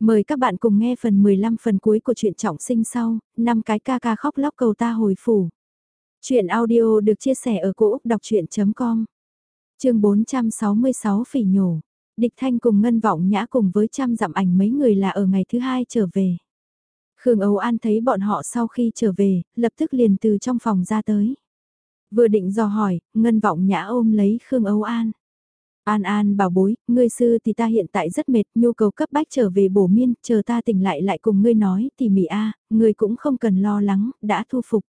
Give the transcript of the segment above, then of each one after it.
Mời các bạn cùng nghe phần 15 phần cuối của truyện trọng sinh sau, năm cái ca ca khóc lóc cầu ta hồi phủ. Chuyện audio được chia sẻ ở cỗ đọc chuyện.com Trường 466 phỉ nhổ. Địch Thanh cùng Ngân Vọng Nhã cùng với trăm dặm ảnh mấy người là ở ngày thứ hai trở về. Khương Âu An thấy bọn họ sau khi trở về, lập tức liền từ trong phòng ra tới. Vừa định dò hỏi, Ngân Vọng Nhã ôm lấy Khương Âu An. An An bảo bối, ngươi sư thì ta hiện tại rất mệt, nhu cầu cấp bách trở về bổ miên, chờ ta tỉnh lại lại cùng ngươi nói thì mỉ a, ngươi cũng không cần lo lắng, đã thu phục.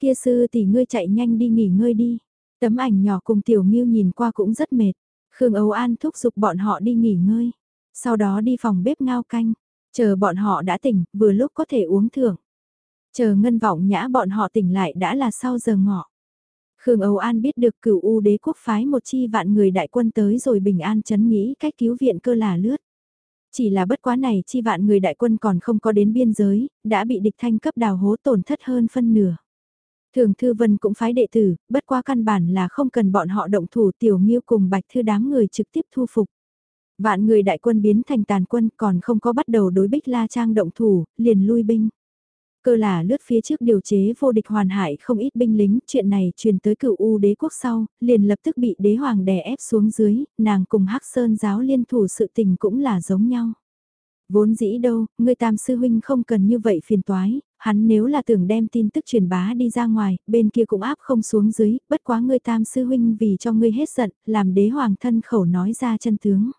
Kia sư thì ngươi chạy nhanh đi nghỉ ngơi đi. Tấm ảnh nhỏ cùng tiểu miêu nhìn qua cũng rất mệt. Khương Âu An thúc giục bọn họ đi nghỉ ngơi. Sau đó đi phòng bếp ngao canh. Chờ bọn họ đã tỉnh, vừa lúc có thể uống thưởng. Chờ ngân vọng nhã bọn họ tỉnh lại đã là sau giờ ngọ. Khương Âu An biết được cửu U đế quốc phái một chi vạn người đại quân tới rồi bình an chấn nghĩ cách cứu viện cơ là lướt. Chỉ là bất quá này chi vạn người đại quân còn không có đến biên giới, đã bị địch thanh cấp đào hố tổn thất hơn phân nửa. Thường Thư Vân cũng phái đệ tử, bất quá căn bản là không cần bọn họ động thủ tiểu nghiêu cùng bạch thư đám người trực tiếp thu phục. Vạn người đại quân biến thành tàn quân còn không có bắt đầu đối bích la trang động thủ, liền lui binh. Cơ là lướt phía trước điều chế vô địch hoàn hại không ít binh lính, chuyện này truyền tới cựu U đế quốc sau, liền lập tức bị đế hoàng đè ép xuống dưới, nàng cùng hắc sơn giáo liên thủ sự tình cũng là giống nhau. Vốn dĩ đâu, người tam sư huynh không cần như vậy phiền toái, hắn nếu là tưởng đem tin tức truyền bá đi ra ngoài, bên kia cũng áp không xuống dưới, bất quá người tam sư huynh vì cho ngươi hết giận, làm đế hoàng thân khẩu nói ra chân tướng.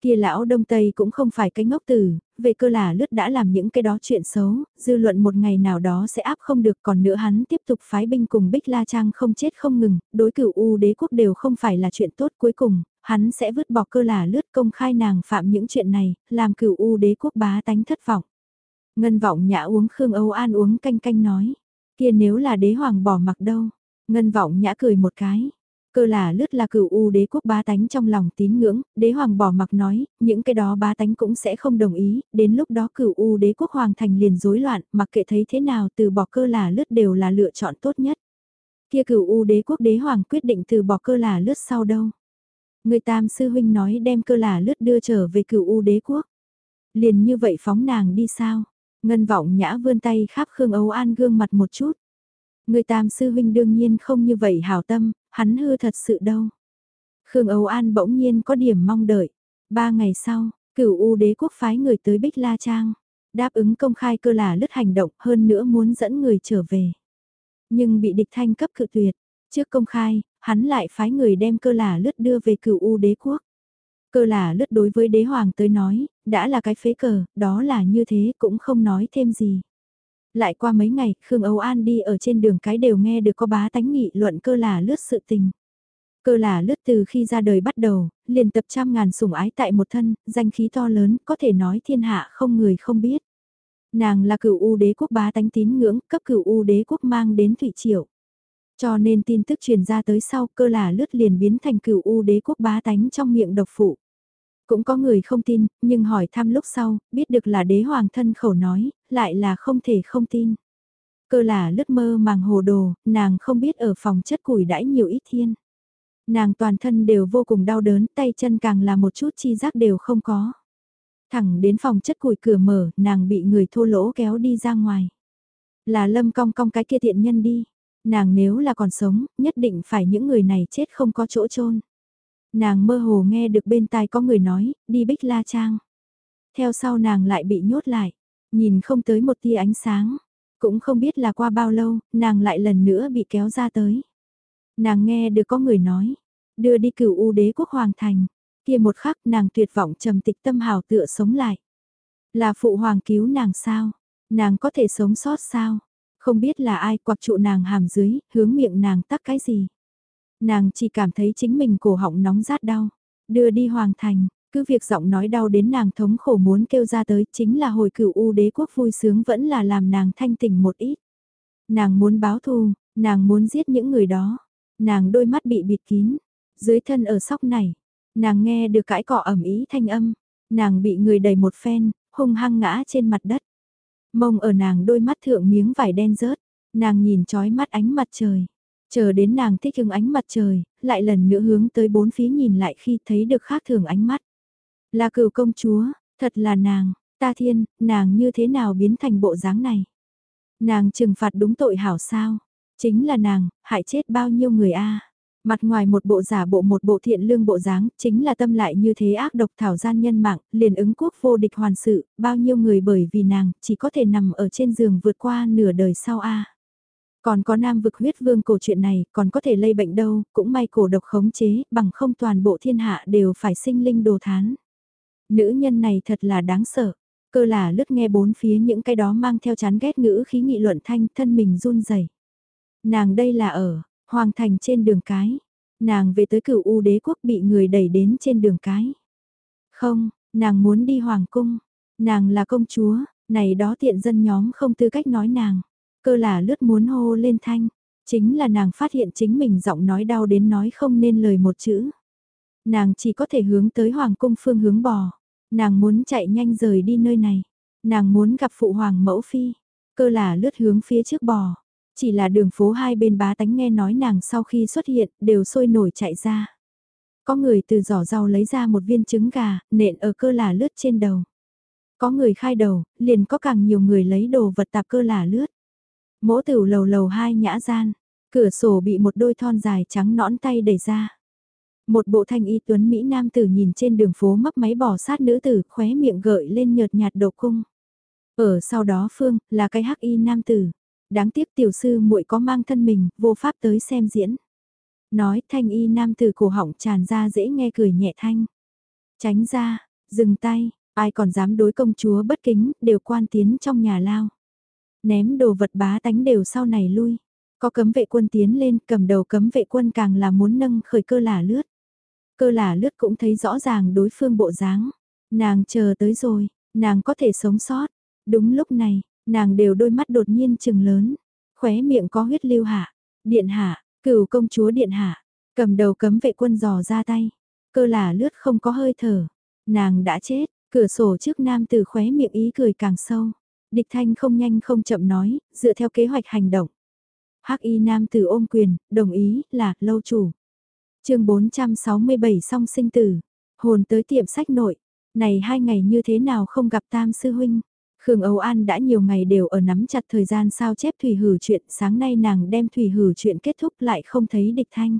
Kia lão đông tây cũng không phải cái ngốc tử, về cơ là lướt đã làm những cái đó chuyện xấu, dư luận một ngày nào đó sẽ áp không được còn nữa hắn tiếp tục phái binh cùng Bích La Trang không chết không ngừng, đối cửu U đế quốc đều không phải là chuyện tốt cuối cùng, hắn sẽ vứt bỏ cơ là lướt công khai nàng phạm những chuyện này, làm cửu U đế quốc bá tánh thất vọng. Ngân vọng nhã uống Khương Âu An uống canh canh nói, kia nếu là đế hoàng bỏ mặc đâu, Ngân vọng nhã cười một cái, cơ là lướt là cửu u đế quốc bá tánh trong lòng tín ngưỡng, đế hoàng bỏ mặc nói, những cái đó bá tánh cũng sẽ không đồng ý, đến lúc đó cửu u đế quốc hoàng thành liền rối loạn, mặc kệ thấy thế nào từ bỏ cơ là lướt đều là lựa chọn tốt nhất. Kia cửu u đế quốc đế hoàng quyết định từ bỏ cơ là lướt sau đâu. Người tam sư huynh nói đem cơ là lướt đưa trở về cửu u đế quốc. Liền như vậy phóng nàng đi sao? Ngân vọng nhã vươn tay khắp Khương Âu An gương mặt một chút. Người tam sư huynh đương nhiên không như vậy hảo tâm, hắn hư thật sự đâu. Khương Âu An bỗng nhiên có điểm mong đợi. Ba ngày sau, cửu U đế quốc phái người tới Bích La Trang. Đáp ứng công khai cơ là lứt hành động hơn nữa muốn dẫn người trở về. Nhưng bị địch thanh cấp cự tuyệt. Trước công khai, hắn lại phái người đem cơ là lứt đưa về cửu U đế quốc. Cơ là lứt đối với đế hoàng tới nói, đã là cái phế cờ, đó là như thế cũng không nói thêm gì. Lại qua mấy ngày, Khương Âu An đi ở trên đường cái đều nghe được có bá tánh nghị luận cơ là lướt sự tình. Cơ là lướt từ khi ra đời bắt đầu, liền tập trăm ngàn sủng ái tại một thân, danh khí to lớn, có thể nói thiên hạ không người không biết. Nàng là cựu U đế quốc bá tánh tín ngưỡng, cấp cựu U đế quốc mang đến Thủy Triều. Cho nên tin tức truyền ra tới sau cơ là lướt liền biến thành cựu U đế quốc bá tánh trong miệng độc phụ. Cũng có người không tin, nhưng hỏi thăm lúc sau, biết được là đế hoàng thân khẩu nói, lại là không thể không tin. Cơ là lướt mơ màng hồ đồ, nàng không biết ở phòng chất củi đãi nhiều ít thiên. Nàng toàn thân đều vô cùng đau đớn, tay chân càng là một chút chi giác đều không có. Thẳng đến phòng chất củi cửa mở, nàng bị người thô lỗ kéo đi ra ngoài. Là lâm cong cong cái kia thiện nhân đi. Nàng nếu là còn sống, nhất định phải những người này chết không có chỗ chôn Nàng mơ hồ nghe được bên tai có người nói, đi bích la trang. Theo sau nàng lại bị nhốt lại, nhìn không tới một tia ánh sáng. Cũng không biết là qua bao lâu, nàng lại lần nữa bị kéo ra tới. Nàng nghe được có người nói, đưa đi cửu u đế quốc hoàng thành. Kia một khắc nàng tuyệt vọng trầm tịch tâm hào tựa sống lại. Là phụ hoàng cứu nàng sao? Nàng có thể sống sót sao? Không biết là ai quặc trụ nàng hàm dưới, hướng miệng nàng tắc cái gì? Nàng chỉ cảm thấy chính mình cổ họng nóng rát đau. Đưa đi hoàng thành, cứ việc giọng nói đau đến nàng thống khổ muốn kêu ra tới chính là hồi cựu u đế quốc vui sướng vẫn là làm nàng thanh tỉnh một ít. Nàng muốn báo thù, nàng muốn giết những người đó. Nàng đôi mắt bị bịt kín, dưới thân ở sóc này. Nàng nghe được cãi cọ ẩm ý thanh âm. Nàng bị người đẩy một phen, hung hăng ngã trên mặt đất. Mông ở nàng đôi mắt thượng miếng vải đen rớt. Nàng nhìn trói mắt ánh mặt trời. Chờ đến nàng thích hứng ánh mặt trời, lại lần nữa hướng tới bốn phía nhìn lại khi thấy được khác thường ánh mắt. Là cựu công chúa, thật là nàng, Ta thiên, nàng như thế nào biến thành bộ dáng này? Nàng trừng phạt đúng tội hảo sao? Chính là nàng, hại chết bao nhiêu người a Mặt ngoài một bộ giả bộ một bộ thiện lương bộ dáng, chính là tâm lại như thế ác độc thảo gian nhân mạng, liền ứng quốc vô địch hoàn sự, bao nhiêu người bởi vì nàng, chỉ có thể nằm ở trên giường vượt qua nửa đời sau a còn có nam vực huyết vương cổ chuyện này, còn có thể lây bệnh đâu, cũng may cổ độc khống chế, bằng không toàn bộ thiên hạ đều phải sinh linh đồ thán. Nữ nhân này thật là đáng sợ, cơ là lướt nghe bốn phía những cái đó mang theo chán ghét ngữ khí nghị luận thanh thân mình run rẩy Nàng đây là ở, Hoàng thành trên đường cái. Nàng về tới cửu U đế quốc bị người đẩy đến trên đường cái. Không, nàng muốn đi hoàng cung. Nàng là công chúa, này đó tiện dân nhóm không tư cách nói nàng. Cơ là lướt muốn hô lên thanh. Chính là nàng phát hiện chính mình giọng nói đau đến nói không nên lời một chữ. Nàng chỉ có thể hướng tới hoàng cung phương hướng bò. Nàng muốn chạy nhanh rời đi nơi này. Nàng muốn gặp phụ hoàng mẫu phi. Cơ là lướt hướng phía trước bò. Chỉ là đường phố hai bên bá tánh nghe nói nàng sau khi xuất hiện đều sôi nổi chạy ra. Có người từ giỏ rau lấy ra một viên trứng gà, nện ở cơ là lướt trên đầu. Có người khai đầu, liền có càng nhiều người lấy đồ vật tạp cơ là lướt. Mỗ tửu lầu lầu hai nhã gian, cửa sổ bị một đôi thon dài trắng nõn tay đẩy ra. Một bộ thanh y tuấn Mỹ nam tử nhìn trên đường phố mấp máy bỏ sát nữ tử khóe miệng gợi lên nhợt nhạt độ cung. Ở sau đó phương, là cái hắc y nam tử. Đáng tiếc tiểu sư muội có mang thân mình, vô pháp tới xem diễn. Nói thanh y nam tử cổ họng tràn ra dễ nghe cười nhẹ thanh. Tránh ra, dừng tay, ai còn dám đối công chúa bất kính, đều quan tiến trong nhà lao. Ném đồ vật bá tánh đều sau này lui. Có cấm vệ quân tiến lên, cầm đầu cấm vệ quân càng là muốn nâng khởi cơ là lướt. Cơ là lướt cũng thấy rõ ràng đối phương bộ dáng. Nàng chờ tới rồi, nàng có thể sống sót. Đúng lúc này, Nàng đều đôi mắt đột nhiên chừng lớn, khóe miệng có huyết lưu hạ, điện hạ, cửu công chúa điện hạ, cầm đầu cấm vệ quân dò ra tay, cơ là lướt không có hơi thở, nàng đã chết, cửa sổ trước nam từ khóe miệng ý cười càng sâu, địch thanh không nhanh không chậm nói, dựa theo kế hoạch hành động. Hắc y nam từ ôm quyền, đồng ý, là, lâu chủ. chương 467 song sinh tử, hồn tới tiệm sách nội, này hai ngày như thế nào không gặp tam sư huynh, Khương Âu An đã nhiều ngày đều ở nắm chặt thời gian sao chép Thủy Hử chuyện, sáng nay nàng đem Thủy Hử chuyện kết thúc lại không thấy địch thanh.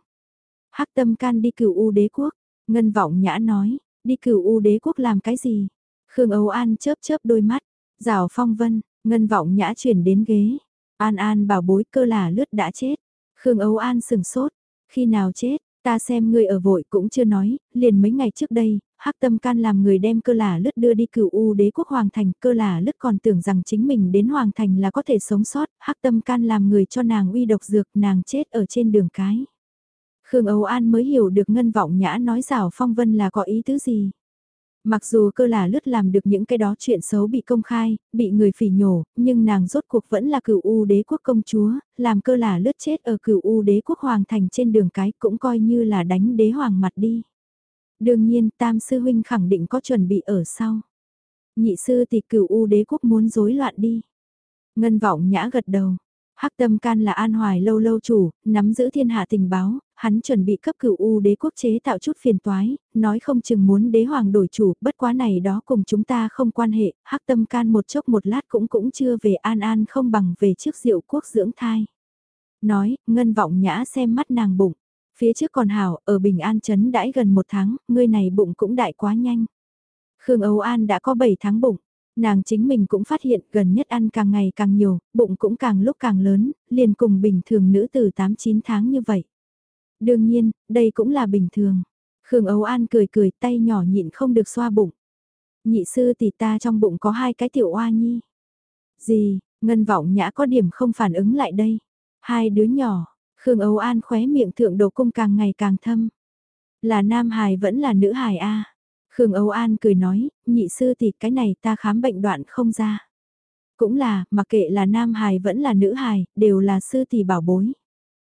Hắc tâm can đi cửu U đế quốc, Ngân Vọng Nhã nói, đi cửu U đế quốc làm cái gì? Khương Âu An chớp chớp đôi mắt, rào phong vân, Ngân Vọng Nhã chuyển đến ghế. An An bảo bối cơ là lướt đã chết. Khương Âu An sừng sốt, khi nào chết, ta xem ngươi ở vội cũng chưa nói, liền mấy ngày trước đây, hắc tâm can làm người đem cơ là lướt đưa đi cửu u đế quốc hoàng thành, cơ là lướt còn tưởng rằng chính mình đến hoàng thành là có thể sống sót, hắc tâm can làm người cho nàng uy độc dược, nàng chết ở trên đường cái. Khương Âu An mới hiểu được ngân vọng nhã nói rào phong vân là có ý tứ gì. Mặc dù cơ là lướt làm được những cái đó chuyện xấu bị công khai, bị người phỉ nhổ, nhưng nàng rốt cuộc vẫn là cửu u đế quốc công chúa, làm cơ là lướt chết ở cửu u đế quốc hoàng thành trên đường cái cũng coi như là đánh đế hoàng mặt đi. Đương nhiên tam sư huynh khẳng định có chuẩn bị ở sau. Nhị sư thì cửu u đế quốc muốn rối loạn đi. Ngân vọng nhã gật đầu. Hắc tâm can là an hoài lâu lâu chủ, nắm giữ thiên hạ tình báo, hắn chuẩn bị cấp cửu u đế quốc chế tạo chút phiền toái, nói không chừng muốn đế hoàng đổi chủ, bất quá này đó cùng chúng ta không quan hệ, hắc tâm can một chốc một lát cũng cũng chưa về an an không bằng về trước diệu quốc dưỡng thai. Nói, ngân vọng nhã xem mắt nàng bụng, Phía trước còn hảo, ở Bình An Trấn đãi gần một tháng, ngươi này bụng cũng đại quá nhanh. Khương Âu An đã có 7 tháng bụng. Nàng chính mình cũng phát hiện gần nhất ăn càng ngày càng nhiều, bụng cũng càng lúc càng lớn, liền cùng bình thường nữ từ 8-9 tháng như vậy. Đương nhiên, đây cũng là bình thường. Khương Âu An cười cười tay nhỏ nhịn không được xoa bụng. Nhị sư tỷ ta trong bụng có hai cái tiểu oa nhi. Gì, ngân vọng nhã có điểm không phản ứng lại đây. Hai đứa nhỏ, Khương Âu An khóe miệng thượng đồ cung càng ngày càng thâm. Là nam hài vẫn là nữ hài a Khương Âu An cười nói, nhị sư thì cái này ta khám bệnh đoạn không ra. Cũng là, mặc kệ là nam hài vẫn là nữ hài, đều là sư tỷ bảo bối.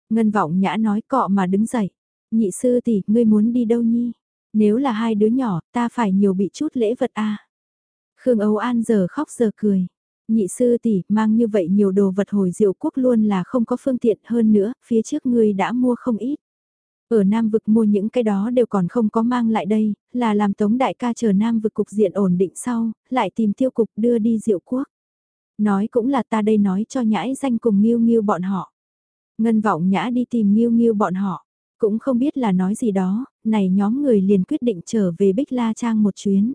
Ngân vọng nhã nói cọ mà đứng dậy. Nhị sư tỷ, ngươi muốn đi đâu nhi? Nếu là hai đứa nhỏ, ta phải nhiều bị chút lễ vật a. Khương Âu An giờ khóc giờ cười nhị sư tỷ mang như vậy nhiều đồ vật hồi diệu quốc luôn là không có phương tiện hơn nữa, phía trước ngươi đã mua không ít. Ở Nam vực mua những cái đó đều còn không có mang lại đây, là làm tống đại ca chờ Nam vực cục diện ổn định sau, lại tìm tiêu cục đưa đi diệu quốc. Nói cũng là ta đây nói cho nhãi danh cùng nghiêu nghiêu bọn họ. Ngân vọng nhã đi tìm nghiêu nghiêu bọn họ, cũng không biết là nói gì đó, này nhóm người liền quyết định trở về Bích La Trang một chuyến.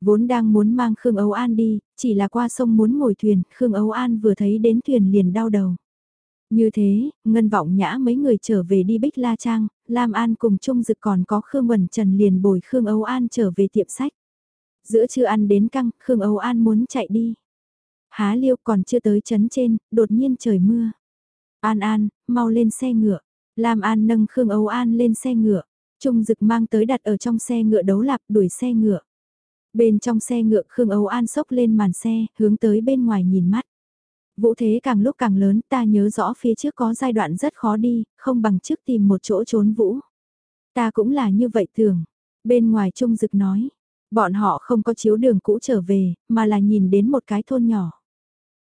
Vốn đang muốn mang Khương Âu An đi, chỉ là qua sông muốn ngồi thuyền, Khương Âu An vừa thấy đến thuyền liền đau đầu. Như thế, Ngân Vọng Nhã mấy người trở về đi Bích La Trang, Lam An cùng Trung Dực còn có Khương Quần Trần liền bồi Khương Âu An trở về tiệm sách. Giữa trưa ăn đến căng, Khương Âu An muốn chạy đi. Há liêu còn chưa tới chấn trên, đột nhiên trời mưa. An An, mau lên xe ngựa. Lam An nâng Khương Âu An lên xe ngựa. Trung Dực mang tới đặt ở trong xe ngựa đấu lạp đuổi xe ngựa. Bên trong xe ngựa Khương Âu An sốc lên màn xe, hướng tới bên ngoài nhìn mắt. Vũ thế càng lúc càng lớn ta nhớ rõ phía trước có giai đoạn rất khó đi, không bằng trước tìm một chỗ trốn vũ. Ta cũng là như vậy thường. Bên ngoài Trung Dực nói, bọn họ không có chiếu đường cũ trở về, mà là nhìn đến một cái thôn nhỏ.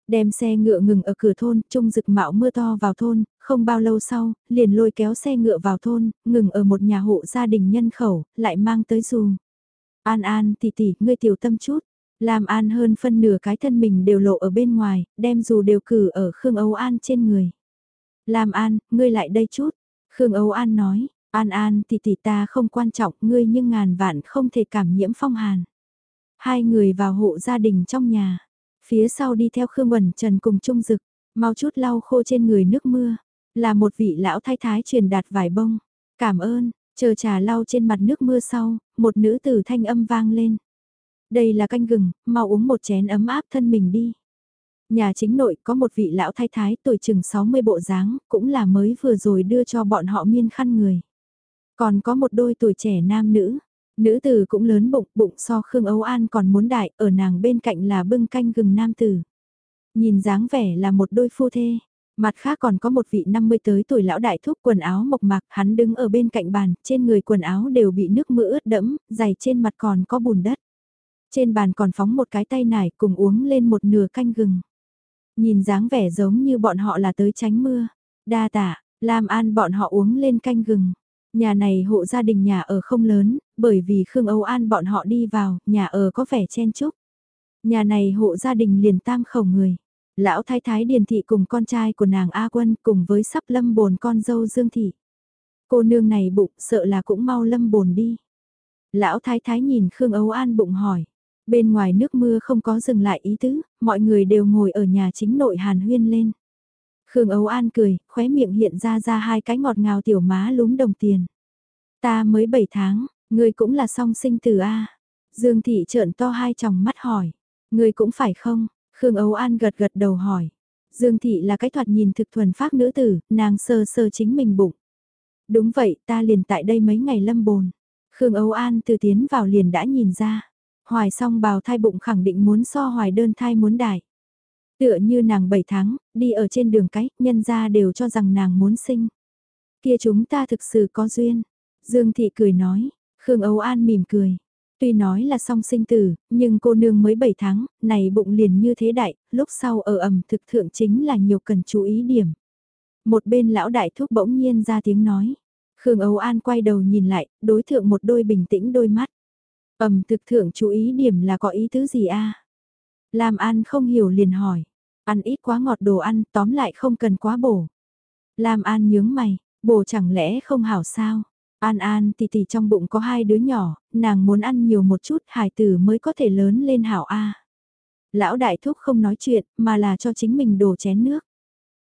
Đem xe ngựa ngừng ở cửa thôn, Trung Dực mạo mưa to vào thôn, không bao lâu sau, liền lôi kéo xe ngựa vào thôn, ngừng ở một nhà hộ gia đình nhân khẩu, lại mang tới dù. An An tỷ tỷ, ngươi tiểu tâm chút. Làm An hơn phân nửa cái thân mình đều lộ ở bên ngoài, đem dù đều cử ở Khương Âu An trên người. Làm An, ngươi lại đây chút. Khương Âu An nói, An An tỷ tỷ ta không quan trọng ngươi nhưng ngàn vạn không thể cảm nhiễm phong hàn. Hai người vào hộ gia đình trong nhà. Phía sau đi theo Khương Quẩn Trần cùng Trung Dực, mau chút lau khô trên người nước mưa. Là một vị lão thái thái truyền đạt vải bông. Cảm ơn, chờ trà lau trên mặt nước mưa sau, một nữ tử thanh âm vang lên. Đây là canh gừng, mau uống một chén ấm áp thân mình đi. Nhà chính nội có một vị lão thái thái tuổi chừng 60 bộ dáng, cũng là mới vừa rồi đưa cho bọn họ miên khăn người. Còn có một đôi tuổi trẻ nam nữ, nữ tử cũng lớn bụng, bụng so Khương Âu An còn muốn đại, ở nàng bên cạnh là bưng canh gừng nam tử. Nhìn dáng vẻ là một đôi phu thê, Mặt khác còn có một vị 50 tới tuổi lão đại thúc quần áo mộc mạc, hắn đứng ở bên cạnh bàn, trên người quần áo đều bị nước mưa ướt đẫm, giày trên mặt còn có bùn đất. Trên bàn còn phóng một cái tay nải cùng uống lên một nửa canh gừng. Nhìn dáng vẻ giống như bọn họ là tới tránh mưa. Đa tạ, Lam An bọn họ uống lên canh gừng. Nhà này hộ gia đình nhà ở không lớn, bởi vì Khương Âu An bọn họ đi vào, nhà ở có vẻ chen chúc. Nhà này hộ gia đình liền tam khẩu người. Lão thái thái Điền Thị cùng con trai của nàng A Quân cùng với sắp lâm bồn con dâu Dương Thị. Cô nương này bụng sợ là cũng mau lâm bồn đi. Lão thái thái nhìn Khương Âu An bụng hỏi. Bên ngoài nước mưa không có dừng lại ý tứ, mọi người đều ngồi ở nhà chính nội hàn huyên lên. Khương Âu An cười, khóe miệng hiện ra ra hai cái ngọt ngào tiểu má lúm đồng tiền. Ta mới 7 tháng, người cũng là song sinh từ A. Dương Thị trợn to hai tròng mắt hỏi. Người cũng phải không? Khương Âu An gật gật đầu hỏi. Dương Thị là cái thoạt nhìn thực thuần phác nữ tử, nàng sơ sơ chính mình bụng. Đúng vậy, ta liền tại đây mấy ngày lâm bồn. Khương Âu An từ tiến vào liền đã nhìn ra. Hoài song bào thai bụng khẳng định muốn so hoài đơn thai muốn đại. Tựa như nàng 7 tháng, đi ở trên đường cái, nhân ra đều cho rằng nàng muốn sinh. Kia chúng ta thực sự có duyên. Dương Thị cười nói, Khương Âu An mỉm cười. Tuy nói là song sinh tử, nhưng cô nương mới 7 tháng, này bụng liền như thế đại, lúc sau ở ẩm thực thượng chính là nhiều cần chú ý điểm. Một bên lão đại thúc bỗng nhiên ra tiếng nói. Khương Âu An quay đầu nhìn lại, đối thượng một đôi bình tĩnh đôi mắt. Ẩm thực thượng chú ý điểm là có ý tứ gì a? Lam An không hiểu liền hỏi. Ăn ít quá ngọt đồ ăn, tóm lại không cần quá bổ. Lam An nhướng mày, bổ chẳng lẽ không hảo sao? An An tỷ tỷ trong bụng có hai đứa nhỏ, nàng muốn ăn nhiều một chút hài tử mới có thể lớn lên hảo A. Lão đại thúc không nói chuyện, mà là cho chính mình đổ chén nước.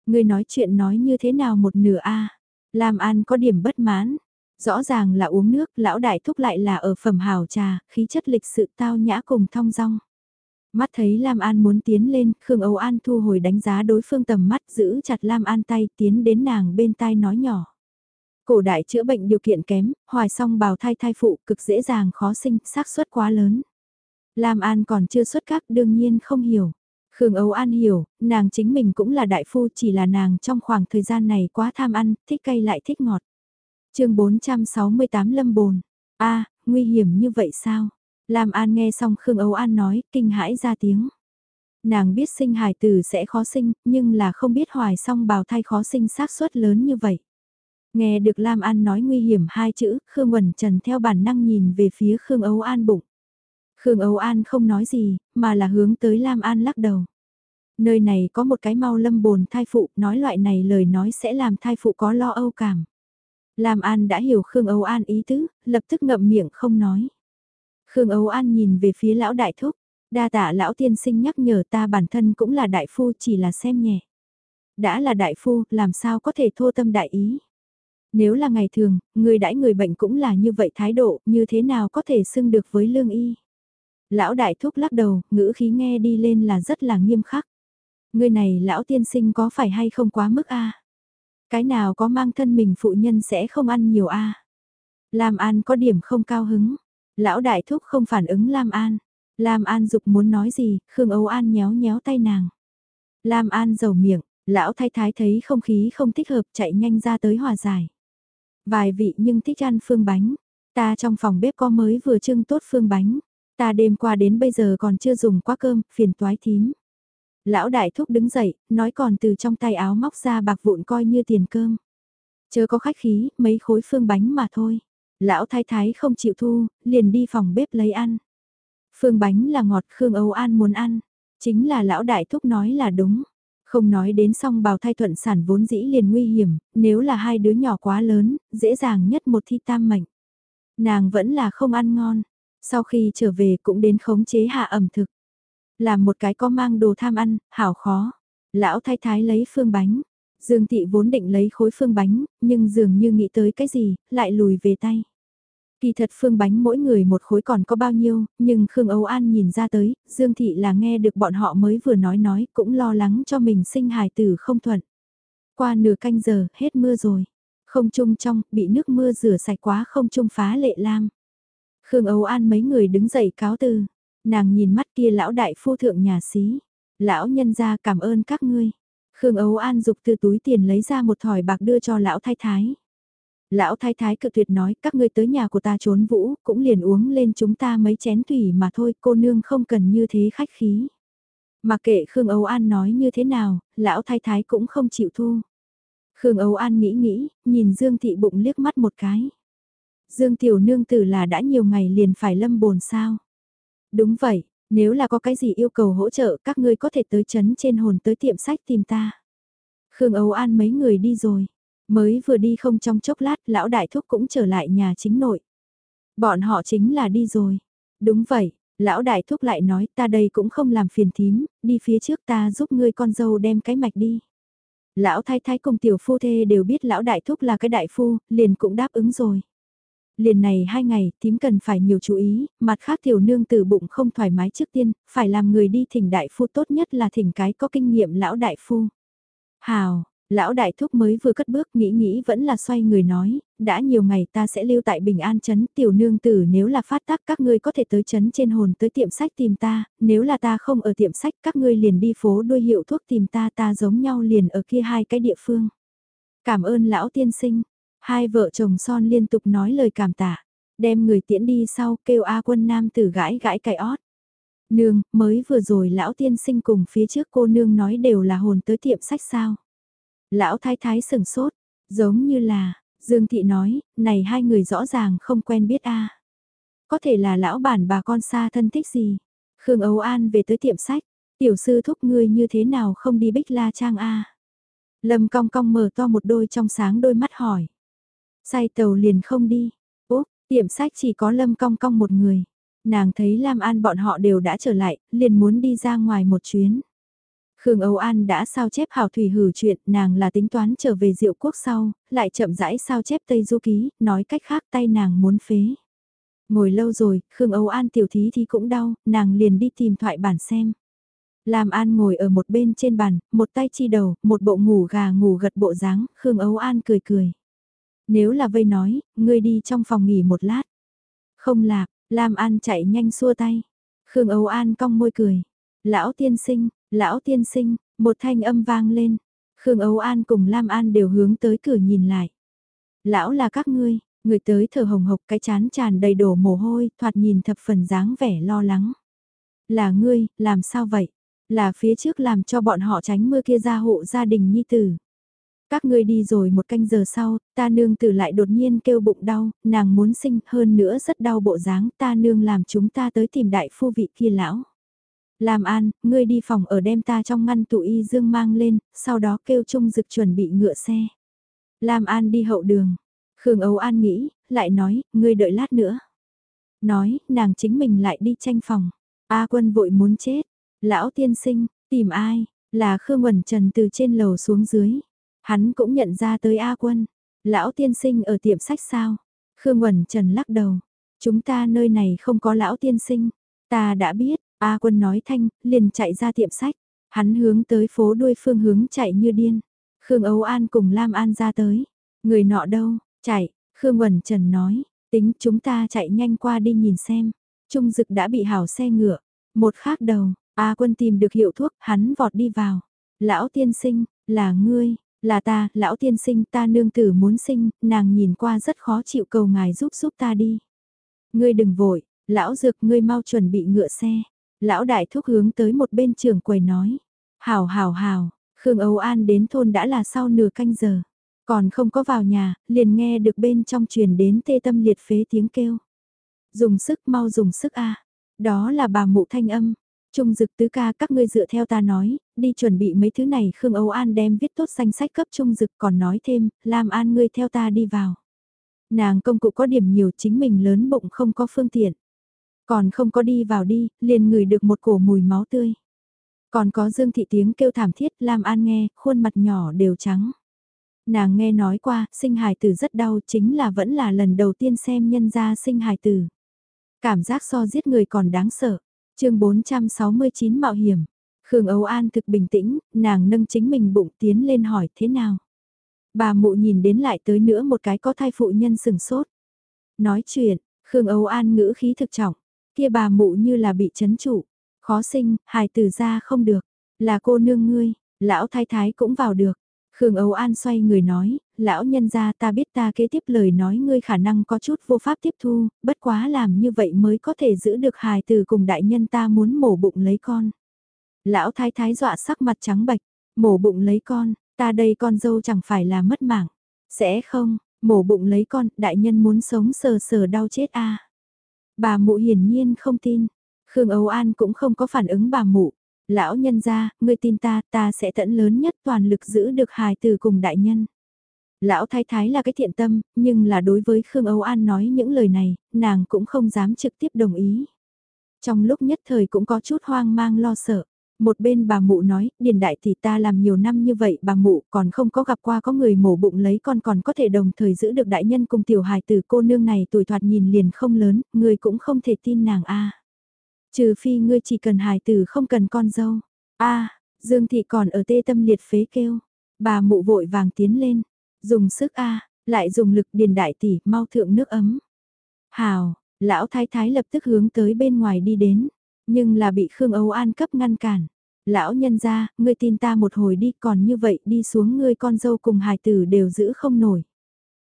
Người nói chuyện nói như thế nào một nửa A. Lam An có điểm bất mãn. Rõ ràng là uống nước, lão đại thúc lại là ở phẩm hào trà, khí chất lịch sự tao nhã cùng thong dong. Mắt thấy Lam An muốn tiến lên, Khương Âu An thu hồi đánh giá đối phương tầm mắt giữ chặt Lam An tay tiến đến nàng bên tai nói nhỏ. Cổ đại chữa bệnh điều kiện kém, hoài song bào thai thai phụ cực dễ dàng khó sinh, xác suất quá lớn. Lam An còn chưa xuất các đương nhiên không hiểu. Khương Âu An hiểu, nàng chính mình cũng là đại phu chỉ là nàng trong khoảng thời gian này quá tham ăn, thích cay lại thích ngọt. chương 468 Lâm Bồn. a nguy hiểm như vậy sao? Lam An nghe xong Khương Âu An nói, kinh hãi ra tiếng. Nàng biết sinh hài tử sẽ khó sinh, nhưng là không biết hoài song bào thai khó sinh xác suất lớn như vậy. Nghe được Lam An nói nguy hiểm hai chữ, Khương Quẩn Trần theo bản năng nhìn về phía Khương Âu An bụng. Khương Âu An không nói gì, mà là hướng tới Lam An lắc đầu. Nơi này có một cái mau lâm bồn thai phụ, nói loại này lời nói sẽ làm thai phụ có lo âu cảm. Lam An đã hiểu Khương Âu An ý tứ, lập tức ngậm miệng không nói. Khương Âu An nhìn về phía lão đại thúc, đa tạ lão tiên sinh nhắc nhở ta bản thân cũng là đại phu chỉ là xem nhẹ. Đã là đại phu, làm sao có thể thô tâm đại ý. Nếu là ngày thường, người đãi người bệnh cũng là như vậy thái độ, như thế nào có thể xưng được với lương y. Lão đại thúc lắc đầu, ngữ khí nghe đi lên là rất là nghiêm khắc. Người này lão tiên sinh có phải hay không quá mức a Cái nào có mang thân mình phụ nhân sẽ không ăn nhiều a Lam An có điểm không cao hứng. Lão đại thúc không phản ứng Lam An. Lam An dục muốn nói gì, Khương Âu An nhéo nhéo tay nàng. Lam An dầu miệng, lão thái thái thấy không khí không thích hợp chạy nhanh ra tới hòa giải. Vài vị nhưng thích ăn phương bánh. Ta trong phòng bếp có mới vừa trưng tốt phương bánh. Ta đêm qua đến bây giờ còn chưa dùng quá cơm, phiền toái thím. Lão đại thúc đứng dậy, nói còn từ trong tay áo móc ra bạc vụn coi như tiền cơm. Chớ có khách khí, mấy khối phương bánh mà thôi. Lão thái thái không chịu thu, liền đi phòng bếp lấy ăn. Phương bánh là ngọt Khương Âu An muốn ăn. Chính là lão đại thúc nói là đúng. Không nói đến song bào thai thuận sản vốn dĩ liền nguy hiểm, nếu là hai đứa nhỏ quá lớn, dễ dàng nhất một thi tam mệnh. Nàng vẫn là không ăn ngon, sau khi trở về cũng đến khống chế hạ ẩm thực. Làm một cái có mang đồ tham ăn, hảo khó. Lão thái thái lấy phương bánh. Dương thị vốn định lấy khối phương bánh, nhưng dường như nghĩ tới cái gì, lại lùi về tay. Kỳ thật phương bánh mỗi người một khối còn có bao nhiêu, nhưng Khương Âu An nhìn ra tới, Dương Thị là nghe được bọn họ mới vừa nói nói, cũng lo lắng cho mình sinh hài tử không thuận. Qua nửa canh giờ, hết mưa rồi. Không trung trong, bị nước mưa rửa sạch quá không trung phá lệ lam. Khương Âu An mấy người đứng dậy cáo từ. Nàng nhìn mắt kia lão đại phu thượng nhà xí. Lão nhân ra cảm ơn các ngươi. Khương Âu An dục từ túi tiền lấy ra một thỏi bạc đưa cho lão thái thái. Lão thái thái cự tuyệt nói các ngươi tới nhà của ta trốn vũ, cũng liền uống lên chúng ta mấy chén thủy mà thôi, cô nương không cần như thế khách khí. Mà kệ Khương Âu An nói như thế nào, lão thái thái cũng không chịu thu. Khương Âu An nghĩ nghĩ, nhìn Dương Thị Bụng liếc mắt một cái. Dương Tiểu Nương tử là đã nhiều ngày liền phải lâm bồn sao. Đúng vậy, nếu là có cái gì yêu cầu hỗ trợ các ngươi có thể tới chấn trên hồn tới tiệm sách tìm ta. Khương Âu An mấy người đi rồi. Mới vừa đi không trong chốc lát, lão đại thúc cũng trở lại nhà chính nội. Bọn họ chính là đi rồi. Đúng vậy, lão đại thúc lại nói ta đây cũng không làm phiền thím, đi phía trước ta giúp ngươi con dâu đem cái mạch đi. Lão thái thái cùng tiểu phu thê đều biết lão đại thúc là cái đại phu, liền cũng đáp ứng rồi. Liền này hai ngày, thím cần phải nhiều chú ý, mặt khác tiểu nương từ bụng không thoải mái trước tiên, phải làm người đi thỉnh đại phu tốt nhất là thỉnh cái có kinh nghiệm lão đại phu. Hào, Lão đại thúc mới vừa cất bước nghĩ nghĩ vẫn là xoay người nói, đã nhiều ngày ta sẽ lưu tại Bình An Trấn tiểu nương tử nếu là phát tác các ngươi có thể tới trấn trên hồn tới tiệm sách tìm ta, nếu là ta không ở tiệm sách các ngươi liền đi phố đuôi hiệu thuốc tìm ta ta giống nhau liền ở kia hai cái địa phương. Cảm ơn lão tiên sinh, hai vợ chồng son liên tục nói lời cảm tạ, đem người tiễn đi sau kêu A quân nam tử gãi gãi cài ót. Nương, mới vừa rồi lão tiên sinh cùng phía trước cô nương nói đều là hồn tới tiệm sách sao. Lão thái thái sừng sốt, giống như là, Dương Thị nói, này hai người rõ ràng không quen biết a Có thể là lão bản bà con xa thân thích gì. Khương Âu An về tới tiệm sách, tiểu sư thúc ngươi như thế nào không đi bích la trang a Lâm cong cong mở to một đôi trong sáng đôi mắt hỏi. Say tàu liền không đi. Úp, tiệm sách chỉ có lâm cong cong một người. Nàng thấy Lam An bọn họ đều đã trở lại, liền muốn đi ra ngoài một chuyến. Khương Âu An đã sao chép hảo thủy hử chuyện, nàng là tính toán trở về diệu quốc sau, lại chậm rãi sao chép Tây Du Ký, nói cách khác tay nàng muốn phế. Ngồi lâu rồi, Khương Âu An tiểu thí thì cũng đau, nàng liền đi tìm thoại bản xem. Lam An ngồi ở một bên trên bàn, một tay chi đầu, một bộ ngủ gà ngủ gật bộ dáng, Khương Âu An cười cười. Nếu là vây nói, ngươi đi trong phòng nghỉ một lát. Không lạc, Lam An chạy nhanh xua tay. Khương Âu An cong môi cười. Lão tiên sinh, Lão tiên sinh, một thanh âm vang lên. Khương Âu An cùng Lam An đều hướng tới cửa nhìn lại. Lão là các ngươi, người tới thở hồng hộc cái chán tràn đầy đổ mồ hôi, thoạt nhìn thập phần dáng vẻ lo lắng. Là ngươi, làm sao vậy? Là phía trước làm cho bọn họ tránh mưa kia ra hộ gia đình nhi tử. Các ngươi đi rồi một canh giờ sau, ta nương tử lại đột nhiên kêu bụng đau, nàng muốn sinh hơn nữa rất đau bộ dáng, ta nương làm chúng ta tới tìm đại phu vị kia lão. Làm an, ngươi đi phòng ở đem ta trong ngăn tủ y dương mang lên, sau đó kêu Trung Dực chuẩn bị ngựa xe. Lam An đi hậu đường. Khương Âu An nghĩ, lại nói, ngươi đợi lát nữa. Nói, nàng chính mình lại đi tranh phòng. A quân vội muốn chết. Lão tiên sinh, tìm ai? Là Khương Quẩn Trần từ trên lầu xuống dưới. Hắn cũng nhận ra tới A quân. Lão tiên sinh ở tiệm sách sao? Khương Quẩn Trần lắc đầu. Chúng ta nơi này không có lão tiên sinh. Ta đã biết, A quân nói thanh, liền chạy ra tiệm sách. Hắn hướng tới phố đuôi phương hướng chạy như điên. Khương Âu An cùng Lam An ra tới. Người nọ đâu, chạy, Khương Quẩn Trần nói, tính chúng ta chạy nhanh qua đi nhìn xem. Trung dực đã bị hảo xe ngựa. Một khác đầu, A quân tìm được hiệu thuốc, hắn vọt đi vào. Lão tiên sinh, là ngươi, là ta, lão tiên sinh ta nương tử muốn sinh, nàng nhìn qua rất khó chịu cầu ngài giúp giúp ta đi. Ngươi đừng vội, lão dược ngươi mau chuẩn bị ngựa xe. Lão đại thúc hướng tới một bên trường quầy nói. Hào hào hào, Khương Âu An đến thôn đã là sau nửa canh giờ. Còn không có vào nhà, liền nghe được bên trong truyền đến tê tâm liệt phế tiếng kêu. Dùng sức mau dùng sức a Đó là bà mụ thanh âm. Trung dực tứ ca các ngươi dựa theo ta nói, đi chuẩn bị mấy thứ này Khương Âu An đem viết tốt danh sách cấp trung dực còn nói thêm, làm an ngươi theo ta đi vào. Nàng công cụ có điểm nhiều chính mình lớn bụng không có phương tiện. Còn không có đi vào đi, liền ngửi được một cổ mùi máu tươi. Còn có Dương Thị tiếng kêu thảm thiết Lam An nghe, khuôn mặt nhỏ đều trắng. Nàng nghe nói qua, sinh hài tử rất đau chính là vẫn là lần đầu tiên xem nhân gia sinh hài tử. Cảm giác so giết người còn đáng sợ. chương 469 mạo hiểm. Khương Âu An thực bình tĩnh, nàng nâng chính mình bụng tiến lên hỏi thế nào. Bà mụ nhìn đến lại tới nữa một cái có thai phụ nhân sừng sốt. Nói chuyện, Khương Âu An ngữ khí thực trọng, kia bà mụ như là bị chấn trụ. Khó sinh, hài tử ra không được. Là cô nương ngươi, lão thái thái cũng vào được. Khương Âu An xoay người nói, lão nhân gia ta biết ta kế tiếp lời nói ngươi khả năng có chút vô pháp tiếp thu, bất quá làm như vậy mới có thể giữ được hài tử cùng đại nhân ta muốn mổ bụng lấy con. Lão thái thái dọa sắc mặt trắng bạch, mổ bụng lấy con, ta đây con dâu chẳng phải là mất mạng. Sẽ không, mổ bụng lấy con, đại nhân muốn sống sờ sờ đau chết a Bà mụ hiển nhiên không tin, Khương Âu An cũng không có phản ứng bà mụ. Lão nhân gia, ngươi tin ta, ta sẽ tận lớn nhất toàn lực giữ được hài từ cùng đại nhân. Lão thái thái là cái thiện tâm, nhưng là đối với Khương Âu An nói những lời này, nàng cũng không dám trực tiếp đồng ý. Trong lúc nhất thời cũng có chút hoang mang lo sợ. Một bên bà mụ nói, điền đại thì ta làm nhiều năm như vậy bà mụ còn không có gặp qua có người mổ bụng lấy con còn có thể đồng thời giữ được đại nhân cùng tiểu hài tử cô nương này tuổi thoạt nhìn liền không lớn, người cũng không thể tin nàng a Trừ phi ngươi chỉ cần hài tử không cần con dâu. a Dương Thị còn ở tê tâm liệt phế kêu. Bà mụ vội vàng tiến lên. Dùng sức a lại dùng lực điền đại tỷ mau thượng nước ấm. Hào, lão thái thái lập tức hướng tới bên ngoài đi đến. Nhưng là bị Khương Âu An cấp ngăn cản. Lão nhân ra, ngươi tin ta một hồi đi còn như vậy đi xuống ngươi con dâu cùng hài tử đều giữ không nổi.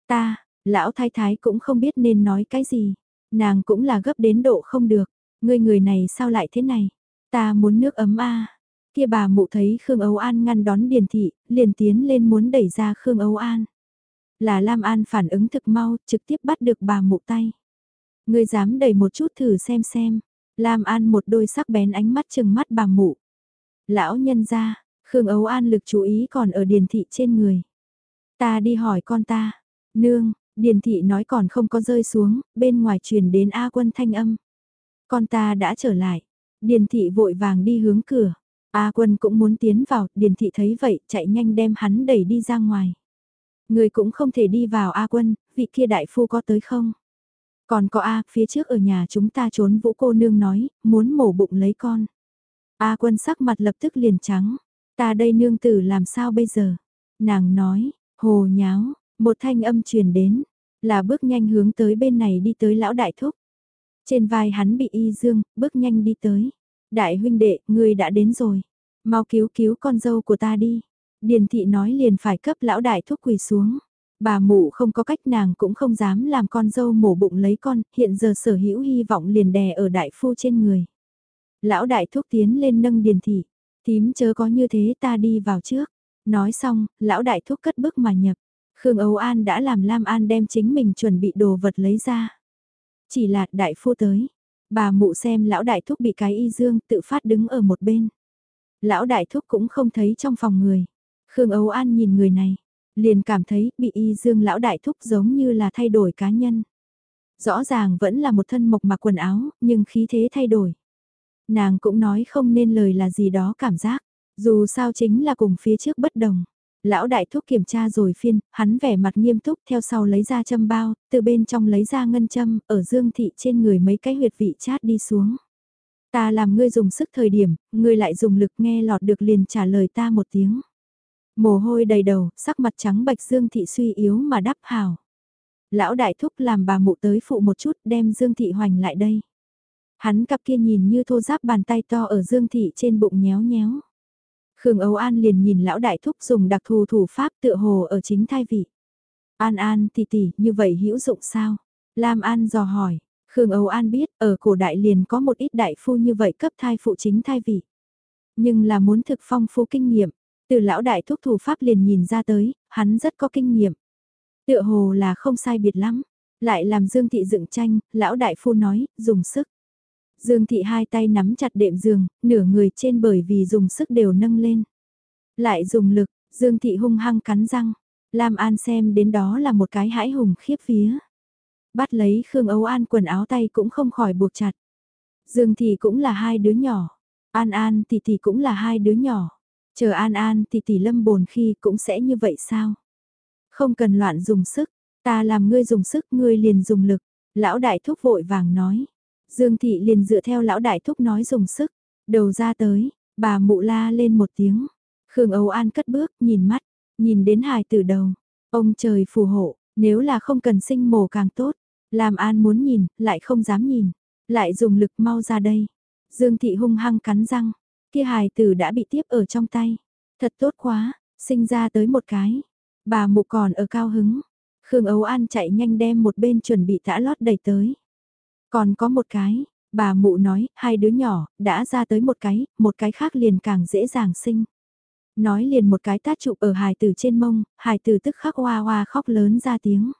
Ta, lão thái thái cũng không biết nên nói cái gì. Nàng cũng là gấp đến độ không được. Ngươi người này sao lại thế này? Ta muốn nước ấm a. Kia bà mụ thấy Khương Âu An ngăn đón Điền Thị, liền tiến lên muốn đẩy ra Khương Âu An. Là Lam An phản ứng thực mau, trực tiếp bắt được bà mụ tay. Ngươi dám đẩy một chút thử xem xem. Lam An một đôi sắc bén ánh mắt chừng mắt bà mụ. Lão nhân ra, Khương ấu An lực chú ý còn ở Điền Thị trên người. Ta đi hỏi con ta. Nương, Điền Thị nói còn không có rơi xuống, bên ngoài truyền đến A quân thanh âm. Con ta đã trở lại. Điền thị vội vàng đi hướng cửa. A quân cũng muốn tiến vào, điền thị thấy vậy, chạy nhanh đem hắn đẩy đi ra ngoài. Người cũng không thể đi vào A quân, vị kia đại phu có tới không? Còn có A, phía trước ở nhà chúng ta trốn vũ cô nương nói, muốn mổ bụng lấy con. A quân sắc mặt lập tức liền trắng. Ta đây nương tử làm sao bây giờ? Nàng nói, hồ nháo, một thanh âm truyền đến, là bước nhanh hướng tới bên này đi tới lão đại thúc. Trên vai hắn bị y dương, bước nhanh đi tới. Đại huynh đệ, người đã đến rồi. Mau cứu cứu con dâu của ta đi. Điền thị nói liền phải cấp lão đại thúc quỳ xuống. Bà mụ không có cách nàng cũng không dám làm con dâu mổ bụng lấy con, hiện giờ sở hữu hy vọng liền đè ở đại phu trên người. Lão đại thúc tiến lên nâng điền thị, tím chớ có như thế ta đi vào trước. Nói xong, lão đại thúc cất bước mà nhập. Khương Âu An đã làm Lam An đem chính mình chuẩn bị đồ vật lấy ra. Chỉ là đại phu tới. Bà mụ xem lão đại thúc bị cái y dương tự phát đứng ở một bên. Lão đại thúc cũng không thấy trong phòng người. Khương Âu An nhìn người này, liền cảm thấy bị y dương lão đại thúc giống như là thay đổi cá nhân. Rõ ràng vẫn là một thân mộc mặc quần áo, nhưng khí thế thay đổi. Nàng cũng nói không nên lời là gì đó cảm giác, dù sao chính là cùng phía trước bất đồng. Lão đại thúc kiểm tra rồi phiên, hắn vẻ mặt nghiêm túc theo sau lấy ra châm bao, từ bên trong lấy ra ngân châm, ở dương thị trên người mấy cái huyệt vị chát đi xuống. Ta làm ngươi dùng sức thời điểm, ngươi lại dùng lực nghe lọt được liền trả lời ta một tiếng. Mồ hôi đầy đầu, sắc mặt trắng bạch Dương Thị suy yếu mà đáp hào. Lão đại thúc làm bà mụ tới phụ một chút đem Dương Thị hoành lại đây. Hắn cặp kia nhìn như thô giáp bàn tay to ở Dương Thị trên bụng nhéo nhéo. Khương Âu An liền nhìn lão đại thúc dùng đặc thù thủ pháp tựa hồ ở chính thai vị. An An tỷ tỷ như vậy hữu dụng sao? Lam An dò hỏi, Khương Âu An biết ở cổ đại liền có một ít đại phu như vậy cấp thai phụ chính thai vị. Nhưng là muốn thực phong phu kinh nghiệm, từ lão đại thuốc thủ pháp liền nhìn ra tới, hắn rất có kinh nghiệm. Tựa hồ là không sai biệt lắm, lại làm Dương Thị dựng tranh, lão đại phu nói, dùng sức. Dương Thị hai tay nắm chặt đệm giường, nửa người trên bởi vì dùng sức đều nâng lên. Lại dùng lực, Dương Thị hung hăng cắn răng, Lam An xem đến đó là một cái hãi hùng khiếp phía. Bắt lấy Khương Âu An quần áo tay cũng không khỏi buộc chặt. Dương Thị cũng là hai đứa nhỏ, An An thì thì cũng là hai đứa nhỏ. Chờ An An thì tỷ lâm bồn khi cũng sẽ như vậy sao? Không cần loạn dùng sức, ta làm ngươi dùng sức ngươi liền dùng lực. Lão đại thúc vội vàng nói. Dương thị liền dựa theo lão đại thúc nói dùng sức. Đầu ra tới, bà mụ la lên một tiếng. Khương Âu An cất bước, nhìn mắt, nhìn đến hài từ đầu. Ông trời phù hộ, nếu là không cần sinh mổ càng tốt. Làm An muốn nhìn, lại không dám nhìn. Lại dùng lực mau ra đây. Dương thị hung hăng cắn răng, Kia hài tử đã bị tiếp ở trong tay. Thật tốt quá, sinh ra tới một cái. Bà mụ còn ở cao hứng. Khương Ấu An chạy nhanh đem một bên chuẩn bị tã lót đầy tới. Còn có một cái, bà mụ nói, hai đứa nhỏ, đã ra tới một cái, một cái khác liền càng dễ dàng sinh. Nói liền một cái tát chụp ở hài tử trên mông, hài tử tức khắc hoa hoa khóc lớn ra tiếng.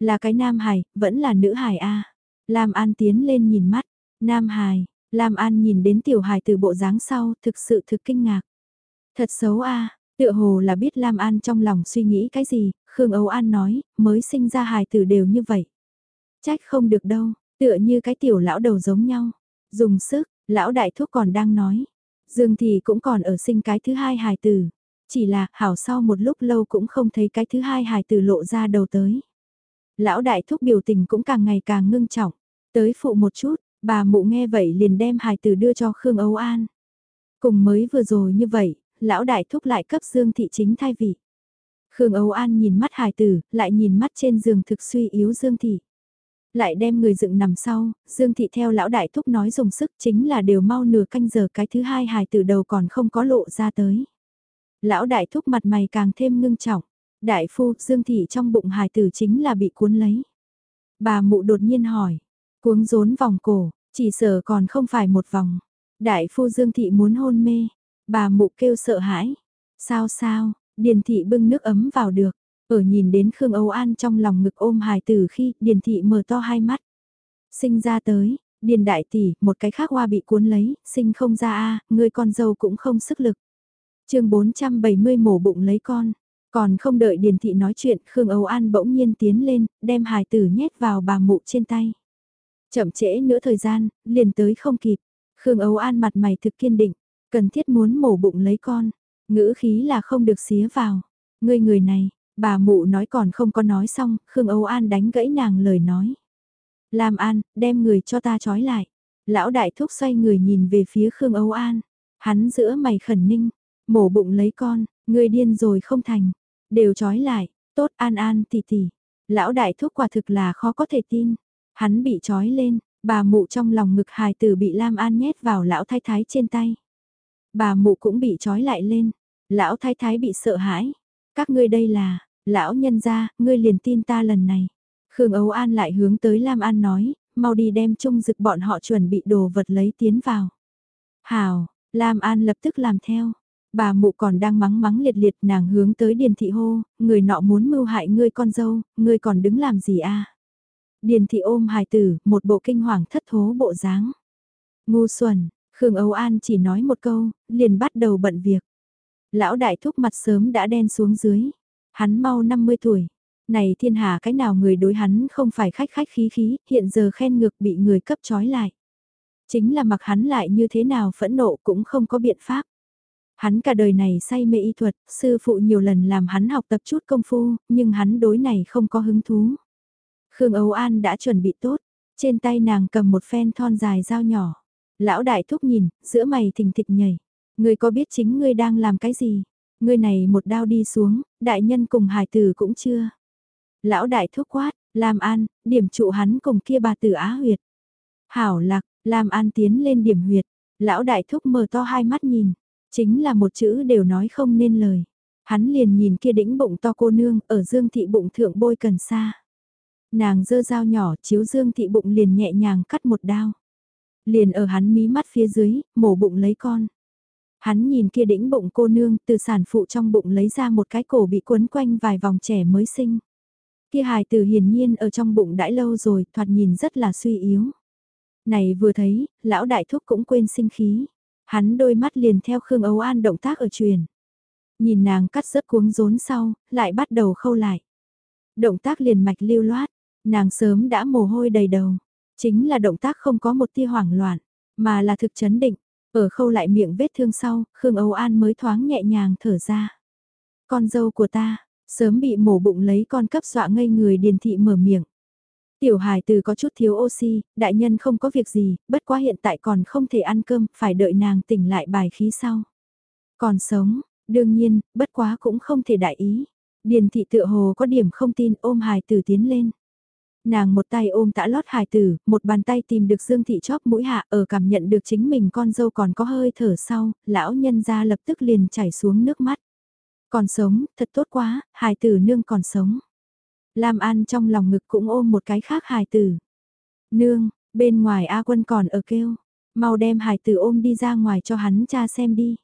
Là cái nam hài, vẫn là nữ hài a làm An tiến lên nhìn mắt, nam hài, Lam An nhìn đến tiểu hài từ bộ dáng sau, thực sự thực kinh ngạc. Thật xấu a tựa hồ là biết Lam An trong lòng suy nghĩ cái gì, Khương Âu An nói, mới sinh ra hài tử đều như vậy. Trách không được đâu, tựa như cái tiểu lão đầu giống nhau. Dùng sức, lão đại thuốc còn đang nói. Dương thì cũng còn ở sinh cái thứ hai hài tử. Chỉ là hảo sau một lúc lâu cũng không thấy cái thứ hai hài tử lộ ra đầu tới. Lão đại thúc biểu tình cũng càng ngày càng ngưng trọng. Tới phụ một chút, Bà mụ nghe vậy liền đem hài tử đưa cho Khương Âu An. Cùng mới vừa rồi như vậy, lão đại thúc lại cấp Dương Thị chính thay vị. Khương Âu An nhìn mắt hài tử, lại nhìn mắt trên giường thực suy yếu Dương Thị. Lại đem người dựng nằm sau, Dương Thị theo lão đại thúc nói dùng sức chính là đều mau nửa canh giờ cái thứ hai hài tử đầu còn không có lộ ra tới. Lão đại thúc mặt mày càng thêm ngưng trọng. Đại phu, Dương Thị trong bụng hài tử chính là bị cuốn lấy. Bà mụ đột nhiên hỏi, Cuống rốn vòng cổ, chỉ sợ còn không phải một vòng. Đại phu Dương Thị muốn hôn mê, bà mụ kêu sợ hãi. Sao sao, Điền Thị bưng nước ấm vào được, ở nhìn đến Khương Âu An trong lòng ngực ôm hài tử khi Điền Thị mở to hai mắt. Sinh ra tới, Điền Đại Tỷ, một cái khác hoa bị cuốn lấy, sinh không ra a người con dâu cũng không sức lực. chương 470 mổ bụng lấy con. Còn không đợi Điền Thị nói chuyện, Khương Âu An bỗng nhiên tiến lên, đem hài tử nhét vào bà mụ trên tay. Chậm trễ nữa thời gian, liền tới không kịp. Khương Âu An mặt mày thực kiên định, cần thiết muốn mổ bụng lấy con. Ngữ khí là không được xía vào. Ngươi người này, bà mụ nói còn không có nói xong, Khương Âu An đánh gãy nàng lời nói. làm An, đem người cho ta trói lại. Lão đại thúc xoay người nhìn về phía Khương Âu An. Hắn giữa mày khẩn ninh, mổ bụng lấy con, ngươi điên rồi không thành. Đều trói lại, tốt An An tỷ tỷ. Lão đại thúc quả thực là khó có thể tin. Hắn bị trói lên, bà mụ trong lòng ngực hài tử bị Lam An nhét vào lão thái thái trên tay. Bà mụ cũng bị trói lại lên, lão thái thái bị sợ hãi. Các ngươi đây là, lão nhân gia, ngươi liền tin ta lần này. Khương Âu An lại hướng tới Lam An nói, mau đi đem chung dực bọn họ chuẩn bị đồ vật lấy tiến vào. Hào, Lam An lập tức làm theo. Bà mụ còn đang mắng mắng liệt liệt nàng hướng tới Điền Thị hô, người nọ muốn mưu hại ngươi con dâu, ngươi còn đứng làm gì a? Điền Thị ôm hài tử, một bộ kinh hoàng thất thố bộ dáng. Ngu xuẩn, Khương Âu An chỉ nói một câu, liền bắt đầu bận việc. Lão đại thúc mặt sớm đã đen xuống dưới. Hắn mau 50 tuổi. Này thiên hà cái nào người đối hắn không phải khách khách khí khí, hiện giờ khen ngược bị người cấp trói lại. Chính là mặc hắn lại như thế nào phẫn nộ cũng không có biện pháp. Hắn cả đời này say mê y thuật, sư phụ nhiều lần làm hắn học tập chút công phu, nhưng hắn đối này không có hứng thú. Khương Âu An đã chuẩn bị tốt, trên tay nàng cầm một phen thon dài dao nhỏ. Lão đại thúc nhìn, giữa mày thình thịch nhảy. Ngươi có biết chính ngươi đang làm cái gì? Ngươi này một đao đi xuống, đại nhân cùng hài tử cũng chưa. Lão đại thúc quát, Lam An, điểm trụ hắn cùng kia bà tử á huyệt. Hảo lạc, Lam An tiến lên điểm huyệt. Lão đại thúc mở to hai mắt nhìn. Chính là một chữ đều nói không nên lời. Hắn liền nhìn kia đĩnh bụng to cô nương ở dương thị bụng thượng bôi cần sa. Nàng dơ dao nhỏ chiếu dương thị bụng liền nhẹ nhàng cắt một đao. Liền ở hắn mí mắt phía dưới, mổ bụng lấy con. Hắn nhìn kia đĩnh bụng cô nương từ sản phụ trong bụng lấy ra một cái cổ bị quấn quanh vài vòng trẻ mới sinh. Kia hài tử hiển nhiên ở trong bụng đãi lâu rồi, thoạt nhìn rất là suy yếu. Này vừa thấy, lão đại thúc cũng quên sinh khí. Hắn đôi mắt liền theo Khương Âu An động tác ở truyền. Nhìn nàng cắt rớt cuống rốn sau, lại bắt đầu khâu lại. Động tác liền mạch lưu loát, nàng sớm đã mồ hôi đầy đầu. Chính là động tác không có một tia hoảng loạn, mà là thực chấn định. Ở khâu lại miệng vết thương sau, Khương Âu An mới thoáng nhẹ nhàng thở ra. Con dâu của ta, sớm bị mổ bụng lấy con cấp dọa ngây người điền thị mở miệng. Tiểu hài từ có chút thiếu oxy, đại nhân không có việc gì, bất quá hiện tại còn không thể ăn cơm, phải đợi nàng tỉnh lại bài khí sau. Còn sống, đương nhiên, bất quá cũng không thể đại ý. Điền thị tựa hồ có điểm không tin ôm hài tử tiến lên. Nàng một tay ôm tã lót hài tử, một bàn tay tìm được Dương Thị chóp mũi hạ ở cảm nhận được chính mình con dâu còn có hơi thở sau, lão nhân ra lập tức liền chảy xuống nước mắt. Còn sống, thật tốt quá, hài tử nương còn sống. Lam An trong lòng ngực cũng ôm một cái khác hài tử. Nương, bên ngoài A quân còn ở kêu, mau đem hài tử ôm đi ra ngoài cho hắn cha xem đi.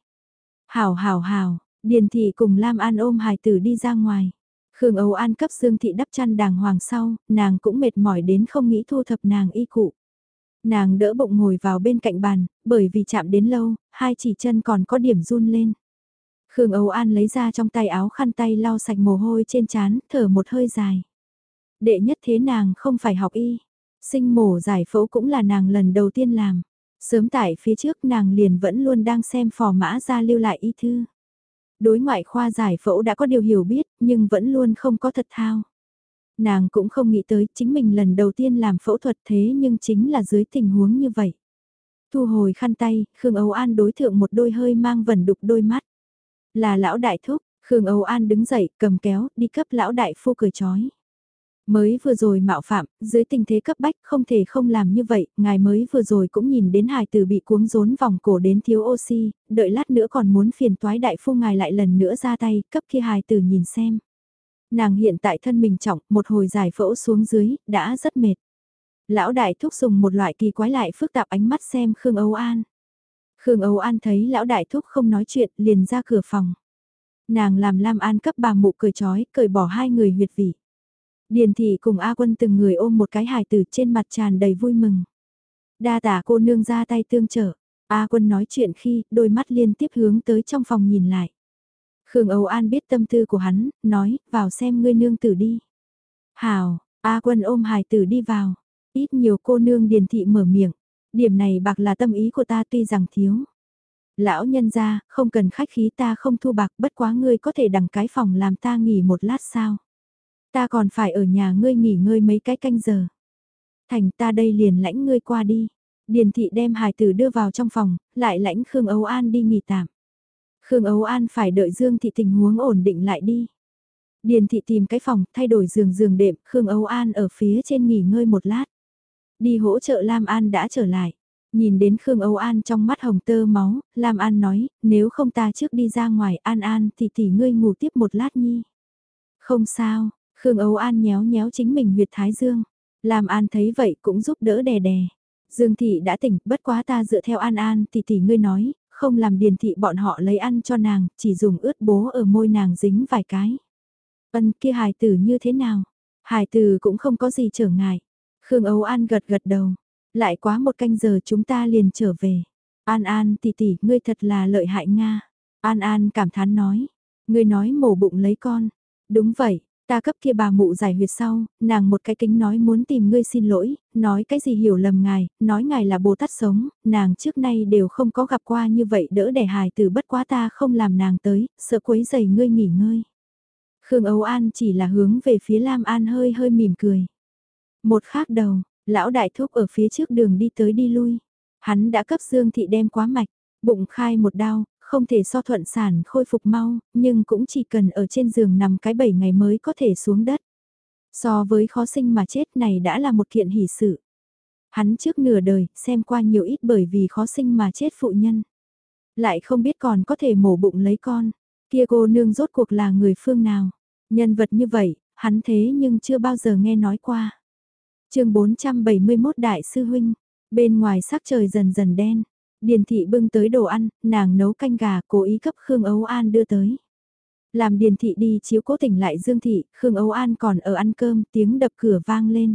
Hảo hảo hảo, Điền Thị cùng Lam An ôm hài tử đi ra ngoài. Khương Âu An cấp Dương Thị đắp chăn đàng hoàng sau, nàng cũng mệt mỏi đến không nghĩ thu thập nàng y cụ. Nàng đỡ bụng ngồi vào bên cạnh bàn, bởi vì chạm đến lâu, hai chỉ chân còn có điểm run lên. Khương Âu An lấy ra trong tay áo khăn tay lau sạch mồ hôi trên trán, thở một hơi dài. Đệ nhất thế nàng không phải học y. Sinh mổ giải phẫu cũng là nàng lần đầu tiên làm. Sớm tại phía trước nàng liền vẫn luôn đang xem phò mã ra lưu lại y thư. Đối ngoại khoa giải phẫu đã có điều hiểu biết, nhưng vẫn luôn không có thật thao. Nàng cũng không nghĩ tới chính mình lần đầu tiên làm phẫu thuật thế nhưng chính là dưới tình huống như vậy. Thu hồi khăn tay, Khương Âu An đối thượng một đôi hơi mang vẩn đục đôi mắt. Là lão đại thúc, Khương Âu An đứng dậy, cầm kéo, đi cấp lão đại phu cười chói. Mới vừa rồi mạo phạm, dưới tình thế cấp bách không thể không làm như vậy, ngài mới vừa rồi cũng nhìn đến hài tử bị cuống rốn vòng cổ đến thiếu oxy, đợi lát nữa còn muốn phiền toái đại phu ngài lại lần nữa ra tay, cấp khi hài tử nhìn xem. Nàng hiện tại thân mình trọng, một hồi giải phẫu xuống dưới, đã rất mệt. Lão đại thúc dùng một loại kỳ quái lại phức tạp ánh mắt xem Khương Âu An. Khương Âu An thấy lão đại thúc không nói chuyện, liền ra cửa phòng. Nàng làm Lam An cấp bà mụ cười chói, cười bỏ hai người huyệt vị. Điền thị cùng A quân từng người ôm một cái hài tử trên mặt tràn đầy vui mừng. Đa tả cô nương ra tay tương trợ. A quân nói chuyện khi đôi mắt liên tiếp hướng tới trong phòng nhìn lại. Khương Âu An biết tâm tư của hắn, nói, vào xem ngươi nương tử đi. Hào, A quân ôm hài tử đi vào. Ít nhiều cô nương điền thị mở miệng. Điểm này bạc là tâm ý của ta tuy rằng thiếu. Lão nhân ra, không cần khách khí ta không thu bạc bất quá ngươi có thể đằng cái phòng làm ta nghỉ một lát sao. Ta còn phải ở nhà ngươi nghỉ ngơi mấy cái canh giờ. Thành ta đây liền lãnh ngươi qua đi. Điền thị đem hài tử đưa vào trong phòng, lại lãnh Khương Âu An đi nghỉ tạm. Khương Âu An phải đợi Dương thị tình huống ổn định lại đi. Điền thị tìm cái phòng, thay đổi giường giường đệm, Khương Âu An ở phía trên nghỉ ngơi một lát. Đi hỗ trợ Lam An đã trở lại. Nhìn đến Khương Âu An trong mắt hồng tơ máu, Lam An nói, nếu không ta trước đi ra ngoài An An thì tỷ ngươi ngủ tiếp một lát nhi. Không sao, Khương Âu An nhéo nhéo chính mình huyệt thái dương. làm An thấy vậy cũng giúp đỡ đè đè. Dương Thị đã tỉnh, bất quá ta dựa theo An An thì tỷ ngươi nói, không làm điền thị bọn họ lấy ăn cho nàng, chỉ dùng ướt bố ở môi nàng dính vài cái. Ân kia hài tử như thế nào? Hài tử cũng không có gì trở ngại. Khương Âu An gật gật đầu. Lại quá một canh giờ chúng ta liền trở về. An An tỷ tỷ, ngươi thật là lợi hại Nga. An An cảm thán nói. Ngươi nói mổ bụng lấy con. Đúng vậy, ta cấp kia bà mụ giải huyệt sau, nàng một cái kính nói muốn tìm ngươi xin lỗi, nói cái gì hiểu lầm ngài, nói ngài là Bồ Tát sống, nàng trước nay đều không có gặp qua như vậy đỡ đẻ hài từ bất quá ta không làm nàng tới, sợ quấy giày ngươi nghỉ ngơi. Khương Âu An chỉ là hướng về phía Lam An hơi hơi mỉm cười. Một khác đầu, lão đại thúc ở phía trước đường đi tới đi lui. Hắn đã cấp Dương Thị đem quá mạch, bụng khai một đau, không thể so thuận sản khôi phục mau, nhưng cũng chỉ cần ở trên giường nằm cái 7 ngày mới có thể xuống đất. So với khó sinh mà chết này đã là một kiện hỷ sự. Hắn trước nửa đời, xem qua nhiều ít bởi vì khó sinh mà chết phụ nhân. Lại không biết còn có thể mổ bụng lấy con, kia cô nương rốt cuộc là người phương nào. Nhân vật như vậy, hắn thế nhưng chưa bao giờ nghe nói qua. chương 471 Đại sư Huynh, bên ngoài sắc trời dần dần đen, Điền thị bưng tới đồ ăn, nàng nấu canh gà cố ý cấp Khương Ấu An đưa tới. Làm Điền thị đi chiếu cố tỉnh lại Dương thị, Khương Ấu An còn ở ăn cơm, tiếng đập cửa vang lên.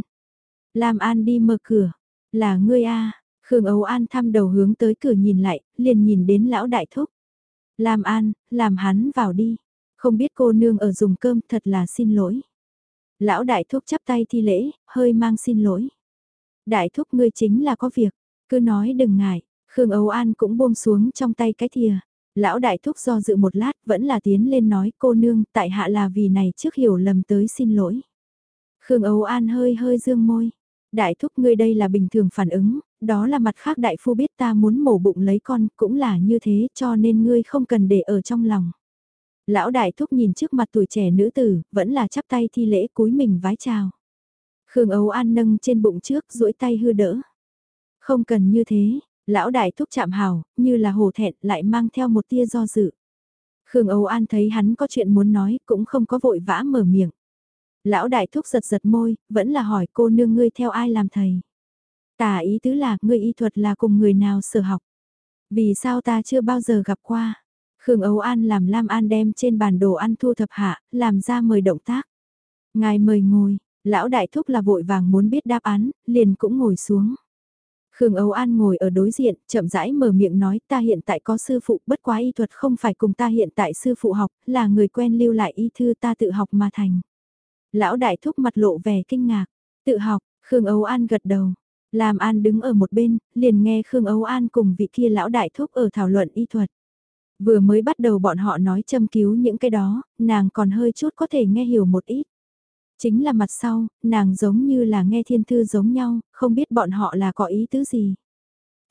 Lam An đi mở cửa, là ngươi a Khương Ấu An thăm đầu hướng tới cửa nhìn lại, liền nhìn đến lão đại thúc. Lam An, làm hắn vào đi. Không biết cô nương ở dùng cơm thật là xin lỗi. Lão đại thúc chắp tay thi lễ, hơi mang xin lỗi. Đại thúc ngươi chính là có việc, cứ nói đừng ngại, Khương Âu An cũng buông xuống trong tay cái thìa. Lão đại thúc do dự một lát vẫn là tiến lên nói cô nương tại hạ là vì này trước hiểu lầm tới xin lỗi. Khương Âu An hơi hơi dương môi. Đại thúc ngươi đây là bình thường phản ứng, đó là mặt khác đại phu biết ta muốn mổ bụng lấy con cũng là như thế cho nên ngươi không cần để ở trong lòng. Lão đại thúc nhìn trước mặt tuổi trẻ nữ tử, vẫn là chắp tay thi lễ cúi mình vái chào. Khương Âu An nâng trên bụng trước duỗi tay hư đỡ. Không cần như thế, Lão đại thúc chạm hào, như là hồ thẹn lại mang theo một tia do dự. Khương Âu An thấy hắn có chuyện muốn nói cũng không có vội vã mở miệng. Lão đại thúc giật giật môi, vẫn là hỏi cô nương ngươi theo ai làm thầy. Tả ý tứ là ngươi y thuật là cùng người nào sở học. Vì sao ta chưa bao giờ gặp qua. Khương Âu An làm Lam An đem trên bàn đồ ăn thu thập hạ, làm ra mời động tác. Ngài mời ngồi, lão đại thúc là vội vàng muốn biết đáp án, liền cũng ngồi xuống. Khương Âu An ngồi ở đối diện, chậm rãi mở miệng nói ta hiện tại có sư phụ bất quá y thuật không phải cùng ta hiện tại sư phụ học, là người quen lưu lại y thư ta tự học mà thành. Lão đại thúc mặt lộ vẻ kinh ngạc, tự học, Khương Âu An gật đầu. Làm An đứng ở một bên, liền nghe Khương Âu An cùng vị kia lão đại thúc ở thảo luận y thuật. Vừa mới bắt đầu bọn họ nói châm cứu những cái đó, nàng còn hơi chút có thể nghe hiểu một ít. Chính là mặt sau, nàng giống như là nghe thiên thư giống nhau, không biết bọn họ là có ý tứ gì.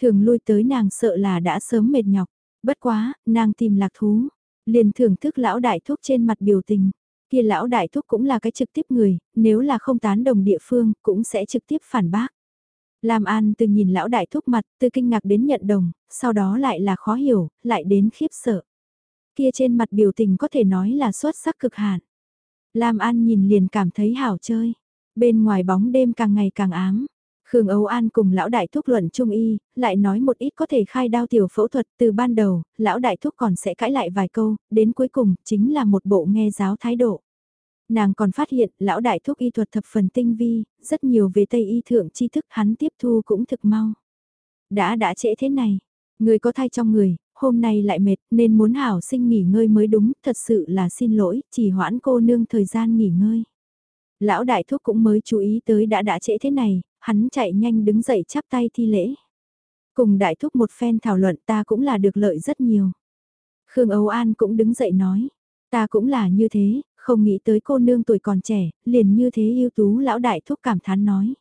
Thường lui tới nàng sợ là đã sớm mệt nhọc, bất quá, nàng tìm lạc thú, liền thưởng thức lão đại thúc trên mặt biểu tình. Kia lão đại thúc cũng là cái trực tiếp người, nếu là không tán đồng địa phương, cũng sẽ trực tiếp phản bác. Lam An từ nhìn lão đại thúc mặt, từ kinh ngạc đến nhận đồng, sau đó lại là khó hiểu, lại đến khiếp sợ. Kia trên mặt biểu tình có thể nói là xuất sắc cực hạn. Lam An nhìn liền cảm thấy hảo chơi. Bên ngoài bóng đêm càng ngày càng ám. Khương Âu An cùng lão đại thúc luận trung y, lại nói một ít có thể khai đao tiểu phẫu thuật từ ban đầu, lão đại thúc còn sẽ cãi lại vài câu, đến cuối cùng chính là một bộ nghe giáo thái độ. Nàng còn phát hiện lão đại thúc y thuật thập phần tinh vi, rất nhiều về Tây y thượng tri thức hắn tiếp thu cũng thực mau. Đã đã trễ thế này, người có thai trong người, hôm nay lại mệt nên muốn hảo sinh nghỉ ngơi mới đúng, thật sự là xin lỗi, chỉ hoãn cô nương thời gian nghỉ ngơi. Lão đại thúc cũng mới chú ý tới đã đã trễ thế này, hắn chạy nhanh đứng dậy chắp tay thi lễ. Cùng đại thúc một phen thảo luận ta cũng là được lợi rất nhiều. Khương Âu An cũng đứng dậy nói, ta cũng là như thế, không nghĩ tới cô nương tuổi còn trẻ, liền như thế ưu tú lão đại thúc cảm thán nói.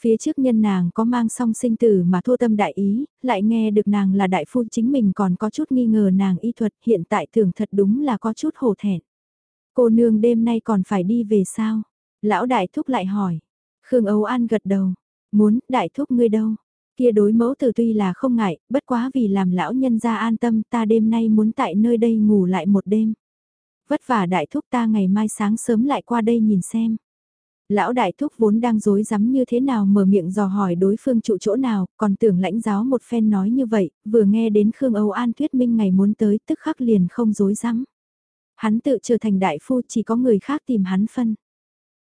Phía trước nhân nàng có mang song sinh tử mà thua tâm đại ý, lại nghe được nàng là đại phu chính mình còn có chút nghi ngờ nàng y thuật hiện tại thường thật đúng là có chút hổ thẹn. Cô nương đêm nay còn phải đi về sao? Lão đại thúc lại hỏi. Khương Âu An gật đầu. Muốn, đại thúc ngươi đâu? Kia đối mẫu tử tuy là không ngại, bất quá vì làm lão nhân ra an tâm ta đêm nay muốn tại nơi đây ngủ lại một đêm. Vất vả đại thúc ta ngày mai sáng sớm lại qua đây nhìn xem. Lão đại thúc vốn đang dối rắm như thế nào mở miệng dò hỏi đối phương trụ chỗ nào, còn tưởng lãnh giáo một phen nói như vậy, vừa nghe đến Khương Âu An thuyết minh ngày muốn tới tức khắc liền không dối rắm Hắn tự trở thành đại phu chỉ có người khác tìm hắn phân.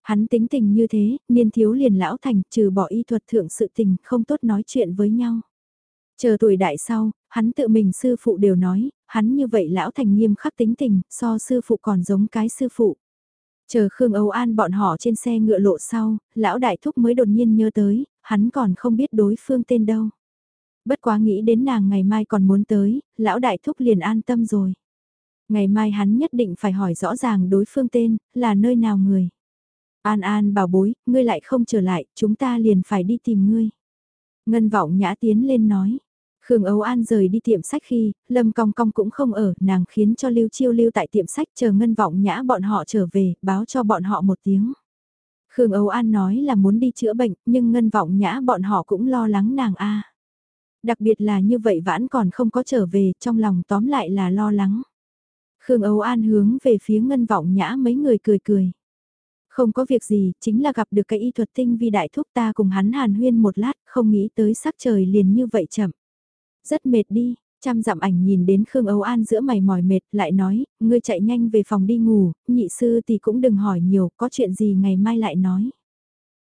Hắn tính tình như thế, niên thiếu liền lão thành trừ bỏ y thuật thượng sự tình không tốt nói chuyện với nhau. Chờ tuổi đại sau, hắn tự mình sư phụ đều nói, hắn như vậy lão thành nghiêm khắc tính tình, so sư phụ còn giống cái sư phụ. Chờ Khương Âu An bọn họ trên xe ngựa lộ sau, lão đại thúc mới đột nhiên nhớ tới, hắn còn không biết đối phương tên đâu. Bất quá nghĩ đến nàng ngày mai còn muốn tới, lão đại thúc liền an tâm rồi. Ngày mai hắn nhất định phải hỏi rõ ràng đối phương tên, là nơi nào người. An An bảo bối, ngươi lại không trở lại, chúng ta liền phải đi tìm ngươi. Ngân vọng nhã tiến lên nói. Khương Âu An rời đi tiệm sách khi, Lâm Cong Cong cũng không ở, nàng khiến cho Lưu Chiêu lưu tại tiệm sách chờ Ngân Vọng Nhã bọn họ trở về, báo cho bọn họ một tiếng. Khương Âu An nói là muốn đi chữa bệnh, nhưng Ngân Vọng Nhã bọn họ cũng lo lắng nàng a. Đặc biệt là như vậy vãn còn không có trở về, trong lòng tóm lại là lo lắng. Khương Âu An hướng về phía Ngân Vọng Nhã mấy người cười cười. Không có việc gì, chính là gặp được cái y thuật tinh vi đại thúc ta cùng hắn hàn huyên một lát, không nghĩ tới sắc trời liền như vậy chậm. Rất mệt đi, chăm dặm ảnh nhìn đến Khương Âu An giữa mày mỏi mệt lại nói, ngươi chạy nhanh về phòng đi ngủ, nhị sư thì cũng đừng hỏi nhiều, có chuyện gì ngày mai lại nói.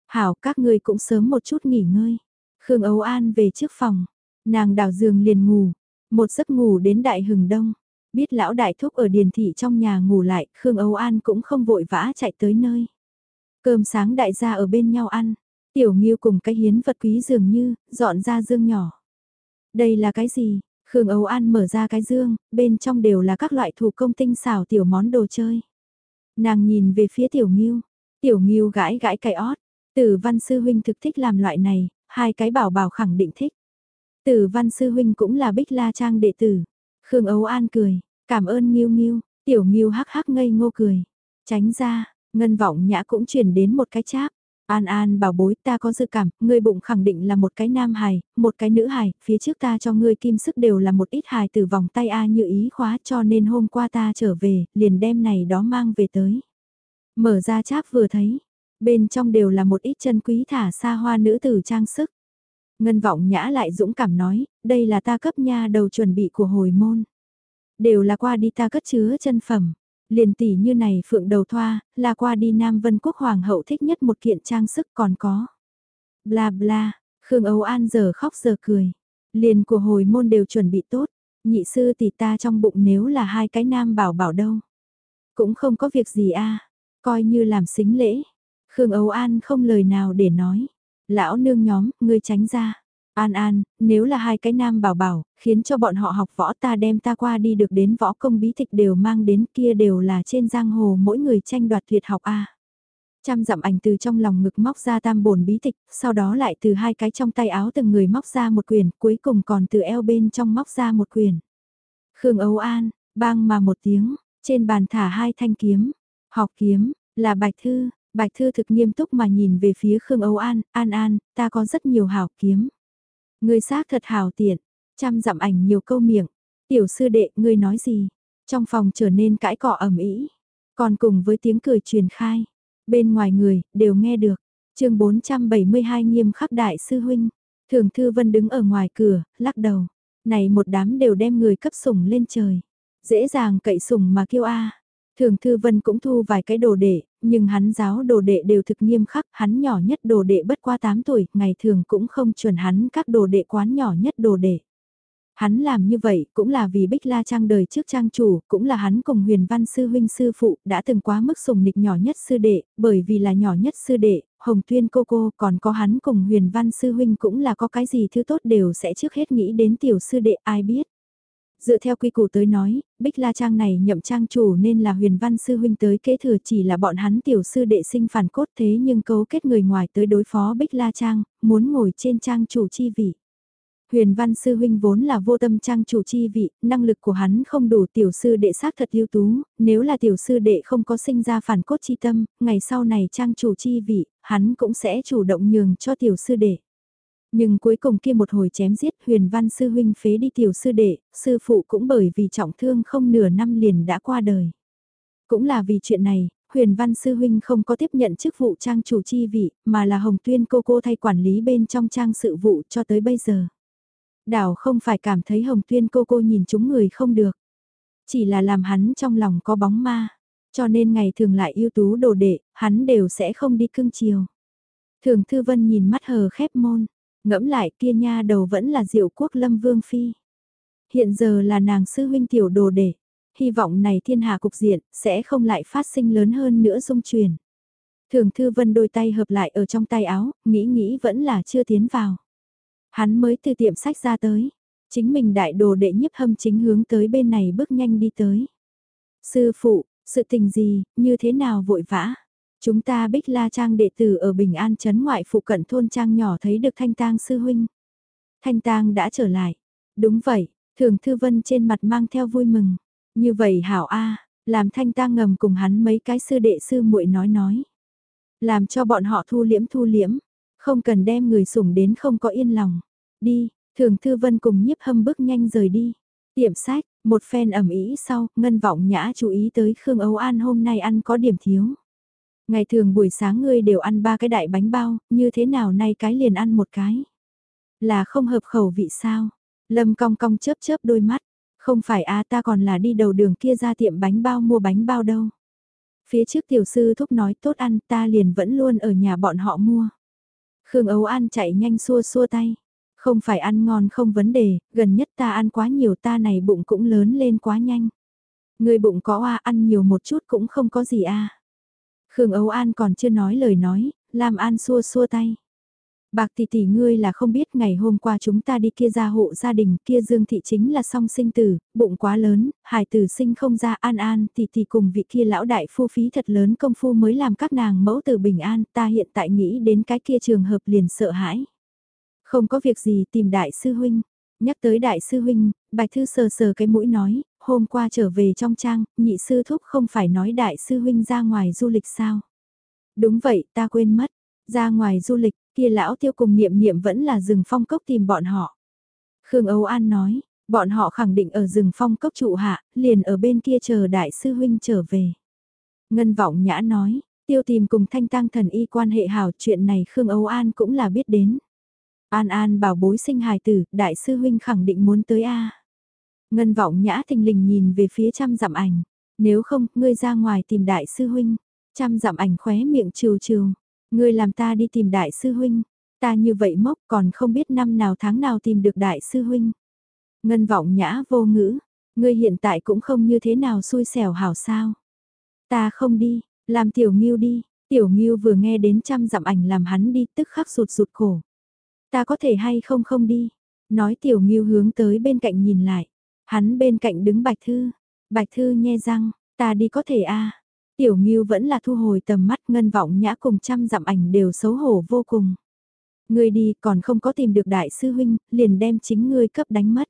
Hảo, các ngươi cũng sớm một chút nghỉ ngơi. Khương Âu An về trước phòng, nàng đào giường liền ngủ, một giấc ngủ đến đại hừng đông. Biết lão đại thúc ở điền thị trong nhà ngủ lại, Khương Âu An cũng không vội vã chạy tới nơi. Cơm sáng đại gia ở bên nhau ăn, tiểu nghiêu cùng cái hiến vật quý dường như, dọn ra dương nhỏ. Đây là cái gì? Khương Âu An mở ra cái dương, bên trong đều là các loại thủ công tinh xảo tiểu món đồ chơi. Nàng nhìn về phía tiểu nghiêu, tiểu nghiêu gãi gãi cái ót, tử văn sư huynh thực thích làm loại này, hai cái bảo bảo khẳng định thích. Tử văn sư huynh cũng là bích la trang đệ tử. Khương Âu An cười, cảm ơn nghiêu nghiêu, tiểu nghiêu hắc hắc ngây ngô cười. Tránh ra, ngân vọng nhã cũng truyền đến một cái cháp. An An bảo bối ta có dự cảm, ngươi bụng khẳng định là một cái nam hài, một cái nữ hài, phía trước ta cho ngươi kim sức đều là một ít hài từ vòng tay A như ý khóa cho nên hôm qua ta trở về, liền đem này đó mang về tới. Mở ra cháp vừa thấy, bên trong đều là một ít chân quý thả xa hoa nữ tử trang sức. Ngân vọng nhã lại dũng cảm nói, đây là ta cấp nha đầu chuẩn bị của hồi môn. Đều là qua đi ta cất chứa chân phẩm. Liền tỷ như này phượng đầu thoa, là qua đi Nam Vân Quốc Hoàng hậu thích nhất một kiện trang sức còn có. Bla bla, Khương Âu An giờ khóc giờ cười. Liền của hồi môn đều chuẩn bị tốt, nhị sư tỷ ta trong bụng nếu là hai cái nam bảo bảo đâu. Cũng không có việc gì a coi như làm xính lễ. Khương Âu An không lời nào để nói. Lão nương nhóm, ngươi tránh ra. An An, nếu là hai cái nam bảo bảo, khiến cho bọn họ học võ ta đem ta qua đi được đến võ công bí tịch đều mang đến kia đều là trên giang hồ mỗi người tranh đoạt tuyệt học A. Trăm dặm ảnh từ trong lòng ngực móc ra tam bổn bí tịch, sau đó lại từ hai cái trong tay áo từng người móc ra một quyền, cuối cùng còn từ eo bên trong móc ra một quyền. Khương Âu An, bang mà một tiếng, trên bàn thả hai thanh kiếm, học kiếm, là bạch thư, bạch thư thực nghiêm túc mà nhìn về phía Khương Âu An, An An, ta có rất nhiều hảo kiếm. Ngươi xác thật hào tiện, chăm dặm ảnh nhiều câu miệng. Tiểu sư đệ, ngươi nói gì? Trong phòng trở nên cãi cọ ẩm ý. Còn cùng với tiếng cười truyền khai. Bên ngoài người, đều nghe được. chương 472 nghiêm khắc đại sư huynh. Thường Thư Vân đứng ở ngoài cửa, lắc đầu. Này một đám đều đem người cấp sủng lên trời. Dễ dàng cậy sủng mà kêu a Thường Thư Vân cũng thu vài cái đồ đệ, nhưng hắn giáo đồ đệ đều thực nghiêm khắc, hắn nhỏ nhất đồ đệ bất qua 8 tuổi, ngày thường cũng không chuẩn hắn các đồ đệ quán nhỏ nhất đồ đệ. Hắn làm như vậy cũng là vì Bích La Trang đời trước trang chủ, cũng là hắn cùng huyền văn sư huynh sư phụ đã từng quá mức sùng nịch nhỏ nhất sư đệ, bởi vì là nhỏ nhất sư đệ, Hồng Tuyên cô cô còn có hắn cùng huyền văn sư huynh cũng là có cái gì thứ tốt đều sẽ trước hết nghĩ đến tiểu sư đệ ai biết. Dựa theo quy củ tới nói, Bích La Trang này nhậm trang chủ nên là huyền văn sư huynh tới kế thừa chỉ là bọn hắn tiểu sư đệ sinh phản cốt thế nhưng cấu kết người ngoài tới đối phó Bích La Trang, muốn ngồi trên trang chủ chi vị. Huyền văn sư huynh vốn là vô tâm trang chủ chi vị, năng lực của hắn không đủ tiểu sư đệ xác thật ưu tú, nếu là tiểu sư đệ không có sinh ra phản cốt chi tâm, ngày sau này trang chủ chi vị, hắn cũng sẽ chủ động nhường cho tiểu sư đệ. Nhưng cuối cùng kia một hồi chém giết huyền văn sư huynh phế đi tiểu sư đệ, sư phụ cũng bởi vì trọng thương không nửa năm liền đã qua đời. Cũng là vì chuyện này, huyền văn sư huynh không có tiếp nhận chức vụ trang chủ chi vị, mà là hồng tuyên cô cô thay quản lý bên trong trang sự vụ cho tới bây giờ. Đảo không phải cảm thấy hồng tuyên cô cô nhìn chúng người không được, chỉ là làm hắn trong lòng có bóng ma, cho nên ngày thường lại ưu tú đồ đệ, hắn đều sẽ không đi cưng chiều. Thường Thư Vân nhìn mắt hờ khép môn, ngẫm lại kia nha đầu vẫn là diệu quốc lâm vương phi. Hiện giờ là nàng sư huynh tiểu đồ đệ, hy vọng này thiên hạ cục diện sẽ không lại phát sinh lớn hơn nữa dung truyền. Thường Thư Vân đôi tay hợp lại ở trong tay áo, nghĩ nghĩ vẫn là chưa tiến vào. Hắn mới từ tiệm sách ra tới, chính mình đại đồ đệ nhiếp hâm chính hướng tới bên này bước nhanh đi tới. Sư phụ, sự tình gì, như thế nào vội vã? Chúng ta bích la trang đệ tử ở Bình An Trấn ngoại phụ cận thôn trang nhỏ thấy được thanh tang sư huynh. Thanh tang đã trở lại. Đúng vậy, thường thư vân trên mặt mang theo vui mừng. Như vậy hảo A, làm thanh tang ngầm cùng hắn mấy cái sư đệ sư muội nói nói. Làm cho bọn họ thu liễm thu liễm, không cần đem người sủng đến không có yên lòng. Đi, thường thư vân cùng nhiếp hâm bước nhanh rời đi. Tiệm sách, một phen ẩm ý sau, ngân vọng nhã chú ý tới Khương Âu An hôm nay ăn có điểm thiếu. Ngày thường buổi sáng ngươi đều ăn ba cái đại bánh bao, như thế nào nay cái liền ăn một cái. Là không hợp khẩu vị sao? Lâm cong cong chớp chớp đôi mắt. Không phải à ta còn là đi đầu đường kia ra tiệm bánh bao mua bánh bao đâu. Phía trước tiểu sư thúc nói tốt ăn ta liền vẫn luôn ở nhà bọn họ mua. Khương Ấu An chạy nhanh xua xua tay. Không phải ăn ngon không vấn đề, gần nhất ta ăn quá nhiều ta này bụng cũng lớn lên quá nhanh. Người bụng có a ăn nhiều một chút cũng không có gì a. Khương Âu An còn chưa nói lời nói, Lam An xua xua tay. Bạc tỷ tỷ ngươi là không biết ngày hôm qua chúng ta đi kia ra hộ gia đình kia Dương Thị chính là song sinh tử, bụng quá lớn, hài tử sinh không ra an an tỷ tỷ cùng vị kia lão đại phu phí thật lớn công phu mới làm các nàng mẫu tử bình an ta hiện tại nghĩ đến cái kia trường hợp liền sợ hãi. Không có việc gì tìm đại sư huynh. Nhắc tới đại sư huynh, bạch thư sờ sờ cái mũi nói, hôm qua trở về trong trang, nhị sư thúc không phải nói đại sư huynh ra ngoài du lịch sao. Đúng vậy, ta quên mất. Ra ngoài du lịch, kia lão tiêu cùng niệm niệm vẫn là rừng phong cốc tìm bọn họ. Khương Âu An nói, bọn họ khẳng định ở rừng phong cốc trụ hạ, liền ở bên kia chờ đại sư huynh trở về. Ngân vọng nhã nói, tiêu tìm cùng thanh tăng thần y quan hệ hảo chuyện này Khương Âu An cũng là biết đến. An An bảo bối sinh hài tử, đại sư huynh khẳng định muốn tới A. Ngân vọng nhã thình lình nhìn về phía trăm dặm ảnh. Nếu không, ngươi ra ngoài tìm đại sư huynh. Trăm dặm ảnh khóe miệng trừ trừ. Ngươi làm ta đi tìm đại sư huynh. Ta như vậy mốc còn không biết năm nào tháng nào tìm được đại sư huynh. Ngân vọng nhã vô ngữ. Ngươi hiện tại cũng không như thế nào xui xẻo hảo sao. Ta không đi, làm tiểu nghiêu đi. Tiểu nghiêu vừa nghe đến trăm dặm ảnh làm hắn đi tức khắc sụt sụt cổ. Ta có thể hay không không đi. Nói tiểu nghiêu hướng tới bên cạnh nhìn lại. Hắn bên cạnh đứng Bạch Thư. Bạch Thư nhe răng, ta đi có thể a Tiểu nghiêu vẫn là thu hồi tầm mắt ngân vọng nhã cùng trăm dặm ảnh đều xấu hổ vô cùng. Ngươi đi còn không có tìm được đại sư huynh, liền đem chính ngươi cấp đánh mất.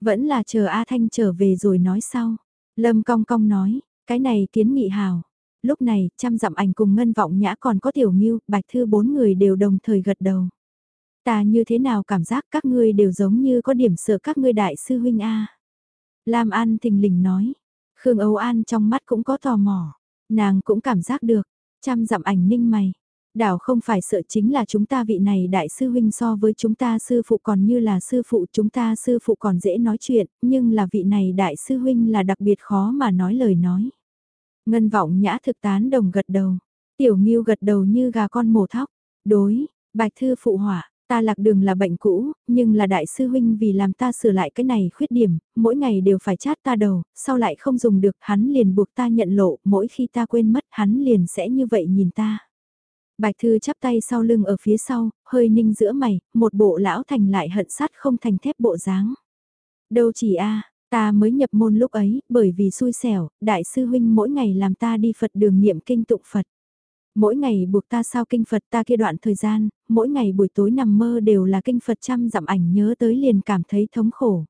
Vẫn là chờ A Thanh trở về rồi nói sau. Lâm cong cong nói, cái này kiến nghị hào. Lúc này, trăm dặm ảnh cùng ngân vọng nhã còn có tiểu nghiêu, bạch thư bốn người đều đồng thời gật đầu. Ta như thế nào cảm giác các ngươi đều giống như có điểm sợ các ngươi đại sư huynh A. Lam An thình lình nói. Khương Âu An trong mắt cũng có tò mò. Nàng cũng cảm giác được. Chăm dặm ảnh ninh mày. Đảo không phải sợ chính là chúng ta vị này đại sư huynh so với chúng ta sư phụ còn như là sư phụ chúng ta sư phụ còn dễ nói chuyện, nhưng là vị này đại sư huynh là đặc biệt khó mà nói lời nói. Ngân vọng nhã thực tán đồng gật đầu, tiểu nghiêu gật đầu như gà con mổ thóc, đối, bạch thư phụ hỏa, Ta lạc đường là bệnh cũ, nhưng là đại sư huynh vì làm ta sửa lại cái này khuyết điểm, mỗi ngày đều phải chát ta đầu, sau lại không dùng được, hắn liền buộc ta nhận lộ, mỗi khi ta quên mất hắn liền sẽ như vậy nhìn ta. Bạch Thư chắp tay sau lưng ở phía sau, hơi ninh giữa mày, một bộ lão thành lại hận sắt không thành thép bộ dáng. Đâu chỉ a ta mới nhập môn lúc ấy, bởi vì xui xẻo, đại sư huynh mỗi ngày làm ta đi Phật đường niệm kinh tụng Phật. Mỗi ngày buộc ta sao kinh Phật ta kia đoạn thời gian, mỗi ngày buổi tối nằm mơ đều là kinh Phật trăm dặm ảnh nhớ tới liền cảm thấy thống khổ.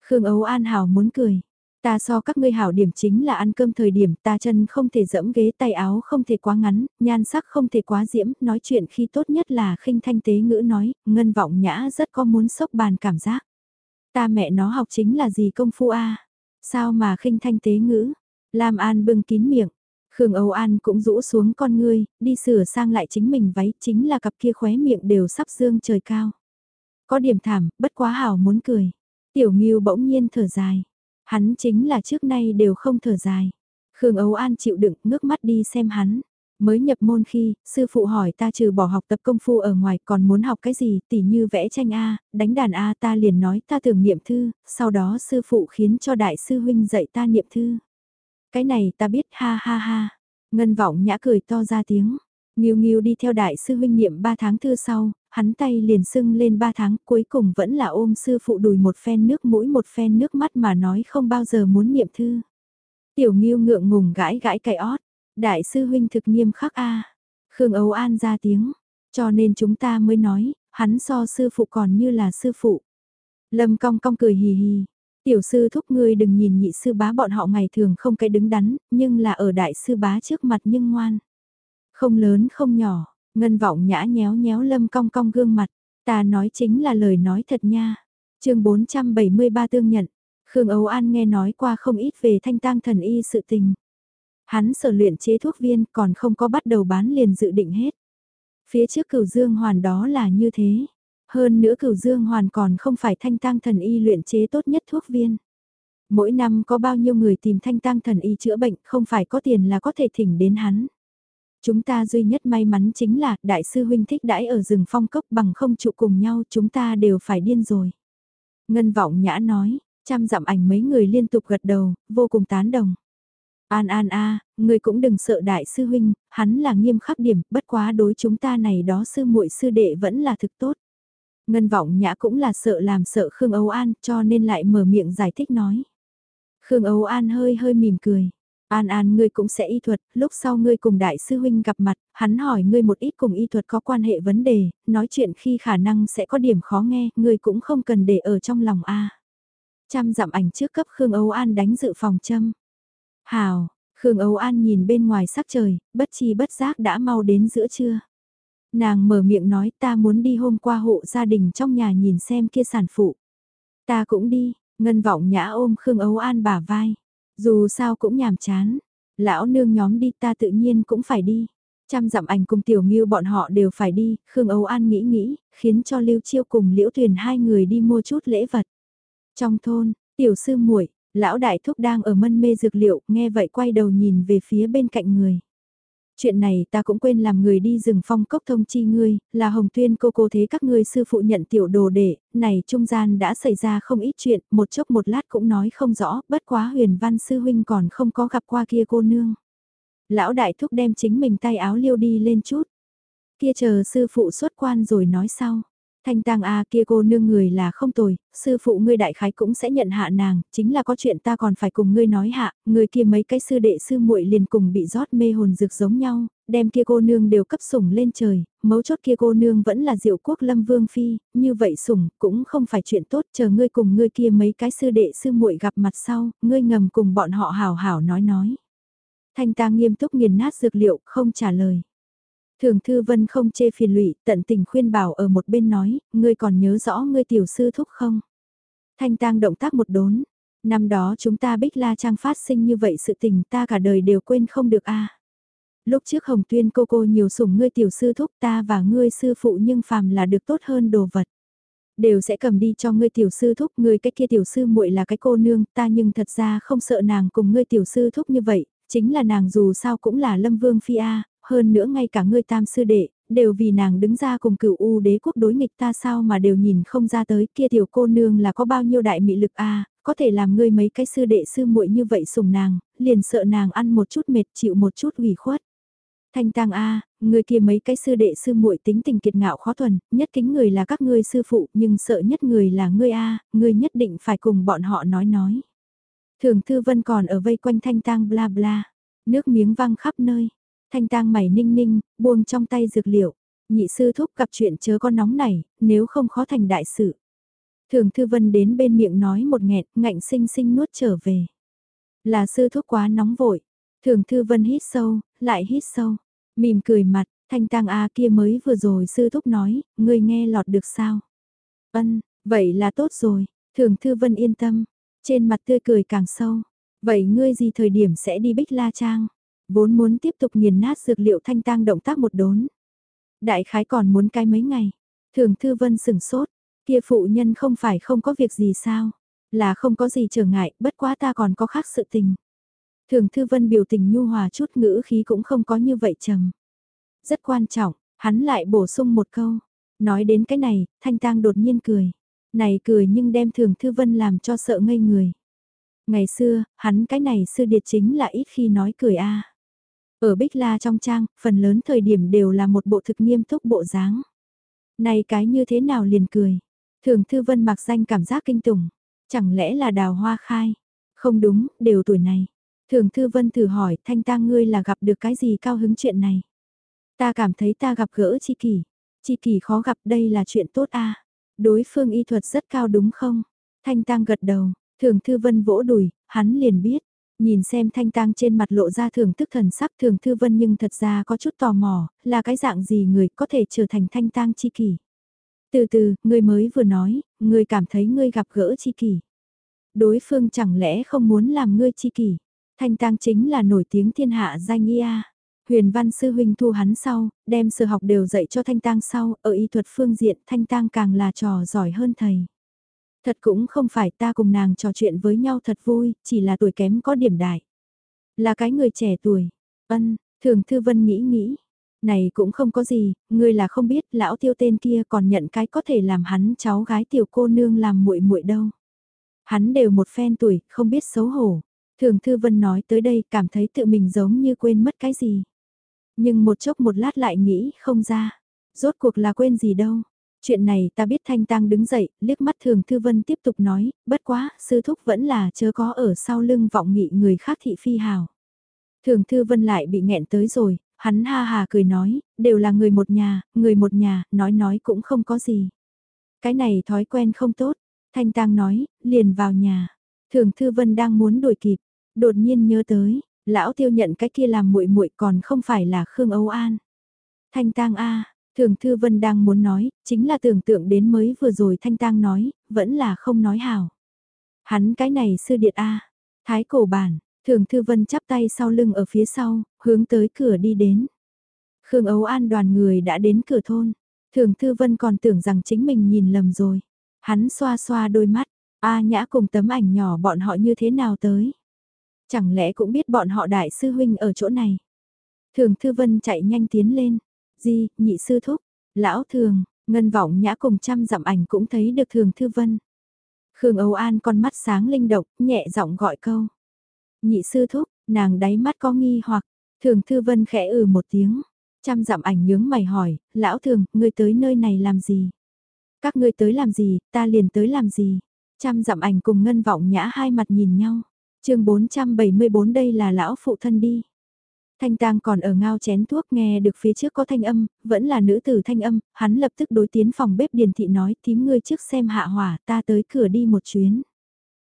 Khương Ấu An Hảo muốn cười. Ta so các ngươi hảo điểm chính là ăn cơm thời điểm ta chân không thể dẫm ghế tay áo không thể quá ngắn, nhan sắc không thể quá diễm, nói chuyện khi tốt nhất là khinh thanh tế ngữ nói, ngân vọng nhã rất có muốn sốc bàn cảm giác. Ta mẹ nó học chính là gì công phu a Sao mà khinh thanh tế ngữ? Lam An bưng kín miệng, Khương Âu An cũng rũ xuống con ngươi, đi sửa sang lại chính mình váy, chính là cặp kia khóe miệng đều sắp dương trời cao. Có điểm thảm, bất quá hảo muốn cười. Tiểu Ngưu bỗng nhiên thở dài. Hắn chính là trước nay đều không thở dài. Khương Âu An chịu đựng, ngước mắt đi xem hắn. Mới nhập môn khi, sư phụ hỏi ta trừ bỏ học tập công phu ở ngoài còn muốn học cái gì, tỉ như vẽ tranh A, đánh đàn A ta liền nói ta tưởng niệm thư, sau đó sư phụ khiến cho đại sư huynh dạy ta niệm thư. Cái này ta biết ha ha ha. Ngân vọng nhã cười to ra tiếng. Nghiêu nghiêu đi theo đại sư huynh niệm 3 tháng thư sau, hắn tay liền sưng lên 3 tháng cuối cùng vẫn là ôm sư phụ đùi một phen nước mũi một phen nước mắt mà nói không bao giờ muốn niệm thư. Tiểu nghiêu ngượng ngùng gãi gãi cày ót, đại sư huynh thực nghiêm khắc a Khương Âu An ra tiếng, cho nên chúng ta mới nói, hắn so sư phụ còn như là sư phụ. Lâm cong cong cười hì hì, Tiểu sư thúc ngươi đừng nhìn nhị sư bá bọn họ ngày thường không cái đứng đắn, nhưng là ở đại sư bá trước mặt nhưng ngoan. Không lớn không nhỏ, ngân vọng nhã nhéo nhéo lâm cong cong gương mặt, ta nói chính là lời nói thật nha. chương 473 tương nhận, Khương Âu An nghe nói qua không ít về thanh tang thần y sự tình. Hắn sở luyện chế thuốc viên còn không có bắt đầu bán liền dự định hết. Phía trước cửu dương hoàn đó là như thế. Hơn nữa cửu dương hoàn còn không phải thanh tang thần y luyện chế tốt nhất thuốc viên. Mỗi năm có bao nhiêu người tìm thanh tang thần y chữa bệnh không phải có tiền là có thể thỉnh đến hắn. Chúng ta duy nhất may mắn chính là đại sư huynh thích đãi ở rừng phong cốc bằng không trụ cùng nhau chúng ta đều phải điên rồi. Ngân vọng nhã nói, chăm dặm ảnh mấy người liên tục gật đầu, vô cùng tán đồng. An An a, người cũng đừng sợ đại sư huynh, hắn là nghiêm khắc điểm, bất quá đối chúng ta này đó sư muội sư đệ vẫn là thực tốt. Ngân vọng nhã cũng là sợ làm sợ Khương Âu An cho nên lại mở miệng giải thích nói. Khương Âu An hơi hơi mỉm cười. An An ngươi cũng sẽ y thuật, lúc sau ngươi cùng đại sư huynh gặp mặt, hắn hỏi ngươi một ít cùng y thuật có quan hệ vấn đề, nói chuyện khi khả năng sẽ có điểm khó nghe, ngươi cũng không cần để ở trong lòng a. Trăm dặm ảnh trước cấp Khương Âu An đánh dự phòng châm. Hào, Khương Âu An nhìn bên ngoài sắc trời, bất chi bất giác đã mau đến giữa trưa. Nàng mở miệng nói ta muốn đi hôm qua hộ gia đình trong nhà nhìn xem kia sản phụ. Ta cũng đi, ngân vọng nhã ôm Khương Ấu An bả vai. Dù sao cũng nhàm chán. Lão nương nhóm đi ta tự nhiên cũng phải đi. Trăm dặm ảnh cùng tiểu nghiêu bọn họ đều phải đi, Khương Ấu An nghĩ nghĩ, khiến cho Lưu Chiêu cùng Liễu Tuyền hai người đi mua chút lễ vật. Trong thôn, tiểu sư muội lão đại thúc đang ở mân mê dược liệu, nghe vậy quay đầu nhìn về phía bên cạnh người. Chuyện này ta cũng quên làm người đi rừng phong cốc thông chi ngươi, là hồng tuyên cô cô thế các ngươi sư phụ nhận tiểu đồ đệ, này trung gian đã xảy ra không ít chuyện, một chốc một lát cũng nói không rõ, bất quá huyền văn sư huynh còn không có gặp qua kia cô nương. Lão đại thúc đem chính mình tay áo liêu đi lên chút, kia chờ sư phụ xuất quan rồi nói sau. Thanh tang a kia cô nương người là không tồi, sư phụ ngươi đại khái cũng sẽ nhận hạ nàng, chính là có chuyện ta còn phải cùng ngươi nói hạ, người kia mấy cái sư đệ sư muội liền cùng bị rót mê hồn rực giống nhau, đem kia cô nương đều cấp sủng lên trời, mấu chốt kia cô nương vẫn là diệu quốc lâm vương phi, như vậy sủng cũng không phải chuyện tốt, chờ ngươi cùng ngươi kia mấy cái sư đệ sư muội gặp mặt sau, ngươi ngầm cùng bọn họ hào hảo nói nói. Thanh tang nghiêm túc nghiền nát dược liệu, không trả lời. Thường Thư Vân không chê phiền lụy, tận tình khuyên bảo ở một bên nói, ngươi còn nhớ rõ ngươi tiểu sư thúc không? Thanh tang động tác một đốn, năm đó chúng ta bích la trang phát sinh như vậy sự tình ta cả đời đều quên không được a. Lúc trước Hồng Tuyên cô cô nhiều sủng ngươi tiểu sư thúc ta và ngươi sư phụ nhưng phàm là được tốt hơn đồ vật đều sẽ cầm đi cho ngươi tiểu sư thúc, ngươi cái kia tiểu sư muội là cái cô nương, ta nhưng thật ra không sợ nàng cùng ngươi tiểu sư thúc như vậy, chính là nàng dù sao cũng là Lâm Vương phi a, hơn nữa ngay cả ngươi tam sư đệ, đều vì nàng đứng ra cùng cửu u đế quốc đối nghịch ta sao mà đều nhìn không ra tới kia tiểu cô nương là có bao nhiêu đại mị lực a có thể làm ngươi mấy cái sư đệ sư muội như vậy sùng nàng, liền sợ nàng ăn một chút mệt chịu một chút ủy khuất. Thanh tang a, người kia mấy cái sư đệ sư muội tính tình kiệt ngạo khó thuần, nhất kính người là các ngươi sư phụ, nhưng sợ nhất người là ngươi a, ngươi nhất định phải cùng bọn họ nói nói. Thường Thư Vân còn ở vây quanh thanh tang bla bla, nước miếng văng khắp nơi. Thanh tang mày ninh ninh, buông trong tay dược liệu. Nhị sư thúc gặp chuyện chớ con nóng này, nếu không khó thành đại sự. Thường Thư Vân đến bên miệng nói một nghẹn, ngạnh sinh sinh nuốt trở về. Là sư thúc quá nóng vội. Thường Thư Vân hít sâu, lại hít sâu. Mỉm cười mặt, thanh tang A kia mới vừa rồi sư thúc nói, ngươi nghe lọt được sao? vân vậy là tốt rồi. Thường Thư Vân yên tâm. Trên mặt tươi cười càng sâu. Vậy ngươi gì thời điểm sẽ đi Bích La Trang? Vốn muốn tiếp tục nghiền nát dược liệu thanh tang động tác một đốn. Đại khái còn muốn cái mấy ngày. Thường Thư Vân sừng sốt, kia phụ nhân không phải không có việc gì sao? Là không có gì trở ngại, bất quá ta còn có khác sự tình. Thường Thư Vân biểu tình nhu hòa chút ngữ khí cũng không có như vậy trầm. Rất quan trọng, hắn lại bổ sung một câu. Nói đến cái này, Thanh Tang đột nhiên cười. Này cười nhưng đem Thường Thư Vân làm cho sợ ngây người. Ngày xưa, hắn cái này sư điệt chính là ít khi nói cười a. Ở Bích La trong trang, phần lớn thời điểm đều là một bộ thực nghiêm túc bộ dáng. Này cái như thế nào liền cười. Thường Thư Vân mặc danh cảm giác kinh tủng. Chẳng lẽ là đào hoa khai? Không đúng, đều tuổi này. Thường Thư Vân thử hỏi thanh tang ngươi là gặp được cái gì cao hứng chuyện này. Ta cảm thấy ta gặp gỡ chi kỷ. Chi kỷ khó gặp đây là chuyện tốt a Đối phương y thuật rất cao đúng không? Thanh tang gật đầu, thường Thư Vân vỗ đùi, hắn liền biết. Nhìn xem thanh tang trên mặt lộ ra thường tức thần sắc thường Thư Vân nhưng thật ra có chút tò mò, là cái dạng gì người có thể trở thành thanh tang chi kỷ. Từ từ, người mới vừa nói, người cảm thấy ngươi gặp gỡ chi kỷ. Đối phương chẳng lẽ không muốn làm ngươi chi kỷ. Thanh tang chính là nổi tiếng thiên hạ danh ia. Huyền văn sư huynh thu hắn sau, đem sự học đều dạy cho thanh tang sau, ở y thuật phương diện thanh tang càng là trò giỏi hơn thầy. Thật cũng không phải ta cùng nàng trò chuyện với nhau thật vui, chỉ là tuổi kém có điểm đại. Là cái người trẻ tuổi. Ân, thường thư vân nghĩ nghĩ, này cũng không có gì, ngươi là không biết lão tiêu tên kia còn nhận cái có thể làm hắn cháu gái tiểu cô nương làm muội muội đâu. Hắn đều một phen tuổi, không biết xấu hổ. Thường Thư Vân nói tới đây cảm thấy tự mình giống như quên mất cái gì. Nhưng một chốc một lát lại nghĩ không ra. Rốt cuộc là quên gì đâu. Chuyện này ta biết Thanh Tăng đứng dậy, liếc mắt Thường Thư Vân tiếp tục nói, bất quá, sư thúc vẫn là chớ có ở sau lưng vọng nghị người khác thị phi hào. Thường Thư Vân lại bị nghẹn tới rồi, Hắn ha hà cười nói, đều là người một nhà, người một nhà, nói nói cũng không có gì. Cái này thói quen không tốt, Thanh Tăng nói, liền vào nhà. Thường Thư Vân đang muốn đuổi kịp, đột nhiên nhớ tới, lão tiêu nhận cái kia làm muội muội còn không phải là Khương Âu An. Thanh Tăng a, Thường Thư Vân đang muốn nói, chính là tưởng tượng đến mới vừa rồi Thanh Tăng nói, vẫn là không nói hảo. Hắn cái này sư điện a, thái cổ bản, Thường Thư Vân chắp tay sau lưng ở phía sau, hướng tới cửa đi đến. Khương Ấu An đoàn người đã đến cửa thôn. Thường Thư Vân còn tưởng rằng chính mình nhìn lầm rồi. Hắn xoa xoa đôi mắt, A Nhã cùng tấm ảnh nhỏ bọn họ như thế nào tới. Chẳng lẽ cũng biết bọn họ đại sư huynh ở chỗ này. Thường Thư Vân chạy nhanh tiến lên. Di, nhị sư thúc, lão thường, ngân vọng nhã cùng trăm dặm ảnh cũng thấy được Thường Thư Vân. Khương Âu An con mắt sáng linh động, nhẹ giọng gọi câu. Nhị sư thúc, nàng đáy mắt có nghi hoặc, thường thư vân khẽ ừ một tiếng. Trăm dặm ảnh nhướng mày hỏi, lão thường, ngươi tới nơi này làm gì? Các ngươi tới làm gì, ta liền tới làm gì? Trăm dặm ảnh cùng ngân vọng nhã hai mặt nhìn nhau. chương 474 đây là lão phụ thân đi. Thanh tang còn ở ngao chén thuốc nghe được phía trước có thanh âm, vẫn là nữ tử thanh âm, hắn lập tức đối tiến phòng bếp điền thị nói tím ngươi trước xem hạ hỏa ta tới cửa đi một chuyến.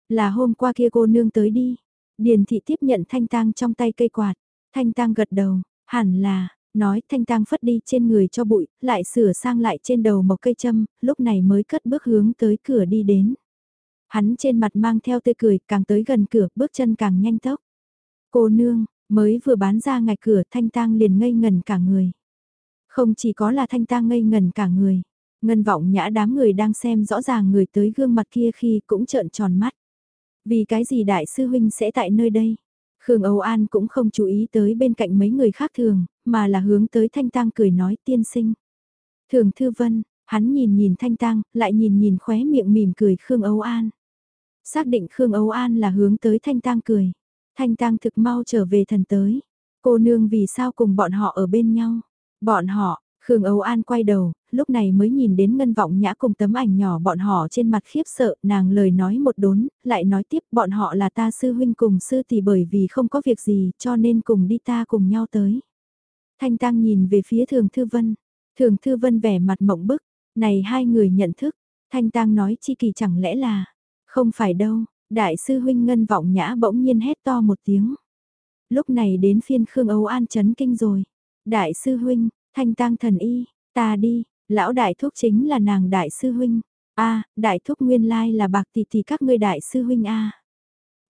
Là hôm qua kia cô nương tới đi, Điền thị tiếp nhận thanh tang trong tay cây quạt. Thanh tang gật đầu, hẳn là, nói thanh tang phất đi trên người cho bụi, lại sửa sang lại trên đầu một cây châm, lúc này mới cất bước hướng tới cửa đi đến. Hắn trên mặt mang theo tươi cười, càng tới gần cửa, bước chân càng nhanh tốc. Cô nương, mới vừa bán ra ngạch cửa thanh tang liền ngây ngần cả người. Không chỉ có là thanh tang ngây ngần cả người, ngân vọng nhã đám người đang xem rõ ràng người tới gương mặt kia khi cũng trợn tròn mắt. Vì cái gì đại sư huynh sẽ tại nơi đây? Khương Âu An cũng không chú ý tới bên cạnh mấy người khác thường, mà là hướng tới Thanh Tăng cười nói tiên sinh. Thường Thư Vân, hắn nhìn nhìn Thanh Tăng, lại nhìn nhìn khóe miệng mỉm cười Khương Âu An. Xác định Khương Âu An là hướng tới Thanh Tăng cười. Thanh Tăng thực mau trở về thần tới. Cô nương vì sao cùng bọn họ ở bên nhau? Bọn họ, Khương Âu An quay đầu, lúc này mới nhìn đến ngân vọng nhã cùng tấm ảnh nhỏ bọn họ trên mặt khiếp sợ, nàng lời nói một đốn, lại nói tiếp bọn họ là ta sư huynh cùng sư tỷ bởi vì không có việc gì cho nên cùng đi ta cùng nhau tới. Thanh Tăng nhìn về phía Thường Thư Vân, Thường Thư Vân vẻ mặt mộng bức, này hai người nhận thức, Thanh Tăng nói chi kỳ chẳng lẽ là, không phải đâu, đại sư huynh ngân vọng nhã bỗng nhiên hét to một tiếng. Lúc này đến phiên Khương Âu An chấn kinh rồi, đại sư huynh, thanh tang thần y, ta đi, lão đại thúc chính là nàng đại sư huynh. A, đại thúc nguyên lai là bạc tỷ tỷ các ngươi đại sư huynh a.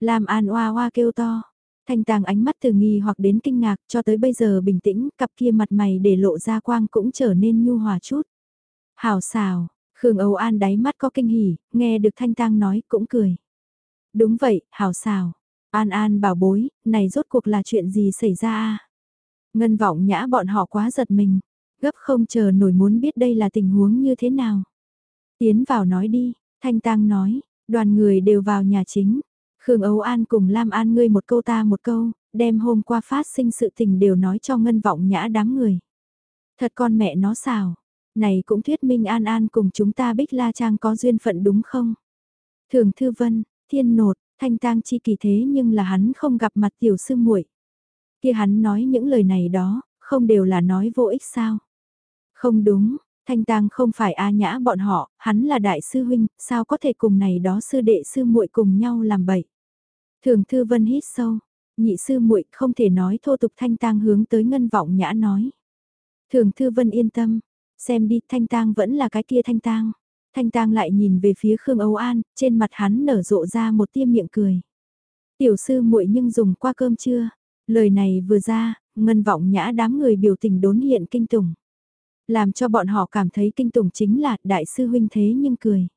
Lam An oa oa kêu to. Thanh tàng ánh mắt từ nghi hoặc đến kinh ngạc cho tới bây giờ bình tĩnh, cặp kia mặt mày để lộ ra quang cũng trở nên nhu hòa chút. Hảo xào, Khương Âu An đáy mắt có kinh hỉ, nghe được Thanh tàng nói cũng cười. Đúng vậy, hào xào. An An bảo bối, này rốt cuộc là chuyện gì xảy ra a? Ngân vọng nhã bọn họ quá giật mình, gấp không chờ nổi muốn biết đây là tình huống như thế nào. Tiến vào nói đi, Thanh Tăng nói, đoàn người đều vào nhà chính. Khương Âu An cùng Lam An ngươi một câu ta một câu, đem hôm qua phát sinh sự tình đều nói cho ngân vọng nhã đám người. Thật con mẹ nó xào, này cũng thuyết minh An An cùng chúng ta Bích La Trang có duyên phận đúng không? Thường Thư Vân, Thiên Nột, Thanh Tang chi kỳ thế nhưng là hắn không gặp mặt tiểu sư muội. Kia hắn nói những lời này đó, không đều là nói vô ích sao? Không đúng, Thanh Tang không phải A Nhã bọn họ, hắn là đại sư huynh, sao có thể cùng này đó sư đệ sư muội cùng nhau làm bậy. Thường Thư Vân hít sâu, nhị sư muội không thể nói thô tục Thanh Tang hướng tới ngân vọng nhã nói. Thường Thư Vân yên tâm, xem đi Thanh Tang vẫn là cái kia Thanh Tang. Thanh Tang lại nhìn về phía Khương Âu An, trên mặt hắn nở rộ ra một tia miệng cười. Tiểu sư muội nhưng dùng qua cơm chưa? Lời này vừa ra, ngân vọng nhã đám người biểu tình đốn hiện kinh tủng. Làm cho bọn họ cảm thấy kinh tủng chính là đại sư huynh thế nhưng cười.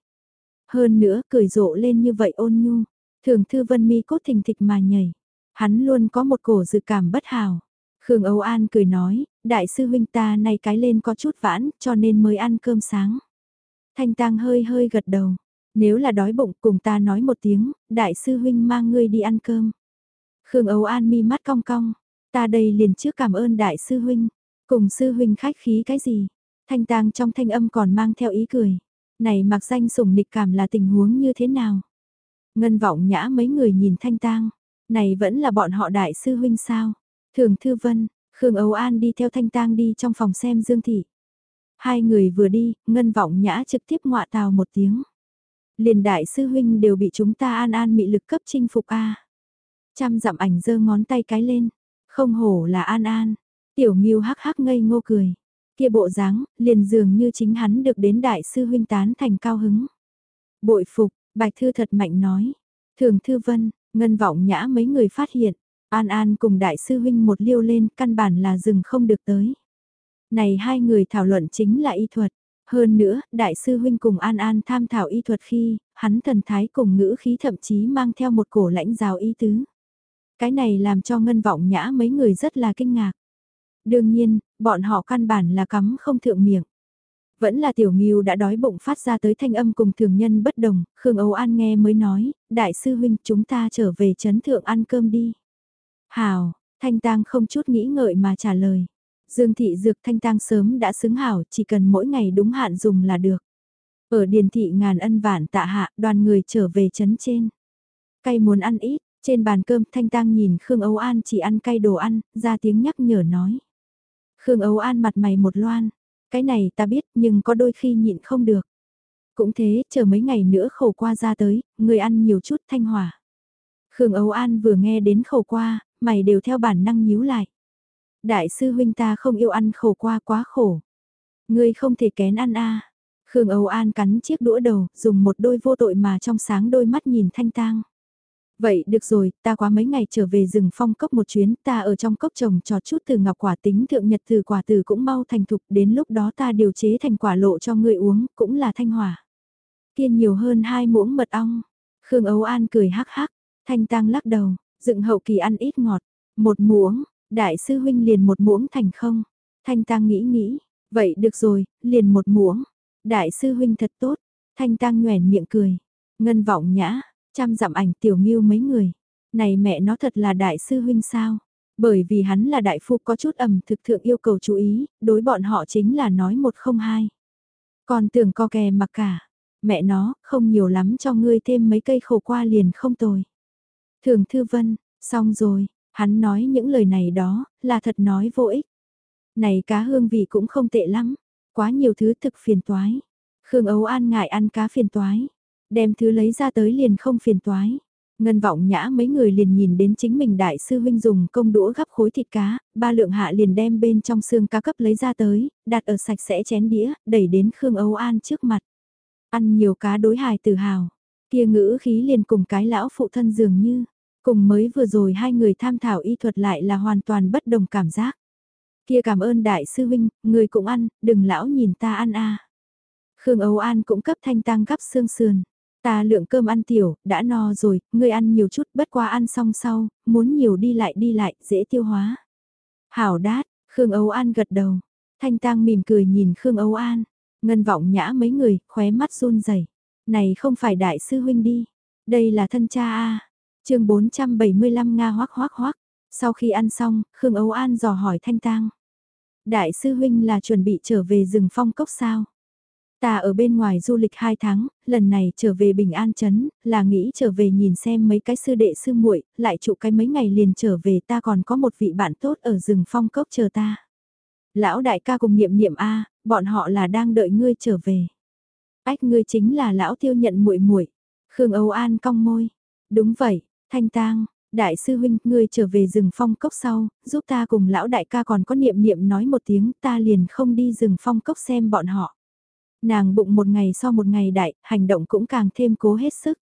Hơn nữa cười rộ lên như vậy ôn nhu, thường thư vân mi cốt thình thịch mà nhảy. Hắn luôn có một cổ dự cảm bất hào. Khương Âu An cười nói, đại sư huynh ta này cái lên có chút vãn cho nên mới ăn cơm sáng. Thanh tang hơi hơi gật đầu. Nếu là đói bụng cùng ta nói một tiếng, đại sư huynh mang ngươi đi ăn cơm. Khương Âu An mi mắt cong cong. Ta đây liền trước cảm ơn đại sư huynh. Cùng sư huynh khách khí cái gì? Thanh tang trong thanh âm còn mang theo ý cười. Này mặc danh sủng nịch cảm là tình huống như thế nào? Ngân vọng nhã mấy người nhìn Thanh tang. Này vẫn là bọn họ đại sư huynh sao? Thường Thư Vân, Khương Âu An đi theo Thanh tang đi trong phòng xem Dương Thị. Hai người vừa đi, ngân vọng nhã trực tiếp ngọa tào một tiếng. Liền đại sư huynh đều bị chúng ta an an mị lực cấp chinh phục a. Trăm dặm ảnh giơ ngón tay cái lên, không hổ là an an. Tiểu Nghiêu hắc hắc ngây ngô cười. Kia bộ dáng, liền dường như chính hắn được đến đại sư huynh tán thành cao hứng. Bội phục, Bạch Thư thật mạnh nói. Thường Thư Vân, Ngân Vọng Nhã mấy người phát hiện, An An cùng đại sư huynh một liêu lên, căn bản là dừng không được tới. Này hai người thảo luận chính là y thuật. Hơn nữa, đại sư huynh cùng An An tham thảo y thuật khi, hắn thần thái cùng ngữ khí thậm chí mang theo một cổ lãnh giáo y tứ. Cái này làm cho ngân vọng nhã mấy người rất là kinh ngạc. Đương nhiên, bọn họ căn bản là cắm không thượng miệng. Vẫn là tiểu nghiêu đã đói bụng phát ra tới thanh âm cùng thường nhân bất đồng, Khương Âu An nghe mới nói, đại sư huynh chúng ta trở về chấn thượng ăn cơm đi. Hào, thanh tang không chút nghĩ ngợi mà trả lời. Dương thị dược thanh tang sớm đã xứng hảo, chỉ cần mỗi ngày đúng hạn dùng là được. Ở điền thị ngàn ân vạn tạ hạ, đoàn người trở về chấn trên. Cay muốn ăn ít, trên bàn cơm thanh tang nhìn Khương Âu An chỉ ăn cay đồ ăn, ra tiếng nhắc nhở nói. Khương Âu An mặt mày một loan, cái này ta biết nhưng có đôi khi nhịn không được. Cũng thế, chờ mấy ngày nữa khổ qua ra tới, người ăn nhiều chút thanh hỏa. Khương Âu An vừa nghe đến khổ qua, mày đều theo bản năng nhíu lại. Đại sư huynh ta không yêu ăn khổ qua quá khổ. Ngươi không thể kén ăn a. Khương Âu An cắn chiếc đũa đầu, dùng một đôi vô tội mà trong sáng đôi mắt nhìn thanh tang. Vậy được rồi, ta quá mấy ngày trở về rừng phong cốc một chuyến, ta ở trong cốc trồng trò chút từ ngọc quả tính thượng nhật từ quả từ cũng mau thành thục, đến lúc đó ta điều chế thành quả lộ cho ngươi uống, cũng là thanh hỏa. Kiên nhiều hơn hai muỗng mật ong. Khương Âu An cười hắc hắc, thanh tang lắc đầu, dựng hậu kỳ ăn ít ngọt, một muỗng, Đại sư huynh liền một muỗng thành không? Thanh Tăng nghĩ nghĩ, vậy được rồi, liền một muỗng. Đại sư huynh thật tốt, Thanh Tăng nhoèn miệng cười. Ngân vọng nhã, chăm dặm ảnh tiểu nghiêu mấy người. Này mẹ nó thật là đại sư huynh sao? Bởi vì hắn là đại phu có chút ẩm thực thượng yêu cầu chú ý, đối bọn họ chính là nói một không hai. Còn tưởng co kè mặc cả, mẹ nó, không nhiều lắm cho ngươi thêm mấy cây khổ qua liền không tồi. Thường Thư Vân, xong rồi, Hắn nói những lời này đó, là thật nói vô ích. Này cá hương vị cũng không tệ lắm, quá nhiều thứ thực phiền toái. Khương Ấu An ngại ăn cá phiền toái, đem thứ lấy ra tới liền không phiền toái. Ngân vọng nhã mấy người liền nhìn đến chính mình đại sư huynh dùng công đũa gắp khối thịt cá, ba lượng hạ liền đem bên trong xương cá cấp lấy ra tới, đặt ở sạch sẽ chén đĩa, đẩy đến Khương Âu An trước mặt. Ăn nhiều cá đối hài tự hào, kia ngữ khí liền cùng cái lão phụ thân dường như, Cùng mới vừa rồi hai người tham thảo y thuật lại là hoàn toàn bất đồng cảm giác. Kia cảm ơn đại sư huynh, người cũng ăn, đừng lão nhìn ta ăn a. Khương Âu An cũng cấp thanh tăng gắp xương sườn. Ta lượng cơm ăn tiểu, đã no rồi, ngươi ăn nhiều chút bất qua ăn xong sau, muốn nhiều đi lại đi lại, dễ tiêu hóa. Hảo đát, Khương Âu An gật đầu. Thanh Tăng mỉm cười nhìn Khương Âu An. Ngân vọng nhã mấy người, khóe mắt run rẩy. Này không phải đại sư huynh đi. Đây là thân cha a chương 475 Nga hoác hoác hoác. Sau khi ăn xong, Khương Âu An dò hỏi Thanh tang Đại sư huynh là chuẩn bị trở về rừng phong cốc sao? Ta ở bên ngoài du lịch 2 tháng, lần này trở về Bình An Trấn, là nghĩ trở về nhìn xem mấy cái sư đệ sư muội, lại trụ cái mấy ngày liền trở về ta còn có một vị bạn tốt ở rừng phong cốc chờ ta. Lão đại ca cùng niệm niệm A, bọn họ là đang đợi ngươi trở về. Ách ngươi chính là lão tiêu nhận muội muội Khương Âu An cong môi. Đúng vậy, thanh tang, đại sư huynh, ngươi trở về rừng phong cốc sau, giúp ta cùng lão đại ca còn có niệm niệm nói một tiếng ta liền không đi rừng phong cốc xem bọn họ. Nàng bụng một ngày so một ngày đại, hành động cũng càng thêm cố hết sức.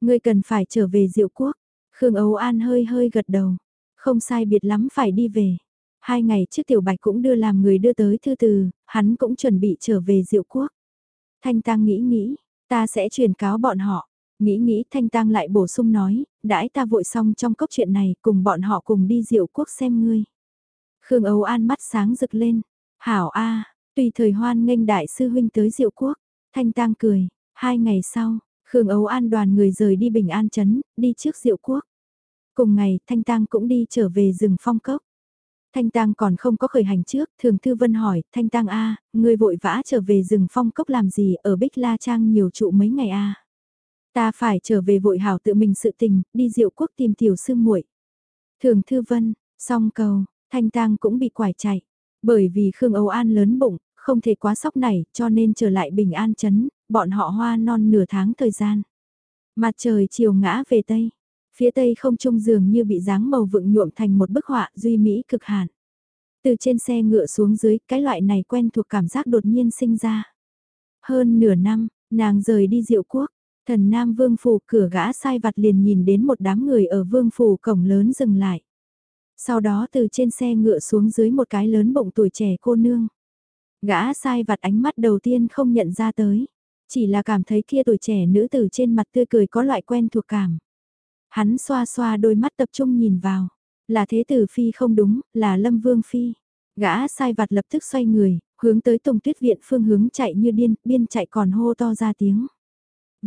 Ngươi cần phải trở về diệu quốc. Khương Âu An hơi hơi gật đầu. Không sai biệt lắm phải đi về. Hai ngày trước Tiểu Bạch cũng đưa làm người đưa tới thư từ, hắn cũng chuẩn bị trở về diệu quốc. Thanh Tăng nghĩ nghĩ, ta sẽ truyền cáo bọn họ. Nghĩ nghĩ Thanh tang lại bổ sung nói, đãi ta vội xong trong cốc chuyện này cùng bọn họ cùng đi diệu quốc xem ngươi. Khương Âu An mắt sáng rực lên. Hảo A, Tùy thời hoan nghênh đại sư huynh tới diệu quốc, thanh tang cười, hai ngày sau, Khương Ấu An đoàn người rời đi Bình An Trấn, đi trước diệu quốc. Cùng ngày, Thanh Tang cũng đi trở về rừng phong cốc. Thanh Tang còn không có khởi hành trước, Thường Thư Vân hỏi, Thanh Tang A, người vội vã trở về rừng phong cốc làm gì ở Bích La Trang nhiều trụ mấy ngày A. Ta phải trở về vội hảo tự mình sự tình, đi diệu quốc tìm tiểu sư muội. Thường Thư Vân, song cầu, Thanh Tang cũng bị quải chạy. Bởi vì Khương Âu An lớn bụng, không thể quá sốc này, cho nên trở lại bình an chấn, bọn họ hoa non nửa tháng thời gian. Mặt trời chiều ngã về Tây, phía Tây không trung dường như bị dáng màu vựng nhuộm thành một bức họa duy mỹ cực hạn. Từ trên xe ngựa xuống dưới, cái loại này quen thuộc cảm giác đột nhiên sinh ra. Hơn nửa năm, nàng rời đi diệu quốc, thần nam vương phủ cửa gã sai vặt liền nhìn đến một đám người ở vương phủ cổng lớn dừng lại. Sau đó từ trên xe ngựa xuống dưới một cái lớn bụng tuổi trẻ cô nương. Gã sai vặt ánh mắt đầu tiên không nhận ra tới. Chỉ là cảm thấy kia tuổi trẻ nữ tử trên mặt tươi cười có loại quen thuộc cảm. Hắn xoa xoa đôi mắt tập trung nhìn vào. Là thế tử phi không đúng, là lâm vương phi. Gã sai vặt lập tức xoay người, hướng tới tùng tuyết viện phương hướng chạy như điên, biên chạy còn hô to ra tiếng.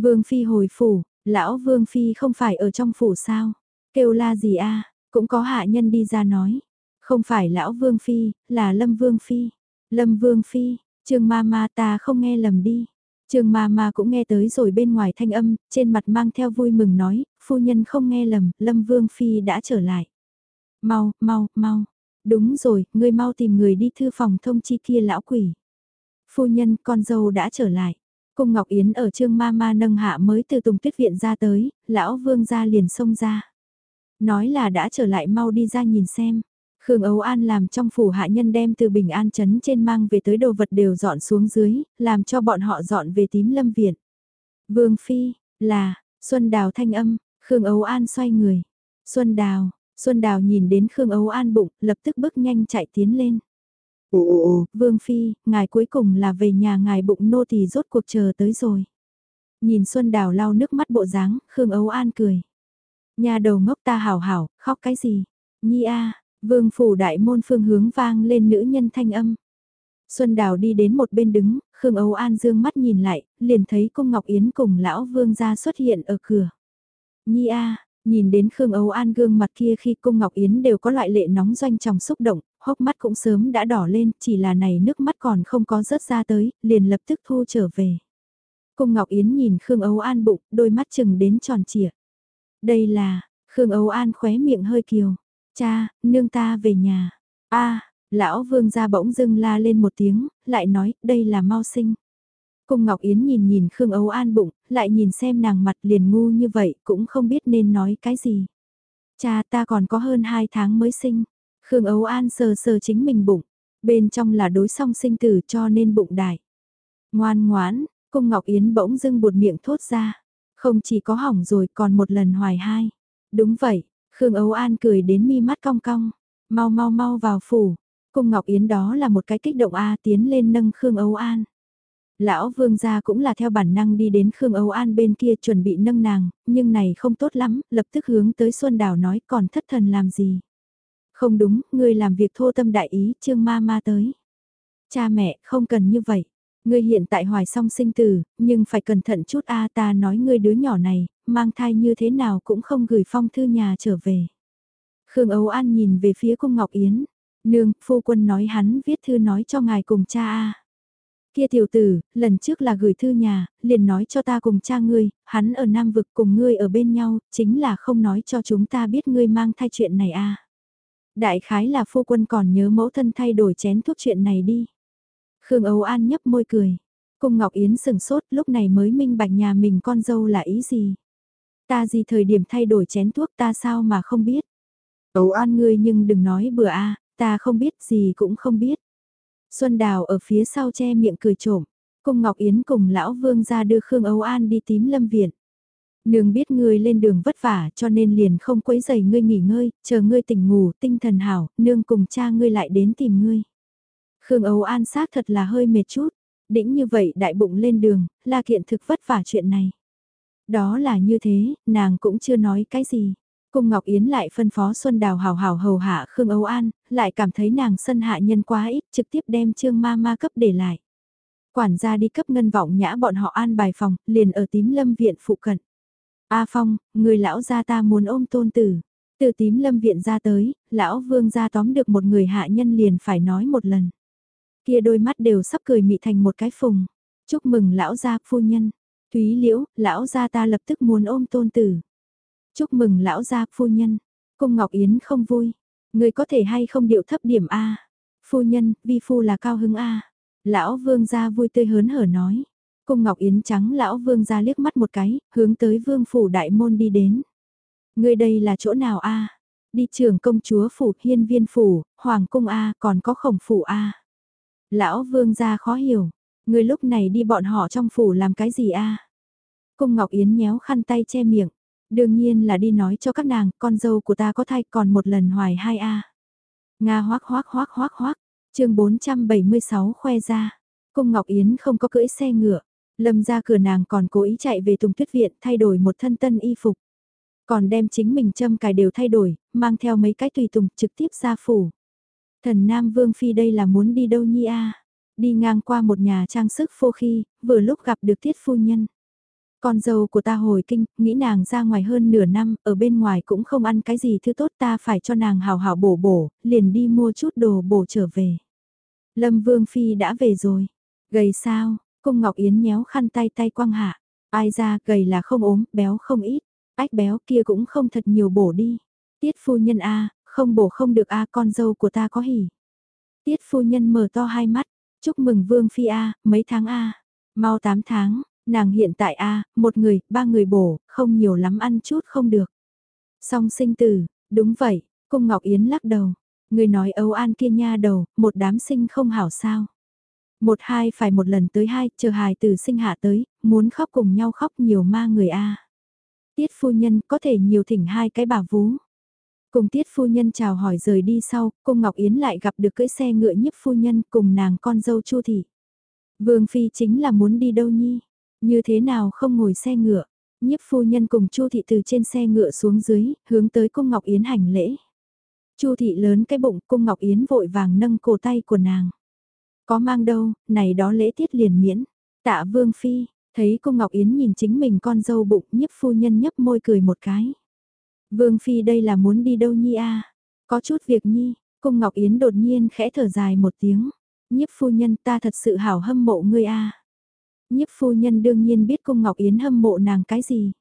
Vương phi hồi phủ, lão vương phi không phải ở trong phủ sao? Kêu la gì a cũng có hạ nhân đi ra nói. Không phải lão vương phi, là lâm vương phi. Lâm Vương Phi, Trương Ma Ma ta không nghe lầm đi. Trương Ma Ma cũng nghe tới rồi bên ngoài thanh âm, trên mặt mang theo vui mừng nói, phu nhân không nghe lầm, Lâm Vương Phi đã trở lại. Mau, mau, mau. Đúng rồi, ngươi mau tìm người đi thư phòng thông chi kia lão quỷ. Phu nhân, con dâu đã trở lại. Cung Ngọc Yến ở Trương Ma Ma nâng hạ mới từ Tùng Tuyết Viện ra tới, lão vương ra liền xông ra. Nói là đã trở lại mau đi ra nhìn xem. Khương Ấu An làm trong phủ hạ nhân đem từ Bình An Trấn trên mang về tới đồ vật đều dọn xuống dưới, làm cho bọn họ dọn về tím lâm viện. Vương Phi, là, Xuân Đào thanh âm, Khương Ấu An xoay người. Xuân Đào, Xuân Đào nhìn đến Khương Ấu An bụng, lập tức bước nhanh chạy tiến lên. Ồ ồ ồ, Vương Phi, ngài cuối cùng là về nhà ngài bụng nô thì rốt cuộc chờ tới rồi. Nhìn Xuân Đào lau nước mắt bộ dáng, Khương Ấu An cười. Nhà đầu ngốc ta hảo hảo, khóc cái gì? Nhi a, Vương phủ đại môn phương hướng vang lên nữ nhân thanh âm. Xuân Đào đi đến một bên đứng, Khương Âu An dương mắt nhìn lại, liền thấy cung Ngọc Yến cùng lão vương gia xuất hiện ở cửa. Nhi a, nhìn đến Khương Âu An gương mặt kia khi cung Ngọc Yến đều có loại lệ nóng doanh trong xúc động, hốc mắt cũng sớm đã đỏ lên, chỉ là này nước mắt còn không có rớt ra tới, liền lập tức thu trở về. Cung Ngọc Yến nhìn Khương Âu An bụng, đôi mắt chừng đến tròn trịa. Đây là, Khương Âu An khóe miệng hơi kiều. Cha, nương ta về nhà. a lão vương ra bỗng dưng la lên một tiếng, lại nói, đây là mau sinh. Cung Ngọc Yến nhìn nhìn Khương Âu An bụng, lại nhìn xem nàng mặt liền ngu như vậy, cũng không biết nên nói cái gì. Cha ta còn có hơn 2 tháng mới sinh. Khương Âu An sờ sờ chính mình bụng, bên trong là đối song sinh tử cho nên bụng đại. Ngoan ngoãn, Cung Ngọc Yến bỗng dưng buột miệng thốt ra. Không chỉ có hỏng rồi còn một lần hoài hai. Đúng vậy, Khương Ấu An cười đến mi mắt cong cong, mau mau mau vào phủ. Cung Ngọc Yến đó là một cái kích động A tiến lên nâng Khương Ấu An. Lão vương gia cũng là theo bản năng đi đến Khương Ấu An bên kia chuẩn bị nâng nàng, nhưng này không tốt lắm, lập tức hướng tới Xuân Đào nói còn thất thần làm gì. Không đúng, ngươi làm việc thô tâm đại ý, trương ma ma tới. Cha mẹ, không cần như vậy. Ngươi hiện tại hoài song sinh tử, nhưng phải cẩn thận chút a ta nói ngươi đứa nhỏ này, mang thai như thế nào cũng không gửi phong thư nhà trở về. Khương Ấu An nhìn về phía cung Ngọc Yến. Nương, phu quân nói hắn viết thư nói cho ngài cùng cha a. Kia tiểu tử, lần trước là gửi thư nhà, liền nói cho ta cùng cha ngươi, hắn ở Nam Vực cùng ngươi ở bên nhau, chính là không nói cho chúng ta biết ngươi mang thai chuyện này a. Đại khái là phu quân còn nhớ mẫu thân thay đổi chén thuốc chuyện này đi. Khương Âu An nhấp môi cười. Cung Ngọc Yến sừng sốt lúc này mới minh bạch nhà mình con dâu là ý gì. Ta gì thời điểm thay đổi chén thuốc ta sao mà không biết. Âu An ngươi nhưng đừng nói bừa a ta không biết gì cũng không biết. Xuân Đào ở phía sau che miệng cười trộm. Cung Ngọc Yến cùng Lão Vương ra đưa Khương Âu An đi tím lâm viện. Nương biết ngươi lên đường vất vả cho nên liền không quấy giày ngươi nghỉ ngơi, chờ ngươi tỉnh ngủ, tinh thần hảo, nương cùng cha ngươi lại đến tìm ngươi. Khương Âu An xác thật là hơi mệt chút, đĩnh như vậy đại bụng lên đường, là kiện thực vất vả chuyện này. Đó là như thế, nàng cũng chưa nói cái gì. Cung Ngọc Yến lại phân phó Xuân Đào hào hào hầu hạ Khương Âu An, lại cảm thấy nàng sân hạ nhân quá ít, trực tiếp đem Trương Ma Ma cấp để lại. Quản gia đi cấp ngân vọng nhã bọn họ an bài phòng, liền ở tím lâm viện phụ cận. A Phong, người lão gia ta muốn ôm tôn tử. Từ tím lâm viện ra tới, lão vương gia tóm được một người hạ nhân liền phải nói một lần. Kia đôi mắt đều sắp cười mị thành một cái phùng. Chúc mừng lão gia phu nhân. Thúy liễu, lão gia ta lập tức muốn ôm tôn tử. Chúc mừng lão gia phu nhân. Cung Ngọc Yến không vui. Người có thể hay không điệu thấp điểm A. Phu nhân, vi phu là cao hứng A. Lão vương gia vui tươi hớn hở nói. Cung Ngọc Yến trắng lão vương gia liếc mắt một cái, hướng tới vương phủ đại môn đi đến. Người đây là chỗ nào a? Đi trường công chúa phủ, hiên viên phủ, hoàng cung a, còn có khổng phủ a. Lão vương gia khó hiểu, người lúc này đi bọn họ trong phủ làm cái gì a? Cung Ngọc Yến nhéo khăn tay che miệng, đương nhiên là đi nói cho các nàng, con dâu của ta có thai còn một lần hoài hai a. Nga hoác hoác hoác hoác hoác, chương 476 khoe ra. Cung Ngọc Yến không có cưỡi xe ngựa, Lâm ra cửa nàng còn cố ý chạy về Tùng Tuyết Viện thay đổi một thân tân y phục. Còn đem chính mình châm cài đều thay đổi, mang theo mấy cái tùy tùng trực tiếp ra phủ. Thần Nam Vương Phi đây là muốn đi đâu nhi a Đi ngang qua một nhà trang sức phô khi, vừa lúc gặp được tiết phu nhân. Con dâu của ta hồi kinh, nghĩ nàng ra ngoài hơn nửa năm, ở bên ngoài cũng không ăn cái gì thứ tốt ta phải cho nàng hào hào bổ bổ, liền đi mua chút đồ bổ trở về. Lâm Vương Phi đã về rồi. Gầy sao, Cung Ngọc Yến nhéo khăn tay tay quăng hạ. Ai ra gầy là không ốm, béo không ít. Ách béo kia cũng không thật nhiều bổ đi. Tiết phu nhân A, không bổ không được A con dâu của ta có hỉ. Tiết phu nhân mở to hai mắt. Chúc mừng Vương Phi A, mấy tháng A. Mau 8 tháng, nàng hiện tại A, một người, ba người bổ, không nhiều lắm ăn chút không được. Song sinh tử, đúng vậy, cung Ngọc Yến lắc đầu. Người nói âu an kia nha đầu, một đám sinh không hảo sao. Một hai phải một lần tới hai, chờ hài từ sinh hạ tới, muốn khóc cùng nhau khóc nhiều ma người a. Tiết phu nhân có thể nhiều thỉnh hai cái bà vú. Cùng tiết phu nhân chào hỏi rời đi sau, cung Ngọc Yến lại gặp được cưỡi xe ngựa nhiếp phu nhân cùng nàng con dâu Chu Thị. Vương Phi chính là muốn đi đâu nhi? Như thế nào không ngồi xe ngựa? Nhiếp phu nhân cùng Chu Thị từ trên xe ngựa xuống dưới, hướng tới cung Ngọc Yến hành lễ. Chu Thị lớn cái bụng cung Ngọc Yến vội vàng nâng cổ tay của nàng. Có mang đâu, này đó lễ tiết liền miễn. Tạ Vương Phi, thấy cung Ngọc Yến nhìn chính mình con dâu bụng nhiếp phu nhân nhấp môi cười một cái. Vương Phi đây là muốn đi đâu nhi a Có chút việc nhi, cung Ngọc Yến đột nhiên khẽ thở dài một tiếng. Nhiếp phu nhân ta thật sự hảo hâm mộ ngươi a Nhiếp phu nhân đương nhiên biết cung Ngọc Yến hâm mộ nàng cái gì.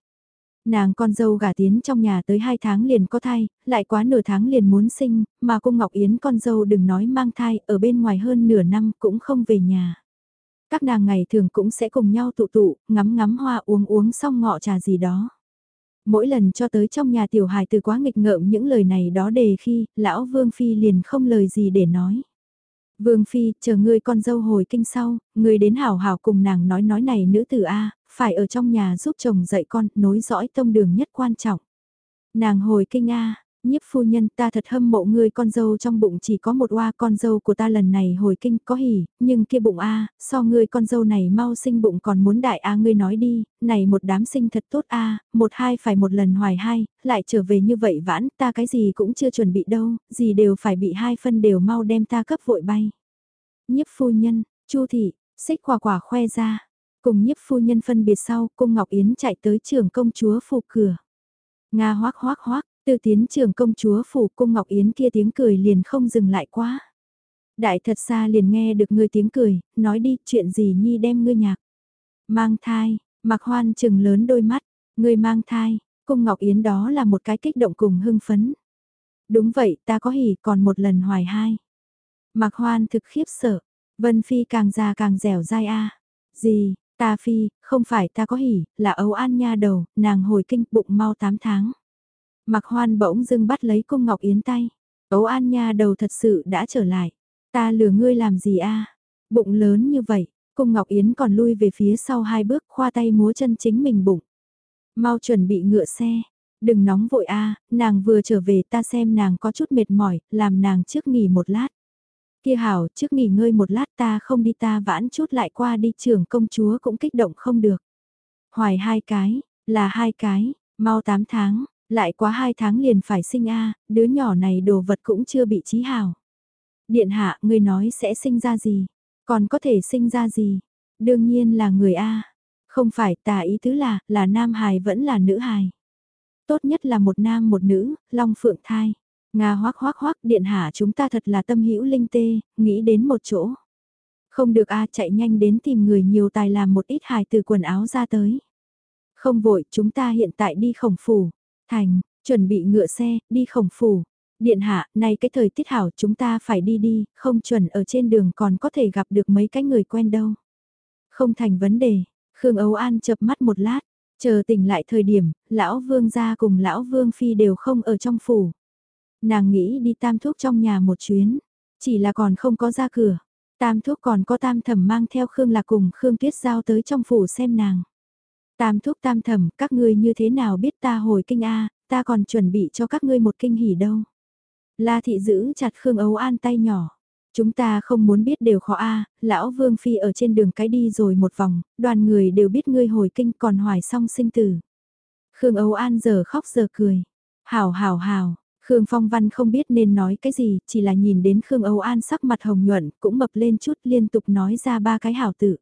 Nàng con dâu gả tiến trong nhà tới 2 tháng liền có thai, lại quá nửa tháng liền muốn sinh, mà cung Ngọc Yến con dâu đừng nói mang thai, ở bên ngoài hơn nửa năm cũng không về nhà. Các nàng ngày thường cũng sẽ cùng nhau tụ tụ, ngắm ngắm hoa uống uống xong ngọ trà gì đó. Mỗi lần cho tới trong nhà tiểu hài từ quá nghịch ngợm những lời này đó đề khi, lão Vương Phi liền không lời gì để nói. Vương Phi, chờ ngươi con dâu hồi kinh sau, ngươi đến hảo hảo cùng nàng nói nói này nữ tử A, phải ở trong nhà giúp chồng dạy con, nối dõi tông đường nhất quan trọng. Nàng hồi kinh A, Nhiếp phu nhân ta thật hâm mộ ngươi con dâu trong bụng chỉ có một oa con dâu của ta lần này hồi kinh có hỉ, nhưng kia bụng a so ngươi con dâu này mau sinh bụng còn muốn đại a ngươi nói đi, này một đám sinh thật tốt a một hai phải một lần hoài hai, lại trở về như vậy vãn ta cái gì cũng chưa chuẩn bị đâu, gì đều phải bị hai phân đều mau đem ta cấp vội bay. Nhiếp phu nhân, chu thị, xích quả quả khoe ra, cùng nhiếp phu nhân phân biệt sau, cung Ngọc Yến chạy tới trường công chúa phu cửa. Nga hoác hoác hoác, từ tiến trường công chúa phủ cung Ngọc Yến kia tiếng cười liền không dừng lại quá. Đại thật xa liền nghe được ngươi tiếng cười, nói đi chuyện gì nhi đem ngươi nhạc. Mang thai, mặc hoan chừng lớn đôi mắt, ngươi mang thai, cung Ngọc Yến đó là một cái kích động cùng hưng phấn. Đúng vậy ta có hỉ còn một lần hoài hai. Mặc hoan thực khiếp sợ, Vân Phi càng già càng dẻo dai a Gì, ta Phi, không phải ta có hỉ, là âu an nha đầu, nàng hồi kinh bụng mau 8 tháng. Mặc hoan bỗng dưng bắt lấy cung Ngọc Yến tay. Ấu An Nha đầu thật sự đã trở lại. Ta lừa ngươi làm gì a? Bụng lớn như vậy, cung Ngọc Yến còn lui về phía sau hai bước khoa tay múa chân chính mình bụng. Mau chuẩn bị ngựa xe. Đừng nóng vội a, nàng vừa trở về ta xem nàng có chút mệt mỏi, làm nàng trước nghỉ một lát. Kia hảo, trước nghỉ ngơi một lát ta không đi ta vãn chút lại qua đi trường công chúa cũng kích động không được. Hoài hai cái, là hai cái, mau tám tháng, lại quá hai tháng liền phải sinh a, đứa nhỏ này đồ vật cũng chưa bị trí hào. Điện hạ, người nói sẽ sinh ra gì? Còn có thể sinh ra gì? Đương nhiên là người a. Không phải tà ý tứ là, là nam hài vẫn là nữ hài. Tốt nhất là một nam một nữ, long phượng thai. Nga hoác hoác hoác điện hạ chúng ta thật là tâm hữu linh tê, nghĩ đến một chỗ. Không được a chạy nhanh đến tìm người nhiều tài làm một ít hài từ quần áo ra tới. Không vội, chúng ta hiện tại đi khổng phủ. Thành, chuẩn bị ngựa xe, đi khổng phủ. Điện hạ, nay cái thời tiết hảo chúng ta phải đi đi, không chuẩn ở trên đường còn có thể gặp được mấy cái người quen đâu. Không thành vấn đề, Khương Âu An chập mắt một lát, chờ tỉnh lại thời điểm, lão vương gia cùng lão vương phi đều không ở trong phủ. Nàng nghĩ đi tam thuốc trong nhà một chuyến, chỉ là còn không có ra cửa. Tam thuốc còn có tam thẩm mang theo Khương Lạc cùng Khương Tuyết Giao tới trong phủ xem nàng. Tam thúc tam thẩm, các ngươi như thế nào biết ta hồi kinh A, ta còn chuẩn bị cho các ngươi một kinh hỉ đâu. La thị giữ chặt Khương Ấu An tay nhỏ. Chúng ta không muốn biết đều khó a lão Vương Phi ở trên đường cái đi rồi một vòng, đoàn người đều biết ngươi hồi kinh còn hoài song sinh tử. Khương Ấu An giờ khóc giờ cười. Hảo hảo hảo, Khương Phong Văn không biết nên nói cái gì, chỉ là nhìn đến Khương Âu An sắc mặt hồng nhuận, cũng mập lên chút liên tục nói ra ba cái hảo tự.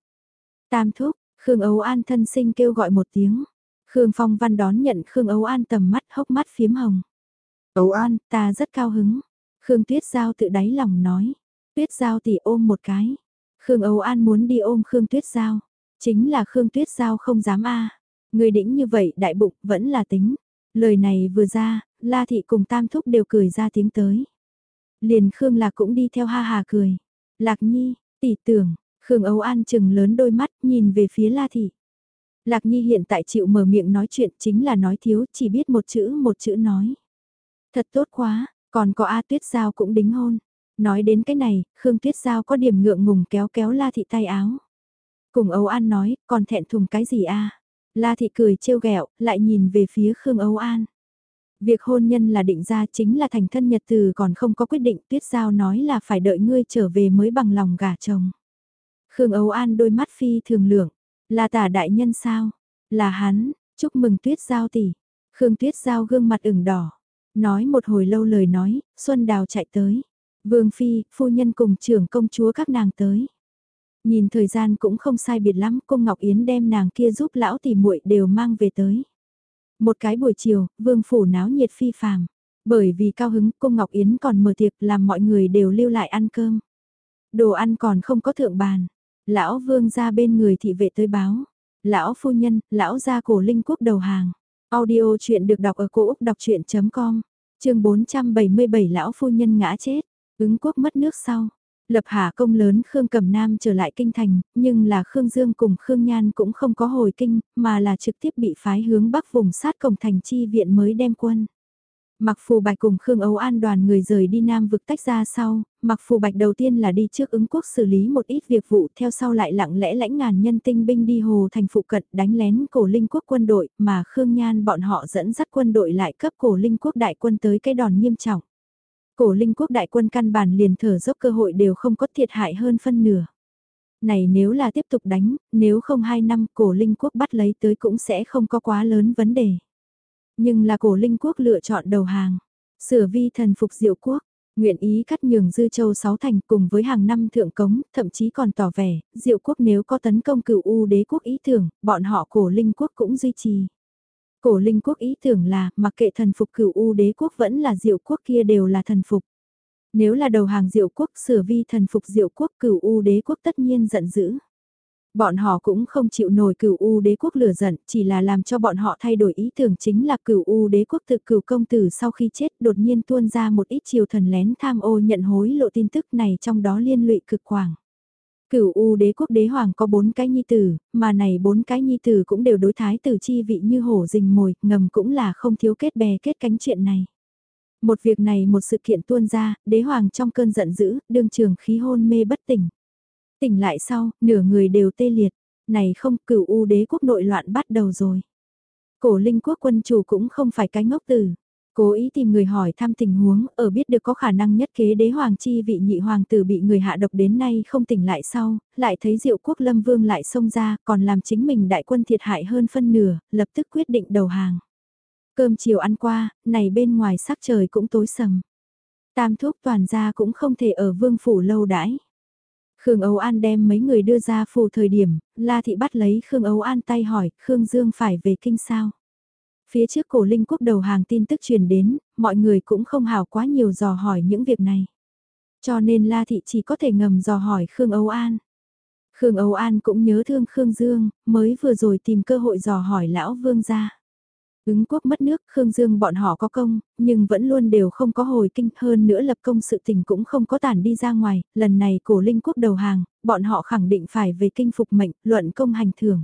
Tam thúc, Khương Âu An thân sinh kêu gọi một tiếng. Khương Phong Văn đón nhận Khương Âu An tầm mắt hốc mắt phiếm hồng. Âu An, ta rất cao hứng. Khương Tuyết Giao tự đáy lòng nói. Tuyết Giao tỷ ôm một cái. Khương Âu An muốn đi ôm Khương Tuyết Giao. Chính là Khương Tuyết Giao không dám a. Người đĩnh như vậy đại bụng vẫn là tính. Lời này vừa ra, La Thị cùng Tam Thúc đều cười ra tiếng tới. Liền Khương Lạc cũng đi theo ha hà cười. Lạc Nhi, tỷ tưởng, Khương Âu An chừng lớn đôi mắt nhìn về phía La Thị. Lạc Nhi hiện tại chịu mở miệng nói chuyện chính là nói thiếu, chỉ biết một chữ một chữ nói. Thật tốt quá, còn có A Tuyết Giao cũng đính hôn. Nói đến cái này, Khương Tuyết Giao có điểm ngượng ngùng kéo kéo La Thị tay áo. Cùng Âu An nói, còn thẹn thùng cái gì a? La Thị cười trêu ghẹo, lại nhìn về phía Khương Âu An. Việc hôn nhân là định ra chính là thành thân nhật từ còn không có quyết định Tuyết Giao nói là phải đợi ngươi trở về mới bằng lòng gả chồng. Khương Âu An đôi mắt phi thường lượng, là tả đại nhân sao? Là hắn, chúc mừng Tuyết Giao tỷ. Khương Tuyết Giao gương mặt ửng đỏ, nói một hồi lâu lời nói, Xuân Đào chạy tới. Vương Phi, phu nhân cùng trưởng công chúa các nàng tới. Nhìn thời gian cũng không sai biệt lắm, cung Ngọc Yến đem nàng kia giúp lão tỷ muội đều mang về tới. Một cái buổi chiều, vương phủ náo nhiệt phi phàm. Bởi vì cao hứng, cung Ngọc Yến còn mở tiệc làm mọi người đều lưu lại ăn cơm. Đồ ăn còn không có thượng bàn. Lão vương ra bên người thị vệ tới báo. Lão phu nhân, lão gia cổ linh quốc đầu hàng. Audio chuyện được đọc ở cổ Úc đọc chuyện.com. Trường 477 lão phu nhân ngã chết. Ứng quốc mất nước sau. Lập hạ công lớn Khương Cẩm Nam trở lại kinh thành, nhưng là Khương Dương cùng Khương Nhan cũng không có hồi kinh, mà là trực tiếp bị phái hướng bắc vùng sát cổng thành chi viện mới đem quân. Mặc phù bạch cùng Khương Âu An đoàn người rời đi Nam vực tách ra sau, Mặc phù bạch đầu tiên là đi trước ứng quốc xử lý một ít việc vụ theo sau lại lặng lẽ lãnh ngàn nhân tinh binh đi hồ thành phụ cận đánh lén cổ linh quốc quân đội mà Khương Nhan bọn họ dẫn dắt quân đội lại cấp cổ linh quốc đại quân tới cái đòn nghiêm trọng. Cổ linh quốc đại quân căn bản liền thở dốc cơ hội đều không có thiệt hại hơn phân nửa. Này nếu là tiếp tục đánh, nếu không hai năm cổ linh quốc bắt lấy tới cũng sẽ không có quá lớn vấn đề. Nhưng là cổ linh quốc lựa chọn đầu hàng. Sửa vi thần phục diệu quốc, nguyện ý cắt nhường dư châu sáu thành cùng với hàng năm thượng cống, thậm chí còn tỏ vẻ, diệu quốc nếu có tấn công cựu U đế quốc ý tưởng, bọn họ cổ linh quốc cũng duy trì. Cổ linh quốc ý tưởng là, mặc kệ thần phục cửu U đế quốc vẫn là diệu quốc kia đều là thần phục. Nếu là đầu hàng diệu quốc sửa vi thần phục diệu quốc cửu U đế quốc tất nhiên giận dữ. Bọn họ cũng không chịu nổi cửu U đế quốc lửa giận, chỉ là làm cho bọn họ thay đổi ý tưởng chính là cửu U đế quốc thực cửu công tử sau khi chết đột nhiên tuôn ra một ít chiều thần lén tham ô nhận hối lộ tin tức này trong đó liên lụy cực quảng. Cửu U đế quốc đế hoàng có bốn cái nhi tử, mà này bốn cái nhi tử cũng đều đối thái tử chi vị như hổ rình mồi, ngầm cũng là không thiếu kết bè kết cánh chuyện này. Một việc này một sự kiện tuôn ra, đế hoàng trong cơn giận dữ, đương trường khí hôn mê bất tỉnh. Tỉnh lại sau, nửa người đều tê liệt, này không cửu U đế quốc nội loạn bắt đầu rồi. Cổ linh quốc quân chủ cũng không phải cái ngốc tử. Cố ý tìm người hỏi thăm tình huống, ở biết được có khả năng nhất kế đế hoàng chi vị nhị hoàng tử bị người hạ độc đến nay không tỉnh lại sau, lại thấy diệu quốc lâm vương lại xông ra, còn làm chính mình đại quân thiệt hại hơn phân nửa, lập tức quyết định đầu hàng. Cơm chiều ăn qua, này bên ngoài sắc trời cũng tối sầm. Tam thuốc toàn gia cũng không thể ở vương phủ lâu đãi. Khương Âu An đem mấy người đưa ra phù thời điểm, La Thị bắt lấy Khương Âu An tay hỏi, Khương Dương phải về kinh sao? Phía trước cổ linh quốc đầu hàng tin tức truyền đến, mọi người cũng không hào quá nhiều dò hỏi những việc này. Cho nên La Thị chỉ có thể ngầm dò hỏi Khương Âu An. Khương Âu An cũng nhớ thương Khương Dương, mới vừa rồi tìm cơ hội dò hỏi lão vương gia. Ứng quốc mất nước, Khương Dương bọn họ có công, nhưng vẫn luôn đều không có hồi kinh, hơn nữa lập công sự tình cũng không có tản đi ra ngoài, lần này cổ linh quốc đầu hàng, bọn họ khẳng định phải về kinh phục mệnh, luận công hành thưởng.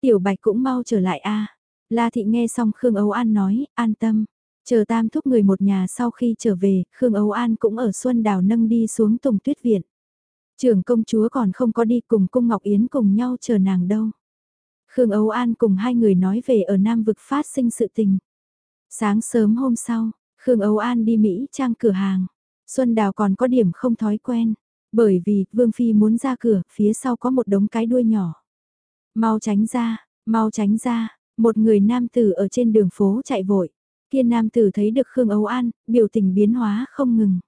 Tiểu Bạch cũng mau trở lại a La Thị nghe xong Khương Âu An nói, an tâm. Chờ tam thúc người một nhà sau khi trở về, Khương Âu An cũng ở Xuân Đào nâng đi xuống Tùng Tuyết Viện. Trưởng công chúa còn không có đi cùng cung Ngọc Yến cùng nhau chờ nàng đâu. Khương Âu An cùng hai người nói về ở Nam Vực phát sinh sự tình. Sáng sớm hôm sau, Khương Âu An đi Mỹ trang cửa hàng. Xuân Đào còn có điểm không thói quen, bởi vì Vương Phi muốn ra cửa, phía sau có một đống cái đuôi nhỏ. Mau tránh ra, mau tránh ra, một người nam tử ở trên đường phố chạy vội. Kia nam tử thấy được Khương Âu An, biểu tình biến hóa không ngừng.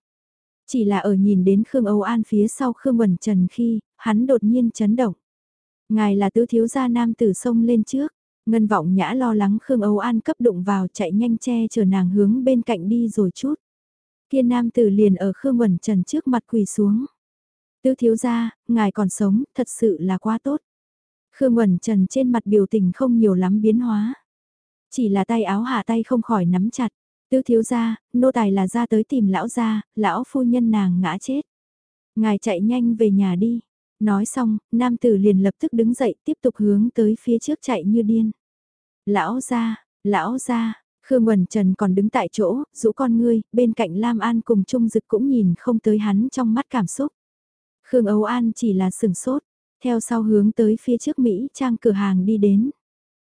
Chỉ là ở nhìn đến Khương Âu An phía sau Khương Quẩn Trần khi, hắn đột nhiên chấn động. Ngài là tứ thiếu gia nam tử sông lên trước. Ngân vọng nhã lo lắng Khương Âu An cấp đụng vào chạy nhanh che chở nàng hướng bên cạnh đi rồi chút. Kia nam tử liền ở Khương Quẩn Trần trước mặt quỳ xuống. Tứ thiếu gia, ngài còn sống, thật sự là quá tốt. Khương Quẩn Trần trên mặt biểu tình không nhiều lắm biến hóa. Chỉ là tay áo hạ tay không khỏi nắm chặt. Tứ thiếu gia, nô tài là ra tới tìm lão gia, lão phu nhân nàng ngã chết. Ngài chạy nhanh về nhà đi. Nói xong, nam tử liền lập tức đứng dậy tiếp tục hướng tới phía trước chạy như điên. Lão gia, lão gia, Khương Quẩn Trần còn đứng tại chỗ, rũ con ngươi, bên cạnh Lam An cùng Trung Dực cũng nhìn không tới hắn trong mắt cảm xúc. Khương Âu An chỉ là sừng sốt, theo sau hướng tới phía trước Mỹ trang cửa hàng đi đến.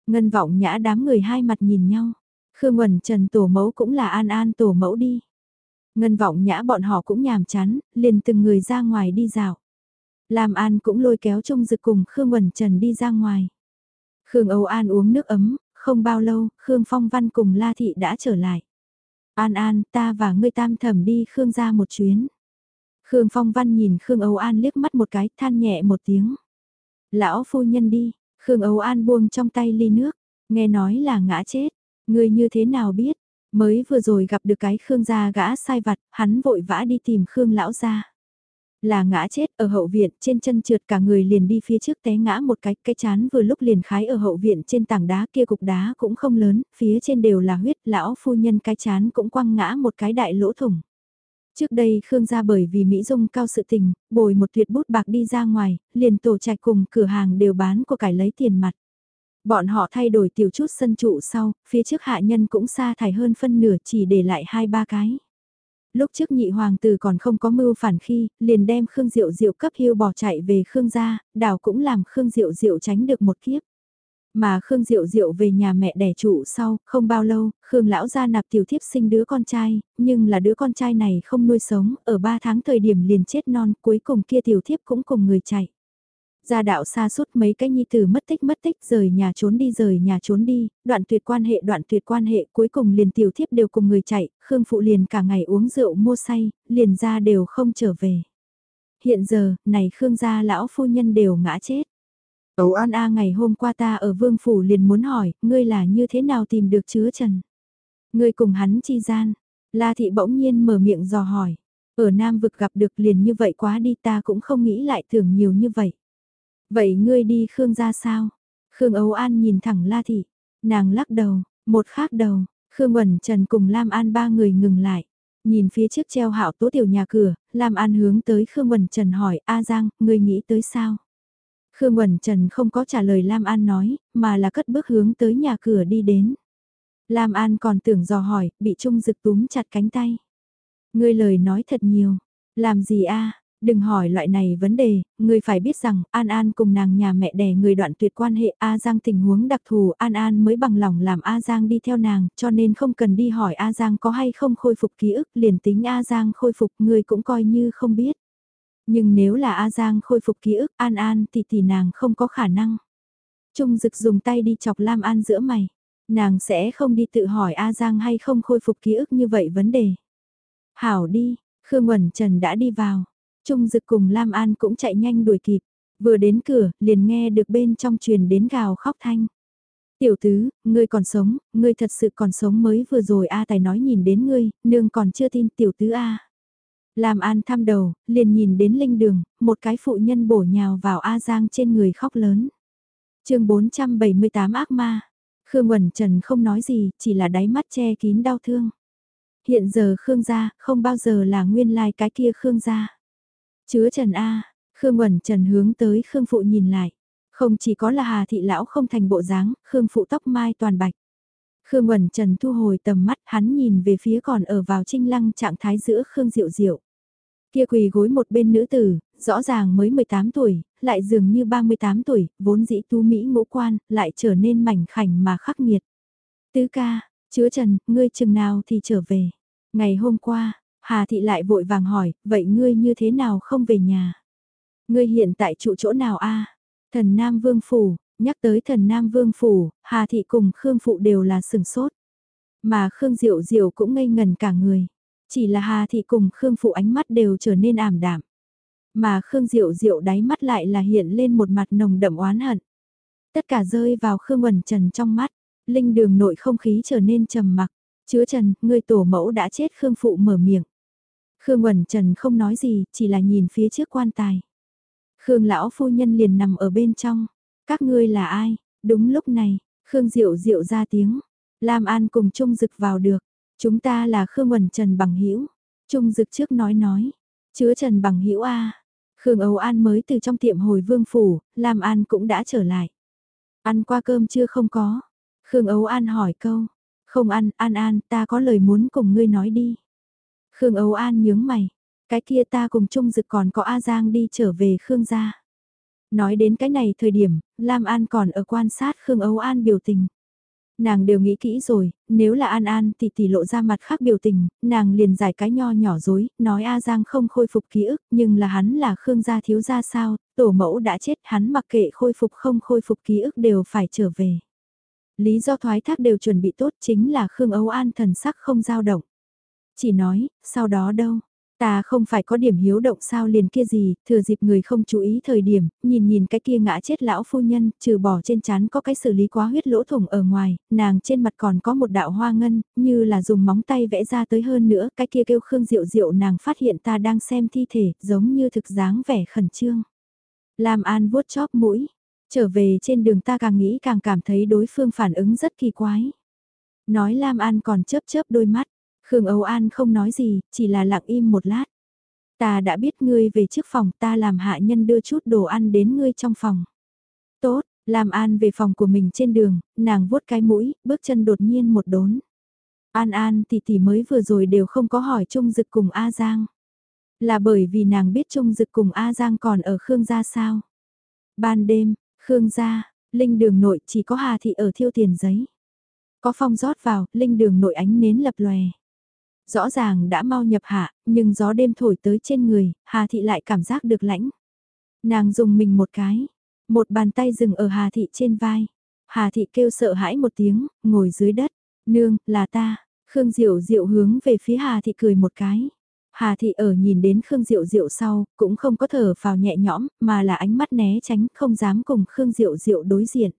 Ngân vọng nhã đám người hai mặt nhìn nhau. Khương Quẩn Trần tổ mẫu cũng là an an tổ mẫu đi. Ngân vọng nhã bọn họ cũng nhàm chán, liền từng người ra ngoài đi dạo. Lam An cũng lôi kéo trông dực cùng Khương Quẩn Trần đi ra ngoài. Khương Âu An uống nước ấm, không bao lâu, Khương Phong Văn cùng La Thị đã trở lại. An An, ta và ngươi tam thẩm đi Khương ra một chuyến. Khương Phong Văn nhìn Khương Âu An liếc mắt một cái, than nhẹ một tiếng. Lão phu nhân đi, Khương Âu An buông trong tay ly nước, nghe nói là ngã chết, Ngươi như thế nào biết, mới vừa rồi gặp được cái Khương gia gã sai vặt, hắn vội vã đi tìm Khương lão gia. Là ngã chết ở hậu viện, trên chân trượt cả người liền đi phía trước té ngã một cái, cái chán vừa lúc liền khái ở hậu viện trên tảng đá kia cục đá cũng không lớn, phía trên đều là huyết, lão phu nhân cái chán cũng quăng ngã một cái đại lỗ thủng. Trước đây Khương gia bởi vì Mỹ Dung cao sự tình, bồi một tuyệt bút bạc đi ra ngoài, liền tổ trạch cùng cửa hàng đều bán của cải lấy tiền mặt. Bọn họ thay đổi tiểu chút sân trụ sau, phía trước hạ nhân cũng xa thải hơn phân nửa chỉ để lại hai ba cái. Lúc trước nhị hoàng tử còn không có mưu phản khi, liền đem Khương Diệu Diệu cấp hưu bỏ chạy về Khương gia, đảo cũng làm Khương Diệu Diệu tránh được một kiếp. Mà Khương Diệu Diệu về nhà mẹ đẻ trụ sau, không bao lâu, Khương lão gia nạp tiểu thiếp sinh đứa con trai, nhưng là đứa con trai này không nuôi sống, ở 3 tháng thời điểm liền chết non, cuối cùng kia tiểu thiếp cũng cùng người chạy. Gia đạo xa suốt mấy cái nhi tử mất tích mất tích rời nhà trốn đi rời nhà trốn đi, đoạn tuyệt quan hệ đoạn tuyệt quan hệ cuối cùng liền tiểu thiếp đều cùng người chạy, Khương Phụ liền cả ngày uống rượu mua say, liền ra đều không trở về. Hiện giờ, này Khương gia lão phu nhân đều ngã chết. Ấu An A ngày hôm qua ta ở Vương Phủ liền muốn hỏi, ngươi là như thế nào tìm được chứa trần? Ngươi cùng hắn chi gian. La Thị bỗng nhiên mở miệng dò hỏi. Ở Nam vực gặp được liền như vậy quá đi ta cũng không nghĩ lại tưởng nhiều như vậy. Vậy ngươi đi Khương ra sao? Khương Âu An nhìn thẳng La Thị. Nàng lắc đầu, một khác đầu, Khương Quẩn Trần cùng Lam An ba người ngừng lại. Nhìn phía trước treo hạo tố tiểu nhà cửa, Lam An hướng tới Khương Quẩn Trần hỏi A Giang, ngươi nghĩ tới sao? Khương Quẩn Trần không có trả lời Lam An nói, mà là cất bước hướng tới nhà cửa đi đến. Lam An còn tưởng dò hỏi, bị Trung Dực túm chặt cánh tay. Ngươi lời nói thật nhiều, làm gì a? Đừng hỏi loại này vấn đề, người phải biết rằng An An cùng nàng nhà mẹ đẻ người đoạn tuyệt quan hệ A Giang tình huống đặc thù An An mới bằng lòng làm A Giang đi theo nàng cho nên không cần đi hỏi A Giang có hay không khôi phục ký ức liền tính A Giang khôi phục người cũng coi như không biết. Nhưng nếu là A Giang khôi phục ký ức An An thì thì nàng không có khả năng. Trung Dực dùng tay đi chọc Lam An giữa mày. Nàng sẽ không đi tự hỏi A Giang hay không khôi phục ký ức như vậy vấn đề. Hảo đi, Khương Quẩn Trần đã đi vào. Trung Dực cùng Lam An cũng chạy nhanh đuổi kịp. Vừa đến cửa, liền nghe được bên trong truyền đến gào khóc thanh. Tiểu tứ, ngươi còn sống, ngươi thật sự còn sống mới vừa rồi A Tài nói nhìn đến ngươi, nương còn chưa tin tiểu tứ A. Lam An thăm đầu, liền nhìn đến linh đường, một cái phụ nhân bổ nhào vào A Giang trên người khóc lớn. chương 478 ác ma. Khương Quẩn Trần không nói gì, chỉ là đáy mắt che kín đau thương. Hiện giờ Khương gia, không bao giờ là nguyên lai like cái kia Khương gia. Chứa Trần A, Khương Quẩn Trần hướng tới Khương Phụ nhìn lại. Không chỉ có là Hà Thị Lão không thành bộ dáng, Khương Phụ tóc mai toàn bạch. Khương Quẩn Trần thu hồi tầm mắt hắn nhìn về phía còn ở vào trinh lăng trạng thái giữa Khương Diệu Diệu. Kia quỳ gối một bên nữ tử, rõ ràng mới 18 tuổi, lại dường như 38 tuổi, vốn dĩ tu Mỹ ngũ quan, lại trở nên mảnh khảnh mà khắc nghiệt. Tứ ca, chứa Trần, ngươi chừng nào thì trở về. Ngày hôm qua, Hà Thị lại vội vàng hỏi, vậy ngươi như thế nào không về nhà? Ngươi hiện tại trụ chỗ nào a? Thần Nam Vương Phủ, nhắc tới thần Nam Vương Phủ, Hà Thị cùng Khương Phụ đều là sừng sốt. Mà Khương Diệu Diệu cũng ngây ngần cả người. Chỉ là Hà Thị cùng Khương Phụ ánh mắt đều trở nên ảm đạm. Mà Khương Diệu Diệu đáy mắt lại là hiện lên một mặt nồng đậm oán hận. Tất cả rơi vào Khương Quần Trần trong mắt, linh đường nội không khí trở nên trầm mặc. Chứa Trần, người tổ mẫu đã chết Khương Phụ mở miệng. Khương Quẩn Trần không nói gì, chỉ là nhìn phía trước quan tài. Khương lão phu nhân liền nằm ở bên trong. Các ngươi là ai? Đúng lúc này, Khương Diệu Diệu ra tiếng. Lam An cùng Trung Dực vào được. Chúng ta là Khương Quẩn Trần Bằng Hữu Trung Dực trước nói nói. Chứa Trần Bằng Hữu A. Khương Âu An mới từ trong tiệm hồi vương phủ, Lam An cũng đã trở lại. Ăn qua cơm chưa không có? Khương Âu An hỏi câu. Không ăn, An An, ta có lời muốn cùng ngươi nói đi. Khương Âu An nhướng mày. Cái kia ta cùng Trung Dực còn có A Giang đi trở về Khương gia. Nói đến cái này thời điểm, Lam An còn ở quan sát Khương Âu An biểu tình. Nàng đều nghĩ kỹ rồi, nếu là An An thì tỷ lộ ra mặt khác biểu tình, nàng liền giải cái nho nhỏ dối, nói A Giang không khôi phục ký ức, nhưng là hắn là Khương gia thiếu gia sao, tổ mẫu đã chết hắn mặc kệ khôi phục không khôi phục ký ức đều phải trở về. Lý do thoái thác đều chuẩn bị tốt chính là Khương Âu An thần sắc không dao động. Chỉ nói, sau đó đâu, Ta không phải có điểm hiếu động sao liền kia gì, thừa dịp người không chú ý thời điểm, nhìn nhìn cái kia ngã chết lão phu nhân, trừ bỏ trên chán có cái xử lý quá huyết lỗ thủng ở ngoài, nàng trên mặt còn có một đạo hoa ngân, như là dùng móng tay vẽ ra tới hơn nữa, cái kia kêu khương diệu diệu nàng phát hiện ta đang xem thi thể, giống như thực dáng vẻ khẩn trương. Lam An vuốt chóp mũi, trở về trên đường ta càng nghĩ càng cảm thấy đối phương phản ứng rất kỳ quái. Nói Lam An còn chớp chớp đôi mắt, Khương Âu An không nói gì, chỉ là lặng im một lát. Ta đã biết ngươi về trước phòng ta làm hạ nhân đưa chút đồ ăn đến ngươi trong phòng. Tốt, làm an về phòng của mình trên đường, nàng vuốt cái mũi, bước chân đột nhiên một đốn. An An tỷ tỷ mới vừa rồi đều không có hỏi Trung Dực cùng A Giang. Là bởi vì nàng biết Trung Dực cùng A Giang còn ở Khương gia sao? Ban đêm, Khương gia, linh đường nội chỉ có Hà thị ở thiêu tiền giấy. Có phong rót vào, linh đường nội ánh nến lập lòe. Rõ ràng đã mau nhập hạ, nhưng gió đêm thổi tới trên người, Hà thị lại cảm giác được lãnh. Nàng dùng mình một cái, một bàn tay dừng ở Hà thị trên vai. Hà thị kêu sợ hãi một tiếng, ngồi dưới đất. Nương, là ta. Khương Diệu Diệu hướng về phía Hà thị cười một cái. Hà thị ở nhìn đến Khương Diệu Diệu sau, cũng không có thở vào nhẹ nhõm, mà là ánh mắt né tránh, không dám cùng Khương Diệu Diệu đối diện.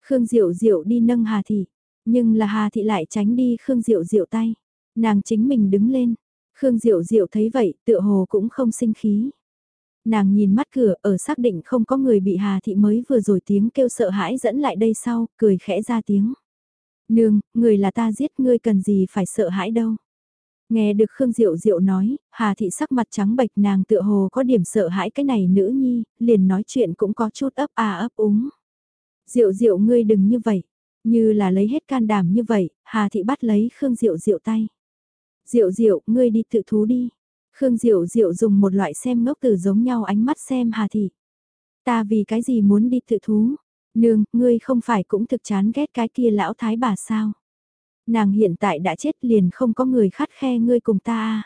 Khương Diệu Diệu đi nâng Hà thị, nhưng là Hà thị lại tránh đi Khương Diệu Diệu tay. Nàng chính mình đứng lên. Khương Diệu Diệu thấy vậy, tựa hồ cũng không sinh khí. Nàng nhìn mắt cửa ở xác định không có người bị Hà Thị mới vừa rồi tiếng kêu sợ hãi dẫn lại đây sau, cười khẽ ra tiếng. Nương, người là ta giết ngươi cần gì phải sợ hãi đâu. Nghe được Khương Diệu Diệu nói, Hà Thị sắc mặt trắng bệch nàng tựa hồ có điểm sợ hãi cái này nữ nhi, liền nói chuyện cũng có chút ấp à ấp úng. Diệu Diệu ngươi đừng như vậy, như là lấy hết can đảm như vậy, Hà Thị bắt lấy Khương Diệu Diệu tay. Diệu Diệu, ngươi đi tự thú đi. Khương Diệu Diệu dùng một loại xem ngốc từ giống nhau ánh mắt xem Hà Thị. Ta vì cái gì muốn đi tự thú? Nương, ngươi không phải cũng thực chán ghét cái kia lão thái bà sao? Nàng hiện tại đã chết liền không có người khắt khe ngươi cùng ta à?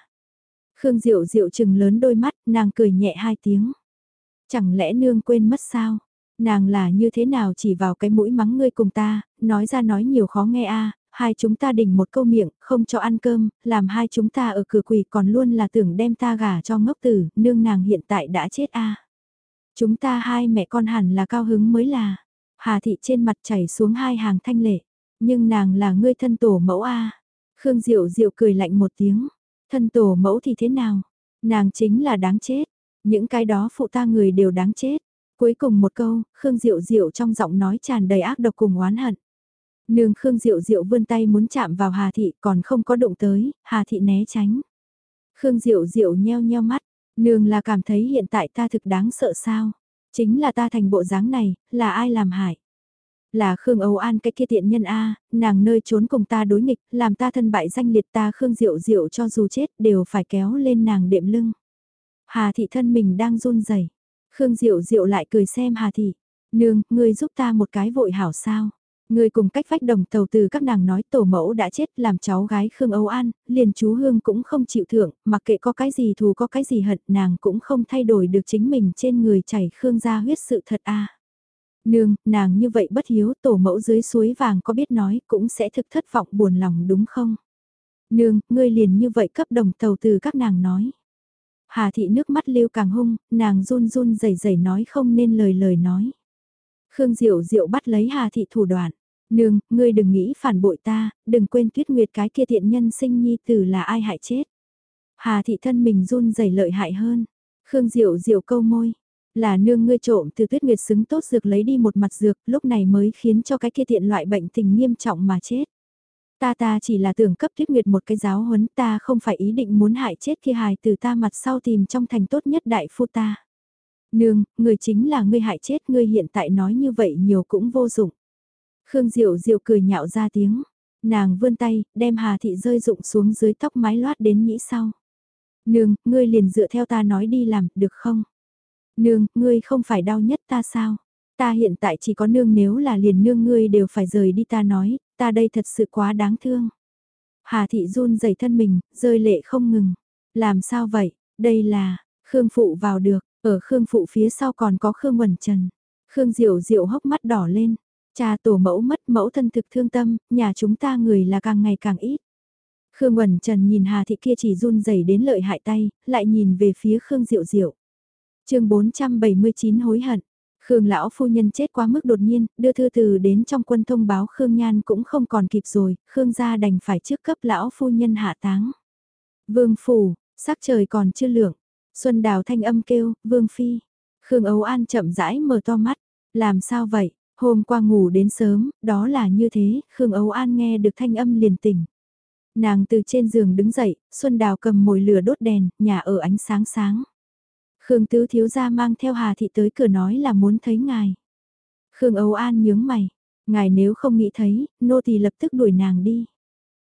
Khương Diệu Diệu chừng lớn đôi mắt, nàng cười nhẹ hai tiếng. Chẳng lẽ nương quên mất sao? Nàng là như thế nào chỉ vào cái mũi mắng ngươi cùng ta, nói ra nói nhiều khó nghe a à, hai chúng ta đỉnh một câu miệng, không cho ăn cơm, làm hai chúng ta ở cửa quỳ còn luôn là tưởng đem ta gả cho ngốc tử, nương nàng hiện tại đã chết a. Chúng ta hai mẹ con hẳn là cao hứng mới là. Hà thị trên mặt chảy xuống hai hàng thanh lệ, nhưng nàng là ngươi thân tổ mẫu a. Khương Diệu Diệu cười lạnh một tiếng, thân tổ mẫu thì thế nào? Nàng chính là đáng chết, những cái đó phụ ta người đều đáng chết. Cuối cùng một câu, Khương Diệu Diệu trong giọng nói tràn đầy ác độc cùng oán hận. Nương Khương Diệu Diệu vươn tay muốn chạm vào Hà Thị còn không có động tới, Hà Thị né tránh. Khương Diệu Diệu nheo nheo mắt, nương là cảm thấy hiện tại ta thực đáng sợ sao? Chính là ta thành bộ dáng này, là ai làm hại? Là Khương Âu An cái kia tiện nhân A, nàng nơi trốn cùng ta đối nghịch, làm ta thân bại danh liệt ta Khương Diệu Diệu cho dù chết đều phải kéo lên nàng đệm lưng. Hà Thị thân mình đang run rẩy Khương Diệu Diệu lại cười xem Hà Thị. Nương, ngươi giúp ta một cái vội hảo sao? Người cùng cách vách đồng tàu từ các nàng nói tổ mẫu đã chết làm cháu gái Khương Âu An, liền chú Hương cũng không chịu thưởng, mặc kệ có cái gì thù có cái gì hận nàng cũng không thay đổi được chính mình trên người chảy Khương ra huyết sự thật a Nương, nàng như vậy bất hiếu tổ mẫu dưới suối vàng có biết nói cũng sẽ thực thất vọng buồn lòng đúng không? Nương, ngươi liền như vậy cấp đồng tàu từ các nàng nói. Hà thị nước mắt lưu càng hung, nàng run run rẩy rẩy nói không nên lời lời nói. Khương Diệu Diệu bắt lấy Hà thị thủ đoạn. Nương, ngươi đừng nghĩ phản bội ta, đừng quên tuyết nguyệt cái kia thiện nhân sinh nhi tử là ai hại chết. Hà thị thân mình run rẩy lợi hại hơn. Khương Diệu Diệu câu môi. Là nương ngươi trộm từ tuyết nguyệt xứng tốt dược lấy đi một mặt dược lúc này mới khiến cho cái kia thiện loại bệnh tình nghiêm trọng mà chết. Ta ta chỉ là tưởng cấp tuyết nguyệt một cái giáo huấn ta không phải ý định muốn hại chết kia hài từ ta mặt sau tìm trong thành tốt nhất đại phu ta. Nương, người chính là ngươi hại chết ngươi hiện tại nói như vậy nhiều cũng vô dụng. Khương Diệu Diệu cười nhạo ra tiếng. Nàng vươn tay, đem Hà Thị rơi rụng xuống dưới tóc mái loát đến nhĩ sau. Nương, ngươi liền dựa theo ta nói đi làm, được không? Nương, ngươi không phải đau nhất ta sao? Ta hiện tại chỉ có nương nếu là liền nương ngươi đều phải rời đi ta nói, ta đây thật sự quá đáng thương. Hà Thị run rẩy thân mình, rơi lệ không ngừng. Làm sao vậy? Đây là, Khương Phụ vào được, ở Khương Phụ phía sau còn có Khương Quẩn Trần. Khương Diệu Diệu hốc mắt đỏ lên, Cha tổ mẫu mất mẫu thân thực thương tâm, nhà chúng ta người là càng ngày càng ít. Khương Quẩn Trần nhìn Hà Thị kia chỉ run rẩy đến lợi hại tay, lại nhìn về phía Khương Diệu Diệu. chương 479 hối hận. Khương lão phu nhân chết quá mức đột nhiên, đưa thư từ đến trong quân thông báo Khương Nhan cũng không còn kịp rồi, Khương gia đành phải trước cấp lão phu nhân hạ táng. Vương phủ, sắc trời còn chưa lượng, Xuân Đào thanh âm kêu, Vương phi. Khương Ấu An chậm rãi mở to mắt, làm sao vậy? Hôm qua ngủ đến sớm, đó là như thế, Khương Ấu An nghe được thanh âm liền tỉnh. Nàng từ trên giường đứng dậy, Xuân Đào cầm mồi lửa đốt đèn, nhà ở ánh sáng sáng. Khương Tứ Thiếu Gia mang theo Hà Thị tới cửa nói là muốn thấy ngài. Khương Ấu An nhướng mày, ngài nếu không nghĩ thấy, nô thì lập tức đuổi nàng đi.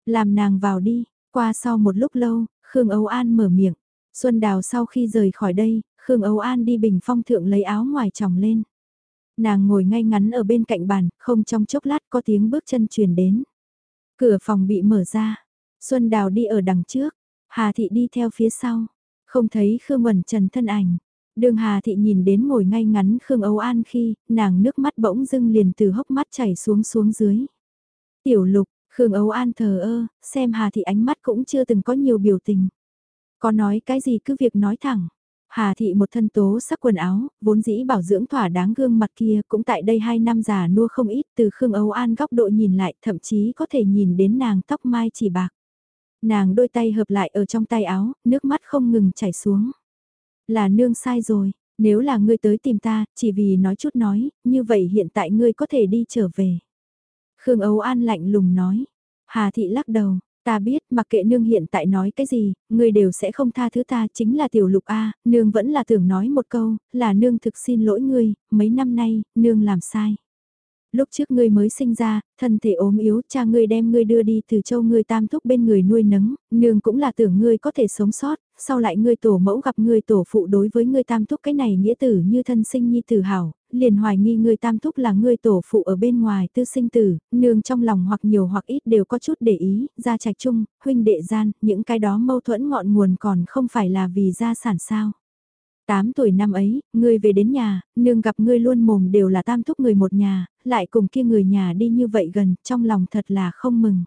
Làm nàng vào đi, qua sau một lúc lâu, Khương Âu An mở miệng. Xuân Đào sau khi rời khỏi đây, Khương Âu An đi bình phong thượng lấy áo ngoài tròng lên. Nàng ngồi ngay ngắn ở bên cạnh bàn, không trong chốc lát có tiếng bước chân truyền đến. Cửa phòng bị mở ra, Xuân Đào đi ở đằng trước, Hà Thị đi theo phía sau, không thấy Khương Quẩn Trần thân ảnh. Đường Hà Thị nhìn đến ngồi ngay ngắn Khương Âu An khi, nàng nước mắt bỗng dưng liền từ hốc mắt chảy xuống xuống dưới. Tiểu lục, Khương Âu An thờ ơ, xem Hà Thị ánh mắt cũng chưa từng có nhiều biểu tình. Có nói cái gì cứ việc nói thẳng. Hà thị một thân tố sắc quần áo, vốn dĩ bảo dưỡng thỏa đáng gương mặt kia cũng tại đây hai năm già nua không ít từ Khương Âu An góc độ nhìn lại thậm chí có thể nhìn đến nàng tóc mai chỉ bạc. Nàng đôi tay hợp lại ở trong tay áo, nước mắt không ngừng chảy xuống. Là nương sai rồi, nếu là ngươi tới tìm ta, chỉ vì nói chút nói, như vậy hiện tại ngươi có thể đi trở về. Khương Âu An lạnh lùng nói. Hà thị lắc đầu, Ta biết, mặc kệ nương hiện tại nói cái gì, người đều sẽ không tha thứ ta chính là tiểu lục A, nương vẫn là tưởng nói một câu, là nương thực xin lỗi ngươi, mấy năm nay, nương làm sai. Lúc trước ngươi mới sinh ra, thân thể ốm yếu, cha ngươi đem ngươi đưa đi từ châu ngươi tam thúc bên người nuôi nấng, nương cũng là tưởng ngươi có thể sống sót, sau lại ngươi tổ mẫu gặp ngươi tổ phụ đối với ngươi tam thúc cái này nghĩa tử như thân sinh nhi tử hảo, liền hoài nghi người tam thúc là người tổ phụ ở bên ngoài tư sinh tử, nương trong lòng hoặc nhiều hoặc ít đều có chút để ý, gia trạch chung, huynh đệ gian, những cái đó mâu thuẫn ngọn nguồn còn không phải là vì gia sản sao. Tám tuổi năm ấy, ngươi về đến nhà, nương gặp ngươi luôn mồm đều là tam thúc người một nhà, lại cùng kia người nhà đi như vậy gần, trong lòng thật là không mừng.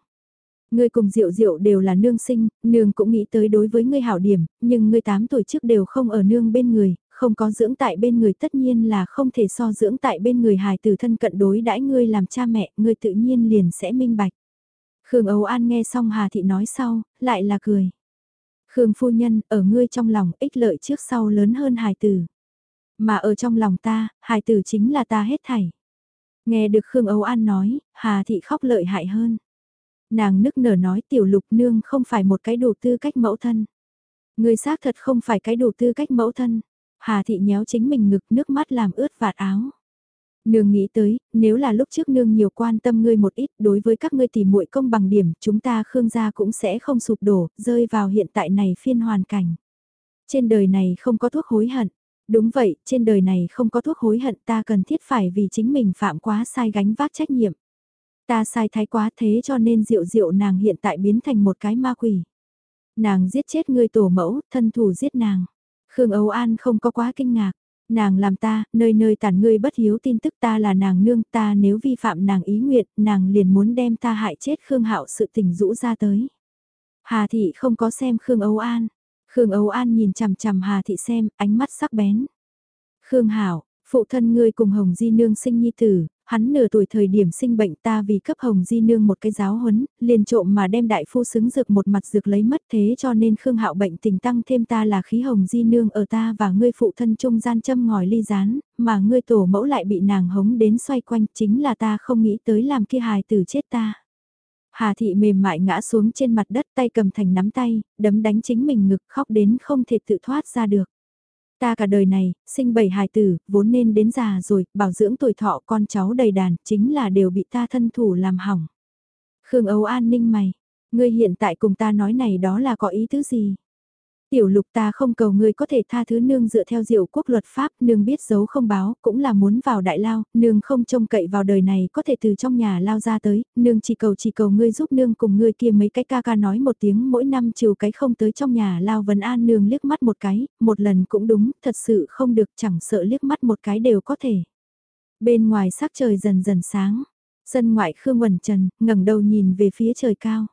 Ngươi cùng Diệu Diệu đều là nương sinh, nương cũng nghĩ tới đối với ngươi hảo điểm, nhưng ngươi 8 tuổi trước đều không ở nương bên người, không có dưỡng tại bên người tất nhiên là không thể so dưỡng tại bên người hài tử thân cận đối đãi ngươi làm cha mẹ, ngươi tự nhiên liền sẽ minh bạch. Khương Âu An nghe xong Hà Thị nói sau, lại là cười. Khương phu nhân, ở ngươi trong lòng ích lợi trước sau lớn hơn hài tử. Mà ở trong lòng ta, hài tử chính là ta hết thảy. Nghe được Khương Âu An nói, Hà Thị khóc lợi hại hơn. Nàng nức nở nói tiểu lục nương không phải một cái đủ tư cách mẫu thân. Người xác thật không phải cái đủ tư cách mẫu thân. Hà thị nhéo chính mình ngực nước mắt làm ướt vạt áo. Nương nghĩ tới, nếu là lúc trước nương nhiều quan tâm ngươi một ít đối với các ngươi tìm muội công bằng điểm, chúng ta Khương gia cũng sẽ không sụp đổ, rơi vào hiện tại này phiên hoàn cảnh. Trên đời này không có thuốc hối hận. Đúng vậy, trên đời này không có thuốc hối hận ta cần thiết phải vì chính mình phạm quá sai gánh vác trách nhiệm. Ta sai thái quá thế cho nên diệu diệu nàng hiện tại biến thành một cái ma quỷ. Nàng giết chết ngươi tổ mẫu, thân thủ giết nàng. Khương Âu An không có quá kinh ngạc. Nàng làm ta, nơi nơi tản ngươi bất hiếu tin tức ta là nàng nương ta nếu vi phạm nàng ý nguyện, nàng liền muốn đem ta hại chết Khương Hạo sự tình rũ ra tới. Hà Thị không có xem Khương Âu An. Khương Âu An nhìn chằm chằm Hà Thị xem, ánh mắt sắc bén. Khương Hảo, phụ thân ngươi cùng Hồng Di Nương sinh nhi tử, hắn nửa tuổi thời điểm sinh bệnh ta vì cấp hồng di nương một cái giáo huấn, liền trộm mà đem đại phu xứng dược một mặt dược lấy mất thế cho nên khương hạo bệnh tình tăng thêm ta là khí hồng di nương ở ta và ngươi phụ thân trung gian châm ngòi ly rán, mà ngươi tổ mẫu lại bị nàng hống đến xoay quanh chính là ta không nghĩ tới làm kia hài tử chết ta. Hà thị mềm mại ngã xuống trên mặt đất tay cầm thành nắm tay, đấm đánh chính mình ngực khóc đến không thể tự thoát ra được. Ta cả đời này, sinh bảy hài tử, vốn nên đến già rồi, bảo dưỡng tuổi thọ con cháu đầy đàn, chính là đều bị ta thân thủ làm hỏng. Khương Âu An ninh mày, ngươi hiện tại cùng ta nói này đó là có ý tứ gì? Tiểu lục ta không cầu ngươi có thể tha thứ nương dựa theo diệu quốc luật pháp, nương biết giấu không báo, cũng là muốn vào đại lao, nương không trông cậy vào đời này có thể từ trong nhà lao ra tới, nương chỉ cầu chỉ cầu ngươi giúp nương cùng ngươi kia mấy cái ca ca nói một tiếng mỗi năm chiều cái không tới trong nhà lao vấn an nương liếc mắt một cái, một lần cũng đúng, thật sự không được chẳng sợ liếc mắt một cái đều có thể. Bên ngoài sắc trời dần dần sáng, sân ngoại Khương Quẩn Trần, ngẩng đầu nhìn về phía trời cao.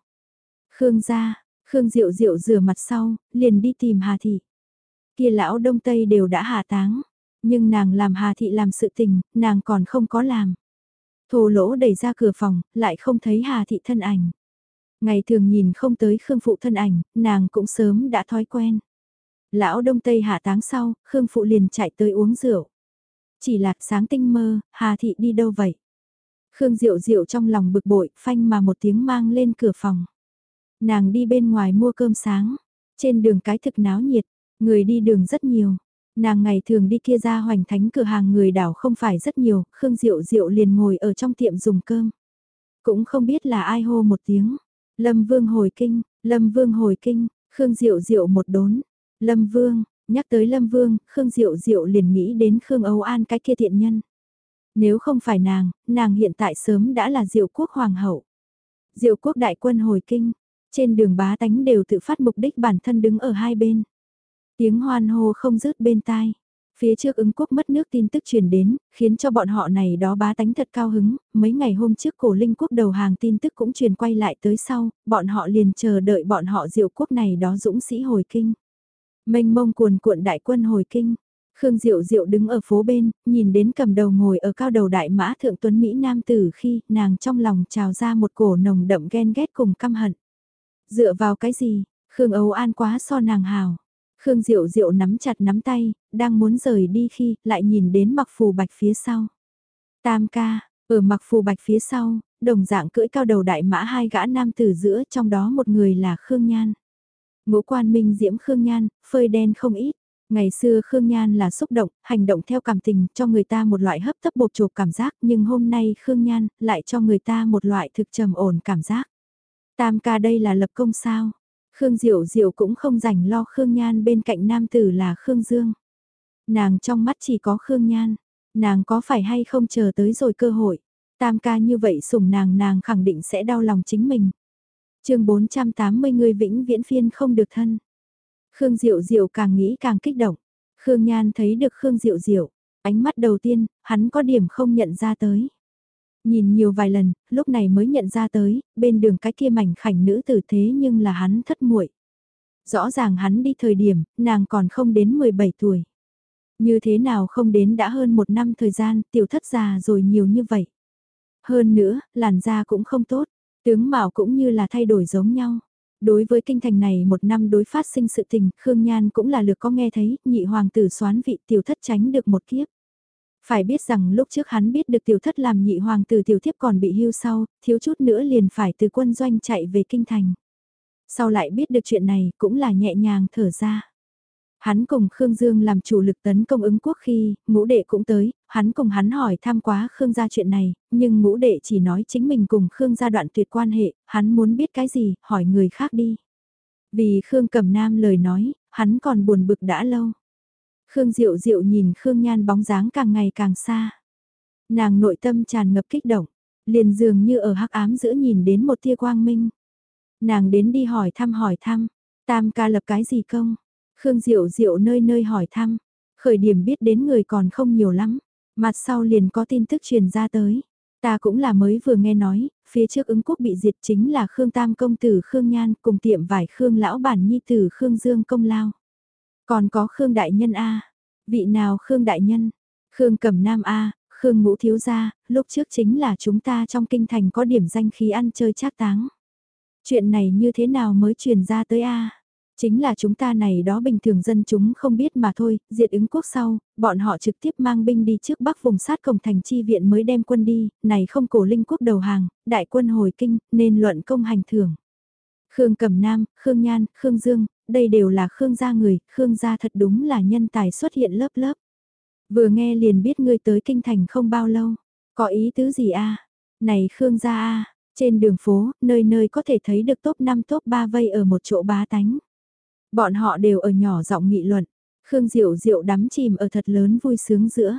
Khương gia, Khương Diệu Diệu rửa mặt sau, liền đi tìm Hà Thị. Kia lão đông tây đều đã hạ táng, nhưng nàng làm Hà Thị làm sự tình, nàng còn không có làm. Thô lỗ đẩy ra cửa phòng, lại không thấy Hà Thị thân ảnh. Ngày thường nhìn không tới Khương Phụ thân ảnh, nàng cũng sớm đã thói quen. Lão đông tây hạ táng sau, Khương Phụ liền chạy tới uống rượu. Chỉ là sáng tinh mơ, Hà Thị đi đâu vậy? Khương Diệu Diệu trong lòng bực bội, phanh mà một tiếng mang lên cửa phòng. Nàng đi bên ngoài mua cơm sáng, trên đường cái thực náo nhiệt, người đi đường rất nhiều. Nàng ngày thường đi kia ra hoành thánh cửa hàng người đảo không phải rất nhiều, Khương Diệu Diệu liền ngồi ở trong tiệm dùng cơm. Cũng không biết là ai hô một tiếng. Lâm Vương hồi kinh, Lâm Vương hồi kinh, Khương Diệu Diệu một đốn. Lâm Vương, nhắc tới Lâm Vương, Khương Diệu Diệu liền nghĩ đến Khương Âu An cái kia thiện nhân. Nếu không phải nàng, nàng hiện tại sớm đã là Diệu Quốc Hoàng hậu. Diệu Quốc đại quân hồi kinh, trên đường bá tánh đều tự phát mục đích bản thân đứng ở hai bên. Tiếng hoan hô không dứt bên tai. Phía trước ứng quốc mất nước tin tức truyền đến, khiến cho bọn họ này đó bá tánh thật cao hứng, mấy ngày hôm trước cổ linh quốc đầu hàng tin tức cũng truyền quay lại tới sau, bọn họ liền chờ đợi bọn họ diệu quốc này đó dũng sĩ hồi kinh. mênh mông cuồn cuộn đại quân hồi kinh, Khương Diệu Diệu đứng ở phố bên, nhìn đến cầm đầu ngồi ở cao đầu đại mã thượng tuấn Mỹ Nam tử khi nàng trong lòng trào ra một cổ nồng đậm ghen ghét cùng căm hận. Dựa vào cái gì, Khương Âu An quá so nàng hào. Khương Diệu Diệu nắm chặt nắm tay, đang muốn rời đi khi lại nhìn đến mặc phù bạch phía sau. Tam ca, ở mặc phù bạch phía sau, đồng dạng cưỡi cao đầu đại mã hai gã nam tử giữa trong đó một người là Khương Nhan. Ngũ quan minh diễm Khương Nhan, phơi đen không ít. Ngày xưa Khương Nhan là xúc động, hành động theo cảm tình, cho người ta một loại hấp tấp bột chộp cảm giác, nhưng hôm nay Khương Nhan lại cho người ta một loại thực trầm ổn cảm giác. Tam ca đây là lập công sao? Khương Diệu Diệu cũng không rảnh lo Khương Nhan bên cạnh nam tử là Khương Dương. Nàng trong mắt chỉ có Khương Nhan, nàng có phải hay không chờ tới rồi cơ hội. Tam ca như vậy sủng nàng nàng khẳng định sẽ đau lòng chính mình. chương 480 người vĩnh viễn phiên không được thân. Khương Diệu Diệu càng nghĩ càng kích động. Khương Nhan thấy được Khương Diệu Diệu, ánh mắt đầu tiên, hắn có điểm không nhận ra tới. Nhìn nhiều vài lần, lúc này mới nhận ra tới, bên đường cái kia mảnh khảnh nữ tử thế nhưng là hắn thất muội. Rõ ràng hắn đi thời điểm, nàng còn không đến 17 tuổi. Như thế nào không đến đã hơn một năm thời gian, tiểu thất già rồi nhiều như vậy. Hơn nữa, làn da cũng không tốt, tướng mạo cũng như là thay đổi giống nhau. Đối với kinh thành này một năm đối phát sinh sự tình, Khương Nhan cũng là lược có nghe thấy, nhị hoàng tử xoán vị tiểu thất tránh được một kiếp. Phải biết rằng lúc trước hắn biết được tiểu thất làm nhị hoàng tử tiểu thiếp còn bị hưu sau, thiếu chút nữa liền phải từ quân doanh chạy về kinh thành. Sau lại biết được chuyện này cũng là nhẹ nhàng thở ra. Hắn cùng Khương Dương làm chủ lực tấn công ứng quốc khi, ngũ đệ cũng tới, hắn cùng hắn hỏi tham quá Khương gia chuyện này, nhưng ngũ đệ chỉ nói chính mình cùng Khương gia đoạn tuyệt quan hệ, hắn muốn biết cái gì, hỏi người khác đi. Vì Khương cầm nam lời nói, hắn còn buồn bực đã lâu. Khương Diệu Diệu nhìn Khương Nhan bóng dáng càng ngày càng xa. Nàng nội tâm tràn ngập kích động, liền dường như ở hắc ám giữa nhìn đến một tia quang minh. Nàng đến đi hỏi thăm hỏi thăm, tam ca lập cái gì công? Khương Diệu Diệu nơi nơi hỏi thăm, khởi điểm biết đến người còn không nhiều lắm, mặt sau liền có tin tức truyền ra tới. Ta cũng là mới vừa nghe nói, phía trước ứng quốc bị diệt chính là Khương Tam công tử Khương Nhan cùng tiệm vải Khương lão bản nhi tử Khương Dương công lao. Còn có Khương Đại Nhân A. Vị nào Khương Đại Nhân? Khương Cẩm Nam A, Khương Ngũ Thiếu Gia, lúc trước chính là chúng ta trong kinh thành có điểm danh khí ăn chơi trác táng. Chuyện này như thế nào mới truyền ra tới A? Chính là chúng ta này đó bình thường dân chúng không biết mà thôi, diệt ứng quốc sau, bọn họ trực tiếp mang binh đi trước bắc vùng sát cổng thành chi viện mới đem quân đi, này không cổ linh quốc đầu hàng, đại quân hồi kinh, nên luận công hành thưởng. Khương Cẩm Nam, Khương Nhan, Khương Dương, đây đều là Khương gia người, Khương gia thật đúng là nhân tài xuất hiện lớp lớp. Vừa nghe liền biết ngươi tới kinh thành không bao lâu, có ý tứ gì a? Này Khương gia a, trên đường phố, nơi nơi có thể thấy được top 5 top 3 vây ở một chỗ bá tánh. Bọn họ đều ở nhỏ giọng nghị luận, Khương Diệu Diệu đắm chìm ở thật lớn vui sướng giữa.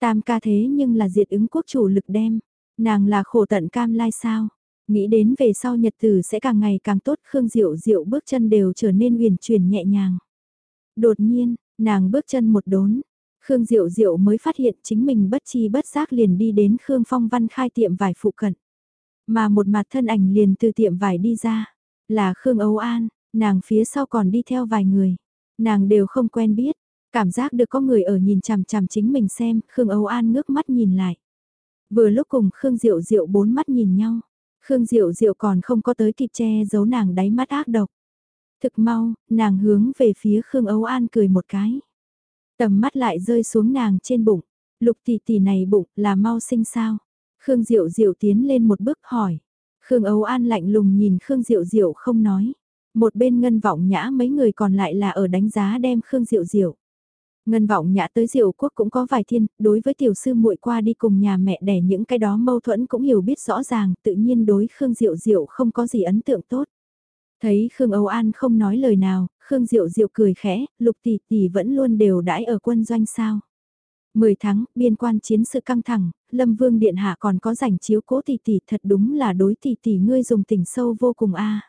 Tam ca thế nhưng là diệt ứng quốc chủ lực đem, nàng là khổ tận cam lai sao? Nghĩ đến về sau nhật tử sẽ càng ngày càng tốt Khương Diệu Diệu bước chân đều trở nên uyển chuyển nhẹ nhàng. Đột nhiên, nàng bước chân một đốn. Khương Diệu Diệu mới phát hiện chính mình bất chi bất giác liền đi đến Khương Phong Văn khai tiệm vải phụ cận. Mà một mặt thân ảnh liền từ tiệm vải đi ra. Là Khương Âu An, nàng phía sau còn đi theo vài người. Nàng đều không quen biết. Cảm giác được có người ở nhìn chằm chằm chính mình xem, Khương Âu An ngước mắt nhìn lại. Vừa lúc cùng Khương Diệu Diệu bốn mắt nhìn nhau. Khương Diệu Diệu còn không có tới kịp che giấu nàng đáy mắt ác độc. Thực mau, nàng hướng về phía Khương Âu An cười một cái. Tầm mắt lại rơi xuống nàng trên bụng. Lục tỷ tỷ này bụng là mau sinh sao? Khương Diệu Diệu tiến lên một bước hỏi. Khương Âu An lạnh lùng nhìn Khương Diệu Diệu không nói. Một bên ngân vọng nhã mấy người còn lại là ở đánh giá đem Khương Diệu Diệu. Ngân vọng nhã tới diệu quốc cũng có vài thiên, đối với tiểu sư muội qua đi cùng nhà mẹ đẻ những cái đó mâu thuẫn cũng hiểu biết rõ ràng, tự nhiên đối Khương Diệu Diệu không có gì ấn tượng tốt. Thấy Khương Âu An không nói lời nào, Khương Diệu Diệu cười khẽ, lục tỷ tỷ vẫn luôn đều đãi ở quân doanh sao. Mười tháng, biên quan chiến sự căng thẳng, Lâm Vương Điện Hạ còn có rảnh chiếu cố tỷ tỷ thật đúng là đối tỷ tỷ ngươi dùng tình sâu vô cùng a.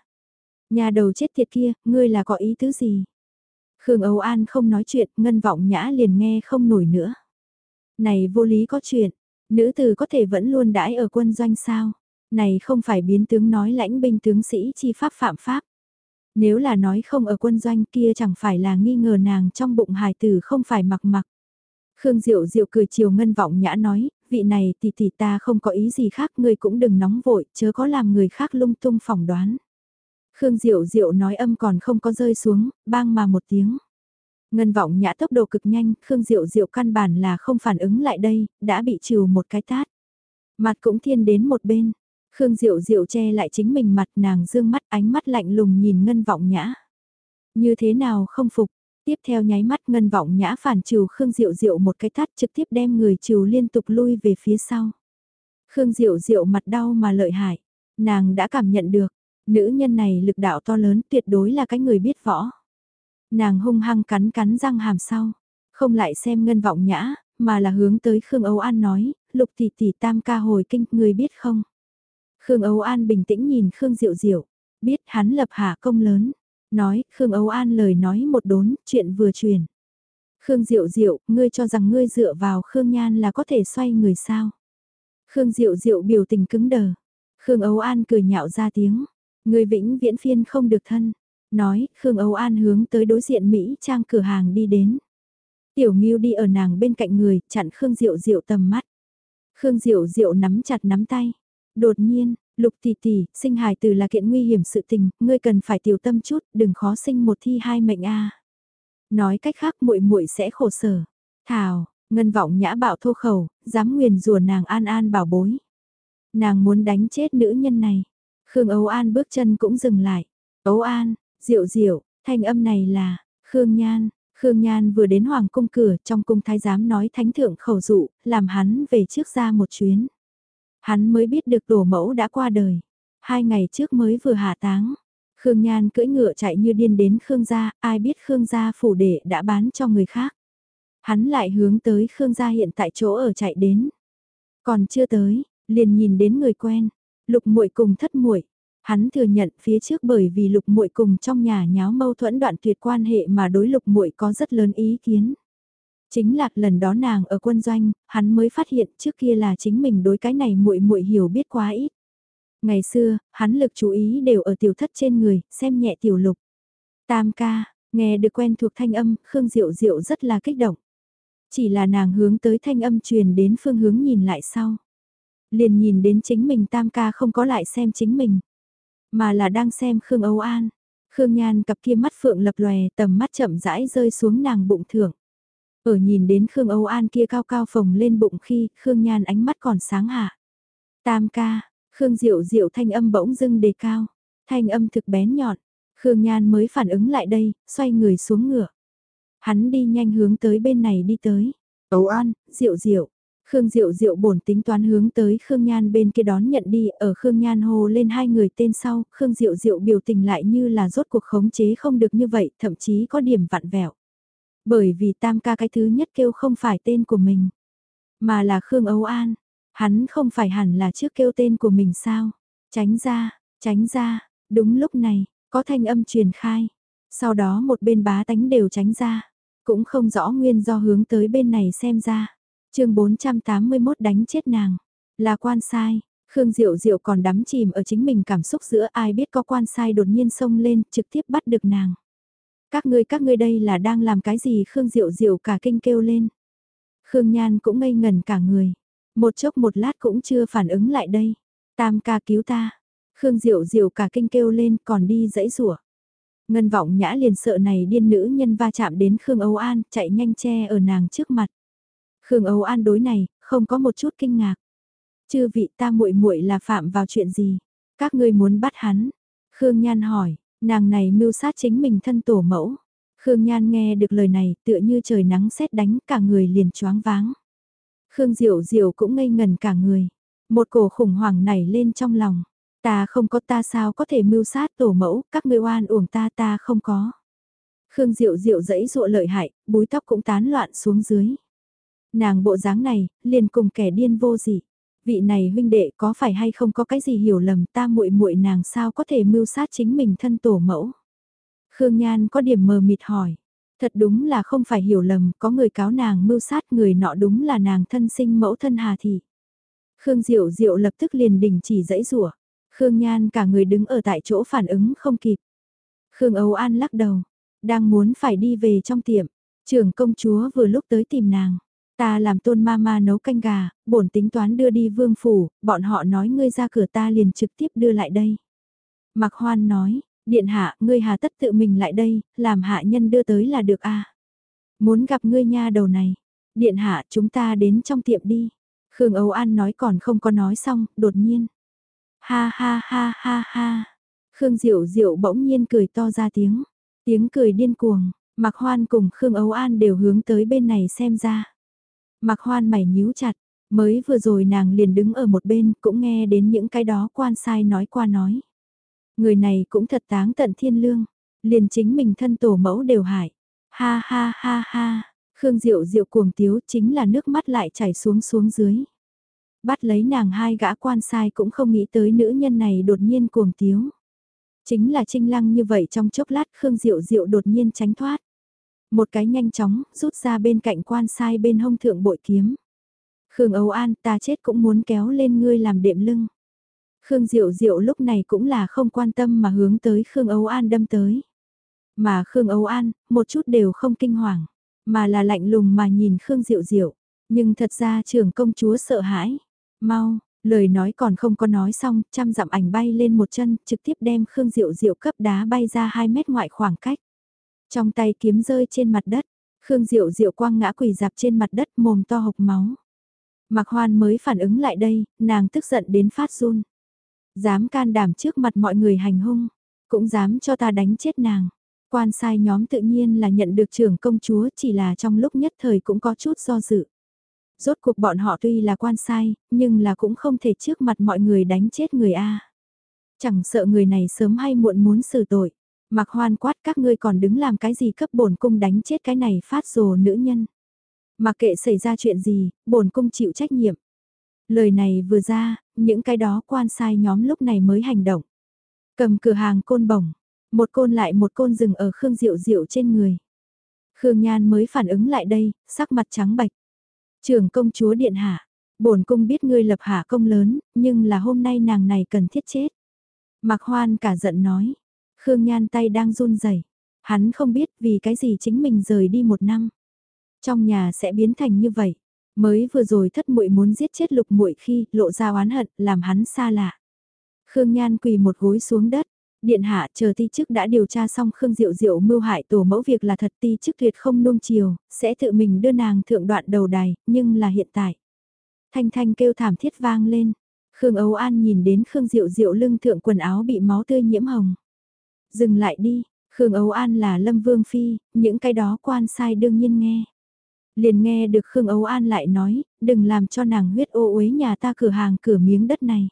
Nhà đầu chết tiệt kia, ngươi là có ý tứ gì? Khương Âu An không nói chuyện, ngân vọng nhã liền nghe không nổi nữa. Này vô lý có chuyện, nữ tử có thể vẫn luôn đãi ở quân doanh sao? Này không phải biến tướng nói lãnh binh tướng sĩ chi pháp phạm pháp. Nếu là nói không ở quân doanh kia chẳng phải là nghi ngờ nàng trong bụng hài tử không phải mặc mặc. Khương Diệu Diệu cười chiều ngân vọng nhã nói, vị này tỷ tỷ ta không có ý gì khác, ngươi cũng đừng nóng vội, chớ có làm người khác lung tung phỏng đoán. Khương Diệu Diệu nói âm còn không có rơi xuống, bang mà một tiếng. Ngân vọng nhã tốc độ cực nhanh, Khương Diệu Diệu căn bản là không phản ứng lại đây, đã bị trừ một cái tát. Mặt cũng thiên đến một bên. Khương Diệu Diệu che lại chính mình mặt nàng dương mắt ánh mắt lạnh lùng nhìn ngân vọng nhã. Như thế nào không phục, tiếp theo nháy mắt ngân vọng nhã phản trừ Khương Diệu Diệu một cái tát trực tiếp đem người trừ liên tục lui về phía sau. Khương Diệu Diệu mặt đau mà lợi hại, nàng đã cảm nhận được, Nữ nhân này lực đạo to lớn tuyệt đối là cái người biết võ. Nàng hung hăng cắn cắn răng hàm sau, không lại xem ngân vọng nhã, mà là hướng tới Khương Âu An nói, lục tỷ tỷ tam ca hồi kinh, người biết không? Khương Âu An bình tĩnh nhìn Khương Diệu Diệu, biết hắn lập hạ công lớn. Nói, Khương Âu An lời nói một đốn, chuyện vừa truyền. Khương Diệu Diệu, ngươi cho rằng ngươi dựa vào Khương Nhan là có thể xoay người sao? Khương Diệu Diệu biểu tình cứng đờ. Khương Âu An cười nhạo ra tiếng. Người vĩnh viễn phiên không được thân. Nói, Khương Âu An hướng tới đối diện Mỹ trang cửa hàng đi đến. Tiểu Ngưu đi ở nàng bên cạnh người, chặn Khương Diệu Diệu tầm mắt. Khương Diệu Diệu nắm chặt nắm tay. Đột nhiên, Lục tỷ tỷ, sinh hài từ là kiện nguy hiểm sự tình, ngươi cần phải tiểu tâm chút, đừng khó sinh một thi hai mệnh a. Nói cách khác muội muội sẽ khổ sở. Thảo, ngân vọng nhã bạo thô khẩu, dám nguyền rủa nàng an an bảo bối. Nàng muốn đánh chết nữ nhân này. Khương Âu An bước chân cũng dừng lại. Âu An, Diệu Diệu, thanh âm này là, Khương Nhan. Khương Nhan vừa đến Hoàng cung cửa trong cung thái giám nói thánh thượng khẩu dụ, làm hắn về trước ra một chuyến. Hắn mới biết được tổ mẫu đã qua đời. Hai ngày trước mới vừa hạ táng. Khương Nhan cưỡi ngựa chạy như điên đến Khương gia, ai biết Khương gia phủ đệ đã bán cho người khác. Hắn lại hướng tới Khương gia hiện tại chỗ ở chạy đến. Còn chưa tới, liền nhìn đến người quen, Lục muội cùng thất muội. Hắn thừa nhận phía trước bởi vì lục muội cùng trong nhà nháo mâu thuẫn đoạn tuyệt quan hệ mà đối lục muội có rất lớn ý kiến. Chính là lần đó nàng ở quân doanh, hắn mới phát hiện trước kia là chính mình đối cái này muội muội hiểu biết quá ít. Ngày xưa, hắn lực chú ý đều ở tiểu thất trên người, xem nhẹ tiểu lục. Tam ca, nghe được quen thuộc thanh âm, Khương Diệu Diệu rất là kích động. Chỉ là nàng hướng tới thanh âm truyền đến phương hướng nhìn lại sau liền nhìn đến chính mình tam ca không có lại xem chính mình, mà là đang xem Khương Âu An. Khương Nhan cặp kia mắt phượng lập lòe tầm mắt chậm rãi rơi xuống nàng bụng thưởng. Ở nhìn đến Khương Âu An kia cao cao phồng lên bụng khi Khương Nhan ánh mắt còn sáng hạ. Tam ca, Khương Diệu Diệu thanh âm bỗng dưng đề cao, thanh âm thực bén nhọn. Khương Nhan mới phản ứng lại đây, xoay người xuống ngựa. Hắn đi nhanh hướng tới bên này đi tới. Âu An, Diệu Diệu, Khương Diệu Diệu bổn tính toán hướng tới Khương Nhan bên kia đón nhận đi, ở Khương Nhan hồ lên hai người tên sau, Khương Diệu Diệu biểu tình lại như là rốt cuộc khống chế không được như vậy, thậm chí có điểm vặn vẹo. Bởi vì tam ca cái thứ nhất kêu không phải tên của mình, mà là Khương Âu An. Hắn không phải hẳn là trước kêu tên của mình sao? Tránh ra, tránh ra, đúng lúc này, có thanh âm truyền khai. Sau đó một bên bá tánh đều tránh ra, cũng không rõ nguyên do hướng tới bên này xem ra chương 481 đánh chết nàng, là quan sai. Khương Diệu Diệu còn đắm chìm ở chính mình cảm xúc giữa ai biết có quan sai đột nhiên xông lên trực tiếp bắt được nàng. Các ngươi các ngươi đây là đang làm cái gì Khương Diệu Diệu cả kinh kêu lên. Khương Nhan cũng ngây ngần cả người. Một chốc một lát cũng chưa phản ứng lại đây. Tam ca cứu ta. Khương Diệu Diệu cả kinh kêu lên còn đi dãy rủa Ngân vọng nhã liền sợ này điên nữ nhân va chạm đến Khương Âu An chạy nhanh che ở nàng trước mặt. Khương Âu An đối này, không có một chút kinh ngạc. Chư vị ta muội muội là phạm vào chuyện gì? Các ngươi muốn bắt hắn? Khương Nhan hỏi, nàng này mưu sát chính mình thân tổ mẫu. Khương Nhan nghe được lời này tựa như trời nắng xét đánh cả người liền choáng váng. Khương Diệu Diệu cũng ngây ngần cả người. Một cổ khủng hoảng nảy lên trong lòng. Ta không có ta sao có thể mưu sát tổ mẫu, các ngươi oan uổng ta ta không có. Khương Diệu Diệu dẫy dụa lợi hại, búi tóc cũng tán loạn xuống dưới. Nàng bộ dáng này, liền cùng kẻ điên vô dị. Vị này huynh đệ có phải hay không có cái gì hiểu lầm ta muội muội nàng sao có thể mưu sát chính mình thân tổ mẫu. Khương Nhan có điểm mờ mịt hỏi. Thật đúng là không phải hiểu lầm, có người cáo nàng mưu sát người nọ đúng là nàng thân sinh mẫu thân Hà Thị. Khương Diệu Diệu lập tức liền đình chỉ dãy rủa Khương Nhan cả người đứng ở tại chỗ phản ứng không kịp. Khương Âu An lắc đầu, đang muốn phải đi về trong tiệm, trưởng công chúa vừa lúc tới tìm nàng. Ta làm tôn ma ma nấu canh gà, bổn tính toán đưa đi vương phủ, bọn họ nói ngươi ra cửa ta liền trực tiếp đưa lại đây. Mạc Hoan nói, điện hạ, ngươi hà tất tự mình lại đây, làm hạ nhân đưa tới là được a. Muốn gặp ngươi nha đầu này. Điện hạ, chúng ta đến trong tiệm đi. Khương Âu An nói còn không có nói xong, đột nhiên. Ha ha ha ha ha. Khương Diệu Diệu bỗng nhiên cười to ra tiếng. Tiếng cười điên cuồng, Mạc Hoan cùng Khương Âu An đều hướng tới bên này xem ra. Mạc Hoan mày nhíu chặt, mới vừa rồi nàng liền đứng ở một bên cũng nghe đến những cái đó quan sai nói qua nói. Người này cũng thật táng tận thiên lương, liền chính mình thân tổ mẫu đều hại. Ha ha ha ha, Khương Diệu Diệu cuồng tiếu chính là nước mắt lại chảy xuống xuống dưới. Bắt lấy nàng hai gã quan sai cũng không nghĩ tới nữ nhân này đột nhiên cuồng tiếu. Chính là trinh lăng như vậy trong chốc lát Khương Diệu Diệu đột nhiên tránh thoát. Một cái nhanh chóng, rút ra bên cạnh quan sai bên hông thượng bội kiếm. Khương Âu An ta chết cũng muốn kéo lên ngươi làm đệm lưng. Khương Diệu Diệu lúc này cũng là không quan tâm mà hướng tới Khương Âu An đâm tới. Mà Khương Âu An, một chút đều không kinh hoàng, mà là lạnh lùng mà nhìn Khương Diệu Diệu. Nhưng thật ra trưởng công chúa sợ hãi. Mau, lời nói còn không có nói xong, trăm dặm ảnh bay lên một chân, trực tiếp đem Khương Diệu Diệu cấp đá bay ra 2 mét ngoại khoảng cách. Trong tay kiếm rơi trên mặt đất, Khương Diệu Diệu quang ngã quỳ dạp trên mặt đất mồm to hộc máu. Mạc Hoan mới phản ứng lại đây, nàng tức giận đến phát run. Dám can đảm trước mặt mọi người hành hung, cũng dám cho ta đánh chết nàng. Quan sai nhóm tự nhiên là nhận được trưởng công chúa chỉ là trong lúc nhất thời cũng có chút do dự. Rốt cuộc bọn họ tuy là quan sai, nhưng là cũng không thể trước mặt mọi người đánh chết người A. Chẳng sợ người này sớm hay muộn muốn xử tội. Mặc hoan quát các ngươi còn đứng làm cái gì cấp bổn cung đánh chết cái này phát rồ nữ nhân. Mặc kệ xảy ra chuyện gì, bổn cung chịu trách nhiệm. Lời này vừa ra, những cái đó quan sai nhóm lúc này mới hành động. Cầm cửa hàng côn bổng, một côn lại một côn rừng ở Khương Diệu Diệu trên người. Khương Nhan mới phản ứng lại đây, sắc mặt trắng bạch. Trưởng công chúa điện hạ, bổn cung biết ngươi lập hạ công lớn, nhưng là hôm nay nàng này cần thiết chết. Mạc Hoan cả giận nói, Khương Nhan tay đang run rẩy, hắn không biết vì cái gì chính mình rời đi một năm. Trong nhà sẽ biến thành như vậy. Mới vừa rồi thất muội muốn giết chết lục muội khi lộ ra oán hận làm hắn xa lạ. Khương Nhan quỳ một gối xuống đất, Điện hạ chờ ti chức đã điều tra xong Khương Diệu Diệu mưu hại tổ mẫu việc là thật ti chức tuyệt không nung chiều, sẽ tự mình đưa nàng thượng đoạn đầu đài, nhưng là hiện tại. Thanh thanh kêu thảm thiết vang lên. Khương Âu An nhìn đến Khương Diệu Diệu lưng thượng quần áo bị máu tươi nhiễm hồng. Dừng lại đi, Khương Âu An là Lâm Vương Phi, những cái đó quan sai đương nhiên nghe. Liền nghe được Khương Âu An lại nói, đừng làm cho nàng huyết ô uế nhà ta cửa hàng cửa miếng đất này.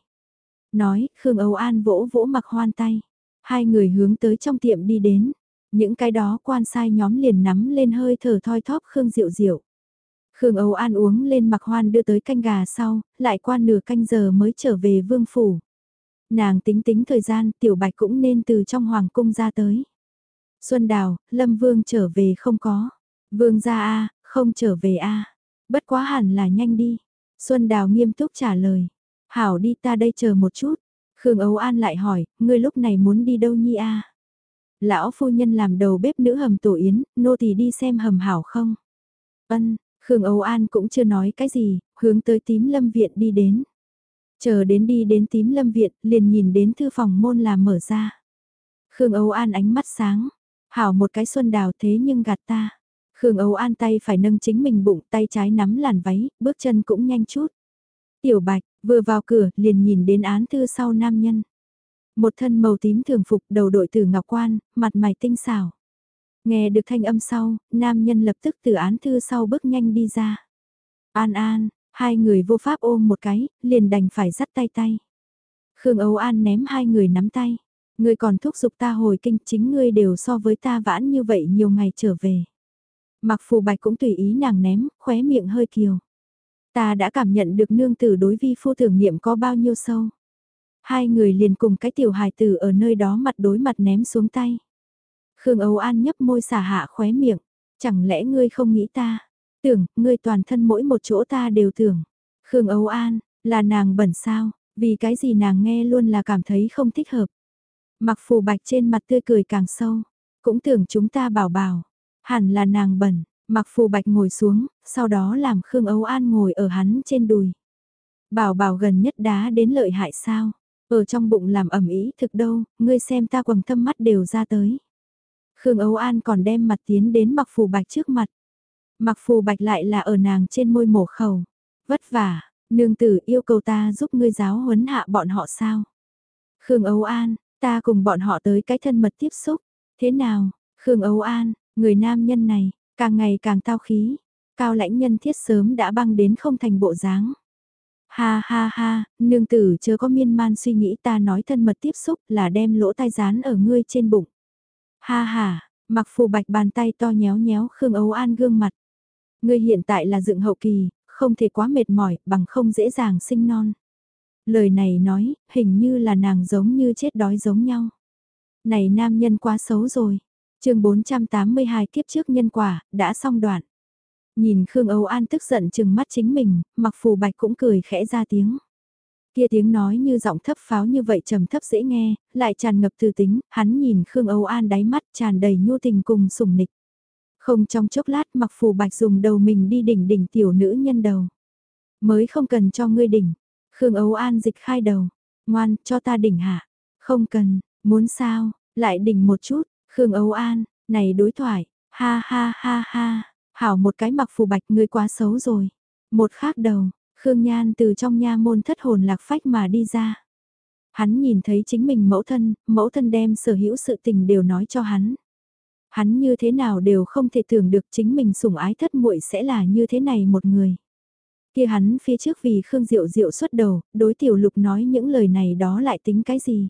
Nói, Khương Âu An vỗ vỗ mặc hoan tay. Hai người hướng tới trong tiệm đi đến. Những cái đó quan sai nhóm liền nắm lên hơi thở thoi thóp Khương Diệu Diệu. Khương Âu An uống lên mặc hoan đưa tới canh gà sau, lại qua nửa canh giờ mới trở về vương phủ. Nàng tính tính thời gian tiểu bạch cũng nên từ trong hoàng cung ra tới. Xuân Đào, Lâm Vương trở về không có. Vương ra a không trở về a Bất quá hẳn là nhanh đi. Xuân Đào nghiêm túc trả lời. Hảo đi ta đây chờ một chút. Khương Âu An lại hỏi, ngươi lúc này muốn đi đâu nhi a? Lão phu nhân làm đầu bếp nữ hầm tổ yến, nô tỳ đi xem hầm hảo không? Ân, Khương Âu An cũng chưa nói cái gì, hướng tới tím lâm viện đi đến. Chờ đến đi đến tím lâm viện, liền nhìn đến thư phòng môn là mở ra. Khương Âu An ánh mắt sáng, hảo một cái xuân đào thế nhưng gạt ta. Khương Âu An tay phải nâng chính mình bụng, tay trái nắm làn váy, bước chân cũng nhanh chút. Tiểu Bạch, vừa vào cửa, liền nhìn đến án thư sau nam nhân. Một thân màu tím thường phục đầu đội từ ngọc quan, mặt mày tinh xảo. Nghe được thanh âm sau, nam nhân lập tức từ án thư sau bước nhanh đi ra. An An, hai người vô pháp ôm một cái, liền đành phải dắt tay tay. Khương Âu An ném hai người nắm tay. Ngươi còn thúc giục ta hồi kinh chính ngươi đều so với ta vãn như vậy nhiều ngày trở về. Mặc phù bạch cũng tùy ý nàng ném, khóe miệng hơi kiều. Ta đã cảm nhận được nương tử đối vi phu tưởng niệm có bao nhiêu sâu. Hai người liền cùng cái tiểu hài tử ở nơi đó mặt đối mặt ném xuống tay. Khương Âu An nhấp môi xả hạ khóe miệng. Chẳng lẽ ngươi không nghĩ ta? Tưởng, ngươi toàn thân mỗi một chỗ ta đều tưởng. Khương Âu An, là nàng bẩn sao? Vì cái gì nàng nghe luôn là cảm thấy không thích hợp. Mặc phù bạch trên mặt tươi cười càng sâu. Cũng tưởng chúng ta bảo bảo. Hẳn là nàng bẩn. Mặc phù bạch ngồi xuống, sau đó làm Khương Âu An ngồi ở hắn trên đùi. Bảo bảo gần nhất đá đến lợi hại sao? Ở trong bụng làm ẩm ý thực đâu, ngươi xem ta quầng thâm mắt đều ra tới. Khương Âu An còn đem mặt tiến đến mặc phù bạch trước mặt. Mặc phù bạch lại là ở nàng trên môi mổ khẩu. Vất vả, nương tử yêu cầu ta giúp ngươi giáo huấn hạ bọn họ sao? Khương Âu An, ta cùng bọn họ tới cái thân mật tiếp xúc. Thế nào, Khương Âu An, người nam nhân này, càng ngày càng tao khí. Cao lãnh nhân thiết sớm đã băng đến không thành bộ dáng. Ha ha ha, nương tử chớ có miên man suy nghĩ ta nói thân mật tiếp xúc là đem lỗ tai rán ở ngươi trên bụng. Ha ha, mặc phù bạch bàn tay to nhéo nhéo Khương Âu An gương mặt. Ngươi hiện tại là dựng hậu kỳ, không thể quá mệt mỏi, bằng không dễ dàng sinh non. Lời này nói, hình như là nàng giống như chết đói giống nhau. Này nam nhân quá xấu rồi. chương 482 kiếp trước nhân quả, đã xong đoạn. Nhìn Khương Âu An tức giận chừng mắt chính mình, mặc phù bạch cũng cười khẽ ra tiếng. Kia tiếng nói như giọng thấp pháo như vậy trầm thấp dễ nghe, lại tràn ngập từ tính, hắn nhìn Khương Âu An đáy mắt tràn đầy nhu tình cùng sủng nịch. Không trong chốc lát mặc phù bạch dùng đầu mình đi đỉnh đỉnh tiểu nữ nhân đầu. Mới không cần cho ngươi đỉnh. Khương ấu An dịch khai đầu. Ngoan, cho ta đỉnh hạ. Không cần, muốn sao, lại đỉnh một chút. Khương ấu An, này đối thoại. Ha ha ha ha. Hảo một cái mặc phù bạch ngươi quá xấu rồi. Một khác đầu, Khương Nhan từ trong nha môn thất hồn lạc phách mà đi ra. Hắn nhìn thấy chính mình mẫu thân, mẫu thân đem sở hữu sự tình đều nói cho hắn. Hắn như thế nào đều không thể tưởng được chính mình sủng ái thất muội sẽ là như thế này một người. Kia hắn phía trước vì Khương Diệu Diệu xuất đầu, đối tiểu lục nói những lời này đó lại tính cái gì.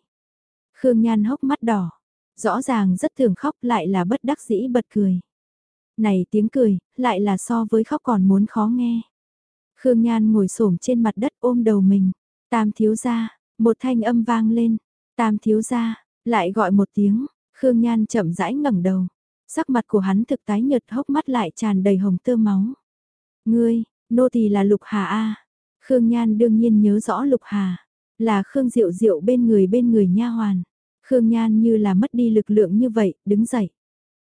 Khương Nhan hốc mắt đỏ, rõ ràng rất thường khóc lại là bất đắc dĩ bật cười. Này tiếng cười, lại là so với khóc còn muốn khó nghe. Khương Nhan ngồi xổm trên mặt đất ôm đầu mình. Tam thiếu gia, một thanh âm vang lên. Tam thiếu gia, lại gọi một tiếng. Khương Nhan chậm rãi ngẩng đầu. Sắc mặt của hắn thực tái nhợt hốc mắt lại tràn đầy hồng tơ máu. Ngươi, nô tỳ là Lục Hà A. Khương Nhan đương nhiên nhớ rõ Lục Hà. Là Khương Diệu Diệu bên người bên người nha hoàn. Khương Nhan như là mất đi lực lượng như vậy, đứng dậy.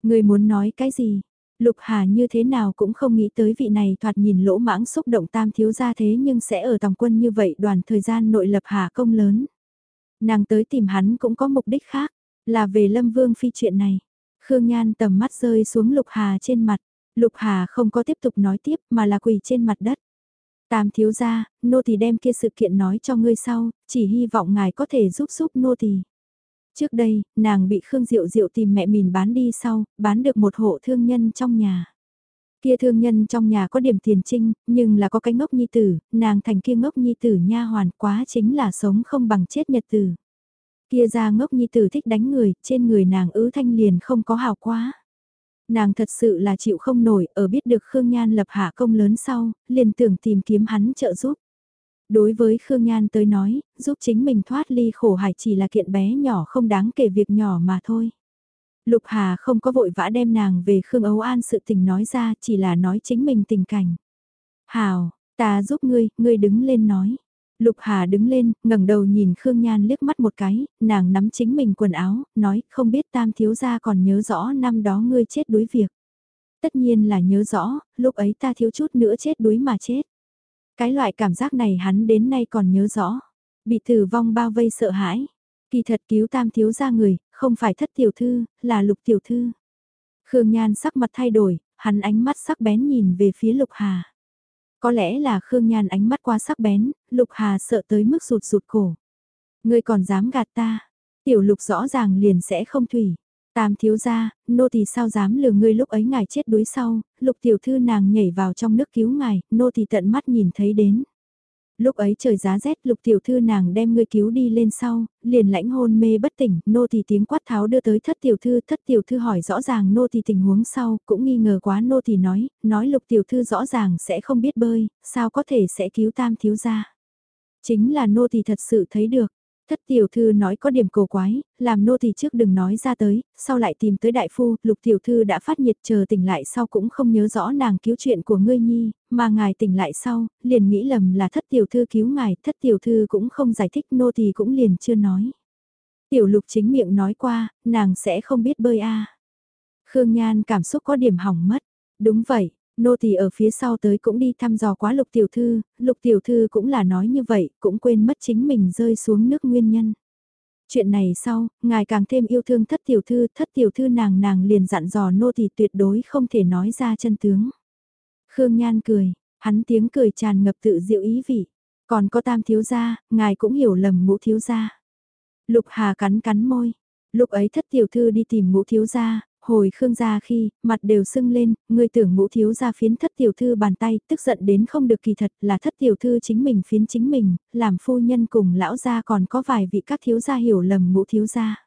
Ngươi muốn nói cái gì? Lục Hà như thế nào cũng không nghĩ tới vị này thoạt nhìn lỗ mãng xúc động tam thiếu gia thế nhưng sẽ ở tòng quân như vậy đoàn thời gian nội lập hà công lớn. Nàng tới tìm hắn cũng có mục đích khác, là về Lâm Vương phi chuyện này. Khương Nhan tầm mắt rơi xuống Lục Hà trên mặt, Lục Hà không có tiếp tục nói tiếp mà là quỳ trên mặt đất. Tam thiếu gia, nô tỳ đem kia sự kiện nói cho ngươi sau, chỉ hy vọng ngài có thể giúp giúp nô tỳ. Trước đây, nàng bị Khương Diệu Diệu tìm mẹ mình bán đi sau, bán được một hộ thương nhân trong nhà. Kia thương nhân trong nhà có điểm tiền trinh, nhưng là có cái ngốc nhi tử, nàng thành kia ngốc nhi tử nha hoàn quá chính là sống không bằng chết nhật tử. Kia ra ngốc nhi tử thích đánh người, trên người nàng ứ thanh liền không có hào quá. Nàng thật sự là chịu không nổi, ở biết được Khương Nhan lập hạ công lớn sau, liền tưởng tìm kiếm hắn trợ giúp. Đối với Khương Nhan tới nói, giúp chính mình thoát ly khổ hải chỉ là kiện bé nhỏ không đáng kể việc nhỏ mà thôi. Lục Hà không có vội vã đem nàng về Khương Âu An sự tình nói ra, chỉ là nói chính mình tình cảnh. Hào, ta giúp ngươi, ngươi đứng lên nói. Lục Hà đứng lên, ngẩng đầu nhìn Khương Nhan liếc mắt một cái, nàng nắm chính mình quần áo, nói không biết tam thiếu gia còn nhớ rõ năm đó ngươi chết đuối việc. Tất nhiên là nhớ rõ, lúc ấy ta thiếu chút nữa chết đuối mà chết. Cái loại cảm giác này hắn đến nay còn nhớ rõ. Bị tử vong bao vây sợ hãi. Kỳ thật cứu tam thiếu gia người, không phải thất tiểu thư, là lục tiểu thư. Khương Nhan sắc mặt thay đổi, hắn ánh mắt sắc bén nhìn về phía Lục Hà. Có lẽ là Khương Nhan ánh mắt quá sắc bén, Lục Hà sợ tới mức rụt rụt cổ. Ngươi còn dám gạt ta, tiểu lục rõ ràng liền sẽ không thủy. Tam thiếu gia, nô tỳ sao dám lừa ngươi lúc ấy ngài chết đuối sau, lục tiểu thư nàng nhảy vào trong nước cứu ngài, nô tỳ tận mắt nhìn thấy đến. Lúc ấy trời giá rét lục tiểu thư nàng đem ngươi cứu đi lên sau, liền lãnh hôn mê bất tỉnh, nô tỳ tiếng quát tháo đưa tới thất tiểu thư, thất tiểu thư hỏi rõ ràng nô tỳ tình huống sau, cũng nghi ngờ quá nô tỳ nói, nói lục tiểu thư rõ ràng sẽ không biết bơi, sao có thể sẽ cứu tam thiếu gia. Chính là nô tỳ thật sự thấy được, Thất tiểu thư nói có điểm cổ quái, làm nô tỳ trước đừng nói ra tới, sau lại tìm tới đại phu, lục tiểu thư đã phát nhiệt chờ tỉnh lại sau cũng không nhớ rõ nàng cứu chuyện của ngươi nhi, mà ngài tỉnh lại sau, liền nghĩ lầm là thất tiểu thư cứu ngài, thất tiểu thư cũng không giải thích nô tỳ cũng liền chưa nói. Tiểu lục chính miệng nói qua, nàng sẽ không biết bơi a. Khương Nhan cảm xúc có điểm hỏng mất. Đúng vậy, nô tỳ ở phía sau tới cũng đi thăm dò quá lục tiểu thư, lục tiểu thư cũng là nói như vậy, cũng quên mất chính mình rơi xuống nước nguyên nhân. Chuyện này sau, ngài càng thêm yêu thương thất tiểu thư, thất tiểu thư nàng nàng liền dặn dò nô tỳ tuyệt đối không thể nói ra chân tướng. Khương Nhan cười, hắn tiếng cười tràn ngập tự diệu ý vị. Còn có tam thiếu gia, ngài cũng hiểu lầm ngũ thiếu gia. Lục Hà cắn cắn môi. Lúc ấy thất tiểu thư đi tìm ngũ thiếu gia, Hồi Khương gia khi, mặt đều sưng lên, người tưởng ngũ thiếu gia phiến thất tiểu thư bàn tay, tức giận đến không được kỳ thật là thất tiểu thư chính mình phiến chính mình, làm phu nhân cùng lão gia còn có vài vị các thiếu gia hiểu lầm ngũ thiếu gia.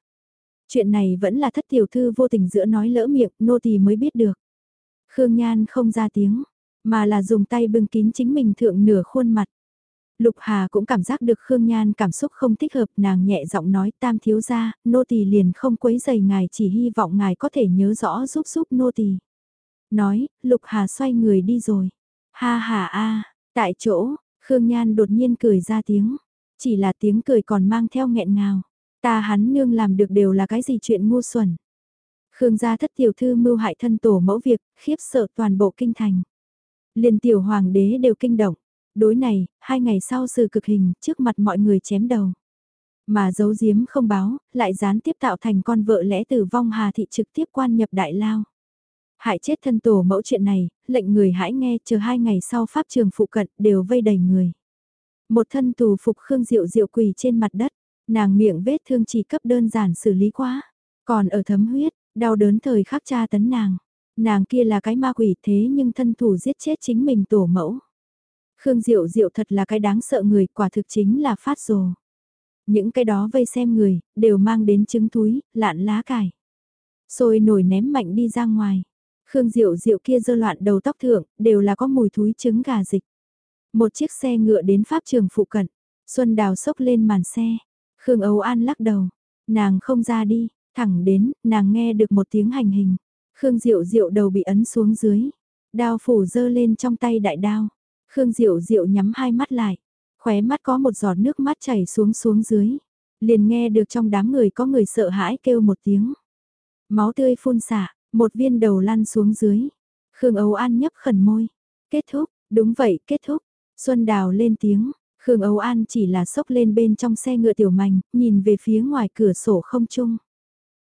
Chuyện này vẫn là thất tiểu thư vô tình giữa nói lỡ miệng, nô tỳ mới biết được. Khương Nhan không ra tiếng, mà là dùng tay bưng kín chính mình thượng nửa khuôn mặt. Lục Hà cũng cảm giác được Khương Nhan cảm xúc không thích hợp, nàng nhẹ giọng nói tam thiếu gia, nô tỳ liền không quấy dày ngài chỉ hy vọng ngài có thể nhớ rõ giúp giúp nô tỳ. Nói, Lục Hà xoay người đi rồi. Ha ha a, tại chỗ, Khương Nhan đột nhiên cười ra tiếng. Chỉ là tiếng cười còn mang theo nghẹn ngào. Ta hắn nương làm được đều là cái gì chuyện ngu xuẩn. Khương gia thất tiểu thư mưu hại thân tổ mẫu việc, khiếp sợ toàn bộ kinh thành. Liền tiểu hoàng đế đều kinh động. Đối này, hai ngày sau sự cực hình, trước mặt mọi người chém đầu. Mà giấu giếm không báo, lại gián tiếp tạo thành con vợ lẽ tử vong Hà Thị trực tiếp quan nhập đại lao. Hại chết thân tổ mẫu chuyện này, lệnh người hãy nghe chờ hai ngày sau pháp trường phụ cận đều vây đầy người. Một thân tù phục Khương Diệu Diệu quỳ trên mặt đất, nàng miệng vết thương chỉ cấp đơn giản xử lý quá. Còn ở thấm huyết, đau đớn thời khắc tra tấn nàng. Nàng kia là cái ma quỷ thế nhưng thân thủ giết chết chính mình tổ mẫu. Khương Diệu Diệu thật là cái đáng sợ người, quả thực chính là phát rồ. Những cái đó vây xem người, đều mang đến trứng túi, lạn lá cải. Rồi nổi ném mạnh đi ra ngoài. Khương Diệu Diệu kia dơ loạn đầu tóc thượng, đều là có mùi thúi trứng gà dịch. Một chiếc xe ngựa đến pháp trường phụ cận. Xuân Đào sốc lên màn xe. Khương Âu An lắc đầu. Nàng không ra đi, thẳng đến, nàng nghe được một tiếng hành hình. Khương Diệu Diệu đầu bị ấn xuống dưới. Đao phủ dơ lên trong tay đại đao. Khương Diệu Diệu nhắm hai mắt lại, khóe mắt có một giọt nước mắt chảy xuống xuống dưới. Liền nghe được trong đám người có người sợ hãi kêu một tiếng. Máu tươi phun xả, một viên đầu lăn xuống dưới. Khương Âu An nhấp khẩn môi. Kết thúc, đúng vậy, kết thúc. Xuân Đào lên tiếng, Khương Âu An chỉ là sốc lên bên trong xe ngựa tiểu mảnh, nhìn về phía ngoài cửa sổ không chung.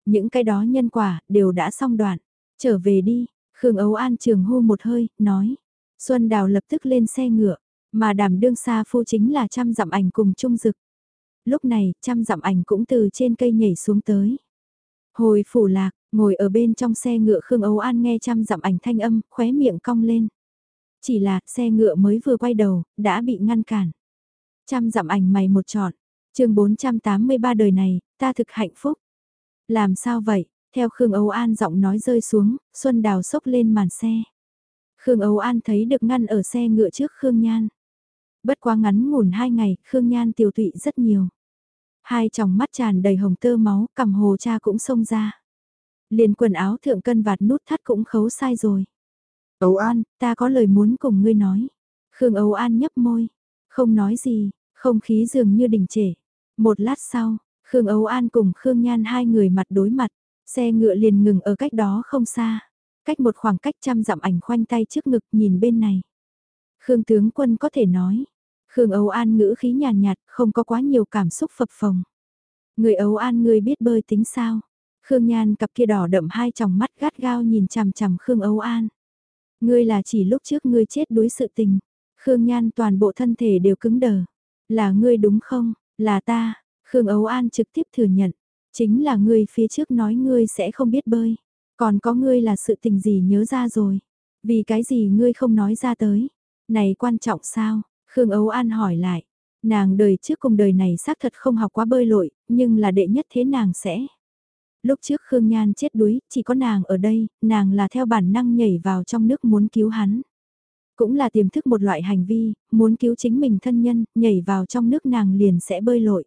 Những cái đó nhân quả, đều đã xong đoạn. Trở về đi, Khương Âu An trường hô một hơi, nói. Xuân Đào lập tức lên xe ngựa, mà đảm đương xa phu chính là trăm dặm ảnh cùng trung dực. Lúc này, trăm dặm ảnh cũng từ trên cây nhảy xuống tới. Hồi phủ lạc, ngồi ở bên trong xe ngựa Khương Âu An nghe trăm dặm ảnh thanh âm, khóe miệng cong lên. Chỉ là, xe ngựa mới vừa quay đầu, đã bị ngăn cản. Trăm dặm ảnh mày một trọn, chương 483 đời này, ta thực hạnh phúc. Làm sao vậy? Theo Khương Âu An giọng nói rơi xuống, Xuân Đào sốc lên màn xe. Khương Âu An thấy được ngăn ở xe ngựa trước Khương Nhan. Bất quá ngắn ngủn hai ngày, Khương Nhan tiêu tụy rất nhiều. Hai tròng mắt tràn đầy hồng tơ máu, cầm hồ cha cũng xông ra. Liền quần áo thượng cân vạt nút thắt cũng khấu sai rồi. Âu An, ta có lời muốn cùng ngươi nói. Khương Âu An nhấp môi. Không nói gì, không khí dường như đình trệ. Một lát sau, Khương Âu An cùng Khương Nhan hai người mặt đối mặt. Xe ngựa liền ngừng ở cách đó không xa. Cách một khoảng cách trăm dặm ảnh khoanh tay trước ngực nhìn bên này. Khương tướng quân có thể nói. Khương Âu An ngữ khí nhàn nhạt, không có quá nhiều cảm xúc phập phồng. Người Âu An ngươi biết bơi tính sao? Khương Nhan cặp kia đỏ đậm hai tròng mắt gắt gao nhìn chằm chằm Khương Âu An. Ngươi là chỉ lúc trước ngươi chết đuối sự tình. Khương Nhan toàn bộ thân thể đều cứng đờ. Là ngươi đúng không? Là ta. Khương Âu An trực tiếp thừa nhận. Chính là ngươi phía trước nói ngươi sẽ không biết bơi. Còn có ngươi là sự tình gì nhớ ra rồi. Vì cái gì ngươi không nói ra tới. Này quan trọng sao? Khương Ấu An hỏi lại. Nàng đời trước cùng đời này xác thật không học quá bơi lội, nhưng là đệ nhất thế nàng sẽ. Lúc trước Khương Nhan chết đuối, chỉ có nàng ở đây, nàng là theo bản năng nhảy vào trong nước muốn cứu hắn. Cũng là tiềm thức một loại hành vi, muốn cứu chính mình thân nhân, nhảy vào trong nước nàng liền sẽ bơi lội.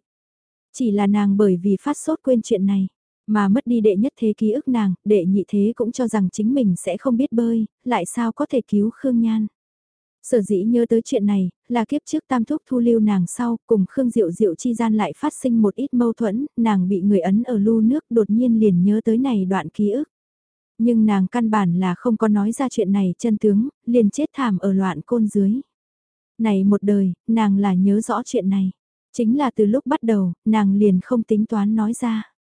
Chỉ là nàng bởi vì phát sốt quên chuyện này, mà mất đi đệ nhất thế ký ức nàng, đệ nhị thế cũng cho rằng chính mình sẽ không biết bơi, lại sao có thể cứu Khương Nhan. Sở dĩ nhớ tới chuyện này, là kiếp trước tam thúc thu lưu nàng sau, cùng Khương Diệu Diệu chi gian lại phát sinh một ít mâu thuẫn, nàng bị người ấn ở lu nước đột nhiên liền nhớ tới này đoạn ký ức. Nhưng nàng căn bản là không có nói ra chuyện này chân tướng, liền chết thảm ở loạn côn dưới. Này một đời, nàng là nhớ rõ chuyện này. Chính là từ lúc bắt đầu, nàng liền không tính toán nói ra.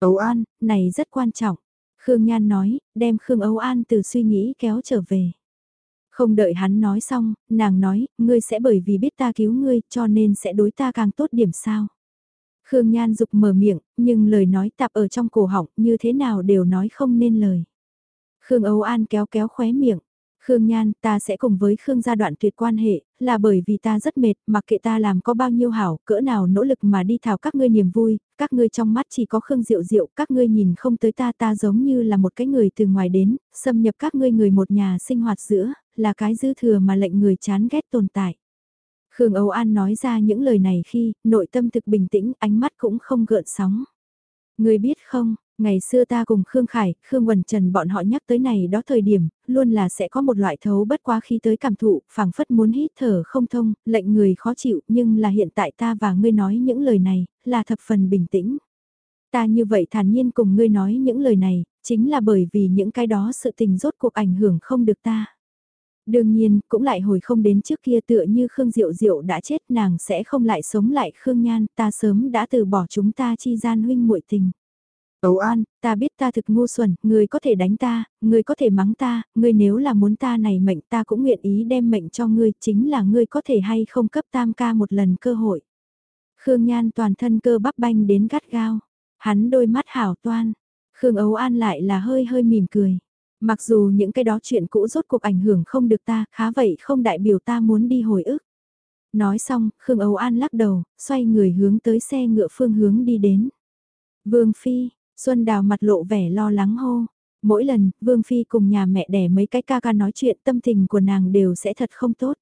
Âu An, này rất quan trọng. Khương Nhan nói, đem Khương Âu An từ suy nghĩ kéo trở về. Không đợi hắn nói xong, nàng nói, ngươi sẽ bởi vì biết ta cứu ngươi, cho nên sẽ đối ta càng tốt điểm sao. Khương Nhan dục mở miệng, nhưng lời nói tạp ở trong cổ họng, như thế nào đều nói không nên lời. Khương Âu An kéo kéo khóe miệng. Khương Nhan, ta sẽ cùng với Khương gia đoạn tuyệt quan hệ, là bởi vì ta rất mệt, mặc kệ ta làm có bao nhiêu hảo, cỡ nào nỗ lực mà đi thảo các ngươi niềm vui, các ngươi trong mắt chỉ có Khương Diệu Diệu, các ngươi nhìn không tới ta ta giống như là một cái người từ ngoài đến, xâm nhập các ngươi người một nhà sinh hoạt giữa, là cái dư thừa mà lệnh người chán ghét tồn tại. Khương Âu An nói ra những lời này khi, nội tâm thực bình tĩnh, ánh mắt cũng không gợn sóng. Người biết không, Ngày xưa ta cùng Khương Khải, Khương Quần Trần bọn họ nhắc tới này đó thời điểm, luôn là sẽ có một loại thấu bất quá khi tới cảm thụ, phảng phất muốn hít thở không thông, lệnh người khó chịu, nhưng là hiện tại ta và ngươi nói những lời này, là thập phần bình tĩnh. Ta như vậy thản nhiên cùng ngươi nói những lời này, chính là bởi vì những cái đó sự tình rốt cuộc ảnh hưởng không được ta. Đương nhiên, cũng lại hồi không đến trước kia tựa như Khương Diệu Diệu đã chết nàng sẽ không lại sống lại Khương Nhan, ta sớm đã từ bỏ chúng ta chi gian huynh muội tình. Âu An, ta biết ta thực ngu xuẩn, người có thể đánh ta, người có thể mắng ta, người nếu là muốn ta này mệnh ta cũng nguyện ý đem mệnh cho ngươi, chính là ngươi có thể hay không cấp tam ca một lần cơ hội. Khương Nhan toàn thân cơ bắp banh đến gắt gao, hắn đôi mắt hảo toan, Khương Âu An lại là hơi hơi mỉm cười. Mặc dù những cái đó chuyện cũ rốt cuộc ảnh hưởng không được ta, khá vậy không đại biểu ta muốn đi hồi ức. Nói xong, Khương Âu An lắc đầu, xoay người hướng tới xe ngựa phương hướng đi đến. Vương Phi, Xuân Đào mặt lộ vẻ lo lắng hô. Mỗi lần, Vương Phi cùng nhà mẹ đẻ mấy cái ca ca nói chuyện tâm tình của nàng đều sẽ thật không tốt.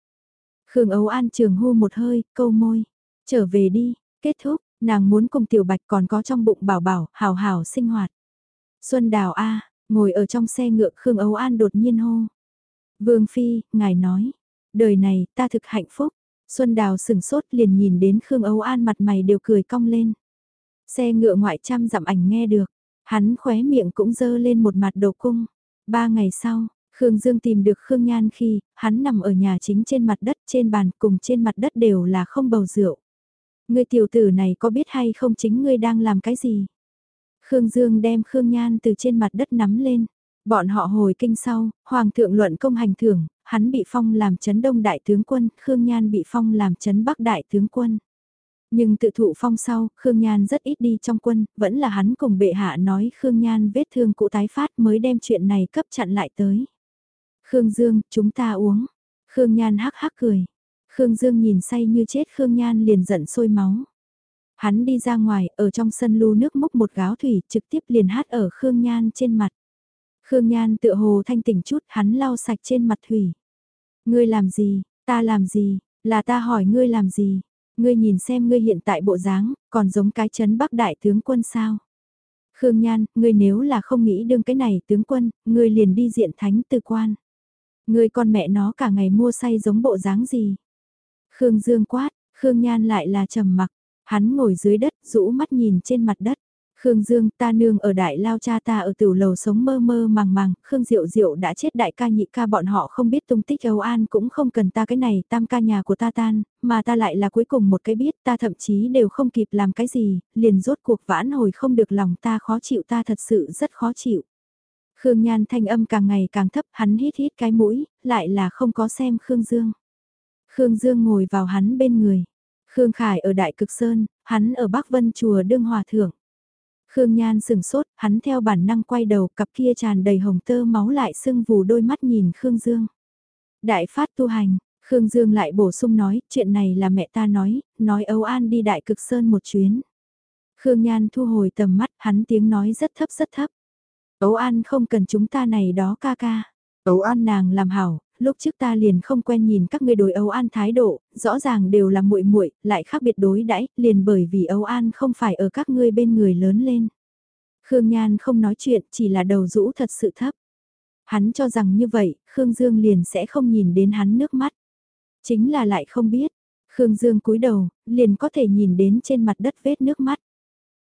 Khương Ấu An trường hô một hơi, câu môi. Trở về đi, kết thúc, nàng muốn cùng Tiểu Bạch còn có trong bụng bảo bảo, hào hào sinh hoạt. Xuân Đào A, ngồi ở trong xe ngựa Khương Ấu An đột nhiên hô. Vương Phi, ngài nói, đời này ta thực hạnh phúc. Xuân Đào sừng sốt liền nhìn đến Khương Ấu An mặt mày đều cười cong lên. Xe ngựa ngoại trăm dặm ảnh nghe được, hắn khóe miệng cũng dơ lên một mặt đầu cung. Ba ngày sau, Khương Dương tìm được Khương Nhan khi, hắn nằm ở nhà chính trên mặt đất trên bàn cùng trên mặt đất đều là không bầu rượu. Người tiểu tử này có biết hay không chính ngươi đang làm cái gì? Khương Dương đem Khương Nhan từ trên mặt đất nắm lên. Bọn họ hồi kinh sau, Hoàng thượng luận công hành thưởng, hắn bị phong làm chấn đông đại tướng quân, Khương Nhan bị phong làm chấn bắc đại tướng quân. Nhưng tự thụ phong sau, Khương Nhan rất ít đi trong quân, vẫn là hắn cùng bệ hạ nói Khương Nhan vết thương cụ tái phát mới đem chuyện này cấp chặn lại tới. Khương Dương, chúng ta uống. Khương Nhan hắc hắc cười. Khương Dương nhìn say như chết Khương Nhan liền giận sôi máu. Hắn đi ra ngoài, ở trong sân lưu nước múc một gáo thủy, trực tiếp liền hát ở Khương Nhan trên mặt. Khương Nhan tựa hồ thanh tỉnh chút, hắn lau sạch trên mặt thủy. Ngươi làm gì, ta làm gì, là ta hỏi ngươi làm gì, Ngươi nhìn xem ngươi hiện tại bộ dáng, còn giống cái chấn bắc đại tướng quân sao? Khương Nhan, ngươi nếu là không nghĩ đương cái này tướng quân, ngươi liền đi diện thánh tư quan. Ngươi con mẹ nó cả ngày mua say giống bộ dáng gì? Khương Dương quát, Khương Nhan lại là trầm mặc, hắn ngồi dưới đất, rũ mắt nhìn trên mặt đất. Khương Dương, ta nương ở đại lao cha ta ở tiểu lầu sống mơ mơ màng màng, Khương Diệu Diệu đã chết đại ca nhị ca bọn họ không biết tung tích Âu An cũng không cần ta cái này tam ca nhà của ta tan, mà ta lại là cuối cùng một cái biết ta thậm chí đều không kịp làm cái gì, liền rốt cuộc vãn hồi không được lòng ta khó chịu ta thật sự rất khó chịu. Khương Nhan thanh âm càng ngày càng thấp hắn hít hít cái mũi, lại là không có xem Khương Dương. Khương Dương ngồi vào hắn bên người. Khương Khải ở Đại Cực Sơn, hắn ở Bắc Vân Chùa Đương Hòa Thượng. Khương Nhan sừng sốt, hắn theo bản năng quay đầu, cặp kia tràn đầy hồng tơ máu lại sưng vù đôi mắt nhìn Khương Dương. Đại phát tu hành, Khương Dương lại bổ sung nói, chuyện này là mẹ ta nói, nói Âu An đi đại cực sơn một chuyến. Khương Nhan thu hồi tầm mắt, hắn tiếng nói rất thấp rất thấp. Âu An không cần chúng ta này đó ca ca. Âu An nàng làm hảo, lúc trước ta liền không quen nhìn các ngươi đối Âu An thái độ, rõ ràng đều là muội muội, lại khác biệt đối đãi, liền bởi vì Âu An không phải ở các ngươi bên người lớn lên. Khương Nhan không nói chuyện, chỉ là đầu rũ thật sự thấp. Hắn cho rằng như vậy, Khương Dương liền sẽ không nhìn đến hắn nước mắt. Chính là lại không biết. Khương Dương cúi đầu, liền có thể nhìn đến trên mặt đất vết nước mắt.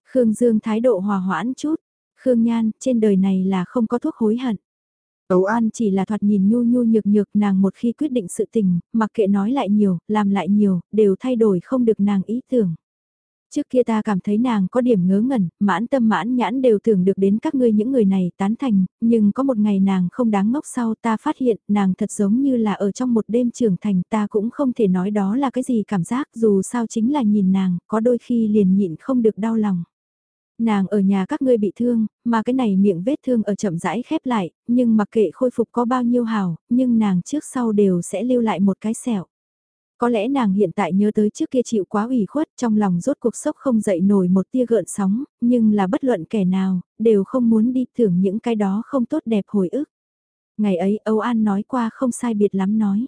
Khương Dương thái độ hòa hoãn chút. Khương Nhan, trên đời này là không có thuốc hối hận. Âu An chỉ là thoạt nhìn nhu nhu nhược nhược nàng một khi quyết định sự tình, mặc kệ nói lại nhiều, làm lại nhiều, đều thay đổi không được nàng ý tưởng. Trước kia ta cảm thấy nàng có điểm ngớ ngẩn, mãn tâm mãn nhãn đều tưởng được đến các ngươi những người này tán thành, nhưng có một ngày nàng không đáng ngốc sau ta phát hiện nàng thật giống như là ở trong một đêm trưởng thành ta cũng không thể nói đó là cái gì cảm giác dù sao chính là nhìn nàng, có đôi khi liền nhịn không được đau lòng. Nàng ở nhà các ngươi bị thương, mà cái này miệng vết thương ở chậm rãi khép lại, nhưng mặc kệ khôi phục có bao nhiêu hào, nhưng nàng trước sau đều sẽ lưu lại một cái sẹo. Có lẽ nàng hiện tại nhớ tới trước kia chịu quá ủy khuất trong lòng rốt cuộc sốc không dậy nổi một tia gợn sóng, nhưng là bất luận kẻ nào, đều không muốn đi thưởng những cái đó không tốt đẹp hồi ức. Ngày ấy Âu An nói qua không sai biệt lắm nói.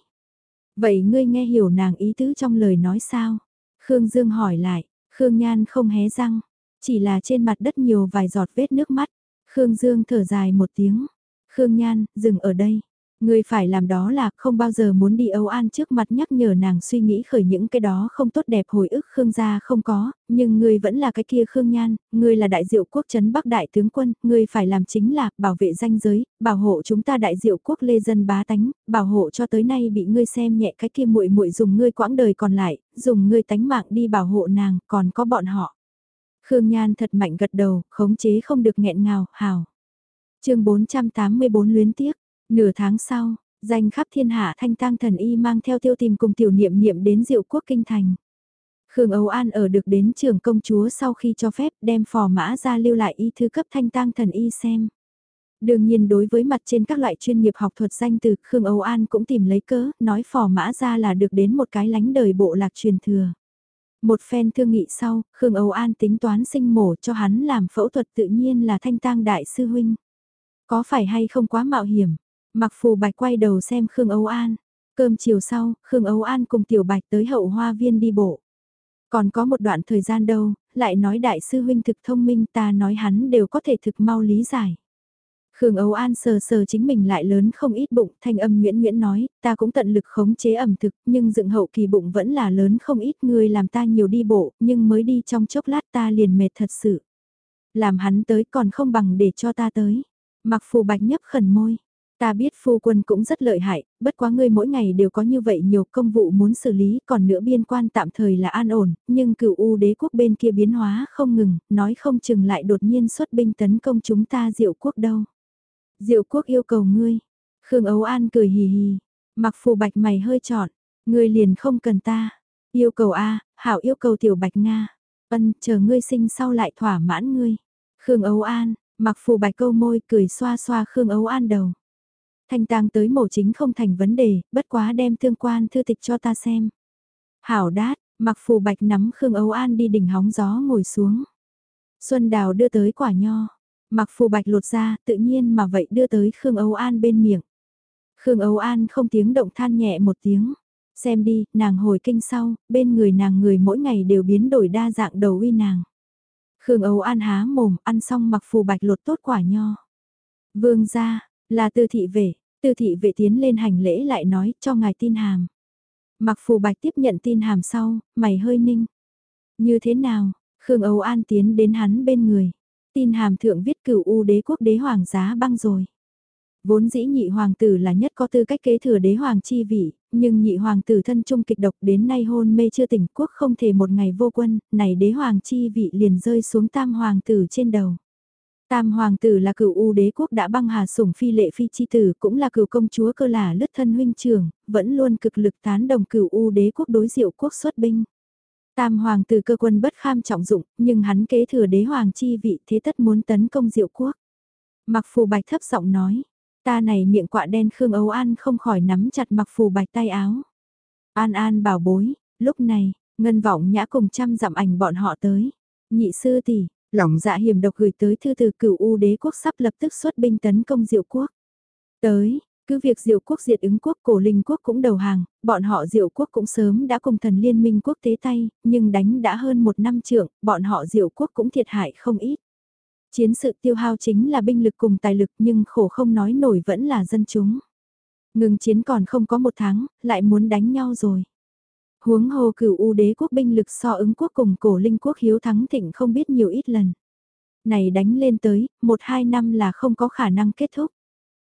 Vậy ngươi nghe hiểu nàng ý tứ trong lời nói sao? Khương Dương hỏi lại, Khương Nhan không hé răng, chỉ là trên mặt đất nhiều vài giọt vết nước mắt. Khương Dương thở dài một tiếng. Khương Nhan, dừng ở đây. Người phải làm đó là không bao giờ muốn đi Âu An trước mặt nhắc nhở nàng suy nghĩ khởi những cái đó không tốt đẹp hồi ức Khương gia không có, nhưng người vẫn là cái kia Khương Nhan, người là đại diệu quốc chấn Bắc đại tướng quân, người phải làm chính là bảo vệ danh giới, bảo hộ chúng ta đại diệu quốc lê dân bá tánh, bảo hộ cho tới nay bị ngươi xem nhẹ cái kia muội muội dùng ngươi quãng đời còn lại, dùng ngươi tánh mạng đi bảo hộ nàng, còn có bọn họ. Khương Nhan thật mạnh gật đầu, khống chế không được nghẹn ngào, hào. chương 484 luyến tiếc, nửa tháng sau, danh khắp thiên hạ thanh tang thần y mang theo tiêu tìm cùng tiểu niệm niệm đến diệu quốc kinh thành. Khương Âu An ở được đến trường công chúa sau khi cho phép đem phò mã ra lưu lại y thư cấp thanh tang thần y xem. Đương nhiên đối với mặt trên các loại chuyên nghiệp học thuật danh từ, Khương Âu An cũng tìm lấy cớ, nói phò mã ra là được đến một cái lánh đời bộ lạc truyền thừa. Một phen thương nghị sau, Khương Âu An tính toán sinh mổ cho hắn làm phẫu thuật tự nhiên là thanh tang đại sư huynh. Có phải hay không quá mạo hiểm? Mặc phù bạch quay đầu xem Khương Âu An. Cơm chiều sau, Khương Âu An cùng Tiểu Bạch tới hậu hoa viên đi bộ. Còn có một đoạn thời gian đâu, lại nói đại sư huynh thực thông minh ta nói hắn đều có thể thực mau lý giải. Khương Âu An sờ sờ chính mình lại lớn không ít bụng, thanh âm nguyễn nguyễn nói, ta cũng tận lực khống chế ẩm thực, nhưng dựng hậu kỳ bụng vẫn là lớn không ít người làm ta nhiều đi bộ, nhưng mới đi trong chốc lát ta liền mệt thật sự. Làm hắn tới còn không bằng để cho ta tới. Mặc phù bạch nhấp khẩn môi. Ta biết phu quân cũng rất lợi hại, bất quá ngươi mỗi ngày đều có như vậy nhiều công vụ muốn xử lý, còn nữa biên quan tạm thời là an ổn, nhưng cựu u đế quốc bên kia biến hóa không ngừng, nói không chừng lại đột nhiên xuất binh tấn công chúng ta diệu quốc đâu. Diệu quốc yêu cầu ngươi. Khương Ấu An cười hì hì. Mặc phù bạch mày hơi trọn. Ngươi liền không cần ta. Yêu cầu A, hảo yêu cầu tiểu bạch Nga. Ân, chờ ngươi sinh sau lại thỏa mãn ngươi. Khương Ấu An, mặc phù bạch câu môi cười xoa xoa Khương Ấu An đầu. Thanh tang tới mổ chính không thành vấn đề, bất quá đem thương quan thư tịch cho ta xem. Hảo đát, mặc phù bạch nắm Khương Ấu An đi đỉnh hóng gió ngồi xuống. Xuân Đào đưa tới quả nho. Mặc phù bạch lột ra, tự nhiên mà vậy đưa tới Khương Âu An bên miệng. Khương Âu An không tiếng động than nhẹ một tiếng. Xem đi, nàng hồi kinh sau, bên người nàng người mỗi ngày đều biến đổi đa dạng đầu uy nàng. Khương Âu An há mồm, ăn xong mặc phù bạch lột tốt quả nho. Vương ra, là tư thị vệ, tư thị vệ tiến lên hành lễ lại nói cho ngài tin hàm. Mặc phù bạch tiếp nhận tin hàm sau, mày hơi ninh. Như thế nào, Khương Âu An tiến đến hắn bên người tin hàm thượng viết cửu u đế quốc đế hoàng giá băng rồi. Vốn dĩ nhị hoàng tử là nhất có tư cách kế thừa đế hoàng chi vị, nhưng nhị hoàng tử thân trung kịch độc đến nay hôn mê chưa tỉnh quốc không thể một ngày vô quân, này đế hoàng chi vị liền rơi xuống tam hoàng tử trên đầu. Tam hoàng tử là cửu u đế quốc đã băng hà sủng phi lệ phi chi tử cũng là cửu công chúa cơ là lứt thân huynh trưởng, vẫn luôn cực lực tán đồng cửu u đế quốc đối diệu quốc xuất binh. Tam hoàng từ cơ quân bất kham trọng dụng, nhưng hắn kế thừa đế hoàng chi vị thế tất muốn tấn công diệu quốc. Mặc phù bạch thấp giọng nói, ta này miệng quạ đen Khương Âu An không khỏi nắm chặt mặc phù bạch tay áo. An An bảo bối, lúc này, ngân vọng nhã cùng trăm dặm ảnh bọn họ tới. Nhị sư tỷ, lòng dạ hiểm độc gửi tới thư từ cửu U đế quốc sắp lập tức xuất binh tấn công diệu quốc. Tới, cứ việc diệu quốc diệt ứng quốc cổ linh quốc cũng đầu hàng, bọn họ diệu quốc cũng sớm đã cùng thần liên minh quốc tế tay, nhưng đánh đã hơn một năm trưởng, bọn họ diệu quốc cũng thiệt hại không ít. Chiến sự tiêu hao chính là binh lực cùng tài lực nhưng khổ không nói nổi vẫn là dân chúng. Ngừng chiến còn không có một tháng, lại muốn đánh nhau rồi. Huống hồ cửu u đế quốc binh lực so ứng quốc cùng cổ linh quốc hiếu thắng thịnh không biết nhiều ít lần. Này đánh lên tới, một hai năm là không có khả năng kết thúc.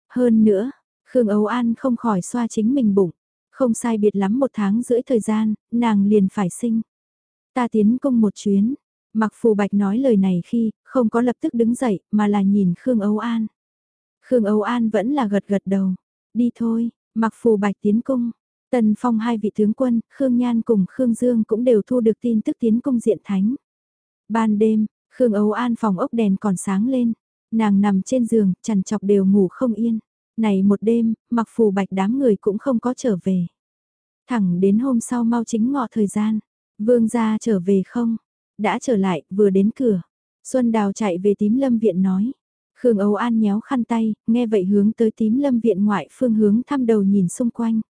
Hơn nữa, Khương Âu An không khỏi xoa chính mình bụng. Không sai biệt lắm một tháng rưỡi thời gian, nàng liền phải sinh. Ta tiến công một chuyến. Mặc phù bạch nói lời này khi, không có lập tức đứng dậy, mà là nhìn Khương Âu An. Khương Âu An vẫn là gật gật đầu. Đi thôi, mặc phù bạch tiến cung. Tần phong hai vị tướng quân, Khương Nhan cùng Khương Dương cũng đều thu được tin tức tiến công diện thánh. Ban đêm, Khương Âu An phòng ốc đèn còn sáng lên. Nàng nằm trên giường, chằn chọc đều ngủ không yên. Này một đêm, mặc phù bạch đám người cũng không có trở về. Thẳng đến hôm sau mau chính ngọ thời gian. Vương gia trở về không? Đã trở lại, vừa đến cửa. Xuân Đào chạy về tím lâm viện nói. Khương Âu An nhéo khăn tay, nghe vậy hướng tới tím lâm viện ngoại phương hướng thăm đầu nhìn xung quanh.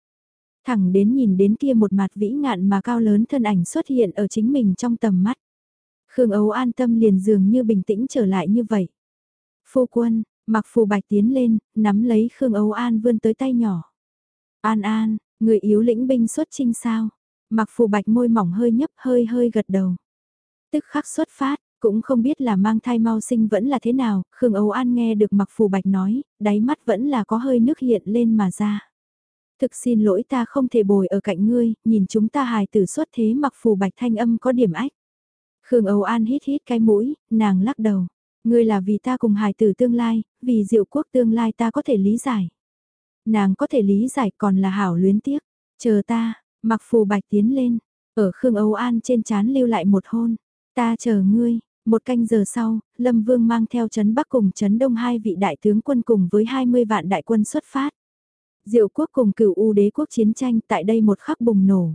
Thẳng đến nhìn đến kia một mặt vĩ ngạn mà cao lớn thân ảnh xuất hiện ở chính mình trong tầm mắt. Khương Âu An tâm liền dường như bình tĩnh trở lại như vậy. Phu quân, mặc phù bạch tiến lên, nắm lấy Khương Âu An vươn tới tay nhỏ. An An, người yếu lĩnh binh xuất chinh sao? Mặc phù bạch môi mỏng hơi nhấp hơi hơi gật đầu. Tức khắc xuất phát, cũng không biết là mang thai mau sinh vẫn là thế nào, Khương Âu An nghe được mặc phù bạch nói, đáy mắt vẫn là có hơi nước hiện lên mà ra. Thực xin lỗi ta không thể bồi ở cạnh ngươi, nhìn chúng ta hài tử xuất thế mặc phù bạch thanh âm có điểm ách. Khương Âu An hít hít cái mũi, nàng lắc đầu. Ngươi là vì ta cùng hài tử tương lai, vì diệu quốc tương lai ta có thể lý giải. Nàng có thể lý giải còn là hảo luyến tiếc. Chờ ta, mặc phù bạch tiến lên, ở Khương Âu An trên chán lưu lại một hôn. Ta chờ ngươi, một canh giờ sau, Lâm Vương mang theo chấn Bắc cùng chấn Đông hai vị đại tướng quân cùng với 20 vạn đại quân xuất phát. Diệu quốc cùng cửu U đế quốc chiến tranh tại đây một khắc bùng nổ.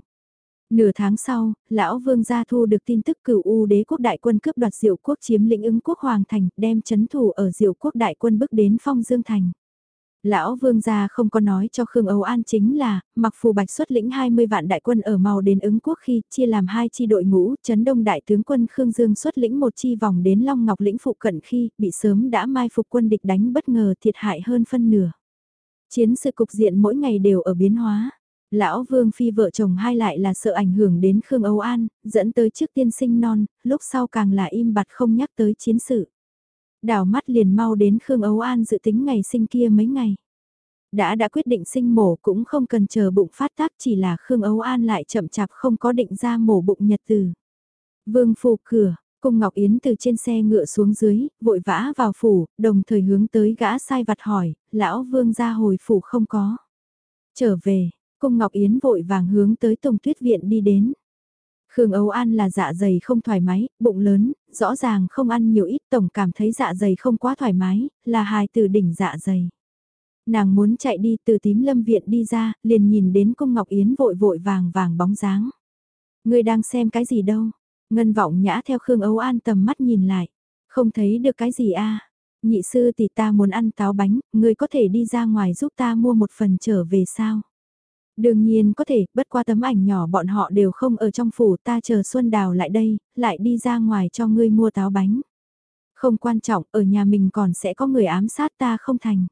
Nửa tháng sau, lão vương gia thu được tin tức cửu U đế quốc đại quân cướp đoạt diệu quốc chiếm lĩnh ứng quốc hoàng thành, đem chấn thủ ở diệu quốc đại quân bước đến phong dương thành. Lão vương gia không có nói cho Khương Âu An chính là, mặc phù bạch xuất lĩnh 20 vạn đại quân ở màu đến ứng quốc khi chia làm hai chi đội ngũ, chấn đông đại tướng quân Khương Dương xuất lĩnh một chi vòng đến Long Ngọc lĩnh phụ cận khi bị sớm đã mai phục quân địch đánh bất ngờ thiệt hại hơn phân nửa. Chiến sự cục diện mỗi ngày đều ở biến hóa. Lão Vương Phi vợ chồng hai lại là sợ ảnh hưởng đến Khương Âu An, dẫn tới trước tiên sinh non, lúc sau càng là im bặt không nhắc tới chiến sự. Đảo mắt liền mau đến Khương Âu An dự tính ngày sinh kia mấy ngày. Đã đã quyết định sinh mổ cũng không cần chờ bụng phát tác chỉ là Khương Âu An lại chậm chạp không có định ra mổ bụng nhật từ. Vương phủ cửa, Cung Ngọc Yến từ trên xe ngựa xuống dưới, vội vã vào phủ, đồng thời hướng tới gã sai vặt hỏi, lão vương ra hồi phủ không có. Trở về, Cung Ngọc Yến vội vàng hướng tới Tùng Tuyết Viện đi đến. Khương Âu An là dạ dày không thoải mái, bụng lớn, rõ ràng không ăn nhiều ít tổng cảm thấy dạ dày không quá thoải mái, là hài từ đỉnh dạ dày. Nàng muốn chạy đi từ tím lâm viện đi ra, liền nhìn đến cung Ngọc Yến vội vội vàng vàng bóng dáng. Người đang xem cái gì đâu? Ngân vọng nhã theo Khương Âu An tầm mắt nhìn lại. Không thấy được cái gì a Nhị sư thì ta muốn ăn táo bánh, người có thể đi ra ngoài giúp ta mua một phần trở về sao? Đương nhiên có thể, bất qua tấm ảnh nhỏ bọn họ đều không ở trong phủ ta chờ Xuân Đào lại đây, lại đi ra ngoài cho ngươi mua táo bánh. Không quan trọng, ở nhà mình còn sẽ có người ám sát ta không thành.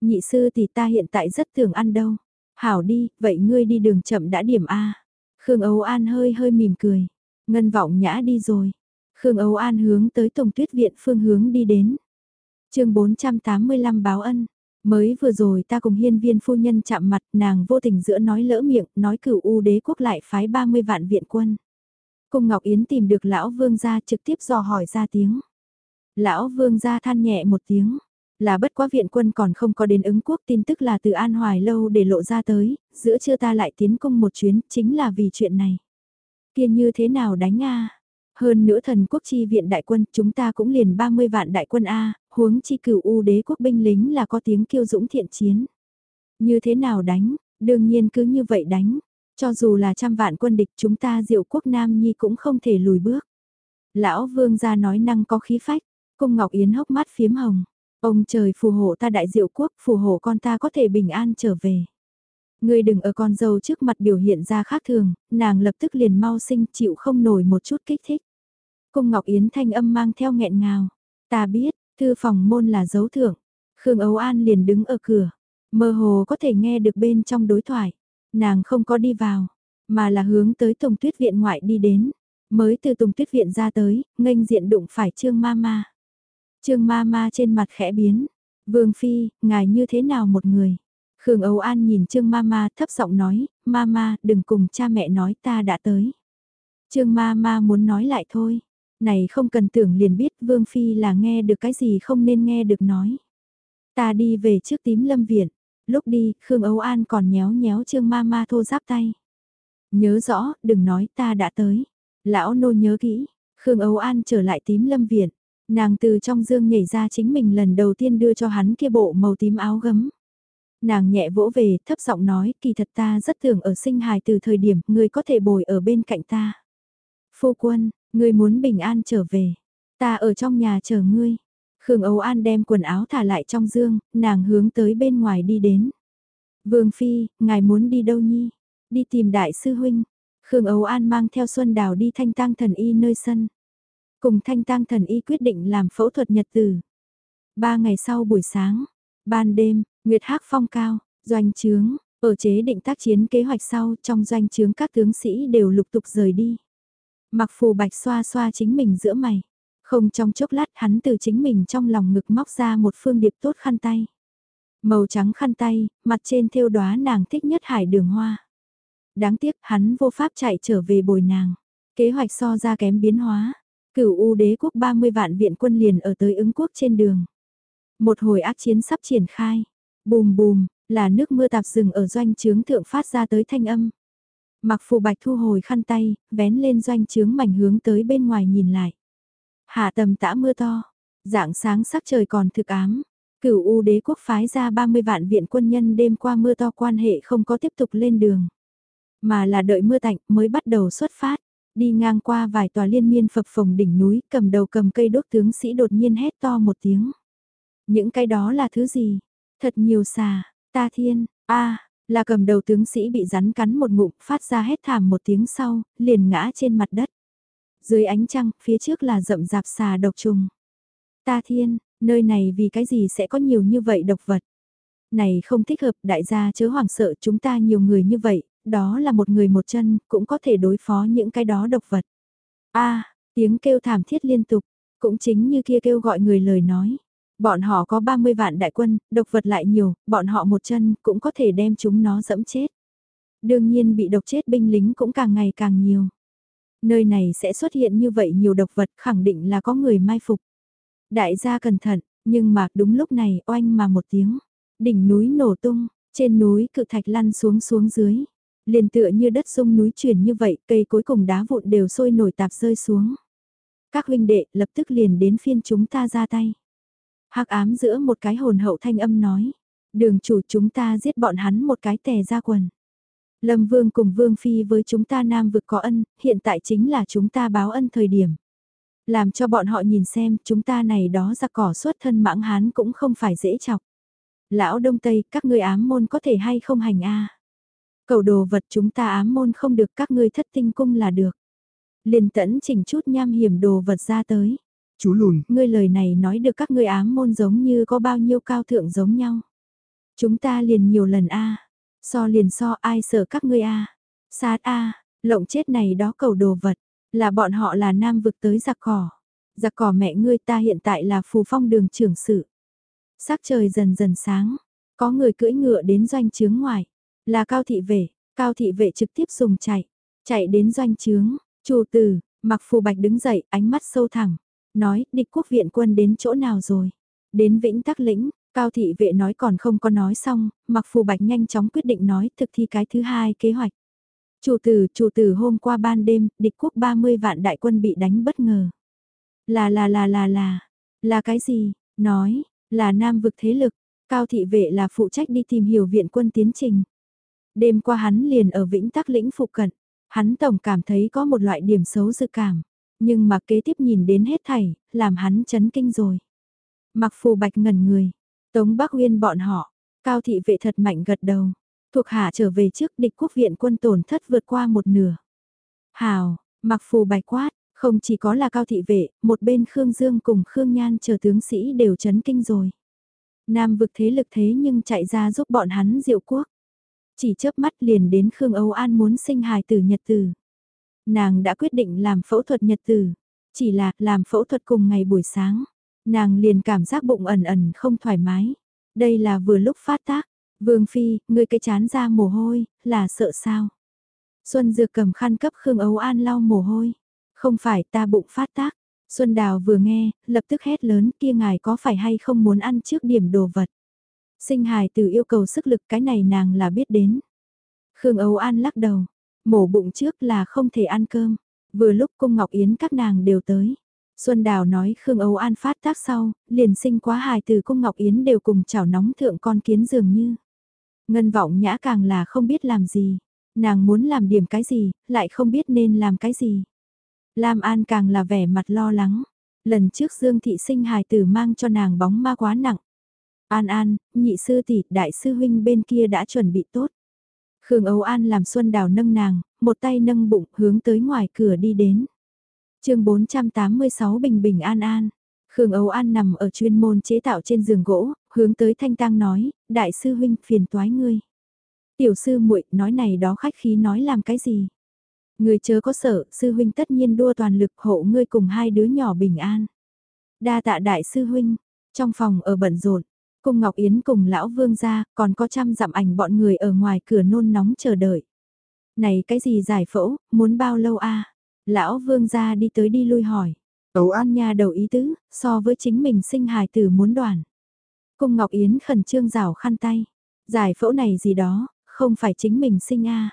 Nhị sư thì ta hiện tại rất tưởng ăn đâu. Hảo đi, vậy ngươi đi đường chậm đã điểm A. Khương Âu An hơi hơi mỉm cười. Ngân vọng nhã đi rồi. Khương Âu An hướng tới Tổng Tuyết Viện phương hướng đi đến. chương 485 báo ân. Mới vừa rồi ta cùng hiên viên phu nhân chạm mặt nàng vô tình giữa nói lỡ miệng, nói cửu u đế quốc lại phái 30 vạn viện quân. Cung Ngọc Yến tìm được lão vương gia trực tiếp dò hỏi ra tiếng. Lão vương gia than nhẹ một tiếng, là bất quá viện quân còn không có đến ứng quốc tin tức là từ An Hoài lâu để lộ ra tới, giữa trưa ta lại tiến công một chuyến, chính là vì chuyện này. kia như thế nào đánh a Hơn nữa thần quốc chi viện đại quân, chúng ta cũng liền 30 vạn đại quân A, huống chi cửu u đế quốc binh lính là có tiếng kiêu dũng thiện chiến. Như thế nào đánh, đương nhiên cứ như vậy đánh, cho dù là trăm vạn quân địch chúng ta diệu quốc Nam Nhi cũng không thể lùi bước. Lão vương gia nói năng có khí phách, cung Ngọc Yến hốc mắt phiếm hồng. Ông trời phù hộ ta đại diệu quốc, phù hộ con ta có thể bình an trở về. Ngươi đừng ở con dâu trước mặt biểu hiện ra khác thường, nàng lập tức liền mau sinh chịu không nổi một chút kích thích. Cung Ngọc Yến thanh âm mang theo nghẹn ngào. Ta biết, thư phòng môn là dấu thưởng. Khương Ấu An liền đứng ở cửa. Mơ hồ có thể nghe được bên trong đối thoại. Nàng không có đi vào, mà là hướng tới Tùng Tuyết Viện ngoại đi đến. Mới từ Tùng Tuyết Viện ra tới, nghênh diện đụng phải Trương Mama. Trương Mama trên mặt khẽ biến. Vương Phi, ngài như thế nào một người? Khương Âu An nhìn Trương Mama thấp giọng nói, Mama đừng cùng cha mẹ nói ta đã tới. Trương Mama muốn nói lại thôi. Này không cần tưởng liền biết Vương Phi là nghe được cái gì không nên nghe được nói. Ta đi về trước tím lâm viện. Lúc đi, Khương Âu An còn nhéo nhéo Trương Ma Ma thô giáp tay. Nhớ rõ, đừng nói ta đã tới. Lão nô nhớ kỹ, Khương Âu An trở lại tím lâm viện. Nàng từ trong dương nhảy ra chính mình lần đầu tiên đưa cho hắn kia bộ màu tím áo gấm. Nàng nhẹ vỗ về, thấp giọng nói, kỳ thật ta rất tưởng ở sinh hài từ thời điểm người có thể bồi ở bên cạnh ta. Phu quân, ngươi muốn bình an trở về. Ta ở trong nhà chờ ngươi. Khương Âu An đem quần áo thả lại trong dương, nàng hướng tới bên ngoài đi đến. Vương Phi, ngài muốn đi đâu nhi? Đi tìm đại sư huynh. Khương Âu An mang theo Xuân Đào đi thanh tang thần y nơi sân. Cùng thanh tang thần y quyết định làm phẫu thuật nhật tử. Ba ngày sau buổi sáng, ban đêm, Nguyệt Hắc phong cao, doanh trướng, ở chế định tác chiến kế hoạch sau trong doanh trướng các tướng sĩ đều lục tục rời đi. Mặc phù bạch xoa xoa chính mình giữa mày. Không trong chốc lát hắn từ chính mình trong lòng ngực móc ra một phương điệp tốt khăn tay. Màu trắng khăn tay, mặt trên thêu đóa nàng thích nhất hải đường hoa. Đáng tiếc hắn vô pháp chạy trở về bồi nàng. Kế hoạch so ra kém biến hóa. Cửu U đế quốc 30 vạn viện quân liền ở tới ứng quốc trên đường. Một hồi ác chiến sắp triển khai. Bùm bùm, là nước mưa tạp rừng ở doanh trướng thượng phát ra tới thanh âm. Mặc phù bạch thu hồi khăn tay, vén lên doanh trướng mảnh hướng tới bên ngoài nhìn lại. Hạ tầm tã mưa to, dạng sáng sắc trời còn thực ám. Cửu U đế quốc phái ra 30 vạn viện quân nhân đêm qua mưa to quan hệ không có tiếp tục lên đường. Mà là đợi mưa tạnh mới bắt đầu xuất phát. Đi ngang qua vài tòa liên miên phập phồng đỉnh núi cầm đầu cầm cây đốt tướng sĩ đột nhiên hét to một tiếng. Những cái đó là thứ gì? Thật nhiều xà, ta thiên, a là cầm đầu tướng sĩ bị rắn cắn một ngụm phát ra hét thảm một tiếng sau, liền ngã trên mặt đất. Dưới ánh trăng, phía trước là rậm rạp xà độc trùng. Ta thiên, nơi này vì cái gì sẽ có nhiều như vậy độc vật? Này không thích hợp, đại gia chớ hoảng sợ chúng ta nhiều người như vậy, đó là một người một chân, cũng có thể đối phó những cái đó độc vật. a tiếng kêu thảm thiết liên tục, cũng chính như kia kêu gọi người lời nói. Bọn họ có 30 vạn đại quân, độc vật lại nhiều, bọn họ một chân cũng có thể đem chúng nó dẫm chết. Đương nhiên bị độc chết binh lính cũng càng ngày càng nhiều. Nơi này sẽ xuất hiện như vậy nhiều độc vật khẳng định là có người mai phục. Đại gia cẩn thận, nhưng mà đúng lúc này oanh mà một tiếng. Đỉnh núi nổ tung, trên núi cự thạch lăn xuống xuống dưới. Liền tựa như đất sung núi chuyển như vậy, cây cuối cùng đá vụn đều sôi nổi tạp rơi xuống. Các huynh đệ lập tức liền đến phiên chúng ta ra tay hắc ám giữa một cái hồn hậu thanh âm nói. Đường chủ chúng ta giết bọn hắn một cái tè ra quần. Lâm Vương cùng Vương Phi với chúng ta nam vực có ân, hiện tại chính là chúng ta báo ân thời điểm. Làm cho bọn họ nhìn xem chúng ta này đó ra cỏ xuất thân mãng hán cũng không phải dễ chọc. Lão Đông Tây, các ngươi ám môn có thể hay không hành a Cầu đồ vật chúng ta ám môn không được các ngươi thất tinh cung là được. Liền tẫn chỉnh chút nham hiểm đồ vật ra tới. Chú lùn. Ngươi lời này nói được các ngươi ám môn giống như có bao nhiêu cao thượng giống nhau. Chúng ta liền nhiều lần a So liền so ai sợ các ngươi a Sát a lộng chết này đó cầu đồ vật. Là bọn họ là nam vực tới giặc cỏ. Giặc cỏ mẹ ngươi ta hiện tại là phù phong đường trưởng sự. Sắc trời dần dần sáng. Có người cưỡi ngựa đến doanh trướng ngoài. Là cao thị vệ. Cao thị vệ trực tiếp dùng chạy. Chạy đến doanh trướng. Chủ tử, mặc phù bạch đứng dậy, ánh mắt sâu thẳng. Nói, địch quốc viện quân đến chỗ nào rồi? Đến Vĩnh Tắc Lĩnh, Cao thị vệ nói còn không có nói xong, mặc phù bạch nhanh chóng quyết định nói thực thi cái thứ hai kế hoạch. Chủ tử, chủ tử hôm qua ban đêm, địch quốc 30 vạn đại quân bị đánh bất ngờ. Là là là là là, là cái gì? Nói, là nam vực thế lực, cao thị vệ là phụ trách đi tìm hiểu viện quân tiến trình. Đêm qua hắn liền ở Vĩnh Tắc lĩnh phụ cận, hắn tổng cảm thấy có một loại điểm xấu dự cảm, nhưng mà kế tiếp nhìn đến hết thảy, làm hắn chấn kinh rồi. Mặc phù bạch ngẩn người, Tống Bắc Uyên bọn họ, cao thị vệ thật mạnh gật đầu, thuộc hạ trở về trước địch quốc viện quân tổn thất vượt qua một nửa. Hào, mặc phù bạch quát, không chỉ có là cao thị vệ, một bên Khương Dương cùng Khương Nhan chờ tướng sĩ đều chấn kinh rồi. Nam vực thế lực thế nhưng chạy ra giúp bọn hắn diệu quốc. Chỉ chớp mắt liền đến Khương Âu An muốn sinh hài tử nhật tử. Nàng đã quyết định làm phẫu thuật nhật tử. Chỉ là làm phẫu thuật cùng ngày buổi sáng. Nàng liền cảm giác bụng ẩn ẩn không thoải mái. Đây là vừa lúc phát tác. Vương Phi, người cái chán ra mồ hôi, là sợ sao? Xuân Dược cầm khăn cấp Khương ấu An lau mồ hôi. Không phải ta bụng phát tác. Xuân Đào vừa nghe, lập tức hét lớn kia ngài có phải hay không muốn ăn trước điểm đồ vật. Sinh hài từ yêu cầu sức lực cái này nàng là biết đến. Khương ấu An lắc đầu, mổ bụng trước là không thể ăn cơm. Vừa lúc cung Ngọc Yến các nàng đều tới. Xuân Đào nói Khương Âu An phát tác sau, liền sinh quá hài từ cung Ngọc Yến đều cùng chảo nóng thượng con kiến dường như. Ngân vọng nhã càng là không biết làm gì. Nàng muốn làm điểm cái gì, lại không biết nên làm cái gì. Lam An càng là vẻ mặt lo lắng. Lần trước Dương Thị sinh hài tử mang cho nàng bóng ma quá nặng. An An, nhị sư tỷ, đại sư huynh bên kia đã chuẩn bị tốt. Khương Âu An làm Xuân Đào nâng nàng, một tay nâng bụng hướng tới ngoài cửa đi đến. chương 486 Bình Bình An An. Khương Âu An nằm ở chuyên môn chế tạo trên giường gỗ, hướng tới Thanh Tăng nói, đại sư huynh phiền toái ngươi. Tiểu sư muội nói này đó khách khí nói làm cái gì. Người chớ có sợ, sư huynh tất nhiên đua toàn lực hộ ngươi cùng hai đứa nhỏ bình an. Đa tạ đại sư huynh, trong phòng ở bận rộn, cung Ngọc Yến cùng lão vương gia, còn có trăm dặm ảnh bọn người ở ngoài cửa nôn nóng chờ đợi. Này cái gì giải phẫu, muốn bao lâu a? Lão vương gia đi tới đi lui hỏi. Ấu An Nha đầu ý tứ, so với chính mình sinh hài tử muốn đoàn. Cung Ngọc Yến khẩn trương rảo khăn tay. Giải phẫu này gì đó, không phải chính mình sinh a.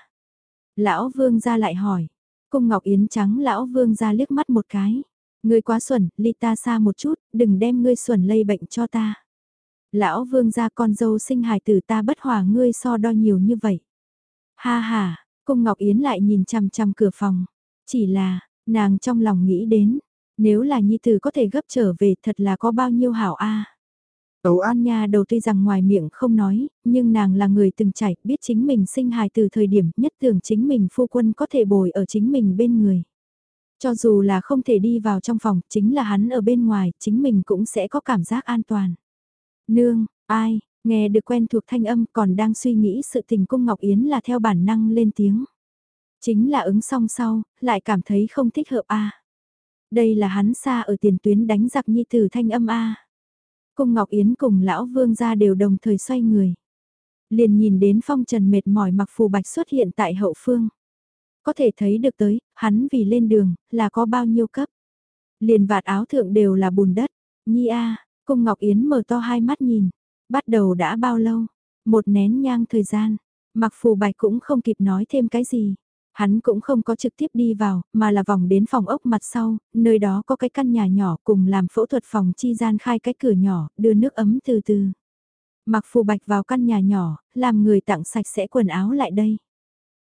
Lão vương ra lại hỏi. Cung Ngọc Yến trắng lão vương ra liếc mắt một cái. Ngươi quá xuẩn, ly ta xa một chút, đừng đem ngươi xuẩn lây bệnh cho ta. Lão vương ra con dâu sinh hài tử ta bất hòa ngươi so đo nhiều như vậy. Ha ha, cung Ngọc Yến lại nhìn chằm chằm cửa phòng. Chỉ là, nàng trong lòng nghĩ đến, nếu là nhi tử có thể gấp trở về thật là có bao nhiêu hảo a. Ấu An Nha đầu tuy rằng ngoài miệng không nói, nhưng nàng là người từng trải, biết chính mình sinh hài từ thời điểm nhất tưởng chính mình phu quân có thể bồi ở chính mình bên người. Cho dù là không thể đi vào trong phòng, chính là hắn ở bên ngoài, chính mình cũng sẽ có cảm giác an toàn. Nương, ai, nghe được quen thuộc thanh âm còn đang suy nghĩ sự tình cung Ngọc Yến là theo bản năng lên tiếng. Chính là ứng song sau, lại cảm thấy không thích hợp a Đây là hắn xa ở tiền tuyến đánh giặc nhi tử thanh âm a Cung Ngọc Yến cùng lão vương gia đều đồng thời xoay người. Liền nhìn đến phong trần mệt mỏi mặc phù bạch xuất hiện tại hậu phương. Có thể thấy được tới, hắn vì lên đường, là có bao nhiêu cấp. Liền vạt áo thượng đều là bùn đất. Nhi a, cung Ngọc Yến mở to hai mắt nhìn. Bắt đầu đã bao lâu? Một nén nhang thời gian. Mặc phù bạch cũng không kịp nói thêm cái gì. Hắn cũng không có trực tiếp đi vào, mà là vòng đến phòng ốc mặt sau, nơi đó có cái căn nhà nhỏ cùng làm phẫu thuật phòng chi gian khai cái cửa nhỏ, đưa nước ấm từ từ. Mặc phù bạch vào căn nhà nhỏ, làm người tặng sạch sẽ quần áo lại đây.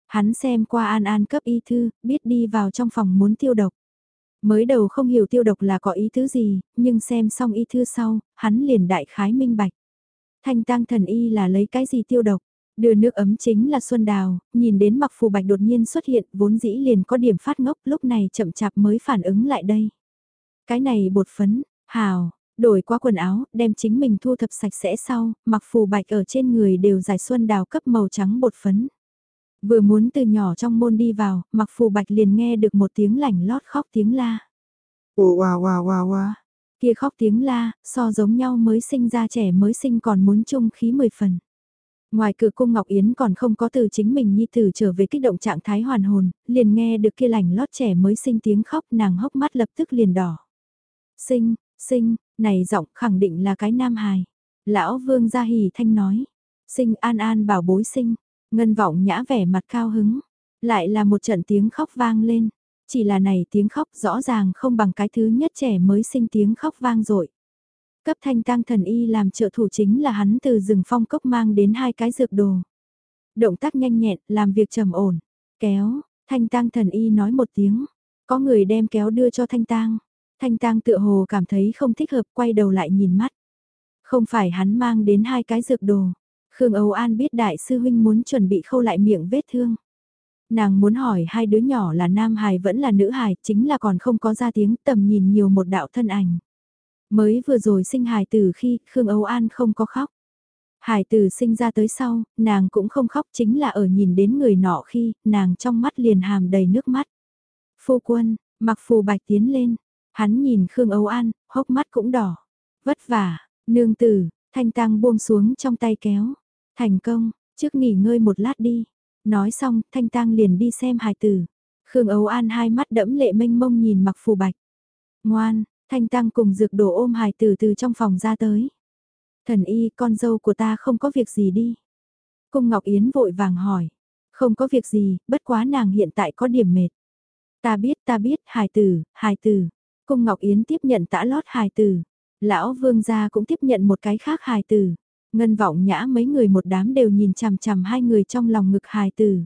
Hắn xem qua an an cấp y thư, biết đi vào trong phòng muốn tiêu độc. Mới đầu không hiểu tiêu độc là có ý thứ gì, nhưng xem xong y thư sau, hắn liền đại khái minh bạch. Thanh tăng thần y là lấy cái gì tiêu độc? Đưa nước ấm chính là Xuân Đào, nhìn đến mặc phù bạch đột nhiên xuất hiện, vốn dĩ liền có điểm phát ngốc, lúc này chậm chạp mới phản ứng lại đây. Cái này bột phấn, hào, đổi qua quần áo, đem chính mình thu thập sạch sẽ sau, mặc phù bạch ở trên người đều giải Xuân Đào cấp màu trắng bột phấn. Vừa muốn từ nhỏ trong môn đi vào, mặc phù bạch liền nghe được một tiếng lảnh lót khóc tiếng la. Ồ wow wow wow wow. Kia khóc tiếng la, so giống nhau mới sinh ra trẻ mới sinh còn muốn chung khí mười phần. Ngoài cửa cung Ngọc Yến còn không có từ chính mình nhi tử trở về kích động trạng thái hoàn hồn, liền nghe được kia lành lót trẻ mới sinh tiếng khóc nàng hốc mắt lập tức liền đỏ. Sinh, sinh, này giọng khẳng định là cái nam hài. Lão vương gia hỉ thanh nói. Sinh an an bảo bối sinh, ngân vọng nhã vẻ mặt cao hứng. Lại là một trận tiếng khóc vang lên. Chỉ là này tiếng khóc rõ ràng không bằng cái thứ nhất trẻ mới sinh tiếng khóc vang dội Cấp thanh tăng thần y làm trợ thủ chính là hắn từ rừng phong cốc mang đến hai cái dược đồ. Động tác nhanh nhẹn, làm việc trầm ổn. Kéo, thanh tăng thần y nói một tiếng. Có người đem kéo đưa cho thanh tang. Thanh tang tựa hồ cảm thấy không thích hợp quay đầu lại nhìn mắt. Không phải hắn mang đến hai cái dược đồ. Khương Âu An biết đại sư huynh muốn chuẩn bị khâu lại miệng vết thương. Nàng muốn hỏi hai đứa nhỏ là nam hài vẫn là nữ hài, chính là còn không có ra tiếng tầm nhìn nhiều một đạo thân ảnh. Mới vừa rồi sinh hài tử khi Khương Âu An không có khóc. Hải tử sinh ra tới sau, nàng cũng không khóc chính là ở nhìn đến người nọ khi, nàng trong mắt liền hàm đầy nước mắt. Phu quân, mặc phù bạch tiến lên, hắn nhìn Khương Âu An, hốc mắt cũng đỏ. Vất vả, nương tử, thanh tăng buông xuống trong tay kéo. Thành công, trước nghỉ ngơi một lát đi. Nói xong, thanh tăng liền đi xem hài tử. Khương Âu An hai mắt đẫm lệ mênh mông nhìn mặc phù bạch. Ngoan, thanh tăng cùng dược đồ ôm hài tử từ trong phòng ra tới. Thần y, con dâu của ta không có việc gì đi. Cung Ngọc Yến vội vàng hỏi. Không có việc gì, bất quá nàng hiện tại có điểm mệt. Ta biết, ta biết, hài tử, hài tử. Cung Ngọc Yến tiếp nhận tã lót hài tử. Lão vương gia cũng tiếp nhận một cái khác hài tử. Ngân vọng nhã mấy người một đám đều nhìn chằm chằm hai người trong lòng ngực hài tử.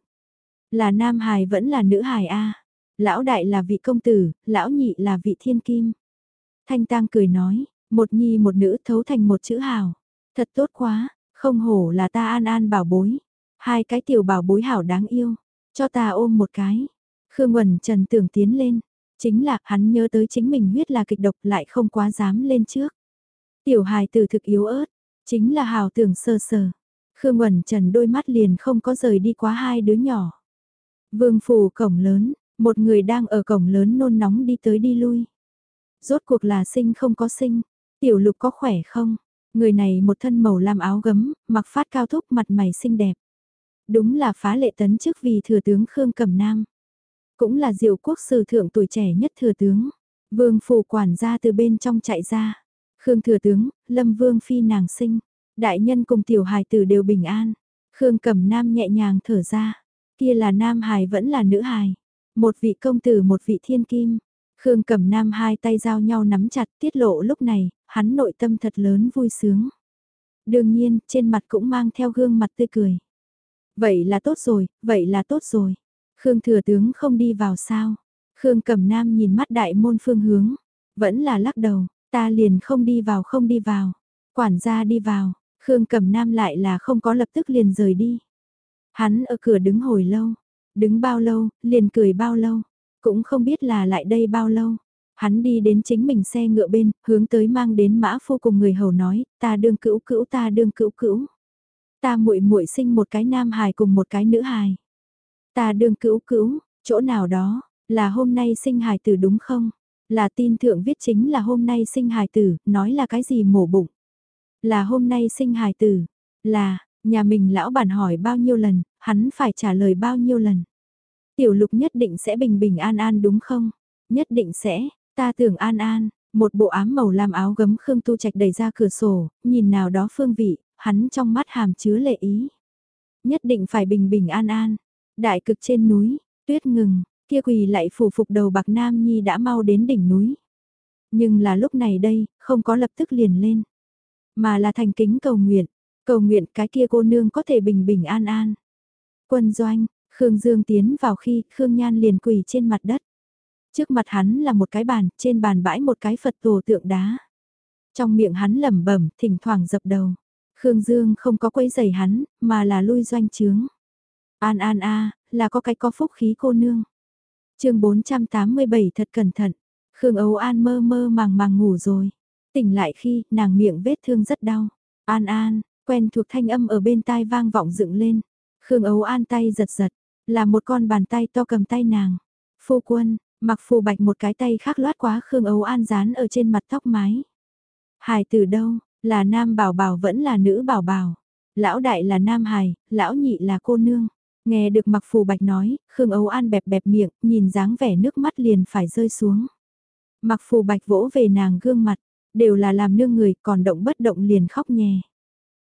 Là nam hài vẫn là nữ hài a Lão đại là vị công tử, lão nhị là vị thiên kim. Thanh tang cười nói, một nhi một nữ thấu thành một chữ hào. Thật tốt quá, không hổ là ta an an bảo bối. Hai cái tiểu bảo bối hảo đáng yêu. Cho ta ôm một cái. Khương Quẩn Trần tưởng tiến lên. Chính là hắn nhớ tới chính mình huyết là kịch độc lại không quá dám lên trước. Tiểu hài tử thực yếu ớt. Chính là hào tưởng sơ sờ. Khương Quẩn Trần đôi mắt liền không có rời đi quá hai đứa nhỏ. Vương phủ cổng lớn, một người đang ở cổng lớn nôn nóng đi tới đi lui. Rốt cuộc là sinh không có sinh, Tiểu lục có khỏe không? Người này một thân màu lam áo gấm, mặc phát cao thúc mặt mày xinh đẹp. Đúng là phá lệ tấn chức vì thừa tướng Khương Cẩm Nam. Cũng là diệu quốc sử thượng tuổi trẻ nhất thừa tướng. Vương phủ quản gia từ bên trong chạy ra. Khương thừa tướng, Lâm Vương phi nàng sinh. Đại nhân cùng tiểu hài tử đều bình an. Khương Cẩm Nam nhẹ nhàng thở ra. Kia là nam hài vẫn là nữ hài. Một vị công tử một vị thiên kim. Khương Cẩm Nam hai tay giao nhau nắm chặt tiết lộ lúc này, hắn nội tâm thật lớn vui sướng. Đương nhiên, trên mặt cũng mang theo gương mặt tươi cười. Vậy là tốt rồi, vậy là tốt rồi. Khương thừa tướng không đi vào sao. Khương Cẩm Nam nhìn mắt đại môn phương hướng. Vẫn là lắc đầu, ta liền không đi vào không đi vào. Quản gia đi vào, Khương Cẩm Nam lại là không có lập tức liền rời đi. Hắn ở cửa đứng hồi lâu, đứng bao lâu, liền cười bao lâu, cũng không biết là lại đây bao lâu. Hắn đi đến chính mình xe ngựa bên, hướng tới mang đến mã phu cùng người hầu nói, ta đương cữu cữu ta đương cữu cữu. Ta muội muội sinh một cái nam hài cùng một cái nữ hài. Ta đương cữu cữu, chỗ nào đó, là hôm nay sinh hài tử đúng không? Là tin thượng viết chính là hôm nay sinh hài tử, nói là cái gì mổ bụng. Là hôm nay sinh hài tử, là, nhà mình lão bản hỏi bao nhiêu lần, hắn phải trả lời bao nhiêu lần. Tiểu lục nhất định sẽ bình bình an an đúng không? Nhất định sẽ, Ta tưởng an an, một bộ ám màu lam áo gấm Khương Tu Trạch đẩy ra cửa sổ, nhìn nào đó phương vị, hắn trong mắt hàm chứa lệ ý. Nhất định phải bình bình an an. Đại cực trên núi, tuyết ngừng, kia quỳ lại phủ phục đầu bạc Nam Nhi đã mau đến đỉnh núi. Nhưng là lúc này đây, không có lập tức liền lên. Mà là thành kính cầu nguyện, cầu nguyện cái kia cô nương có thể bình bình an an. Quân doanh, Khương Dương tiến vào khi Khương Nhan liền quỳ trên mặt đất. Trước mặt hắn là một cái bàn, trên bàn bãi một cái Phật tổ tượng đá. Trong miệng hắn lẩm bẩm, thỉnh thoảng dập đầu. Khương Dương không có quấy giày hắn, mà là lui doanh trướng. An an a, là có cái có phúc khí cô nương chương 487 thật cẩn thận. Khương Âu An mơ mơ màng màng ngủ rồi. Tỉnh lại khi nàng miệng vết thương rất đau. An an, quen thuộc thanh âm ở bên tai vang vọng dựng lên. Khương Âu An tay giật giật, là một con bàn tay to cầm tay nàng. Phu quân, Mặc phù bạch một cái tay khác loát quá Khương Ấu An dán ở trên mặt tóc mái. Hài từ đâu, là nam bảo bảo vẫn là nữ bảo bảo. Lão đại là nam hài, lão nhị là cô nương. Nghe được mặc phù bạch nói, Khương Ấu An bẹp bẹp miệng, nhìn dáng vẻ nước mắt liền phải rơi xuống. Mặc phù bạch vỗ về nàng gương mặt, đều là làm nương người còn động bất động liền khóc nhè.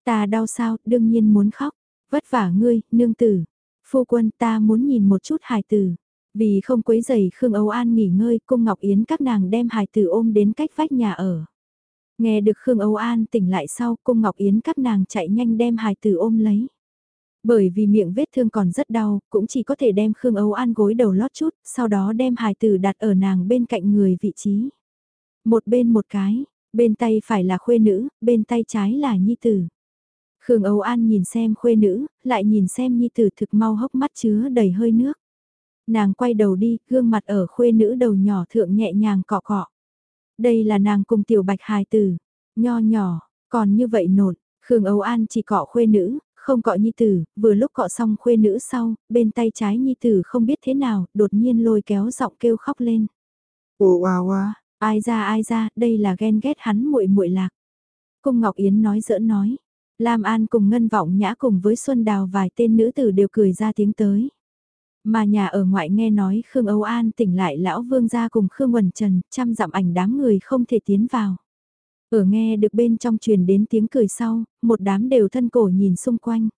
Ta đau sao, đương nhiên muốn khóc, vất vả ngươi, nương tử. Phu quân ta muốn nhìn một chút hài tử. Vì không quấy giày Khương Âu An nghỉ ngơi, cung Ngọc Yến các nàng đem hài tử ôm đến cách vách nhà ở. Nghe được Khương Âu An tỉnh lại sau, cung Ngọc Yến các nàng chạy nhanh đem hài tử ôm lấy. Bởi vì miệng vết thương còn rất đau, cũng chỉ có thể đem Khương Âu An gối đầu lót chút, sau đó đem hài tử đặt ở nàng bên cạnh người vị trí. Một bên một cái, bên tay phải là khuê nữ, bên tay trái là nhi tử. Khương Âu An nhìn xem khuê nữ, lại nhìn xem nhi tử thực mau hốc mắt chứa đầy hơi nước. Nàng quay đầu đi, gương mặt ở khuê nữ đầu nhỏ thượng nhẹ nhàng cọ cọ. Đây là nàng cùng tiểu bạch hài tử, nho nhỏ, còn như vậy nột, Khương Âu An chỉ cọ khuê nữ, không cọ nhi tử, vừa lúc cọ xong khuê nữ sau, bên tay trái nhi tử không biết thế nào, đột nhiên lôi kéo giọng kêu khóc lên. Ồ wow wow, ai ra ai ra, đây là ghen ghét hắn muội muội lạc. Cung Ngọc Yến nói giỡn nói. Lam An cùng Ngân Vọng Nhã cùng với Xuân Đào vài tên nữ tử đều cười ra tiếng tới. Mà nhà ở ngoại nghe nói Khương Âu An tỉnh lại lão vương gia cùng Khương Quần Trần, chăm dặm ảnh đám người không thể tiến vào. Ở nghe được bên trong truyền đến tiếng cười sau, một đám đều thân cổ nhìn xung quanh.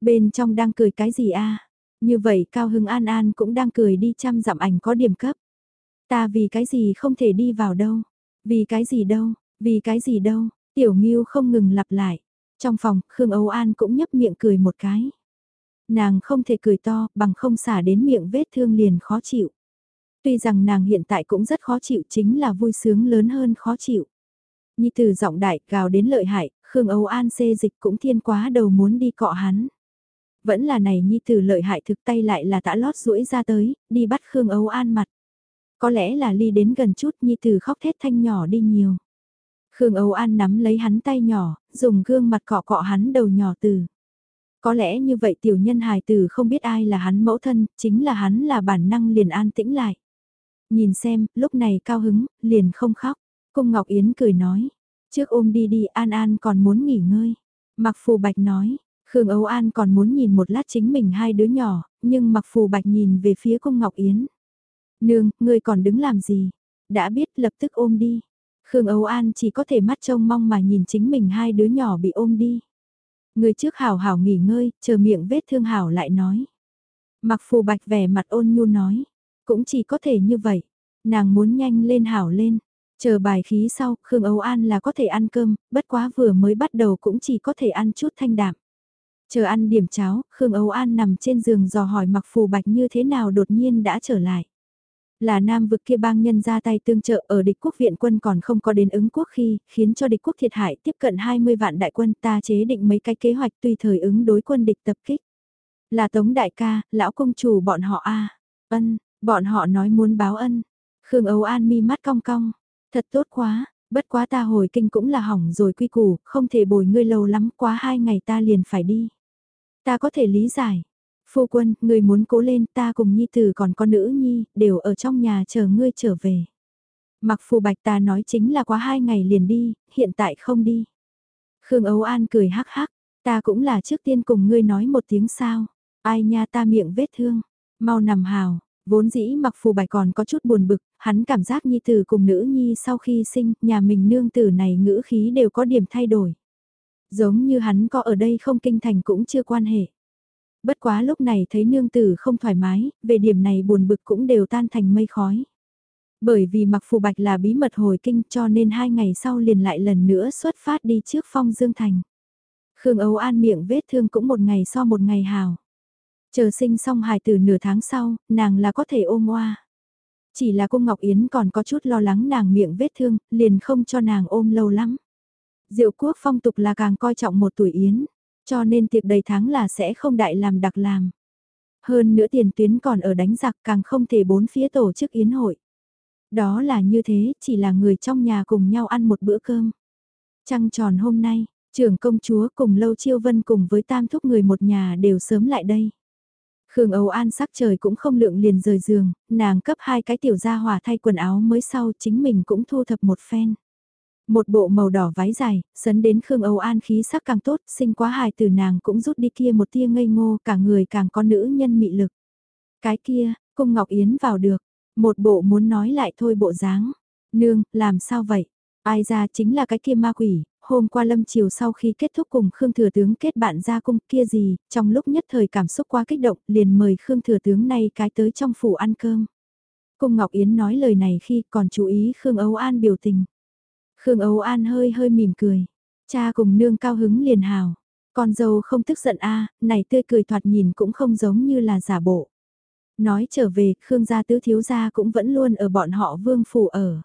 Bên trong đang cười cái gì a? Như vậy Cao Hưng An An cũng đang cười đi chăm dặm ảnh có điểm cấp. Ta vì cái gì không thể đi vào đâu? Vì cái gì đâu? Vì cái gì đâu? Tiểu Ngưu không ngừng lặp lại. Trong phòng, Khương Âu An cũng nhấp miệng cười một cái. Nàng không thể cười to, bằng không xả đến miệng vết thương liền khó chịu. Tuy rằng nàng hiện tại cũng rất khó chịu chính là vui sướng lớn hơn khó chịu. Nhi từ giọng đại gào đến lợi hại, Khương Âu An xê dịch cũng thiên quá đầu muốn đi cọ hắn. Vẫn là này Nhi từ lợi hại thực tay lại là tã lót rũi ra tới, đi bắt Khương Âu An mặt. Có lẽ là ly đến gần chút Nhi từ khóc thét thanh nhỏ đi nhiều. Khương Âu An nắm lấy hắn tay nhỏ, dùng gương mặt cọ cọ hắn đầu nhỏ từ. Có lẽ như vậy tiểu nhân hài tử không biết ai là hắn mẫu thân, chính là hắn là bản năng liền an tĩnh lại. Nhìn xem, lúc này cao hứng, liền không khóc. Cung Ngọc Yến cười nói, trước ôm đi đi An An còn muốn nghỉ ngơi. Mặc Phù Bạch nói, Khương Âu An còn muốn nhìn một lát chính mình hai đứa nhỏ, nhưng Mặc Phù Bạch nhìn về phía Cung Ngọc Yến. Nương, ngươi còn đứng làm gì? Đã biết lập tức ôm đi. Khương Âu An chỉ có thể mắt trông mong mà nhìn chính mình hai đứa nhỏ bị ôm đi. Người trước hảo hảo nghỉ ngơi, chờ miệng vết thương hảo lại nói. Mặc phù bạch vẻ mặt ôn nhu nói. Cũng chỉ có thể như vậy. Nàng muốn nhanh lên hảo lên. Chờ bài khí sau, Khương Âu An là có thể ăn cơm, bất quá vừa mới bắt đầu cũng chỉ có thể ăn chút thanh đạm. Chờ ăn điểm cháo, Khương Âu An nằm trên giường dò hỏi mặc phù bạch như thế nào đột nhiên đã trở lại. Là nam vực kia bang nhân ra tay tương trợ ở địch quốc viện quân còn không có đến ứng quốc khi, khiến cho địch quốc thiệt hại tiếp cận 20 vạn đại quân ta chế định mấy cái kế hoạch tùy thời ứng đối quân địch tập kích. Là tống đại ca, lão công chủ bọn họ a Ân, bọn họ nói muốn báo ân. Khương Âu An mi mắt cong cong. Thật tốt quá, bất quá ta hồi kinh cũng là hỏng rồi quy củ, không thể bồi ngươi lâu lắm quá hai ngày ta liền phải đi. Ta có thể lý giải, Phu quân, người muốn cố lên ta cùng nhi tử còn con nữ nhi, đều ở trong nhà chờ ngươi trở về. Mặc phù bạch ta nói chính là quá hai ngày liền đi, hiện tại không đi. Khương Ấu An cười hắc hắc, ta cũng là trước tiên cùng ngươi nói một tiếng sao. Ai nha ta miệng vết thương, mau nằm hào, vốn dĩ mặc phù bài còn có chút buồn bực, hắn cảm giác nhi tử cùng nữ nhi sau khi sinh, nhà mình nương tử này ngữ khí đều có điểm thay đổi. Giống như hắn có ở đây không kinh thành cũng chưa quan hệ bất quá lúc này thấy nương tử không thoải mái, về điểm này buồn bực cũng đều tan thành mây khói. Bởi vì mặc phù bạch là bí mật hồi kinh cho nên hai ngày sau liền lại lần nữa xuất phát đi trước phong Dương Thành. Khương Âu An miệng vết thương cũng một ngày so một ngày hào. Chờ sinh xong hài từ nửa tháng sau, nàng là có thể ôm oa. Chỉ là cô Ngọc Yến còn có chút lo lắng nàng miệng vết thương, liền không cho nàng ôm lâu lắm. Diệu quốc phong tục là càng coi trọng một tuổi Yến. Cho nên tiệc đầy tháng là sẽ không đại làm đặc làm. Hơn nữa tiền tuyến còn ở đánh giặc càng không thể bốn phía tổ chức yến hội. Đó là như thế, chỉ là người trong nhà cùng nhau ăn một bữa cơm. Trăng tròn hôm nay, trưởng công chúa cùng Lâu Chiêu Vân cùng với tam thúc người một nhà đều sớm lại đây. Khương Âu An sắc trời cũng không lượng liền rời giường, nàng cấp hai cái tiểu gia hỏa thay quần áo mới sau chính mình cũng thu thập một phen. Một bộ màu đỏ váy dài, sấn đến Khương Âu An khí sắc càng tốt, sinh quá hài từ nàng cũng rút đi kia một tia ngây ngô, cả người càng có nữ nhân mị lực. Cái kia, cung Ngọc Yến vào được, một bộ muốn nói lại thôi bộ dáng. Nương, làm sao vậy? Ai ra chính là cái kia ma quỷ, hôm qua lâm chiều sau khi kết thúc cùng Khương Thừa Tướng kết bạn ra cung kia gì, trong lúc nhất thời cảm xúc quá kích động, liền mời Khương Thừa Tướng này cái tới trong phủ ăn cơm. Cung Ngọc Yến nói lời này khi còn chú ý Khương Âu An biểu tình. Khương Âu An hơi hơi mỉm cười. Cha cùng nương cao hứng liền hào. Con dâu không tức giận a này tươi cười thoạt nhìn cũng không giống như là giả bộ. Nói trở về, Khương gia tứ thiếu gia cũng vẫn luôn ở bọn họ vương phủ ở.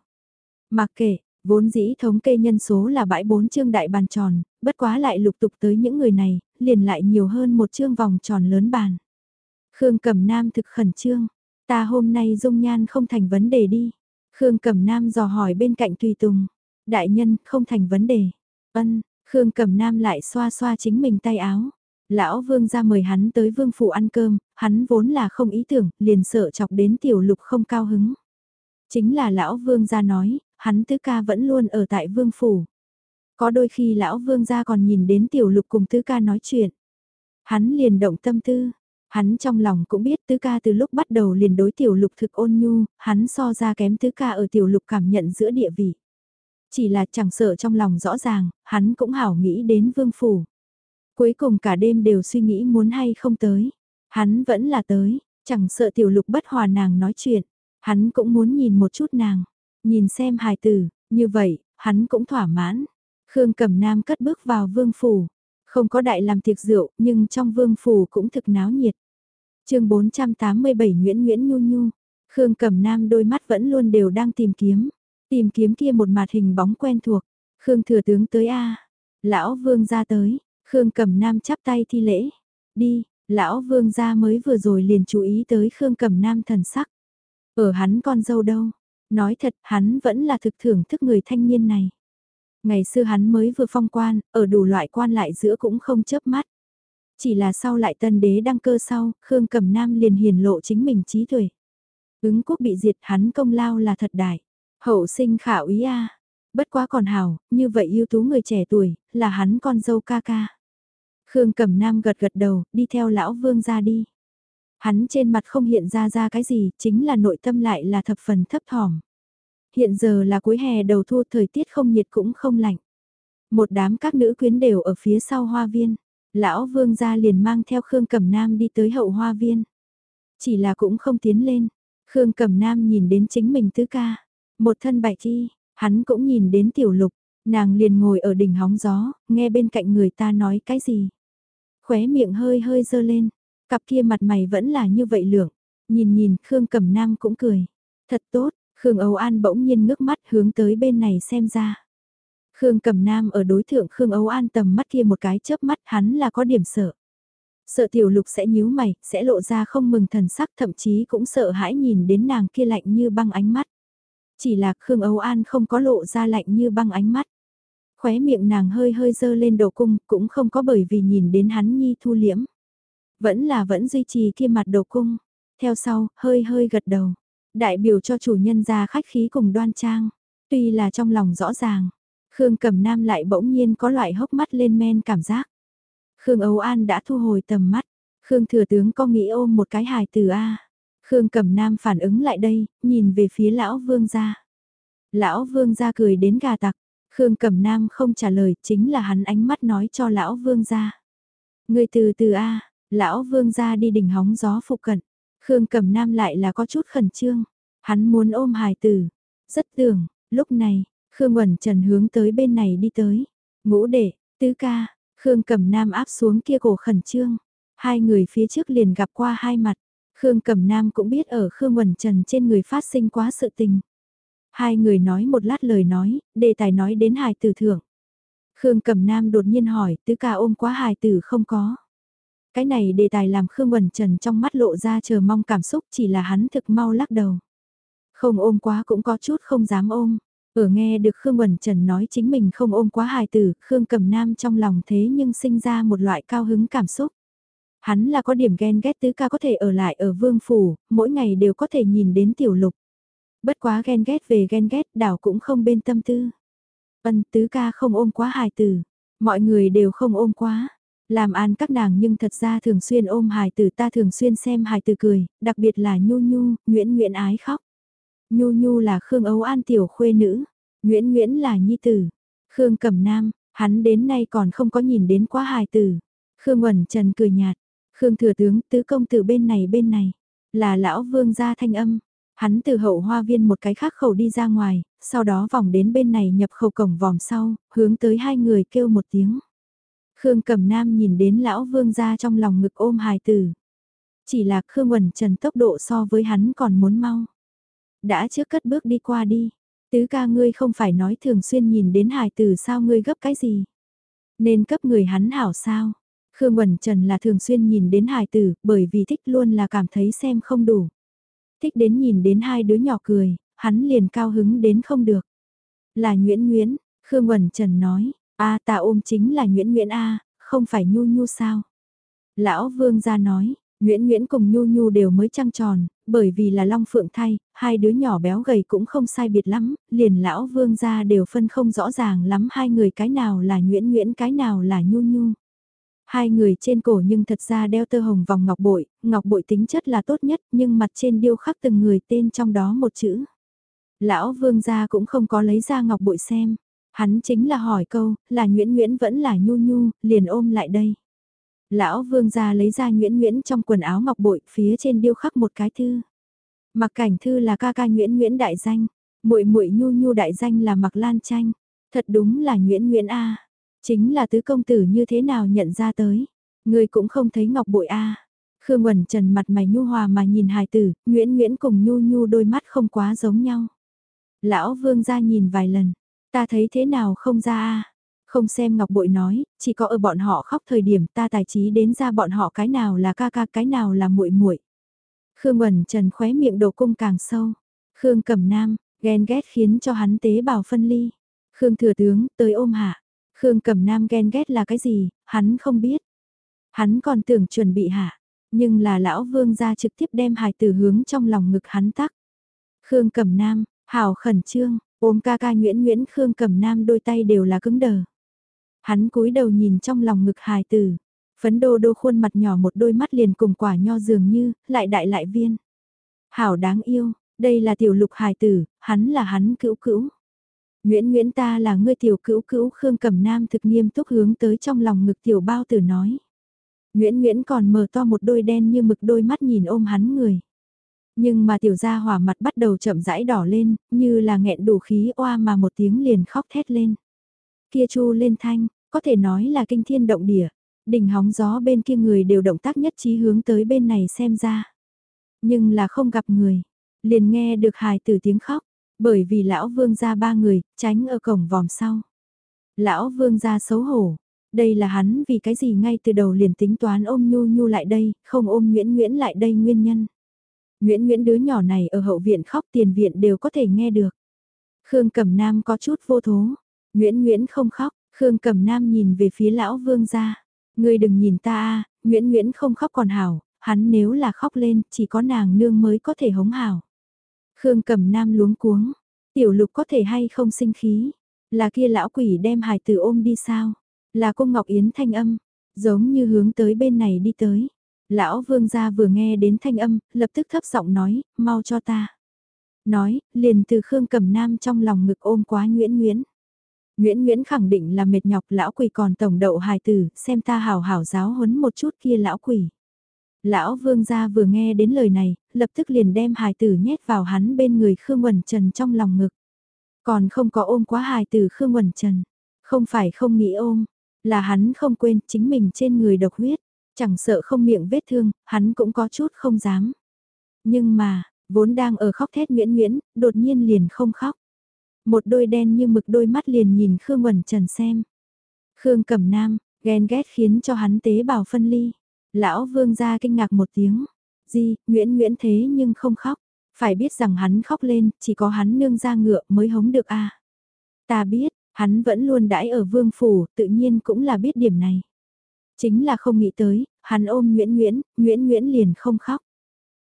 Mặc kệ, vốn dĩ thống kê nhân số là bãi bốn chương đại bàn tròn, bất quá lại lục tục tới những người này, liền lại nhiều hơn một chương vòng tròn lớn bàn. Khương Cẩm Nam thực khẩn trương, ta hôm nay dung nhan không thành vấn đề đi. Khương Cẩm Nam dò hỏi bên cạnh Tùy Tùng, đại nhân không thành vấn đề. Ân, Khương Cẩm Nam lại xoa xoa chính mình tay áo. Lão vương ra mời hắn tới vương phủ ăn cơm, hắn vốn là không ý tưởng, liền sợ chọc đến tiểu lục không cao hứng. Chính là lão vương gia nói, hắn tứ ca vẫn luôn ở tại vương phủ. Có đôi khi lão vương gia còn nhìn đến tiểu lục cùng tứ ca nói chuyện. Hắn liền động tâm tư, hắn trong lòng cũng biết tứ ca từ lúc bắt đầu liền đối tiểu lục thực ôn nhu, hắn so ra kém tứ ca ở tiểu lục cảm nhận giữa địa vị. Chỉ là chẳng sợ trong lòng rõ ràng, hắn cũng hảo nghĩ đến vương phủ. Cuối cùng cả đêm đều suy nghĩ muốn hay không tới. Hắn vẫn là tới, chẳng sợ tiểu lục bất hòa nàng nói chuyện. Hắn cũng muốn nhìn một chút nàng, nhìn xem hài tử, như vậy, hắn cũng thỏa mãn. Khương Cẩm Nam cất bước vào vương phủ. Không có đại làm tiệc rượu, nhưng trong vương phủ cũng thực náo nhiệt. chương 487 Nguyễn Nguyễn Nhu Nhu. Khương Cẩm Nam đôi mắt vẫn luôn đều đang tìm kiếm. Tìm kiếm kia một mặt hình bóng quen thuộc. Khương Thừa Tướng tới a Lão Vương ra tới. Khương Cẩm Nam chắp tay thi lễ. Đi, lão Vương ra mới vừa rồi liền chú ý tới Khương Cẩm Nam thần sắc. Ở hắn con dâu đâu. Nói thật, hắn vẫn là thực thưởng thức người thanh niên này. Ngày xưa hắn mới vừa phong quan, ở đủ loại quan lại giữa cũng không chớp mắt. Chỉ là sau lại tân đế đăng cơ sau, Khương Cẩm Nam liền hiền lộ chính mình trí tuệ. Ứng quốc bị diệt hắn công lao là thật đại. Hậu sinh khảo ý a Bất quá còn hào, như vậy ưu tú người trẻ tuổi, là hắn con dâu ca ca. Khương Cẩm Nam gật gật đầu, đi theo lão vương ra đi. Hắn trên mặt không hiện ra ra cái gì, chính là nội tâm lại là thập phần thấp thỏm. Hiện giờ là cuối hè đầu thu thời tiết không nhiệt cũng không lạnh. Một đám các nữ quyến đều ở phía sau hoa viên. Lão vương gia liền mang theo Khương Cẩm Nam đi tới hậu hoa viên. Chỉ là cũng không tiến lên. Khương Cẩm Nam nhìn đến chính mình tứ ca. Một thân bạch chi, hắn cũng nhìn đến tiểu lục. Nàng liền ngồi ở đỉnh hóng gió, nghe bên cạnh người ta nói cái gì. Khóe miệng hơi hơi dơ lên. Cặp kia mặt mày vẫn là như vậy lượng. Nhìn nhìn, Khương Cẩm Nam cũng cười. Thật tốt, Khương Âu An bỗng nhiên ngước mắt hướng tới bên này xem ra. Khương Cẩm Nam ở đối thượng Khương Âu An tầm mắt kia một cái chớp mắt hắn là có điểm sợ. Sợ tiểu lục sẽ nhíu mày, sẽ lộ ra không mừng thần sắc thậm chí cũng sợ hãi nhìn đến nàng kia lạnh như băng ánh mắt. Chỉ là Khương Âu An không có lộ ra lạnh như băng ánh mắt. Khóe miệng nàng hơi hơi dơ lên đầu cung cũng không có bởi vì nhìn đến hắn nhi thu liễm. Vẫn là vẫn duy trì kia mặt đầu cung. Theo sau, hơi hơi gật đầu. Đại biểu cho chủ nhân ra khách khí cùng đoan trang. Tuy là trong lòng rõ ràng. Khương Cẩm Nam lại bỗng nhiên có loại hốc mắt lên men cảm giác. Khương Âu An đã thu hồi tầm mắt. Khương Thừa Tướng có nghĩ ôm một cái hài từ A. Khương Cẩm Nam phản ứng lại đây, nhìn về phía Lão Vương gia. Lão Vương gia cười đến gà tặc. Khương Cẩm Nam không trả lời, chính là hắn ánh mắt nói cho Lão Vương gia. Người từ từ A, Lão Vương ra đi đỉnh hóng gió phụ cận. Khương Cẩm Nam lại là có chút khẩn trương. Hắn muốn ôm hài tử. Rất tưởng, lúc này, Khương Quẩn Trần hướng tới bên này đi tới. Ngũ đệ, tứ ca, Khương Cẩm Nam áp xuống kia cổ khẩn trương. Hai người phía trước liền gặp qua hai mặt. Khương Cẩm Nam cũng biết ở Khương Quẩn Trần trên người phát sinh quá sự tình. Hai người nói một lát lời nói, đề tài nói đến hài tử thưởng. Khương Cẩm Nam đột nhiên hỏi, tứ ca ôm quá hài tử không có. Cái này đề tài làm Khương Quẩn Trần trong mắt lộ ra chờ mong cảm xúc chỉ là hắn thực mau lắc đầu. Không ôm quá cũng có chút không dám ôm. Ở nghe được Khương Quẩn Trần nói chính mình không ôm quá hài tử, Khương Cẩm Nam trong lòng thế nhưng sinh ra một loại cao hứng cảm xúc. Hắn là có điểm ghen ghét tứ ca có thể ở lại ở vương phủ, mỗi ngày đều có thể nhìn đến tiểu lục. Bất quá ghen ghét về ghen ghét đảo cũng không bên tâm tư. Vân tứ ca không ôm quá hài tử, mọi người đều không ôm quá. Làm an các nàng nhưng thật ra thường xuyên ôm hài tử ta thường xuyên xem hài tử cười, đặc biệt là Nhu Nhu, Nguyễn Nguyễn ái khóc. Nhu Nhu là Khương Ấu An tiểu khuê nữ, Nguyễn Nguyễn là nhi tử, Khương Cẩm Nam, Hắn đến nay còn không có nhìn đến quá hài tử. Khương Quẩn Trần cười nhạt. Khương Thừa Tướng tứ công tử bên này bên này. Là lão vương gia thanh âm. Hắn từ hậu hoa viên một cái khác khẩu đi ra ngoài, sau đó vòng đến bên này nhập khẩu cổng vòng sau, hướng tới hai người kêu một tiếng. Khương Cẩm Nam nhìn đến lão vương gia trong lòng ngực ôm hài tử. Chỉ là Khương Quẩn Trần tốc độ so với hắn còn muốn mau. Đã trước cất bước đi qua đi. Tứ ca ngươi không phải nói thường xuyên nhìn đến hài tử sao ngươi gấp cái gì. Nên cấp người hắn hảo sao. Khương Quẩn Trần là thường xuyên nhìn đến hài tử bởi vì thích luôn là cảm thấy xem không đủ. Thích đến nhìn đến hai đứa nhỏ cười, hắn liền cao hứng đến không được. Là Nguyễn Nguyễn, Khương Quẩn Trần nói, a ta ôm chính là Nguyễn Nguyễn A, không phải Nhu Nhu sao. Lão Vương ra nói, Nguyễn Nguyễn cùng Nhu Nhu đều mới trăng tròn, bởi vì là Long Phượng thay, hai đứa nhỏ béo gầy cũng không sai biệt lắm, liền lão Vương ra đều phân không rõ ràng lắm hai người cái nào là Nguyễn Nguyễn cái nào là Nhu Nhu. Hai người trên cổ nhưng thật ra đeo tơ hồng vòng ngọc bội, ngọc bội tính chất là tốt nhất nhưng mặt trên điêu khắc từng người tên trong đó một chữ. Lão vương gia cũng không có lấy ra ngọc bội xem, hắn chính là hỏi câu, là Nguyễn Nguyễn vẫn là Nhu Nhu, liền ôm lại đây. Lão vương gia lấy ra Nguyễn Nguyễn trong quần áo ngọc bội, phía trên điêu khắc một cái thư. Mặc cảnh thư là ca ca Nguyễn Nguyễn đại danh, muội muội Nhu Nhu đại danh là Mặc Lan Tranh. Thật đúng là Nguyễn Nguyễn A. Chính là tứ công tử như thế nào nhận ra tới. Người cũng không thấy ngọc bội A. Khương Quẩn Trần mặt mày nhu hòa mà nhìn hài tử, Nguyễn Nguyễn cùng nhu nhu đôi mắt không quá giống nhau. Lão vương ra nhìn vài lần, ta thấy thế nào không ra a Không xem ngọc bội nói, chỉ có ở bọn họ khóc thời điểm ta tài trí đến ra bọn họ cái nào là ca ca cái nào là muội muội Khương Quẩn Trần khóe miệng đầu cung càng sâu. Khương Cẩm Nam, ghen ghét khiến cho hắn tế bào phân ly. Khương Thừa Tướng, tới ôm hạ. Khương Cẩm Nam ghen ghét là cái gì, hắn không biết. Hắn còn tưởng chuẩn bị hạ, nhưng là lão vương gia trực tiếp đem hài tử hướng trong lòng ngực hắn tắc. Khương Cẩm Nam, hào khẩn trương, ôm ca ca Nguyễn Nguyễn Khương Cẩm Nam đôi tay đều là cứng đờ. Hắn cúi đầu nhìn trong lòng ngực hài tử, phấn đô đô khuôn mặt nhỏ một đôi mắt liền cùng quả nho dường như, lại đại lại viên. Hảo đáng yêu, đây là tiểu lục hài tử, hắn là hắn cữu cữu. Nguyễn Nguyễn ta là ngươi tiểu cữu cữu Khương Cẩm Nam thực nghiêm túc hướng tới trong lòng ngực tiểu bao tử nói. Nguyễn Nguyễn còn mở to một đôi đen như mực đôi mắt nhìn ôm hắn người. Nhưng mà tiểu gia hỏa mặt bắt đầu chậm rãi đỏ lên, như là nghẹn đủ khí oa mà một tiếng liền khóc thét lên. Kia chu lên thanh, có thể nói là kinh thiên động địa, đỉnh hóng gió bên kia người đều động tác nhất trí hướng tới bên này xem ra. Nhưng là không gặp người, liền nghe được hài từ tiếng khóc, bởi vì lão vương gia ba người, tránh ở cổng vòm sau. Lão vương gia xấu hổ, đây là hắn vì cái gì ngay từ đầu liền tính toán ôm nhu nhu lại đây, không ôm Nguyễn Nguyễn lại đây nguyên nhân. Nguyễn Nguyễn đứa nhỏ này ở hậu viện khóc tiền viện đều có thể nghe được. Khương Cẩm Nam có chút vô thố. Nguyễn Nguyễn không khóc, Khương Cẩm Nam nhìn về phía lão vương gia. Ngươi đừng nhìn ta a, Nguyễn Nguyễn không khóc còn hảo, hắn nếu là khóc lên, chỉ có nàng nương mới có thể hống hảo. Khương Cẩm Nam luống cuống, tiểu lục có thể hay không sinh khí, là kia lão quỷ đem hài tử ôm đi sao, là cung Ngọc Yến thanh âm, giống như hướng tới bên này đi tới. Lão vương gia vừa nghe đến thanh âm, lập tức thấp giọng nói, mau cho ta. Nói, liền từ Khương Cẩm Nam trong lòng ngực ôm quá Nguyễn Nguyễn. Nguyễn Nguyễn khẳng định là mệt nhọc lão quỷ còn tổng đậu hài tử, xem ta hào hảo giáo huấn một chút kia lão quỷ. Lão vương gia vừa nghe đến lời này, lập tức liền đem hài tử nhét vào hắn bên người Khương Quẩn Trần trong lòng ngực. Còn không có ôm quá hài tử Khương Quẩn Trần. Không phải không nghĩ ôm, là hắn không quên chính mình trên người độc huyết. Chẳng sợ không miệng vết thương, hắn cũng có chút không dám. Nhưng mà, vốn đang ở khóc thét nguyễn nguyễn, đột nhiên liền không khóc. Một đôi đen như mực đôi mắt liền nhìn Khương Quẩn Trần xem. Khương Cẩm Nam, ghen ghét khiến cho hắn tế bào phân ly. Lão vương ra kinh ngạc một tiếng. Di, Nguyễn Nguyễn thế nhưng không khóc. Phải biết rằng hắn khóc lên, chỉ có hắn nương ra ngựa mới hống được a. Ta biết, hắn vẫn luôn đãi ở vương phủ, tự nhiên cũng là biết điểm này. Chính là không nghĩ tới, hắn ôm Nguyễn Nguyễn, Nguyễn Nguyễn liền không khóc.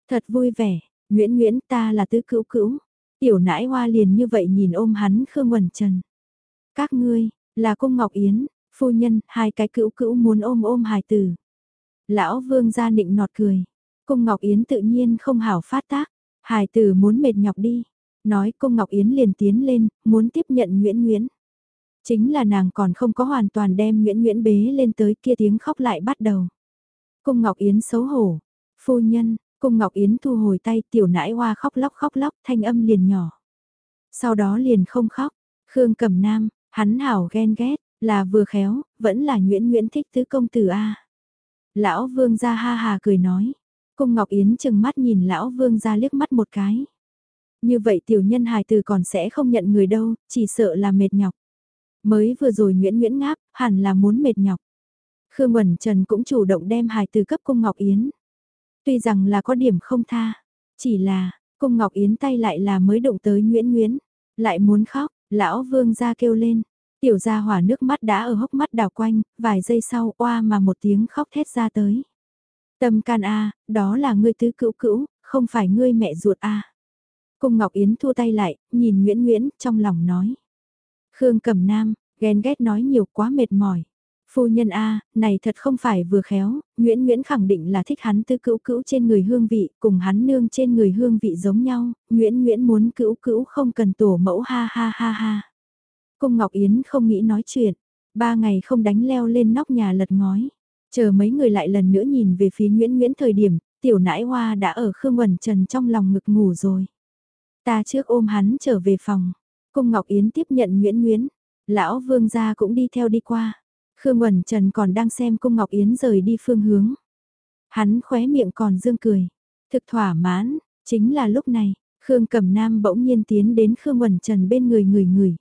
Thật vui vẻ, Nguyễn Nguyễn ta là tứ cữu cữu. Tiểu nãi hoa liền như vậy nhìn ôm hắn Khương Quần Trần. Các ngươi, là cung Ngọc Yến, phu nhân, hai cái cữu cữu muốn ôm ôm hài tử. Lão vương gia định nọt cười. Cung Ngọc Yến tự nhiên không hảo phát tác. hài tử muốn mệt nhọc đi. Nói cung Ngọc Yến liền tiến lên, muốn tiếp nhận Nguyễn Nguyễn. Chính là nàng còn không có hoàn toàn đem Nguyễn Nguyễn bế lên tới kia tiếng khóc lại bắt đầu. Cung Ngọc Yến xấu hổ. Phu nhân, Cung Ngọc Yến thu hồi tay tiểu nãi hoa khóc lóc khóc lóc thanh âm liền nhỏ. Sau đó liền không khóc. Khương Cẩm Nam, hắn hảo ghen ghét, là vừa khéo, vẫn là Nguyễn Nguyễn thích tứ công tử A. Lão Vương ra ha hà cười nói. Cung Ngọc Yến chừng mắt nhìn Lão Vương ra liếc mắt một cái. Như vậy tiểu nhân hài từ còn sẽ không nhận người đâu, chỉ sợ là mệt nhọc. Mới vừa rồi Nguyễn Nguyễn ngáp, hẳn là muốn mệt nhọc. Khương Quẩn Trần cũng chủ động đem hài từ cấp cung Ngọc Yến. Tuy rằng là có điểm không tha, chỉ là, cung Ngọc Yến tay lại là mới động tới Nguyễn Nguyễn, lại muốn khóc, lão vương ra kêu lên. Tiểu gia hỏa nước mắt đã ở hốc mắt đào quanh, vài giây sau oa mà một tiếng khóc thét ra tới. Tâm can A, đó là ngươi tứ cữu cữu, không phải ngươi mẹ ruột A. Cung Ngọc Yến thua tay lại, nhìn Nguyễn Nguyễn, trong lòng nói. Khương Cẩm Nam, ghen ghét nói nhiều quá mệt mỏi. Phu nhân A, này thật không phải vừa khéo, Nguyễn Nguyễn khẳng định là thích hắn tư cữu cữu trên người hương vị, cùng hắn nương trên người hương vị giống nhau, Nguyễn Nguyễn muốn cữu cữu không cần tổ mẫu ha ha ha ha. Cung Ngọc Yến không nghĩ nói chuyện, ba ngày không đánh leo lên nóc nhà lật ngói. Chờ mấy người lại lần nữa nhìn về phía Nguyễn Nguyễn thời điểm, tiểu nãi hoa đã ở Khương Quẩn Trần trong lòng ngực ngủ rồi. Ta trước ôm hắn trở về phòng, Cung Ngọc Yến tiếp nhận Nguyễn Nguyễn, lão vương gia cũng đi theo đi qua. Khương Quẩn Trần còn đang xem Cung Ngọc Yến rời đi phương hướng. Hắn khóe miệng còn dương cười. Thực thỏa mãn, chính là lúc này, Khương Cẩm Nam bỗng nhiên tiến đến Khương Quẩn Trần bên người người người.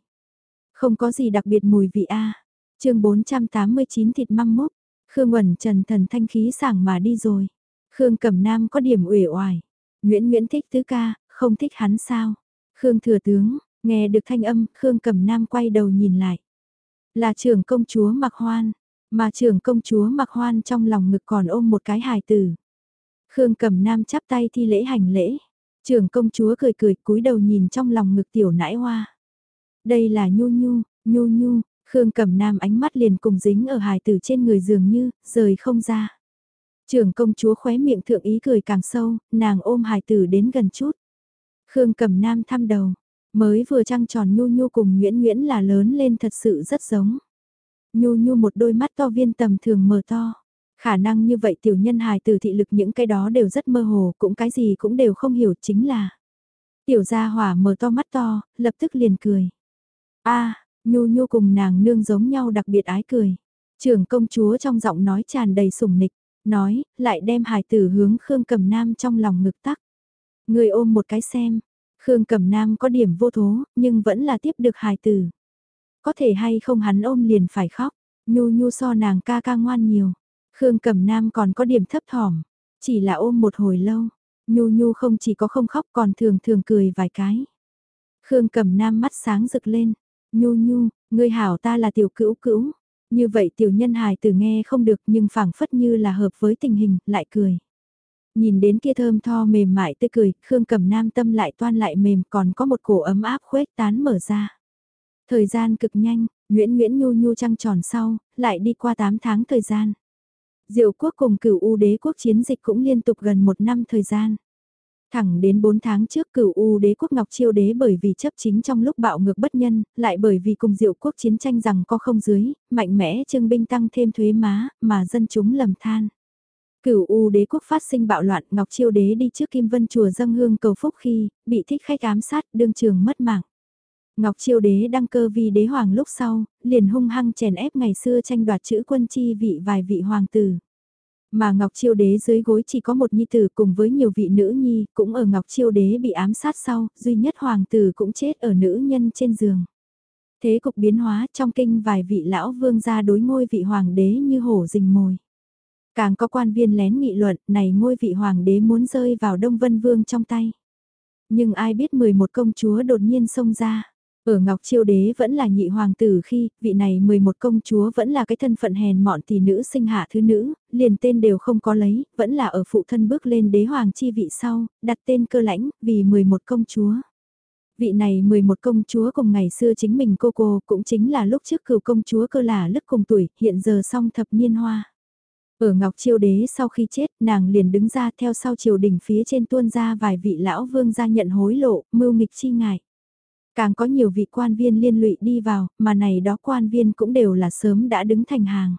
Không có gì đặc biệt mùi vị a. À. Chương 489 thịt măng mốc. Khương Quẩn Trần thần thanh khí sảng mà đi rồi. Khương Cẩm Nam có điểm uể oải. Nguyễn Nguyễn thích tứ ca, không thích hắn sao? Khương Thừa Tướng, nghe được thanh âm, Khương Cẩm Nam quay đầu nhìn lại. Là trưởng công chúa mặc hoan, mà trưởng công chúa mặc hoan trong lòng ngực còn ôm một cái hài tử. Khương cẩm nam chắp tay thi lễ hành lễ. Trưởng công chúa cười cười cúi đầu nhìn trong lòng ngực tiểu nãi hoa. Đây là nhu nhu, nhu nhu, Khương cẩm nam ánh mắt liền cùng dính ở hài tử trên người dường như, rời không ra. Trưởng công chúa khóe miệng thượng ý cười càng sâu, nàng ôm hài tử đến gần chút. Khương cẩm nam thăm đầu, Mới vừa trăng tròn Nhu Nhu cùng Nguyễn Nguyễn là lớn lên thật sự rất giống. Nhu Nhu một đôi mắt to viên tầm thường mờ to. Khả năng như vậy tiểu nhân hài từ thị lực những cái đó đều rất mơ hồ, cũng cái gì cũng đều không hiểu chính là. Tiểu gia hỏa mở to mắt to, lập tức liền cười. a Nhu Nhu cùng nàng nương giống nhau đặc biệt ái cười. Trưởng công chúa trong giọng nói tràn đầy sủng nịch, nói, lại đem hài tử hướng Khương Cầm Nam trong lòng ngực tắc. Người ôm một cái xem, Khương Cẩm Nam có điểm vô thố, nhưng vẫn là tiếp được hài tử. Có thể hay không hắn ôm liền phải khóc, nhu nhu so nàng ca ca ngoan nhiều. Khương Cẩm Nam còn có điểm thấp thỏm, chỉ là ôm một hồi lâu. Nhu nhu không chỉ có không khóc còn thường thường cười vài cái. Khương Cẩm Nam mắt sáng rực lên. Nhu nhu, ngươi hảo ta là tiểu cữu cữu. Như vậy tiểu nhân hài tử nghe không được nhưng phảng phất như là hợp với tình hình, lại cười. Nhìn đến kia thơm tho mềm mại tươi cười, Khương Cẩm Nam tâm lại toan lại mềm còn có một cổ ấm áp khuếch tán mở ra. Thời gian cực nhanh, Nguyễn Nguyễn Nhu Nhu trăng tròn sau, lại đi qua 8 tháng thời gian. Diệu quốc cùng cửu U đế quốc chiến dịch cũng liên tục gần một năm thời gian. Thẳng đến 4 tháng trước cửu U đế quốc Ngọc Chiêu đế bởi vì chấp chính trong lúc bạo ngược bất nhân, lại bởi vì cùng diệu quốc chiến tranh rằng có không dưới, mạnh mẽ trưng binh tăng thêm thuế má, mà dân chúng lầm than. Cửu U đế quốc phát sinh bạo loạn, Ngọc Chiêu đế đi trước Kim Vân chùa dâng hương cầu phúc khi, bị thích khách ám sát, đương trường mất mạng. Ngọc Chiêu đế đăng cơ vì đế hoàng lúc sau, liền hung hăng chèn ép ngày xưa tranh đoạt chữ quân chi vị vài vị hoàng tử. Mà Ngọc Chiêu đế dưới gối chỉ có một nhi tử cùng với nhiều vị nữ nhi, cũng ở Ngọc Chiêu đế bị ám sát sau, duy nhất hoàng tử cũng chết ở nữ nhân trên giường. Thế cục biến hóa trong kinh vài vị lão vương gia đối ngôi vị hoàng đế như hổ rình mồi. Càng có quan viên lén nghị luận, này ngôi vị hoàng đế muốn rơi vào Đông Vân Vương trong tay. Nhưng ai biết 11 công chúa đột nhiên xông ra. Ở Ngọc Chiêu Đế vẫn là nhị hoàng tử khi, vị này 11 công chúa vẫn là cái thân phận hèn mọn tỷ nữ sinh hạ thứ nữ, liền tên đều không có lấy, vẫn là ở phụ thân bước lên đế hoàng chi vị sau, đặt tên cơ lãnh, vì 11 công chúa. Vị này 11 công chúa cùng ngày xưa chính mình cô cô cũng chính là lúc trước cựu công chúa cơ là lức cùng tuổi, hiện giờ song thập niên hoa. Ở Ngọc Chiêu Đế sau khi chết, nàng liền đứng ra theo sau triều đình phía trên tuôn ra vài vị lão vương gia nhận hối lộ, mưu nghịch chi ngại. Càng có nhiều vị quan viên liên lụy đi vào, mà này đó quan viên cũng đều là sớm đã đứng thành hàng.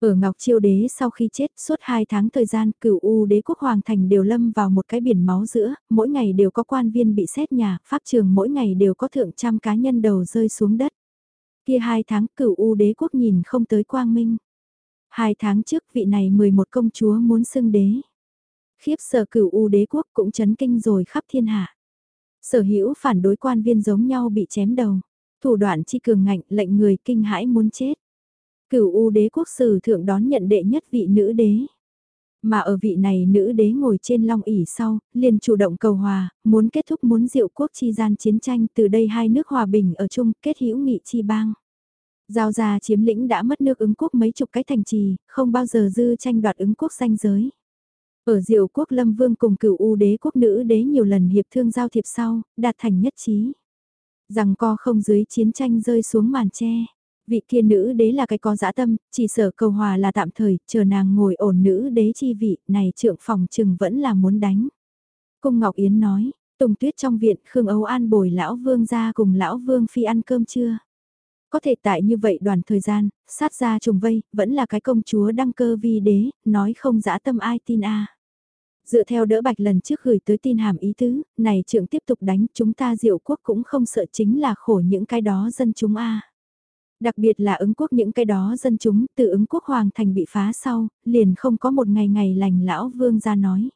Ở Ngọc Chiêu Đế sau khi chết suốt 2 tháng thời gian cửu U đế quốc Hoàng Thành đều lâm vào một cái biển máu giữa, mỗi ngày đều có quan viên bị xét nhà, pháp trường mỗi ngày đều có thượng trăm cá nhân đầu rơi xuống đất. Kia 2 tháng cửu U đế quốc nhìn không tới quang minh. Hai tháng trước vị này 11 công chúa muốn xưng đế. Khiếp sở cửu U đế quốc cũng chấn kinh rồi khắp thiên hạ. Sở hữu phản đối quan viên giống nhau bị chém đầu. Thủ đoạn chi cường ngạnh lệnh người kinh hãi muốn chết. Cửu U đế quốc sử thượng đón nhận đệ nhất vị nữ đế. Mà ở vị này nữ đế ngồi trên long ỷ sau, liền chủ động cầu hòa, muốn kết thúc muốn diệu quốc chi gian chiến tranh từ đây hai nước hòa bình ở chung kết hữu nghị chi bang. Giao gia chiếm lĩnh đã mất nước ứng quốc mấy chục cái thành trì, không bao giờ dư tranh đoạt ứng quốc danh giới. Ở diệu quốc lâm vương cùng cựu u đế quốc nữ đế nhiều lần hiệp thương giao thiệp sau, đạt thành nhất trí. Rằng co không dưới chiến tranh rơi xuống màn tre. Vị kia nữ đế là cái có dã tâm, chỉ sở cầu hòa là tạm thời, chờ nàng ngồi ổn nữ đế chi vị, này trượng phòng trừng vẫn là muốn đánh. Cung Ngọc Yến nói, Tùng Tuyết trong viện Khương Âu An bồi lão vương ra cùng lão vương phi ăn cơm trưa. Có thể tại như vậy đoàn thời gian, sát ra trùng vây, vẫn là cái công chúa đăng cơ vi đế, nói không dã tâm ai tin a Dựa theo đỡ bạch lần trước gửi tới tin hàm ý tứ, này trưởng tiếp tục đánh chúng ta diệu quốc cũng không sợ chính là khổ những cái đó dân chúng a Đặc biệt là ứng quốc những cái đó dân chúng từ ứng quốc hoàng thành bị phá sau, liền không có một ngày ngày lành lão vương ra nói.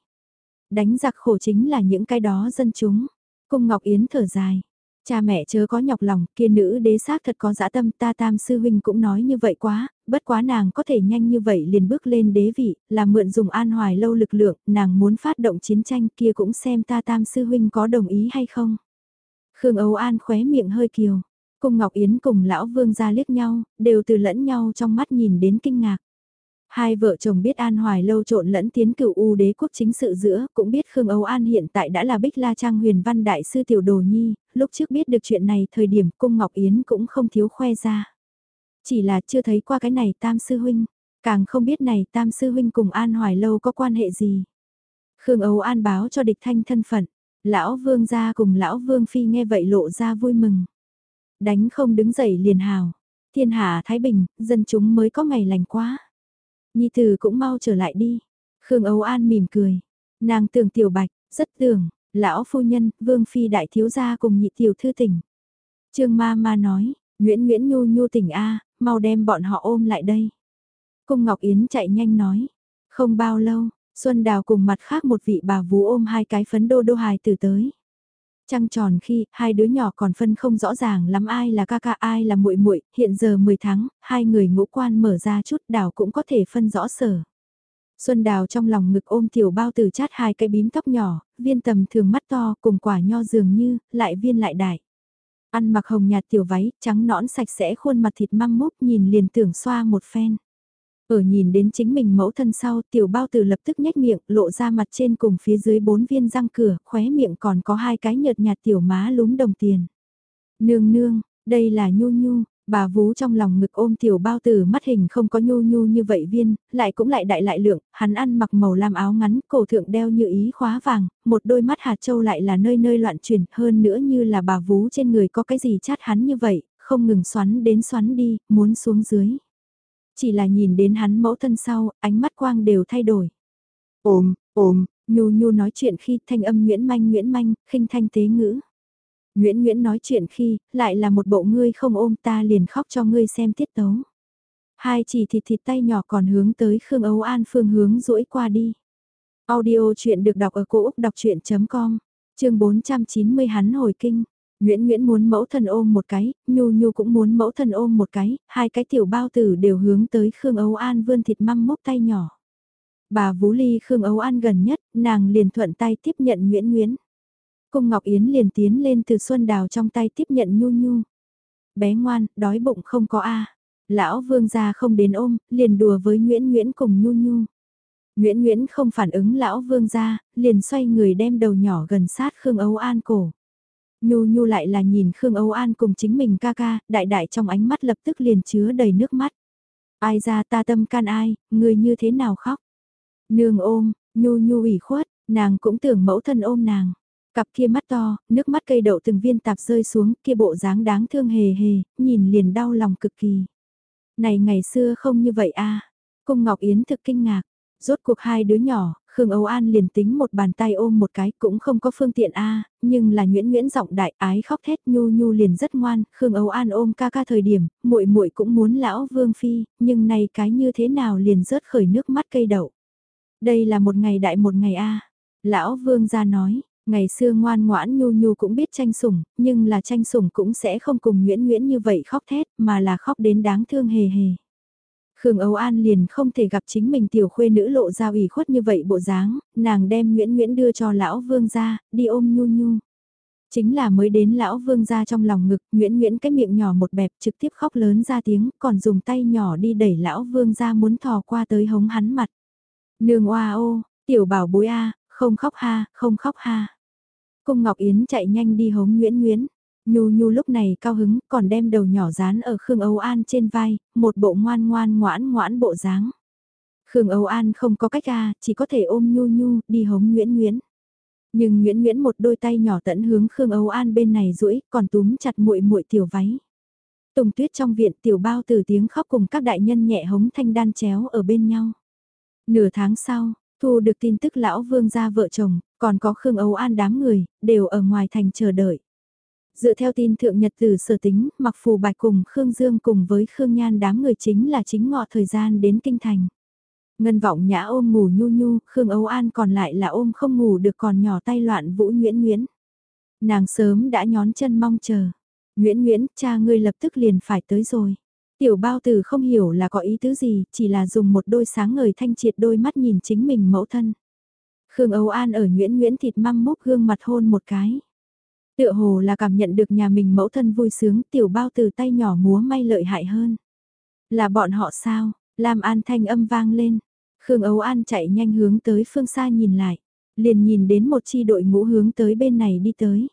Đánh giặc khổ chính là những cái đó dân chúng. Cung Ngọc Yến thở dài. Cha mẹ chớ có nhọc lòng, kia nữ đế xác thật có dã tâm ta tam sư huynh cũng nói như vậy quá, bất quá nàng có thể nhanh như vậy liền bước lên đế vị, là mượn dùng an hoài lâu lực lượng, nàng muốn phát động chiến tranh kia cũng xem ta tam sư huynh có đồng ý hay không. Khương Âu An khóe miệng hơi kiều, Cung Ngọc Yến cùng lão vương ra liếc nhau, đều từ lẫn nhau trong mắt nhìn đến kinh ngạc. Hai vợ chồng biết An Hoài lâu trộn lẫn tiến cựu U đế quốc chính sự giữa, cũng biết Khương Âu An hiện tại đã là Bích La Trang huyền văn đại sư tiểu đồ nhi, lúc trước biết được chuyện này thời điểm cung Ngọc Yến cũng không thiếu khoe ra. Chỉ là chưa thấy qua cái này tam sư huynh, càng không biết này tam sư huynh cùng An Hoài lâu có quan hệ gì. Khương Âu An báo cho địch thanh thân phận, lão vương gia cùng lão vương phi nghe vậy lộ ra vui mừng. Đánh không đứng dậy liền hào. Thiên hạ Thái Bình, dân chúng mới có ngày lành quá. Nhi tử cũng mau trở lại đi. Khương Âu An mỉm cười. Nàng tưởng tiểu bạch, rất tưởng, lão phu nhân, vương phi đại thiếu gia cùng nhị tiểu thư tỉnh. Trương ma ma nói, Nguyễn Nguyễn Nhu Nhu tỉnh A, mau đem bọn họ ôm lại đây. Cung Ngọc Yến chạy nhanh nói. Không bao lâu, Xuân Đào cùng mặt khác một vị bà vú ôm hai cái phấn đô đô hài từ tới. Trăng tròn khi, hai đứa nhỏ còn phân không rõ ràng lắm ai là ca ca ai là muội muội hiện giờ 10 tháng, hai người ngũ quan mở ra chút đào cũng có thể phân rõ sở. Xuân đào trong lòng ngực ôm tiểu bao tử chát hai cái bím tóc nhỏ, viên tầm thường mắt to cùng quả nho dường như, lại viên lại đại. Ăn mặc hồng nhạt tiểu váy, trắng nõn sạch sẽ khuôn mặt thịt măng múc nhìn liền tưởng xoa một phen. Ở nhìn đến chính mình mẫu thân sau, tiểu bao tử lập tức nhếch miệng, lộ ra mặt trên cùng phía dưới bốn viên răng cửa, khóe miệng còn có hai cái nhợt nhạt tiểu má lúm đồng tiền. Nương nương, đây là nhu nhu, bà vú trong lòng ngực ôm tiểu bao tử mắt hình không có nhu nhu như vậy viên, lại cũng lại đại lại lượng, hắn ăn mặc màu lam áo ngắn, cổ thượng đeo như ý khóa vàng, một đôi mắt hạt châu lại là nơi nơi loạn chuyển, hơn nữa như là bà vú trên người có cái gì chát hắn như vậy, không ngừng xoắn đến xoắn đi, muốn xuống dưới. Chỉ là nhìn đến hắn mẫu thân sau, ánh mắt quang đều thay đổi. Ôm, ôm, nhu nhu nói chuyện khi thanh âm Nguyễn Manh Nguyễn Manh, khinh thanh tế ngữ. Nguyễn Nguyễn nói chuyện khi, lại là một bộ ngươi không ôm ta liền khóc cho ngươi xem tiết tấu. Hai chỉ thịt thịt tay nhỏ còn hướng tới Khương Âu An phương hướng rũi qua đi. Audio chuyện được đọc ở cổ Úc đọc chuyện.com, chương 490 hắn hồi kinh. Nguyễn Nguyễn muốn mẫu thân ôm một cái, Nhu Nhu cũng muốn mẫu thân ôm một cái, hai cái tiểu bao tử đều hướng tới Khương Âu An vươn thịt măng mốc tay nhỏ. Bà Vũ Ly Khương Âu An gần nhất, nàng liền thuận tay tiếp nhận Nguyễn Nguyễn. Cung Ngọc Yến liền tiến lên từ Xuân Đào trong tay tiếp nhận Nhu Nhu. Bé ngoan, đói bụng không có a Lão vương gia không đến ôm, liền đùa với Nguyễn Nguyễn cùng Nhu Nhu. Nguyễn Nguyễn không phản ứng lão vương gia, liền xoay người đem đầu nhỏ gần sát Khương Âu An cổ. Nhu Nhu lại là nhìn Khương Âu An cùng chính mình ca ca, đại đại trong ánh mắt lập tức liền chứa đầy nước mắt. Ai ra ta tâm can ai, người như thế nào khóc? Nương ôm, Nhu Nhu ủy khuất, nàng cũng tưởng mẫu thân ôm nàng. Cặp kia mắt to, nước mắt cây đậu từng viên tạp rơi xuống, kia bộ dáng đáng thương hề hề, nhìn liền đau lòng cực kỳ. Này ngày xưa không như vậy a Cung Ngọc Yến thực kinh ngạc, rốt cuộc hai đứa nhỏ, Khương Âu An liền tính một bàn tay ôm một cái cũng không có phương tiện a nhưng là Nguyễn Nguyễn giọng đại ái khóc thét nhu nhu liền rất ngoan, Khương Âu An ôm ca ca thời điểm, muội muội cũng muốn lão Vương Phi, nhưng này cái như thế nào liền rớt khởi nước mắt cây đậu. Đây là một ngày đại một ngày a Lão Vương ra nói, ngày xưa ngoan ngoãn nhu nhu cũng biết tranh sủng, nhưng là tranh sủng cũng sẽ không cùng Nguyễn Nguyễn như vậy khóc thét, mà là khóc đến đáng thương hề hề. Khương Âu An liền không thể gặp chính mình tiểu khuê nữ lộ ra ủy khuất như vậy bộ dáng, nàng đem Nguyễn Nguyễn đưa cho lão vương ra, đi ôm nhu nhu. Chính là mới đến lão vương ra trong lòng ngực, Nguyễn Nguyễn cái miệng nhỏ một bẹp trực tiếp khóc lớn ra tiếng, còn dùng tay nhỏ đi đẩy lão vương ra muốn thò qua tới hống hắn mặt. Nương oa ô, tiểu bảo bối a, không khóc ha, không khóc ha. Cung Ngọc Yến chạy nhanh đi hống Nguyễn Nguyễn. Nhu Nhu lúc này cao hứng còn đem đầu nhỏ dán ở Khương Âu An trên vai, một bộ ngoan ngoan ngoãn ngoãn bộ dáng. Khương Âu An không có cách ra, chỉ có thể ôm Nhu Nhu đi hống Nguyễn Nguyễn. Nhưng Nguyễn Nguyễn một đôi tay nhỏ tận hướng Khương Âu An bên này duỗi còn túm chặt muội muội tiểu váy. Tùng tuyết trong viện tiểu bao từ tiếng khóc cùng các đại nhân nhẹ hống thanh đan chéo ở bên nhau. Nửa tháng sau, thu được tin tức lão vương gia vợ chồng, còn có Khương Âu An đám người, đều ở ngoài thành chờ đợi. Dựa theo tin thượng nhật từ sở tính, mặc phù bạch cùng Khương Dương cùng với Khương Nhan đám người chính là chính ngọ thời gian đến kinh thành. Ngân vọng nhã ôm ngủ nhu nhu, Khương Âu An còn lại là ôm không ngủ được còn nhỏ tay loạn vũ nguyễn nguyễn. Nàng sớm đã nhón chân mong chờ. Nguyễn Nguyễn, cha ngươi lập tức liền phải tới rồi. Tiểu bao tử không hiểu là có ý tứ gì, chỉ là dùng một đôi sáng ngời thanh triệt đôi mắt nhìn chính mình mẫu thân. Khương Âu An ở Nguyễn Nguyễn thịt măng múc gương mặt hôn một cái. Tựa hồ là cảm nhận được nhà mình mẫu thân vui sướng tiểu bao từ tay nhỏ múa may lợi hại hơn. Là bọn họ sao? Lam An thanh âm vang lên. Khương Âu An chạy nhanh hướng tới phương xa nhìn lại. Liền nhìn đến một chi đội ngũ hướng tới bên này đi tới.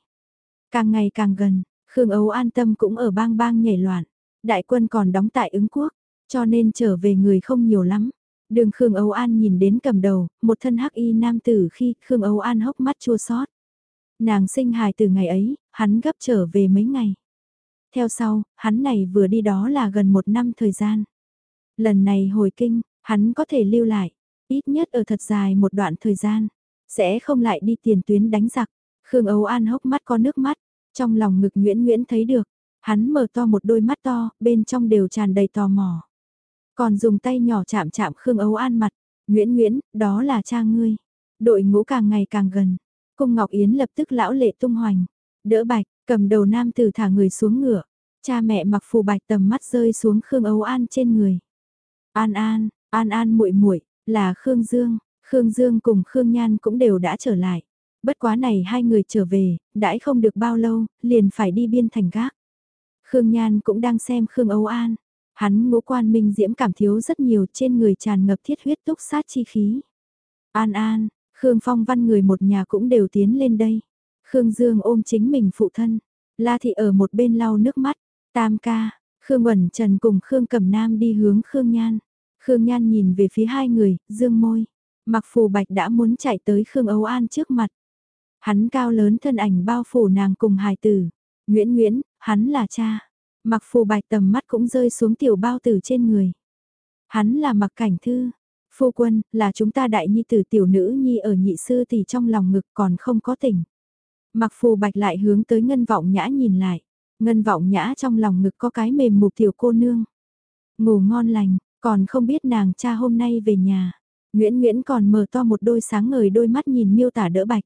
Càng ngày càng gần, Khương Âu An tâm cũng ở bang bang nhảy loạn. Đại quân còn đóng tại ứng quốc, cho nên trở về người không nhiều lắm. Đường Khương Âu An nhìn đến cầm đầu, một thân hắc y nam tử khi Khương Âu An hốc mắt chua xót. Nàng sinh hài từ ngày ấy, hắn gấp trở về mấy ngày. Theo sau, hắn này vừa đi đó là gần một năm thời gian. Lần này hồi kinh, hắn có thể lưu lại, ít nhất ở thật dài một đoạn thời gian, sẽ không lại đi tiền tuyến đánh giặc. Khương Âu An hốc mắt có nước mắt, trong lòng ngực Nguyễn Nguyễn thấy được, hắn mở to một đôi mắt to, bên trong đều tràn đầy tò mò. Còn dùng tay nhỏ chạm chạm Khương Âu An mặt, Nguyễn Nguyễn, đó là cha ngươi. Đội ngũ càng ngày càng gần, Cung Ngọc Yến lập tức lão lệ tung hoành, đỡ bạch, cầm đầu nam tử thả người xuống ngựa, cha mẹ mặc phù bạch tầm mắt rơi xuống Khương Âu An trên người. An An, An An muội muội là Khương Dương, Khương Dương cùng Khương Nhan cũng đều đã trở lại. Bất quá này hai người trở về, đãi không được bao lâu, liền phải đi biên thành gác. Khương Nhan cũng đang xem Khương Âu An. Hắn ngũ quan minh diễm cảm thiếu rất nhiều trên người tràn ngập thiết huyết túc sát chi khí. An An, Khương Phong văn người một nhà cũng đều tiến lên đây. Khương Dương ôm chính mình phụ thân. La Thị ở một bên lau nước mắt. Tam ca, Khương Quẩn Trần cùng Khương Cẩm Nam đi hướng Khương Nhan. Khương Nhan nhìn về phía hai người, dương môi. Mặc phù bạch đã muốn chạy tới Khương Âu An trước mặt. Hắn cao lớn thân ảnh bao phủ nàng cùng hài tử. Nguyễn Nguyễn, hắn là cha. Mặc phù bạch tầm mắt cũng rơi xuống tiểu bao tử trên người. Hắn là mặc cảnh thư, Phu quân, là chúng ta đại nhi tử tiểu nữ nhi ở nhị sư thì trong lòng ngực còn không có tỉnh. Mặc phù bạch lại hướng tới ngân vọng nhã nhìn lại. Ngân vọng nhã trong lòng ngực có cái mềm mục tiểu cô nương. Ngủ ngon lành, còn không biết nàng cha hôm nay về nhà. Nguyễn Nguyễn còn mở to một đôi sáng ngời đôi mắt nhìn miêu tả đỡ bạch.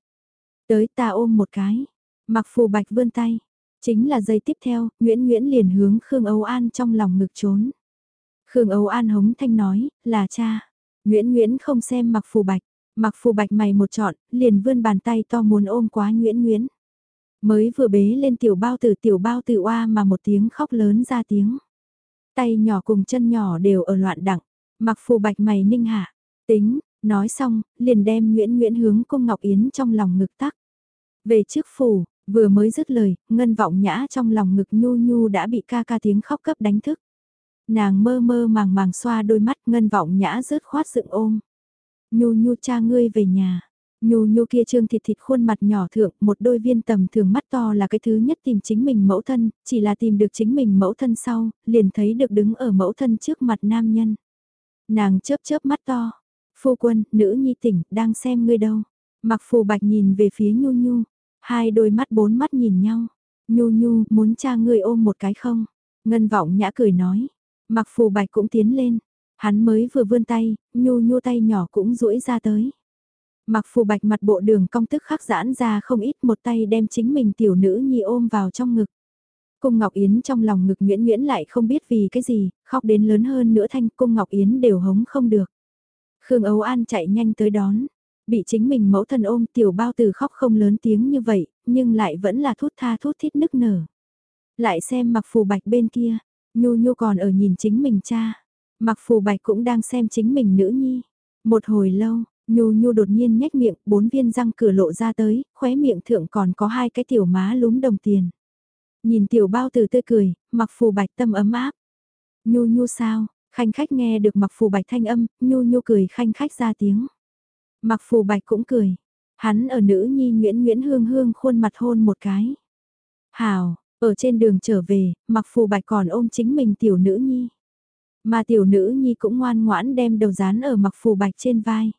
Tới ta ôm một cái. Mặc phù bạch vươn tay. Chính là giây tiếp theo, Nguyễn Nguyễn liền hướng Khương Âu An trong lòng ngực trốn. Khương Âu An hống thanh nói, là cha. Nguyễn Nguyễn không xem mặc phù bạch, mặc phù bạch mày một trọn, liền vươn bàn tay to muốn ôm quá Nguyễn Nguyễn. Mới vừa bế lên tiểu bao tử tiểu bao tử oa mà một tiếng khóc lớn ra tiếng. Tay nhỏ cùng chân nhỏ đều ở loạn đặng, mặc phù bạch mày ninh hạ, tính, nói xong, liền đem Nguyễn Nguyễn hướng cung Ngọc Yến trong lòng ngực tắc. Về trước phủ, vừa mới dứt lời, ngân vọng nhã trong lòng ngực nhu nhu đã bị ca ca tiếng khóc cấp đánh thức. Nàng mơ mơ màng màng xoa đôi mắt ngân vọng nhã rớt khoát dựng ôm. Nhu nhu cha ngươi về nhà. Nhu nhu kia trương thịt thịt khuôn mặt nhỏ thượng, một đôi viên tầm thường mắt to là cái thứ nhất tìm chính mình mẫu thân, chỉ là tìm được chính mình mẫu thân sau, liền thấy được đứng ở mẫu thân trước mặt nam nhân. Nàng chớp chớp mắt to, phu quân, nữ nhi tỉnh, đang xem ngươi đâu. Mặc phù bạch nhìn về phía nhu nhu, hai đôi mắt bốn mắt nhìn nhau. Nhu nhu, muốn cha ngươi ôm một cái không? Ngân vọng nhã cười nói. Mặc phù bạch cũng tiến lên. Hắn mới vừa vươn tay, nhu nhu tay nhỏ cũng duỗi ra tới. Mặc phù bạch mặt bộ đường cong tức khắc giãn ra không ít một tay đem chính mình tiểu nữ nhi ôm vào trong ngực. Cung Ngọc Yến trong lòng ngực Nguyễn Nguyễn lại không biết vì cái gì, khóc đến lớn hơn nữa thanh Cung Ngọc Yến đều hống không được. Khương Âu An chạy nhanh tới đón, bị chính mình mẫu thân ôm tiểu bao tử khóc không lớn tiếng như vậy, nhưng lại vẫn là thút tha thút thít nức nở. Lại xem mặc phù bạch bên kia, nhu nhu còn ở nhìn chính mình cha, mặc phù bạch cũng đang xem chính mình nữ nhi. Một hồi lâu, nhu nhu đột nhiên nhếch miệng, bốn viên răng cửa lộ ra tới, khóe miệng thượng còn có hai cái tiểu má lúm đồng tiền. Nhìn tiểu bao từ tươi cười, mặc phù bạch tâm ấm áp. Nhu nhu sao, khanh khách nghe được mặc phù bạch thanh âm, nhu nhu cười khanh khách ra tiếng. Mặc phù bạch cũng cười, hắn ở nữ nhi Nguyễn Nguyễn Hương Hương khuôn mặt hôn một cái. Hào, ở trên đường trở về, mặc phù bạch còn ôm chính mình tiểu nữ nhi. Mà tiểu nữ nhi cũng ngoan ngoãn đem đầu dán ở mặc phù bạch trên vai.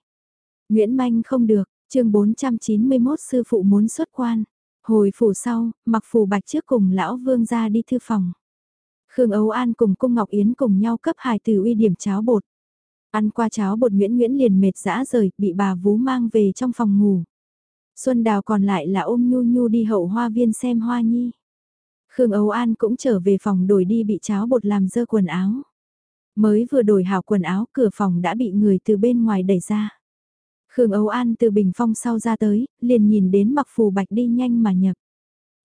Nguyễn Manh không được, chương 491 sư phụ muốn xuất quan. Hồi phủ sau, mặc phù bạch trước cùng lão vương ra đi thư phòng. Khương Ấu An cùng Cung Ngọc Yến cùng nhau cấp hài từ uy điểm cháo bột. Ăn qua cháo bột Nguyễn Nguyễn liền mệt dã rời, bị bà vú mang về trong phòng ngủ. Xuân Đào còn lại là ôm Nhu Nhu đi hậu hoa viên xem hoa nhi. Khương Âu An cũng trở về phòng đổi đi bị cháo bột làm dơ quần áo. Mới vừa đổi hảo quần áo cửa phòng đã bị người từ bên ngoài đẩy ra. Khương Âu An từ bình phong sau ra tới, liền nhìn đến mặc phù bạch đi nhanh mà nhập.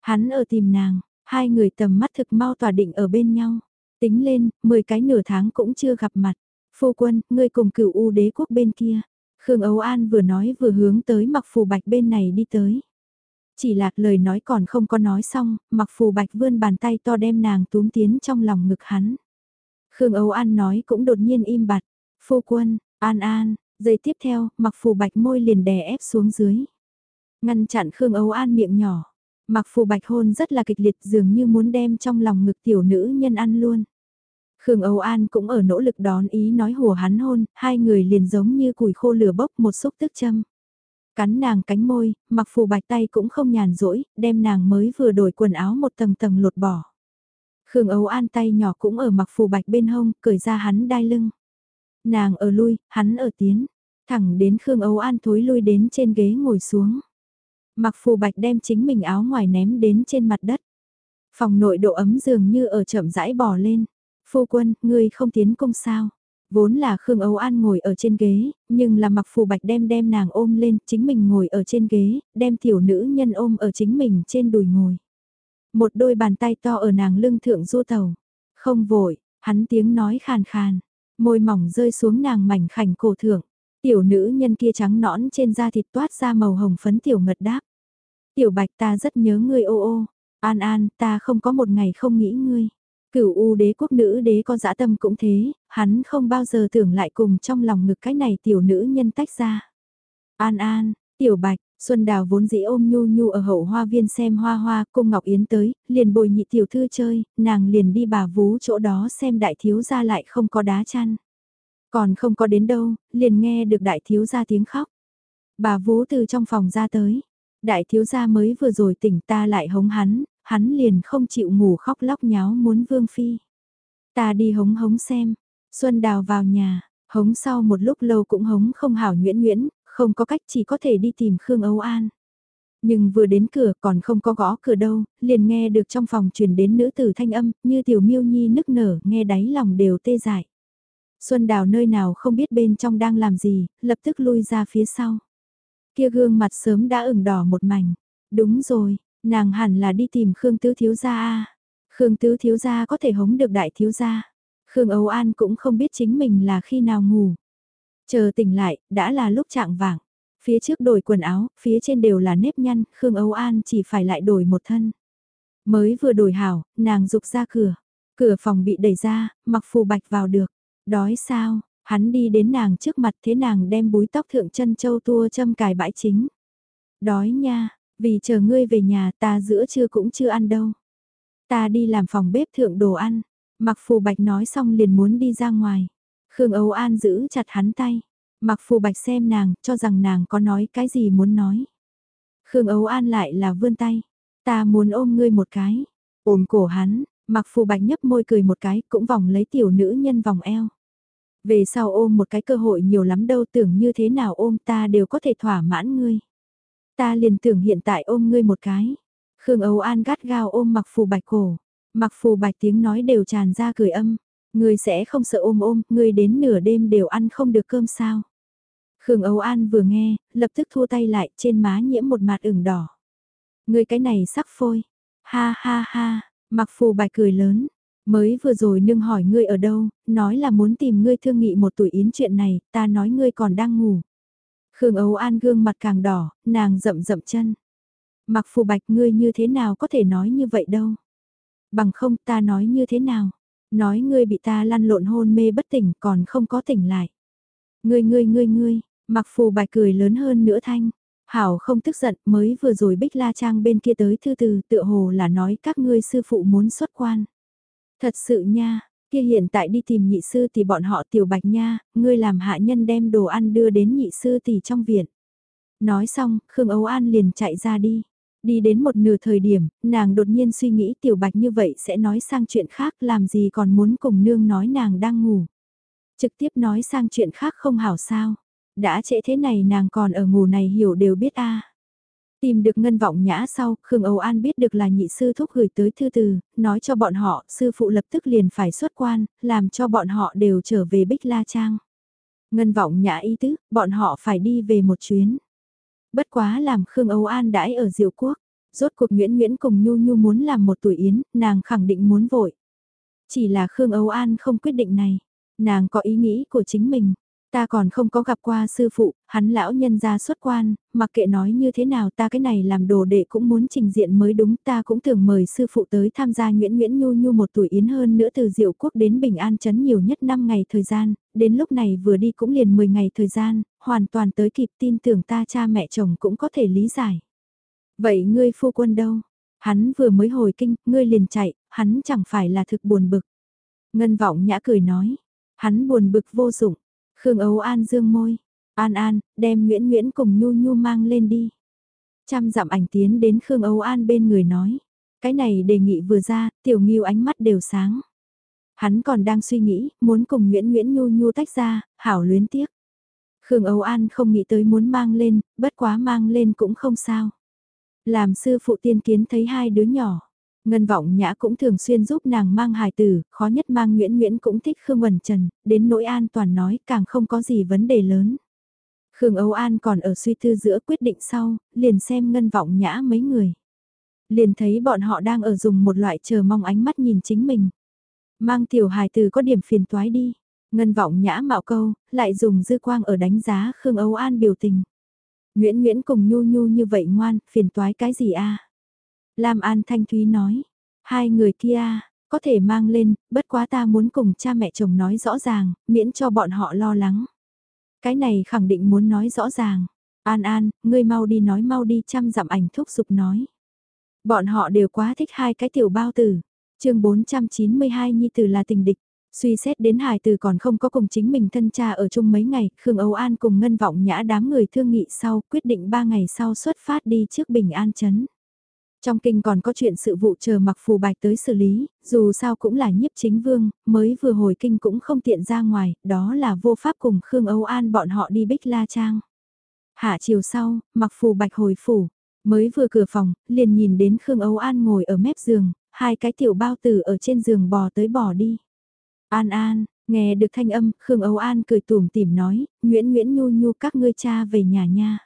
Hắn ở tìm nàng, hai người tầm mắt thực mau tỏa định ở bên nhau. Tính lên, 10 cái nửa tháng cũng chưa gặp mặt. Phu quân, ngươi cùng cửu u đế quốc bên kia. Khương Âu An vừa nói vừa hướng tới mặc phù bạch bên này đi tới. Chỉ là lời nói còn không có nói xong, mặc phù bạch vươn bàn tay to đem nàng túm tiến trong lòng ngực hắn. Khương âu An nói cũng đột nhiên im bặt. Phu quân, An An, giây tiếp theo, mặc phù bạch môi liền đè ép xuống dưới. Ngăn chặn Khương âu An miệng nhỏ. Mặc phù bạch hôn rất là kịch liệt dường như muốn đem trong lòng ngực tiểu nữ nhân ăn luôn. Khương Âu An cũng ở nỗ lực đón ý nói hùa hắn hôn, hai người liền giống như củi khô lửa bốc một xúc tức châm. Cắn nàng cánh môi, mặc phù bạch tay cũng không nhàn rỗi, đem nàng mới vừa đổi quần áo một tầng tầng lột bỏ. Khương ấu An tay nhỏ cũng ở mặc phù bạch bên hông, cởi ra hắn đai lưng. Nàng ở lui, hắn ở tiến, thẳng đến Khương ấu An thối lui đến trên ghế ngồi xuống. Mặc phù bạch đem chính mình áo ngoài ném đến trên mặt đất. Phòng nội độ ấm dường như ở chậm rãi bò lên. Phu quân, ngươi không tiến công sao? Vốn là Khương Âu An ngồi ở trên ghế, nhưng là mặc phù bạch đem đem nàng ôm lên, chính mình ngồi ở trên ghế, đem tiểu nữ nhân ôm ở chính mình trên đùi ngồi. Một đôi bàn tay to ở nàng lưng thượng du tàu. Không vội, hắn tiếng nói khàn khàn, môi mỏng rơi xuống nàng mảnh khảnh cổ thượng. Tiểu nữ nhân kia trắng nõn trên da thịt toát ra màu hồng phấn tiểu ngật đáp. Tiểu bạch ta rất nhớ ngươi ô ô, an an ta không có một ngày không nghĩ ngươi. Cửu U đế quốc nữ đế có dã tâm cũng thế, hắn không bao giờ tưởng lại cùng trong lòng ngực cái này tiểu nữ nhân tách ra. An An, tiểu bạch, Xuân Đào vốn dĩ ôm nhu nhu ở hậu hoa viên xem hoa hoa, cung Ngọc Yến tới, liền bồi nhị tiểu thư chơi, nàng liền đi bà vú chỗ đó xem đại thiếu gia lại không có đá chăn. Còn không có đến đâu, liền nghe được đại thiếu gia tiếng khóc. Bà vú từ trong phòng ra tới, đại thiếu gia mới vừa rồi tỉnh ta lại hống hắn, hắn liền không chịu ngủ khóc lóc nháo muốn vương phi. Ta đi hống hống xem, Xuân Đào vào nhà, hống sau một lúc lâu cũng hống không hảo nhuyễn nhuyễn, không có cách chỉ có thể đi tìm Khương Âu An. Nhưng vừa đến cửa còn không có gõ cửa đâu, liền nghe được trong phòng truyền đến nữ tử thanh âm, như tiểu miêu nhi nức nở, nghe đáy lòng đều tê dại. Xuân Đào nơi nào không biết bên trong đang làm gì, lập tức lui ra phía sau. Kia gương mặt sớm đã ửng đỏ một mảnh. Đúng rồi, Nàng hẳn là đi tìm Khương Tứ Thiếu Gia a Khương Tứ Thiếu Gia có thể hống được Đại Thiếu Gia. Khương Âu An cũng không biết chính mình là khi nào ngủ. Chờ tỉnh lại, đã là lúc trạng vạng. Phía trước đổi quần áo, phía trên đều là nếp nhăn, Khương Âu An chỉ phải lại đổi một thân. Mới vừa đổi hảo, nàng dục ra cửa. Cửa phòng bị đẩy ra, mặc phù bạch vào được. Đói sao, Hắn đi đến nàng trước mặt thế nàng đem búi tóc thượng chân châu tua châm cài bãi chính. Đói nha, vì chờ ngươi về nhà ta giữa trưa cũng chưa ăn đâu. Ta đi làm phòng bếp thượng đồ ăn. Mặc phù bạch nói xong liền muốn đi ra ngoài. Khương Âu An giữ chặt hắn tay. Mặc phù bạch xem nàng, cho rằng nàng có nói cái gì muốn nói. Khương Âu An lại là vươn tay. Ta muốn ôm ngươi một cái. Ôm cổ hắn, mặc phù bạch nhấp môi cười một cái, cũng vòng lấy tiểu nữ nhân vòng eo. Về sau ôm một cái cơ hội nhiều lắm đâu tưởng như thế nào ôm ta đều có thể thỏa mãn ngươi. Ta liền tưởng hiện tại ôm ngươi một cái. Khương Âu An gắt gao ôm mặc phù bạch cổ. Mặc phù bạch tiếng nói đều tràn ra cười âm. Ngươi sẽ không sợ ôm ôm, ngươi đến nửa đêm đều ăn không được cơm sao. Khương Âu An vừa nghe, lập tức thua tay lại trên má nhiễm một mặt ửng đỏ. Ngươi cái này sắc phôi. Ha ha ha, mặc phù bạch cười lớn. Mới vừa rồi nương hỏi ngươi ở đâu, nói là muốn tìm ngươi thương nghị một tuổi yến chuyện này, ta nói ngươi còn đang ngủ. Khương Âu An gương mặt càng đỏ, nàng rậm rậm chân. Mặc phù bạch ngươi như thế nào có thể nói như vậy đâu. Bằng không ta nói như thế nào. Nói ngươi bị ta lăn lộn hôn mê bất tỉnh còn không có tỉnh lại. Ngươi ngươi ngươi ngươi, mặc phù bạch cười lớn hơn nữa thanh. Hảo không tức giận mới vừa rồi Bích La Trang bên kia tới thư từ tựa hồ là nói các ngươi sư phụ muốn xuất quan. Thật sự nha, kia hiện tại đi tìm nhị sư thì bọn họ tiểu bạch nha, ngươi làm hạ nhân đem đồ ăn đưa đến nhị sư tỷ trong viện. Nói xong, Khương Âu An liền chạy ra đi. Đi đến một nửa thời điểm, nàng đột nhiên suy nghĩ tiểu bạch như vậy sẽ nói sang chuyện khác làm gì còn muốn cùng nương nói nàng đang ngủ. Trực tiếp nói sang chuyện khác không hảo sao. Đã trễ thế này nàng còn ở ngủ này hiểu đều biết a Tìm được ngân vọng nhã sau, Khương Âu An biết được là nhị sư thúc gửi tới thư từ, nói cho bọn họ, sư phụ lập tức liền phải xuất quan, làm cho bọn họ đều trở về Bích La Trang. Ngân vọng nhã ý tứ, bọn họ phải đi về một chuyến. Bất quá làm Khương Âu An đãi ở Diệu Quốc, rốt cuộc Nguyễn Nguyễn cùng Nhu Nhu muốn làm một tuổi yến, nàng khẳng định muốn vội. Chỉ là Khương Âu An không quyết định này, nàng có ý nghĩ của chính mình. Ta còn không có gặp qua sư phụ, hắn lão nhân ra xuất quan, mặc kệ nói như thế nào ta cái này làm đồ đệ cũng muốn trình diện mới đúng ta cũng thường mời sư phụ tới tham gia Nguyễn Nguyễn Nhu Nhu một tuổi yến hơn nữa từ Diệu Quốc đến Bình An Trấn nhiều nhất 5 ngày thời gian, đến lúc này vừa đi cũng liền 10 ngày thời gian, hoàn toàn tới kịp tin tưởng ta cha mẹ chồng cũng có thể lý giải. Vậy ngươi phu quân đâu? Hắn vừa mới hồi kinh, ngươi liền chạy, hắn chẳng phải là thực buồn bực. Ngân vọng nhã cười nói, hắn buồn bực vô dụng Khương Âu An dương môi. An An, đem Nguyễn Nguyễn cùng Nhu Nhu mang lên đi. Trăm dặm ảnh tiến đến Khương Âu An bên người nói. Cái này đề nghị vừa ra, tiểu nghiêu ánh mắt đều sáng. Hắn còn đang suy nghĩ, muốn cùng Nguyễn Nguyễn Nhu Nhu tách ra, hảo luyến tiếc. Khương Âu An không nghĩ tới muốn mang lên, bất quá mang lên cũng không sao. Làm sư phụ tiên kiến thấy hai đứa nhỏ. Ngân vọng nhã cũng thường xuyên giúp nàng mang hài tử, khó nhất mang Nguyễn Nguyễn cũng thích Khương Quần Trần, đến nỗi an toàn nói càng không có gì vấn đề lớn. Khương Âu An còn ở suy tư giữa quyết định sau, liền xem ngân vọng nhã mấy người. Liền thấy bọn họ đang ở dùng một loại chờ mong ánh mắt nhìn chính mình. Mang tiểu hài tử có điểm phiền toái đi. Ngân vọng nhã mạo câu, lại dùng dư quang ở đánh giá Khương Âu An biểu tình. Nguyễn Nguyễn cùng nhu nhu như vậy ngoan, phiền toái cái gì a Lam An Thanh Thúy nói, hai người kia, có thể mang lên, bất quá ta muốn cùng cha mẹ chồng nói rõ ràng, miễn cho bọn họ lo lắng. Cái này khẳng định muốn nói rõ ràng. An An, ngươi mau đi nói mau đi chăm dặm ảnh thúc giục nói. Bọn họ đều quá thích hai cái tiểu bao tử. chương 492 Nhi Tử là tình địch. Suy xét đến hài từ còn không có cùng chính mình thân cha ở chung mấy ngày, Khương Âu An cùng Ngân Vọng Nhã đám người thương nghị sau, quyết định ba ngày sau xuất phát đi trước Bình An Chấn. Trong kinh còn có chuyện sự vụ chờ mặc phù bạch tới xử lý, dù sao cũng là nhiếp chính vương, mới vừa hồi kinh cũng không tiện ra ngoài, đó là vô pháp cùng Khương Âu An bọn họ đi Bích La Trang. Hạ chiều sau, mặc phù bạch hồi phủ, mới vừa cửa phòng, liền nhìn đến Khương Âu An ngồi ở mép giường, hai cái tiểu bao tử ở trên giường bò tới bò đi. An An, nghe được thanh âm, Khương Âu An cười tủm tỉm nói, Nguyễn Nguyễn Nhu Nhu các ngươi cha về nhà nha.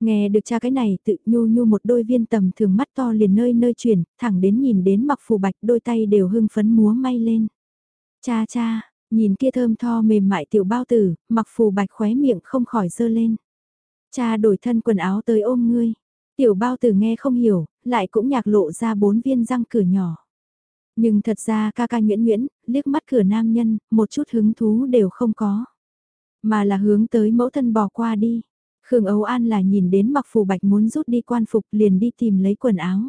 Nghe được cha cái này tự nhu nhu một đôi viên tầm thường mắt to liền nơi nơi chuyển, thẳng đến nhìn đến mặc phù bạch đôi tay đều hưng phấn múa may lên. Cha cha, nhìn kia thơm tho mềm mại tiểu bao tử, mặc phù bạch khóe miệng không khỏi dơ lên. Cha đổi thân quần áo tới ôm ngươi. Tiểu bao tử nghe không hiểu, lại cũng nhạc lộ ra bốn viên răng cửa nhỏ. Nhưng thật ra ca ca nhuyễn nhuyễn, liếc mắt cửa nam nhân, một chút hứng thú đều không có. mà là hướng tới mẫu thân bỏ qua đi. Khương Âu An là nhìn đến mặc phù bạch muốn rút đi quan phục liền đi tìm lấy quần áo.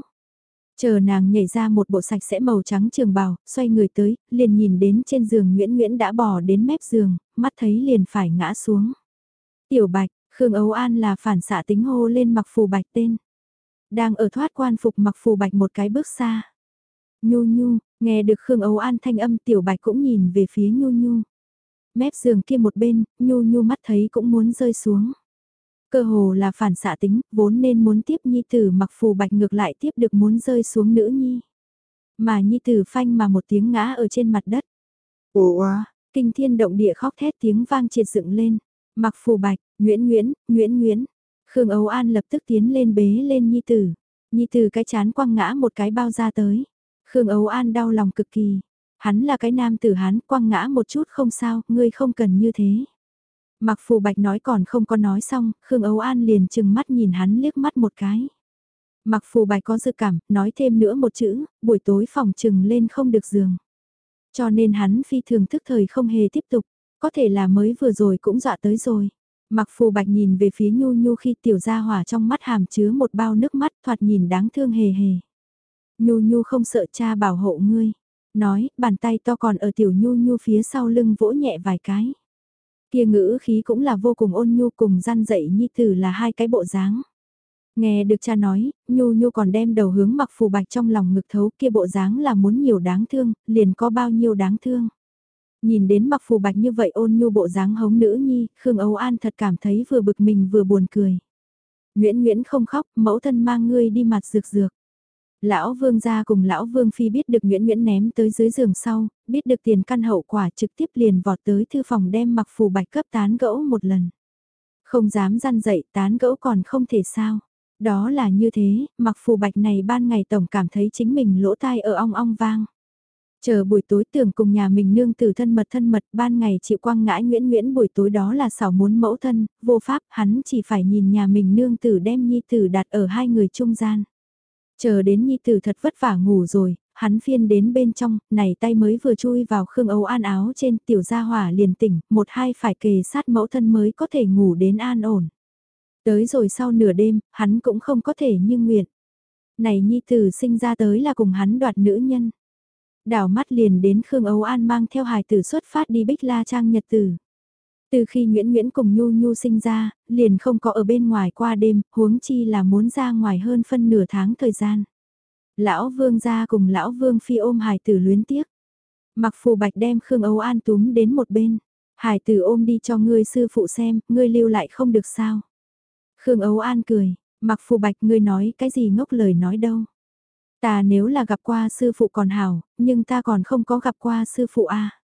Chờ nàng nhảy ra một bộ sạch sẽ màu trắng trường bào, xoay người tới, liền nhìn đến trên giường Nguyễn Nguyễn đã bò đến mép giường, mắt thấy liền phải ngã xuống. Tiểu bạch, Khương Âu An là phản xạ tính hô lên mặc phù bạch tên. Đang ở thoát quan phục mặc phù bạch một cái bước xa. Nhu nhu, nghe được Khương Âu An thanh âm tiểu bạch cũng nhìn về phía nhu nhu. Mép giường kia một bên, nhu nhu mắt thấy cũng muốn rơi xuống. Cơ hồ là phản xạ tính, vốn nên muốn tiếp nhi tử mặc phù bạch ngược lại tiếp được muốn rơi xuống nữ nhi. Mà nhi tử phanh mà một tiếng ngã ở trên mặt đất. Ủa, kinh thiên động địa khóc thét tiếng vang triệt dựng lên. Mặc phù bạch, Nguyễn Nguyễn, Nguyễn Nguyễn. Khương Âu An lập tức tiến lên bế lên Nhi Tử. Nhi Tử cái chán quăng ngã một cái bao ra tới. Khương Âu An đau lòng cực kỳ. Hắn là cái nam tử hắn quăng ngã một chút không sao, ngươi không cần như thế. Mặc phù bạch nói còn không có nói xong, Khương Âu An liền chừng mắt nhìn hắn liếc mắt một cái. Mặc phù bạch có dự cảm, nói thêm nữa một chữ, buổi tối phòng chừng lên không được giường. Cho nên hắn phi thường thức thời không hề tiếp tục, có thể là mới vừa rồi cũng dọa tới rồi. Mặc phù bạch nhìn về phía nhu nhu khi tiểu gia hỏa trong mắt hàm chứa một bao nước mắt thoạt nhìn đáng thương hề hề. Nhu nhu không sợ cha bảo hộ ngươi. Nói, bàn tay to còn ở tiểu nhu nhu phía sau lưng vỗ nhẹ vài cái. Kia ngữ khí cũng là vô cùng ôn nhu cùng gian dậy nhi tử là hai cái bộ dáng. Nghe được cha nói, nhu nhu còn đem đầu hướng mặc phù bạch trong lòng ngực thấu kia bộ dáng là muốn nhiều đáng thương, liền có bao nhiêu đáng thương. Nhìn đến mặc phù bạch như vậy ôn nhu bộ dáng hống nữ nhi, Khương Âu An thật cảm thấy vừa bực mình vừa buồn cười. Nguyễn Nguyễn không khóc, mẫu thân mang ngươi đi mặt rực rực. Lão Vương gia cùng Lão Vương Phi biết được Nguyễn Nguyễn ném tới dưới giường sau, biết được tiền căn hậu quả trực tiếp liền vọt tới thư phòng đem mặc phù bạch cấp tán gẫu một lần. Không dám răn dậy tán gẫu còn không thể sao. Đó là như thế, mặc phù bạch này ban ngày tổng cảm thấy chính mình lỗ tai ở ong ong vang. Chờ buổi tối tưởng cùng nhà mình nương tử thân mật thân mật ban ngày chịu quang ngãi nguyễn nguyễn buổi tối đó là xảo muốn mẫu thân, vô pháp hắn chỉ phải nhìn nhà mình nương tử đem nhi tử đặt ở hai người trung gian. Chờ đến nhi tử thật vất vả ngủ rồi, hắn phiên đến bên trong, này tay mới vừa chui vào khương ấu an áo trên tiểu gia hỏa liền tỉnh, một hai phải kề sát mẫu thân mới có thể ngủ đến an ổn. Tới rồi sau nửa đêm, hắn cũng không có thể như nguyện. Này nhi tử sinh ra tới là cùng hắn đoạt nữ nhân đảo mắt liền đến Khương Âu An mang theo hài tử xuất phát đi Bích La Trang Nhật Tử. Từ khi Nguyễn Nguyễn cùng Nhu Nhu sinh ra, liền không có ở bên ngoài qua đêm, huống chi là muốn ra ngoài hơn phân nửa tháng thời gian. Lão Vương ra cùng Lão Vương Phi ôm hài tử luyến tiếc. Mặc phù bạch đem Khương Âu An túm đến một bên. Hải tử ôm đi cho ngươi sư phụ xem, ngươi lưu lại không được sao. Khương Âu An cười, mặc phù bạch ngươi nói cái gì ngốc lời nói đâu. Ta nếu là gặp qua sư phụ còn hảo, nhưng ta còn không có gặp qua sư phụ a.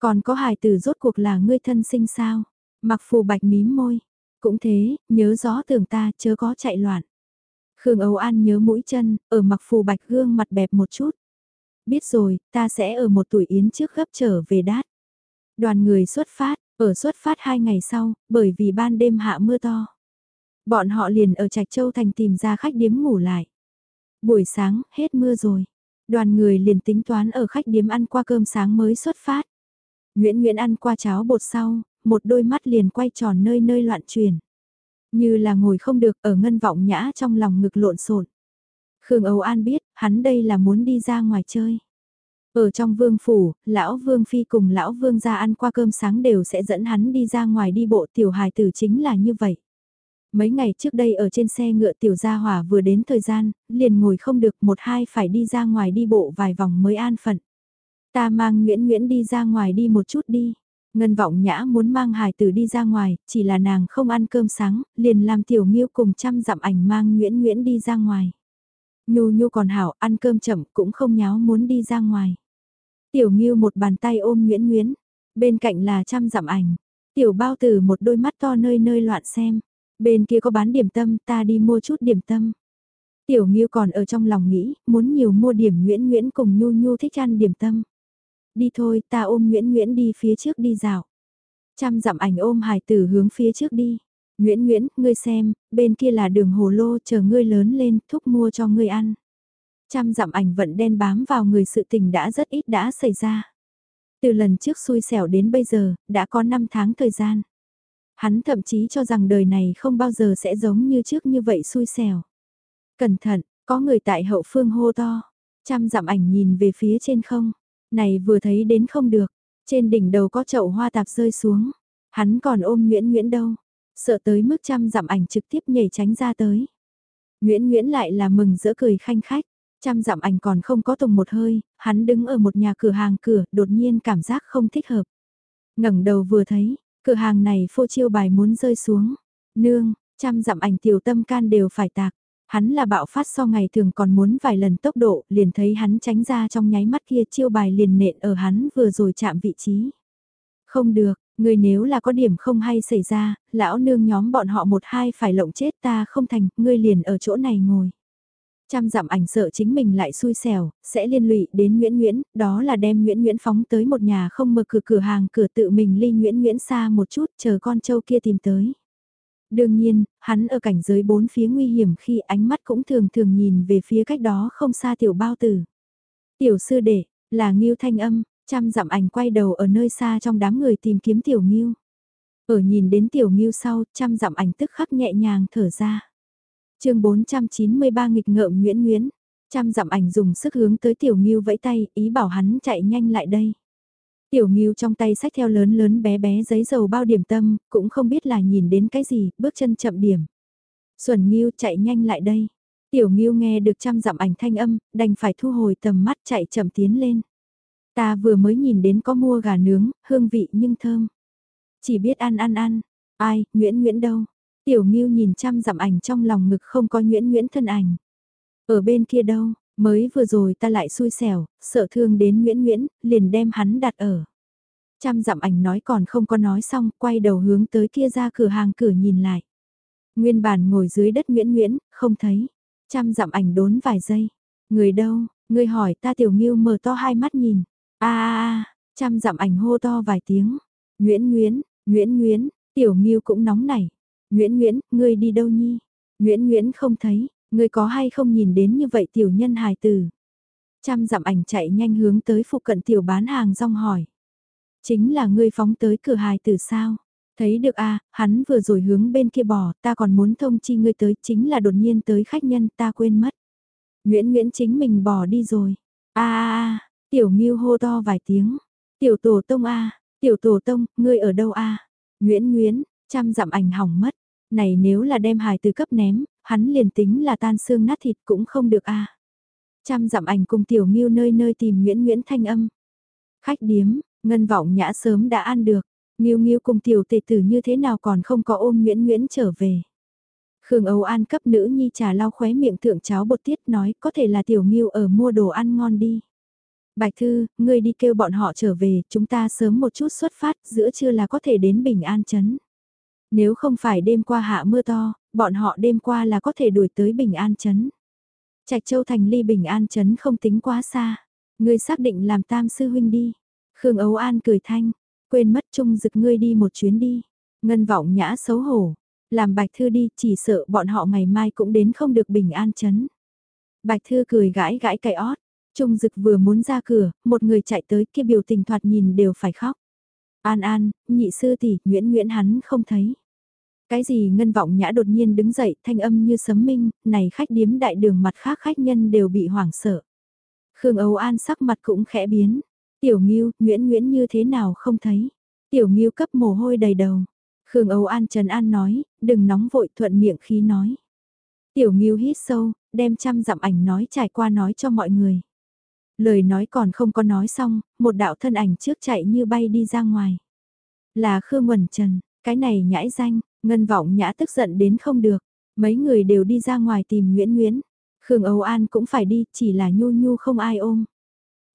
Còn có hài tử rốt cuộc là ngươi thân sinh sao? Mặc phù bạch mím môi. Cũng thế, nhớ rõ tưởng ta chớ có chạy loạn. Khương Âu An nhớ mũi chân, ở mặc phù bạch gương mặt bẹp một chút. Biết rồi, ta sẽ ở một tuổi yến trước gấp trở về đát. Đoàn người xuất phát, ở xuất phát hai ngày sau, bởi vì ban đêm hạ mưa to. Bọn họ liền ở Trạch Châu Thành tìm ra khách điếm ngủ lại. Buổi sáng, hết mưa rồi. Đoàn người liền tính toán ở khách điếm ăn qua cơm sáng mới xuất phát. Nguyễn Nguyễn ăn qua cháo bột sau, một đôi mắt liền quay tròn nơi nơi loạn truyền. Như là ngồi không được ở ngân vọng nhã trong lòng ngực lộn xộn. Khương Âu An biết, hắn đây là muốn đi ra ngoài chơi. Ở trong vương phủ, lão vương phi cùng lão vương ra ăn qua cơm sáng đều sẽ dẫn hắn đi ra ngoài đi bộ tiểu hài tử chính là như vậy. Mấy ngày trước đây ở trên xe ngựa tiểu gia hỏa vừa đến thời gian, liền ngồi không được một hai phải đi ra ngoài đi bộ vài vòng mới an phận. Ta mang Nguyễn Nguyễn đi ra ngoài đi một chút đi. Ngân vọng nhã muốn mang hài tử đi ra ngoài, chỉ là nàng không ăn cơm sáng, liền làm tiểu nghiêu cùng chăm dặm ảnh mang Nguyễn Nguyễn đi ra ngoài. Nhu nhu còn hảo, ăn cơm chậm cũng không nháo muốn đi ra ngoài. Tiểu nghiêu một bàn tay ôm Nguyễn Nguyễn, bên cạnh là chăm dặm ảnh. Tiểu bao tử một đôi mắt to nơi nơi loạn xem. Bên kia có bán điểm tâm, ta đi mua chút điểm tâm. Tiểu Nghiêu còn ở trong lòng nghĩ, muốn nhiều mua điểm Nguyễn Nguyễn cùng Nhu Nhu thích ăn điểm tâm. Đi thôi, ta ôm Nguyễn Nguyễn đi phía trước đi dạo. Trăm dặm ảnh ôm hải tử hướng phía trước đi. Nguyễn Nguyễn, ngươi xem, bên kia là đường hồ lô chờ ngươi lớn lên, thúc mua cho ngươi ăn. Trăm dặm ảnh vận đen bám vào người sự tình đã rất ít đã xảy ra. Từ lần trước xui xẻo đến bây giờ, đã có 5 tháng thời gian. Hắn thậm chí cho rằng đời này không bao giờ sẽ giống như trước như vậy xui xẻo. Cẩn thận, có người tại hậu phương hô to. Trăm dặm ảnh nhìn về phía trên không. Này vừa thấy đến không được. Trên đỉnh đầu có chậu hoa tạp rơi xuống. Hắn còn ôm Nguyễn Nguyễn đâu. Sợ tới mức trăm dặm ảnh trực tiếp nhảy tránh ra tới. Nguyễn Nguyễn lại là mừng giữa cười khanh khách. Trăm dặm ảnh còn không có tùng một hơi, hắn đứng ở một nhà cửa hàng cửa, đột nhiên cảm giác không thích hợp. ngẩng đầu vừa thấy, cửa hàng này phô chiêu bài muốn rơi xuống. Nương, trăm dặm ảnh tiểu tâm can đều phải tạc. Hắn là bạo phát so ngày thường còn muốn vài lần tốc độ, liền thấy hắn tránh ra trong nháy mắt kia chiêu bài liền nện ở hắn vừa rồi chạm vị trí. Không được, người nếu là có điểm không hay xảy ra, lão nương nhóm bọn họ một hai phải lộng chết ta không thành, ngươi liền ở chỗ này ngồi. Trăm dặm ảnh sợ chính mình lại xui xẻo, sẽ liên lụy đến Nguyễn Nguyễn, đó là đem Nguyễn Nguyễn phóng tới một nhà không mở cửa cửa hàng cửa tự mình ly Nguyễn Nguyễn xa một chút chờ con châu kia tìm tới. Đương nhiên, hắn ở cảnh giới bốn phía nguy hiểm khi ánh mắt cũng thường thường nhìn về phía cách đó không xa tiểu bao tử. Tiểu sư đệ, là Ngưu Thanh Âm, chăm dặm ảnh quay đầu ở nơi xa trong đám người tìm kiếm tiểu Ngưu. Ở nhìn đến tiểu Ngưu sau, chăm dặm ảnh tức khắc nhẹ nhàng thở ra. chương 493 nghịch ngợm Nguyễn Nguyễn, chăm dặm ảnh dùng sức hướng tới tiểu Ngưu vẫy tay, ý bảo hắn chạy nhanh lại đây. Tiểu Ngưu trong tay sách theo lớn lớn bé bé giấy dầu bao điểm tâm, cũng không biết là nhìn đến cái gì, bước chân chậm điểm. Xuân Ngưu chạy nhanh lại đây. Tiểu Ngưu nghe được trăm dặm ảnh thanh âm, đành phải thu hồi tầm mắt chạy chậm tiến lên. Ta vừa mới nhìn đến có mua gà nướng, hương vị nhưng thơm. Chỉ biết ăn ăn ăn. Ai, Nguyễn Nguyễn đâu? Tiểu Ngưu nhìn trăm dặm ảnh trong lòng ngực không có Nguyễn Nguyễn thân ảnh. Ở bên kia đâu? Mới vừa rồi ta lại xui xẻo, sợ thương đến Nguyễn Nguyễn, liền đem hắn đặt ở. Trăm dặm ảnh nói còn không có nói xong, quay đầu hướng tới kia ra cửa hàng cửa nhìn lại. Nguyên bản ngồi dưới đất Nguyễn Nguyễn, không thấy. Trăm dặm ảnh đốn vài giây. Người đâu, người hỏi ta tiểu nghiêu mở to hai mắt nhìn. a a trăm dặm ảnh hô to vài tiếng. Nguyễn Nguyễn, Nguyễn Nguyễn, tiểu nghiêu cũng nóng nảy. Nguyễn Nguyễn, ngươi đi đâu nhi? Nguyễn Nguyễn không thấy, Người có hay không nhìn đến như vậy tiểu nhân hài tử? Trăm dặm ảnh chạy nhanh hướng tới phụ cận tiểu bán hàng rong hỏi. Chính là ngươi phóng tới cửa hài tử sao? Thấy được a hắn vừa rồi hướng bên kia bỏ, ta còn muốn thông chi ngươi tới, chính là đột nhiên tới khách nhân, ta quên mất. Nguyễn Nguyễn chính mình bỏ đi rồi. a a tiểu nghiêu hô to vài tiếng. Tiểu tổ tông a tiểu tổ tông, ngươi ở đâu a Nguyễn Nguyễn, trăm dặm ảnh hỏng mất. Này nếu là đem hài từ cấp ném, hắn liền tính là tan xương nát thịt cũng không được a. À. Trăm dặm ảnh cùng tiểu miêu nơi nơi tìm Nguyễn Nguyễn thanh âm. Khách điếm, ngân vọng nhã sớm đã ăn được, Nghiêu Nghiêu cùng tiểu tề tử như thế nào còn không có ôm Nguyễn Nguyễn trở về. Khương Âu An cấp nữ nhi trà lau khóe miệng thượng cháo bột tiết nói có thể là tiểu Nghiêu ở mua đồ ăn ngon đi. Bạch Thư, ngươi đi kêu bọn họ trở về, chúng ta sớm một chút xuất phát, giữa trưa là có thể đến Bình An Trấn. Nếu không phải đêm qua hạ mưa to, bọn họ đêm qua là có thể đuổi tới Bình An Trấn. Trạch Châu thành ly Bình An Trấn không tính quá xa. Ngươi xác định làm tam sư huynh đi. Khương Ấu An cười thanh, quên mất chung dực ngươi đi một chuyến đi. Ngân vọng nhã xấu hổ, làm Bạch Thư đi chỉ sợ bọn họ ngày mai cũng đến không được Bình An Trấn. Bạch Thư cười gãi gãi cay ót, Trung Dực vừa muốn ra cửa, một người chạy tới kia biểu tình thoạt nhìn đều phải khóc. An An, nhị sư tỷ, Nguyễn Nguyễn hắn không thấy. Cái gì ngân vọng nhã đột nhiên đứng dậy, thanh âm như sấm minh, này khách điếm đại đường mặt khác khách nhân đều bị hoảng sợ. Khương Âu An sắc mặt cũng khẽ biến. Tiểu Ngưu, Nguyễn Nguyễn như thế nào không thấy. Tiểu Ngưu cấp mồ hôi đầy đầu. Khương Âu An Trần An nói, đừng nóng vội thuận miệng khi nói. Tiểu Ngưu hít sâu, đem trăm dặm ảnh nói trải qua nói cho mọi người. Lời nói còn không có nói xong, một đạo thân ảnh trước chạy như bay đi ra ngoài. Là Khương Quẩn Trần, cái này nhãi danh, Ngân vọng nhã tức giận đến không được, mấy người đều đi ra ngoài tìm Nguyễn Nguyễn. Khương Âu An cũng phải đi, chỉ là nhu nhu không ai ôm.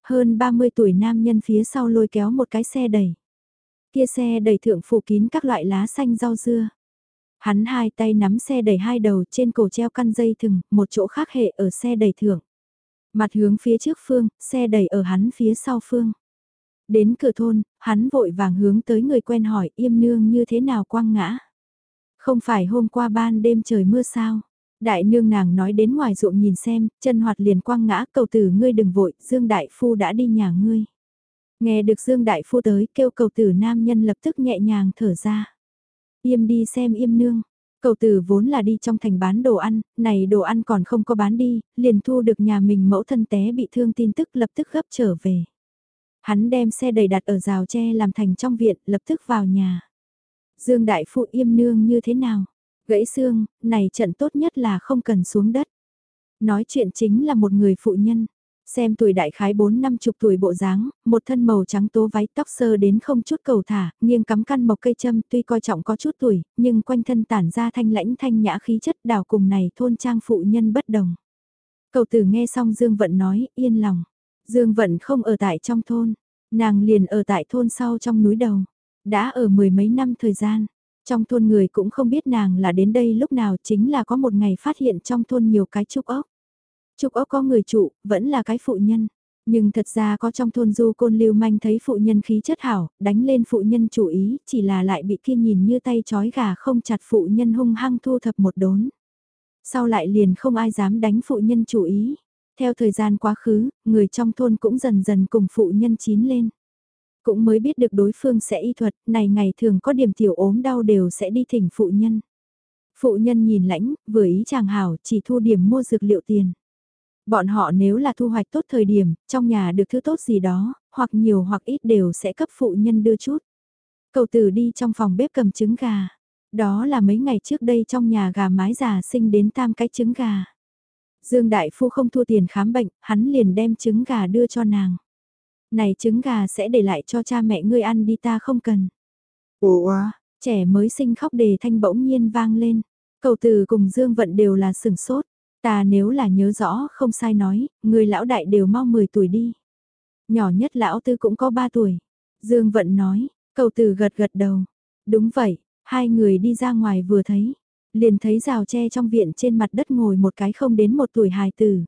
Hơn 30 tuổi nam nhân phía sau lôi kéo một cái xe đẩy. Kia xe đẩy thượng phủ kín các loại lá xanh rau dưa. Hắn hai tay nắm xe đẩy hai đầu trên cổ treo căn dây thừng, một chỗ khác hệ ở xe đẩy thượng. Mặt hướng phía trước phương, xe đẩy ở hắn phía sau phương. Đến cửa thôn, hắn vội vàng hướng tới người quen hỏi im nương như thế nào quang ngã. Không phải hôm qua ban đêm trời mưa sao? Đại nương nàng nói đến ngoài ruộng nhìn xem, chân hoạt liền quang ngã cầu tử ngươi đừng vội, Dương Đại Phu đã đi nhà ngươi. Nghe được Dương Đại Phu tới kêu cầu tử nam nhân lập tức nhẹ nhàng thở ra. Yêm đi xem yêm nương. Cầu tử vốn là đi trong thành bán đồ ăn, này đồ ăn còn không có bán đi, liền thu được nhà mình mẫu thân té bị thương tin tức lập tức gấp trở về. Hắn đem xe đầy đặt ở rào tre làm thành trong viện, lập tức vào nhà. Dương Đại Phụ yêm nương như thế nào? Gãy xương, này trận tốt nhất là không cần xuống đất. Nói chuyện chính là một người phụ nhân. Xem tuổi đại khái 4 năm chục tuổi bộ dáng, một thân màu trắng tố váy tóc sơ đến không chút cầu thả, nghiêng cắm căn mộc cây châm tuy coi trọng có chút tuổi, nhưng quanh thân tản ra thanh lãnh thanh nhã khí chất đào cùng này thôn trang phụ nhân bất đồng. Cầu tử nghe xong Dương Vận nói, yên lòng. Dương Vận không ở tại trong thôn, nàng liền ở tại thôn sau trong núi đầu. Đã ở mười mấy năm thời gian, trong thôn người cũng không biết nàng là đến đây lúc nào chính là có một ngày phát hiện trong thôn nhiều cái trúc ốc. Trúc ốc có người trụ, vẫn là cái phụ nhân. Nhưng thật ra có trong thôn du côn lưu manh thấy phụ nhân khí chất hảo, đánh lên phụ nhân chủ ý, chỉ là lại bị kia nhìn như tay chói gà không chặt phụ nhân hung hăng thu thập một đốn. Sau lại liền không ai dám đánh phụ nhân chủ ý. Theo thời gian quá khứ, người trong thôn cũng dần dần cùng phụ nhân chín lên. Cũng mới biết được đối phương sẽ y thuật, này ngày thường có điểm tiểu ốm đau đều sẽ đi thỉnh phụ nhân. Phụ nhân nhìn lãnh, vừa ý chàng hảo chỉ thu điểm mua dược liệu tiền. Bọn họ nếu là thu hoạch tốt thời điểm, trong nhà được thứ tốt gì đó, hoặc nhiều hoặc ít đều sẽ cấp phụ nhân đưa chút. Cầu tử đi trong phòng bếp cầm trứng gà. Đó là mấy ngày trước đây trong nhà gà mái già sinh đến tam cái trứng gà. Dương Đại Phu không thua tiền khám bệnh, hắn liền đem trứng gà đưa cho nàng. Này trứng gà sẽ để lại cho cha mẹ ngươi ăn đi ta không cần. Ủa, trẻ mới sinh khóc đề thanh bỗng nhiên vang lên. Cầu từ cùng Dương Vận đều là sừng sốt. Ta nếu là nhớ rõ không sai nói, người lão đại đều mau 10 tuổi đi. Nhỏ nhất lão tư cũng có 3 tuổi. Dương Vận nói, cầu từ gật gật đầu. Đúng vậy, hai người đi ra ngoài vừa thấy. Liền thấy rào tre trong viện trên mặt đất ngồi một cái không đến một tuổi hài tử.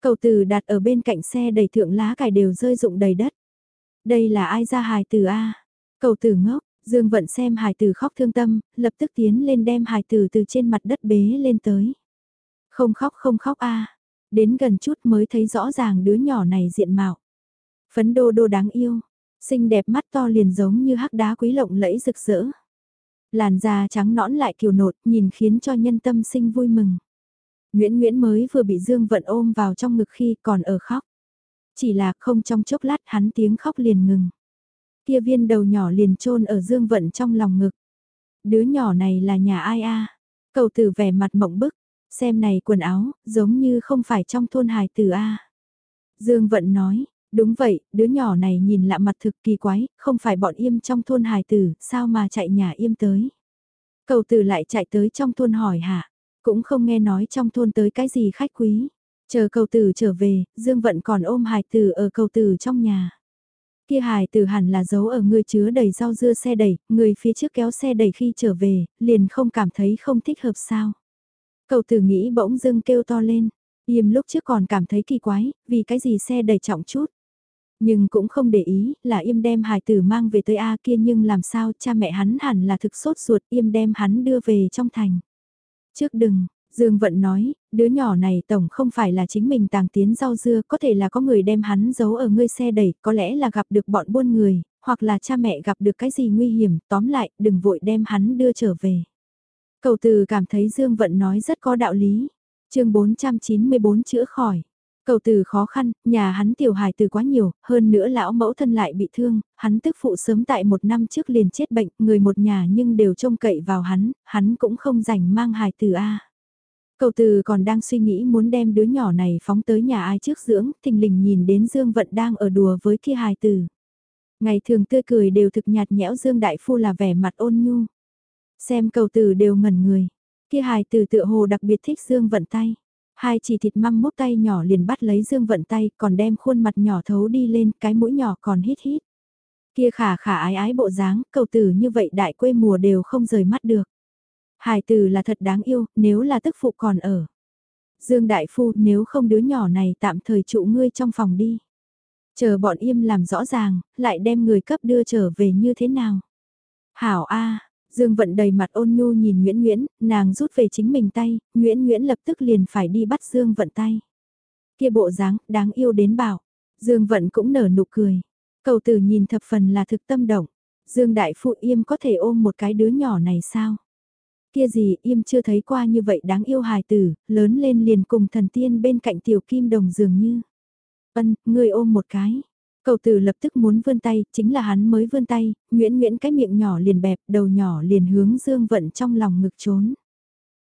Cầu từ đặt ở bên cạnh xe đầy thượng lá cải đều rơi rụng đầy đất. Đây là ai ra hài tử A? Cầu từ ngốc, Dương Vận xem hài tử khóc thương tâm, lập tức tiến lên đem hài tử từ trên mặt đất bế lên tới. Không khóc không khóc a Đến gần chút mới thấy rõ ràng đứa nhỏ này diện mạo. Phấn đô đô đáng yêu, xinh đẹp mắt to liền giống như hắc đá quý lộng lẫy rực rỡ. Làn da trắng nõn lại kiều nột, nhìn khiến cho nhân tâm sinh vui mừng. Nguyễn Nguyễn mới vừa bị Dương Vận ôm vào trong ngực khi còn ở khóc. Chỉ là không trong chốc lát hắn tiếng khóc liền ngừng. Kia viên đầu nhỏ liền trôn ở Dương Vận trong lòng ngực. Đứa nhỏ này là nhà ai a? Cầu tử vẻ mặt mộng bức, xem này quần áo, giống như không phải trong thôn hài tử a. Dương Vận nói, đúng vậy, đứa nhỏ này nhìn lạ mặt thực kỳ quái, không phải bọn im trong thôn hài tử, sao mà chạy nhà im tới. Cầu tử lại chạy tới trong thôn hỏi hả, cũng không nghe nói trong thôn tới cái gì khách quý. Chờ cầu tử trở về, Dương Vận còn ôm hài tử ở cầu tử trong nhà. Kia hài tử hẳn là giấu ở người chứa đầy rau dưa xe đẩy, người phía trước kéo xe đẩy khi trở về, liền không cảm thấy không thích hợp sao. Cầu tử nghĩ bỗng dưng kêu to lên, Yêm lúc trước còn cảm thấy kỳ quái, vì cái gì xe đầy trọng chút. Nhưng cũng không để ý, là Yêm đem hài tử mang về tới A kia nhưng làm sao cha mẹ hắn hẳn là thực sốt ruột Yêm đem hắn đưa về trong thành. Trước đừng, Dương Vận nói, đứa nhỏ này tổng không phải là chính mình tàng tiến rau dưa, có thể là có người đem hắn giấu ở ngươi xe đẩy, có lẽ là gặp được bọn buôn người, hoặc là cha mẹ gặp được cái gì nguy hiểm, tóm lại, đừng vội đem hắn đưa trở về. Cầu từ cảm thấy Dương Vận nói rất có đạo lý. chương 494 chữa khỏi. Cầu từ khó khăn, nhà hắn tiểu hài từ quá nhiều, hơn nữa lão mẫu thân lại bị thương, hắn tức phụ sớm tại một năm trước liền chết bệnh, người một nhà nhưng đều trông cậy vào hắn, hắn cũng không rảnh mang hài từ A. Cầu từ còn đang suy nghĩ muốn đem đứa nhỏ này phóng tới nhà ai trước dưỡng, thình lình nhìn đến Dương Vận đang ở đùa với kia hài từ. Ngày thường tươi cười đều thực nhạt nhẽo Dương Đại Phu là vẻ mặt ôn nhu. Xem cầu từ đều ngẩn người. Kia hài từ tựa hồ đặc biệt thích Dương Vận tay. Hai chỉ thịt măng mốc tay nhỏ liền bắt lấy Dương Vận tay còn đem khuôn mặt nhỏ thấu đi lên cái mũi nhỏ còn hít hít. Kia khả khả ái ái bộ dáng, cầu tử như vậy đại quê mùa đều không rời mắt được. Hài tử là thật đáng yêu, nếu là tức phụ còn ở. Dương Đại Phu nếu không đứa nhỏ này tạm thời trụ ngươi trong phòng đi. Chờ bọn im làm rõ ràng, lại đem người cấp đưa trở về như thế nào. Hảo A, Dương Vận đầy mặt ôn nhu nhìn Nguyễn Nguyễn, nàng rút về chính mình tay, Nguyễn Nguyễn lập tức liền phải đi bắt Dương Vận tay. Kia bộ dáng, đáng yêu đến bảo. Dương Vận cũng nở nụ cười. Cầu tử nhìn thập phần là thực tâm động. Dương Đại Phụ Yêm có thể ôm một cái đứa nhỏ này sao? Kia gì Yêm chưa thấy qua như vậy đáng yêu hài tử, lớn lên liền cùng thần tiên bên cạnh tiểu kim đồng dường như. Ân, người ôm một cái. Cầu tử lập tức muốn vươn tay, chính là hắn mới vươn tay, nguyễn nguyễn cái miệng nhỏ liền bẹp, đầu nhỏ liền hướng Dương Vận trong lòng ngực trốn.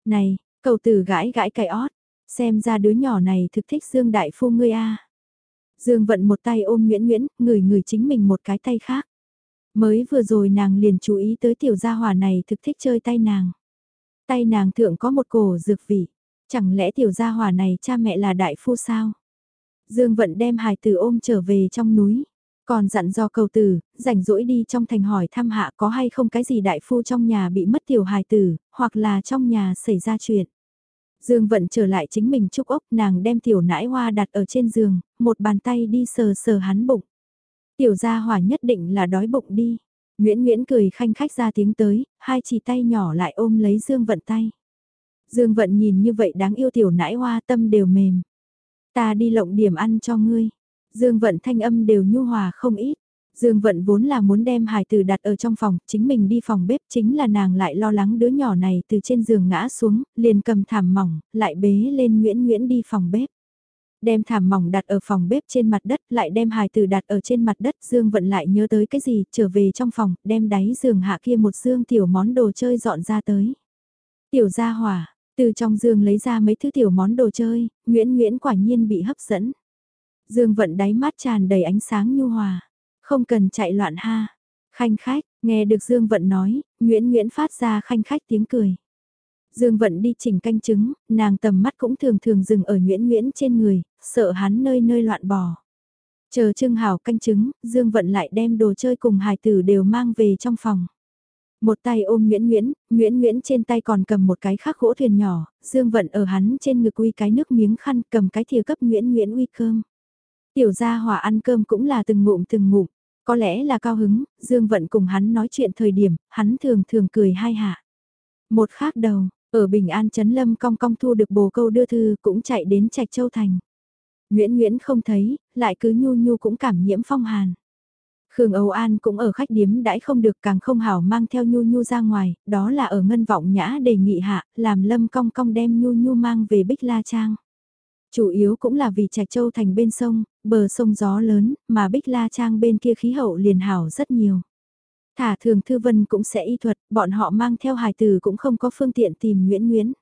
Này, cầu tử gãi gãi cái ót, xem ra đứa nhỏ này thực thích Dương Đại Phu ngươi a. Dương Vận một tay ôm Nguyễn Nguyễn, người người chính mình một cái tay khác. Mới vừa rồi nàng liền chú ý tới tiểu gia hỏa này thực thích chơi tay nàng. Tay nàng thượng có một cổ dược vị, chẳng lẽ tiểu gia hỏa này cha mẹ là đại phu sao? Dương Vận đem hài tử ôm trở về trong núi. Còn dặn do cầu tử, rảnh rỗi đi trong thành hỏi thăm hạ có hay không cái gì đại phu trong nhà bị mất tiểu hài tử, hoặc là trong nhà xảy ra chuyện. Dương Vận trở lại chính mình chúc ốc nàng đem tiểu nãi hoa đặt ở trên giường, một bàn tay đi sờ sờ hắn bụng. Tiểu gia hỏa nhất định là đói bụng đi. Nguyễn Nguyễn cười khanh khách ra tiếng tới, hai chỉ tay nhỏ lại ôm lấy Dương Vận tay. Dương Vận nhìn như vậy đáng yêu tiểu nãi hoa tâm đều mềm. Ta đi lộng điểm ăn cho ngươi. Dương Vận thanh âm đều nhu hòa không ít. Dương Vận vốn là muốn đem hài tử đặt ở trong phòng, chính mình đi phòng bếp chính là nàng lại lo lắng đứa nhỏ này từ trên giường ngã xuống, liền cầm thảm mỏng, lại bế lên Nguyễn Nguyễn đi phòng bếp. Đem thảm mỏng đặt ở phòng bếp trên mặt đất, lại đem hài tử đặt ở trên mặt đất, Dương Vận lại nhớ tới cái gì, trở về trong phòng, đem đáy giường hạ kia một dương tiểu món đồ chơi dọn ra tới. Tiểu gia hỏa, từ trong giường lấy ra mấy thứ tiểu món đồ chơi, Nguyễn Nguyễn quả nhiên bị hấp dẫn. Dương Vận đáy mắt tràn đầy ánh sáng nhu hòa. Không cần chạy loạn ha. Khanh khách, nghe được Dương Vận nói, Nguyễn Nguyễn phát ra khanh khách tiếng cười. Dương Vận đi chỉnh canh trứng, nàng tầm mắt cũng thường thường dừng ở Nguyễn Nguyễn trên người, sợ hắn nơi nơi loạn bò. Chờ Trưng Hảo canh trứng, Dương Vận lại đem đồ chơi cùng hài tử đều mang về trong phòng. Một tay ôm Nguyễn Nguyễn, Nguyễn Nguyễn trên tay còn cầm một cái khắc gỗ thuyền nhỏ, Dương Vận ở hắn trên ngực uy cái nước miếng khăn cầm cái thìa cấp Nguyễn Nguyễn uy cơm. Tiểu gia hỏa ăn cơm cũng là từng ngụm từng ngụm, có lẽ là cao hứng, Dương Vận cùng hắn nói chuyện thời điểm, hắn thường thường cười hai hạ. Một khác đầu, ở Bình An Trấn Lâm cong cong thu được bồ câu đưa thư cũng chạy đến Trạch Châu Thành. Nguyễn Nguyễn không thấy, lại cứ nhu nhu cũng cảm nhiễm phong hàn. Khương Âu An cũng ở khách điếm đãi không được càng không hảo mang theo Nhu Nhu ra ngoài, đó là ở ngân vọng nhã đề nghị hạ, làm lâm cong cong đem Nhu Nhu mang về Bích La Trang. Chủ yếu cũng là vì Trạch Châu thành bên sông, bờ sông gió lớn, mà Bích La Trang bên kia khí hậu liền hảo rất nhiều. Thả thường thư vân cũng sẽ y thuật, bọn họ mang theo hài từ cũng không có phương tiện tìm Nguyễn Nguyễn.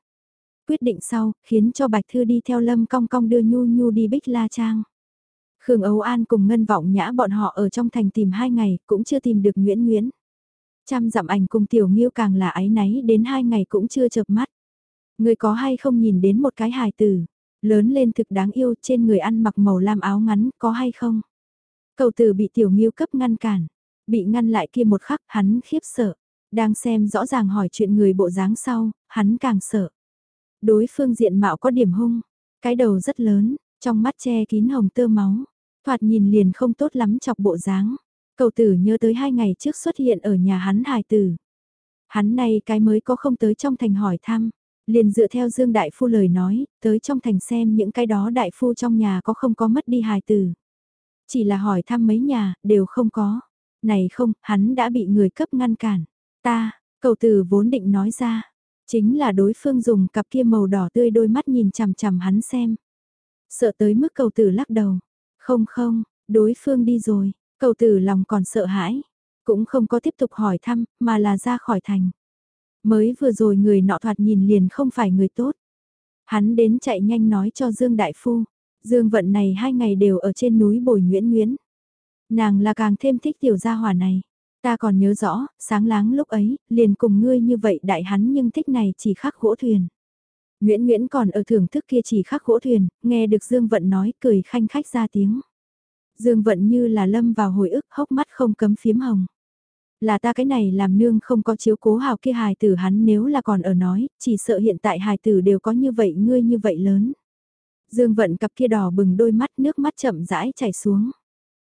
Quyết định sau, khiến cho Bạch Thư đi theo Lâm Cong Cong đưa Nhu Nhu đi Bích La Trang. Khương Âu An cùng Ngân Vọng Nhã bọn họ ở trong thành tìm hai ngày, cũng chưa tìm được Nguyễn Nguyễn. Trăm dặm ảnh cùng Tiểu Nghiêu càng là ái náy đến hai ngày cũng chưa chợp mắt. Người có hay không nhìn đến một cái hài tử, lớn lên thực đáng yêu trên người ăn mặc màu lam áo ngắn, có hay không? Cầu tử bị Tiểu Nghiêu cấp ngăn cản, bị ngăn lại kia một khắc hắn khiếp sợ, đang xem rõ ràng hỏi chuyện người bộ dáng sau, hắn càng sợ. Đối phương diện mạo có điểm hung, cái đầu rất lớn, trong mắt che kín hồng tơ máu. Thoạt nhìn liền không tốt lắm chọc bộ dáng. Cầu tử nhớ tới hai ngày trước xuất hiện ở nhà hắn hài tử. Hắn này cái mới có không tới trong thành hỏi thăm. Liền dựa theo Dương Đại Phu lời nói, tới trong thành xem những cái đó Đại Phu trong nhà có không có mất đi hài tử. Chỉ là hỏi thăm mấy nhà, đều không có. Này không, hắn đã bị người cấp ngăn cản. Ta, cầu tử vốn định nói ra. Chính là đối phương dùng cặp kia màu đỏ tươi đôi mắt nhìn chằm chằm hắn xem. Sợ tới mức cầu tử lắc đầu. Không không, đối phương đi rồi, cầu tử lòng còn sợ hãi, cũng không có tiếp tục hỏi thăm, mà là ra khỏi thành. Mới vừa rồi người nọ thoạt nhìn liền không phải người tốt. Hắn đến chạy nhanh nói cho Dương Đại Phu, Dương Vận này hai ngày đều ở trên núi Bồi Nguyễn Nguyễn. Nàng là càng thêm thích tiểu gia hỏa này. Ta còn nhớ rõ, sáng láng lúc ấy, liền cùng ngươi như vậy đại hắn nhưng thích này chỉ khắc gỗ thuyền. Nguyễn Nguyễn còn ở thưởng thức kia chỉ khắc gỗ thuyền, nghe được Dương Vận nói cười khanh khách ra tiếng. Dương Vận như là lâm vào hồi ức hốc mắt không cấm phiếm hồng. Là ta cái này làm nương không có chiếu cố hào kia hài tử hắn nếu là còn ở nói, chỉ sợ hiện tại hài tử đều có như vậy ngươi như vậy lớn. Dương Vận cặp kia đỏ bừng đôi mắt nước mắt chậm rãi chảy xuống.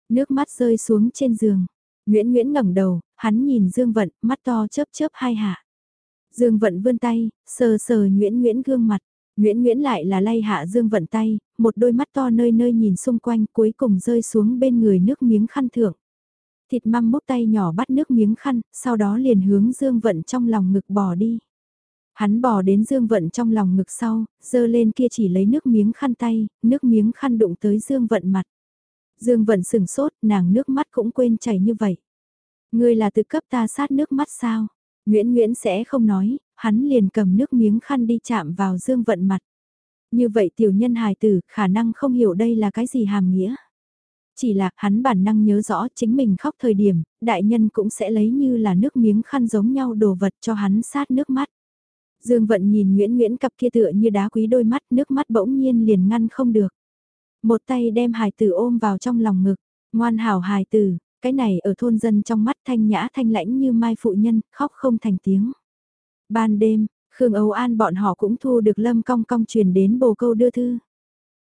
Nước mắt rơi xuống trên giường. Nguyễn Nguyễn ngẩng đầu, hắn nhìn Dương Vận, mắt to chớp chớp hai hạ. Dương Vận vươn tay, sờ sờ Nguyễn Nguyễn gương mặt. Nguyễn Nguyễn lại là lay hạ Dương Vận tay, một đôi mắt to nơi nơi nhìn xung quanh cuối cùng rơi xuống bên người nước miếng khăn thượng. Thịt măm mốc tay nhỏ bắt nước miếng khăn, sau đó liền hướng Dương Vận trong lòng ngực bò đi. Hắn bò đến Dương Vận trong lòng ngực sau, dơ lên kia chỉ lấy nước miếng khăn tay, nước miếng khăn đụng tới Dương Vận mặt. Dương Vận sừng sốt, nàng nước mắt cũng quên chảy như vậy. Ngươi là tự cấp ta sát nước mắt sao? Nguyễn Nguyễn sẽ không nói, hắn liền cầm nước miếng khăn đi chạm vào Dương Vận mặt. Như vậy tiểu nhân hài tử khả năng không hiểu đây là cái gì hàm nghĩa. Chỉ là hắn bản năng nhớ rõ chính mình khóc thời điểm, đại nhân cũng sẽ lấy như là nước miếng khăn giống nhau đồ vật cho hắn sát nước mắt. Dương Vận nhìn Nguyễn Nguyễn cặp kia tựa như đá quý đôi mắt nước mắt bỗng nhiên liền ngăn không được. Một tay đem hài tử ôm vào trong lòng ngực, ngoan hảo hài tử, cái này ở thôn dân trong mắt thanh nhã thanh lãnh như mai phụ nhân, khóc không thành tiếng. Ban đêm, Khương Âu An bọn họ cũng thu được lâm cong cong truyền đến bồ câu đưa thư.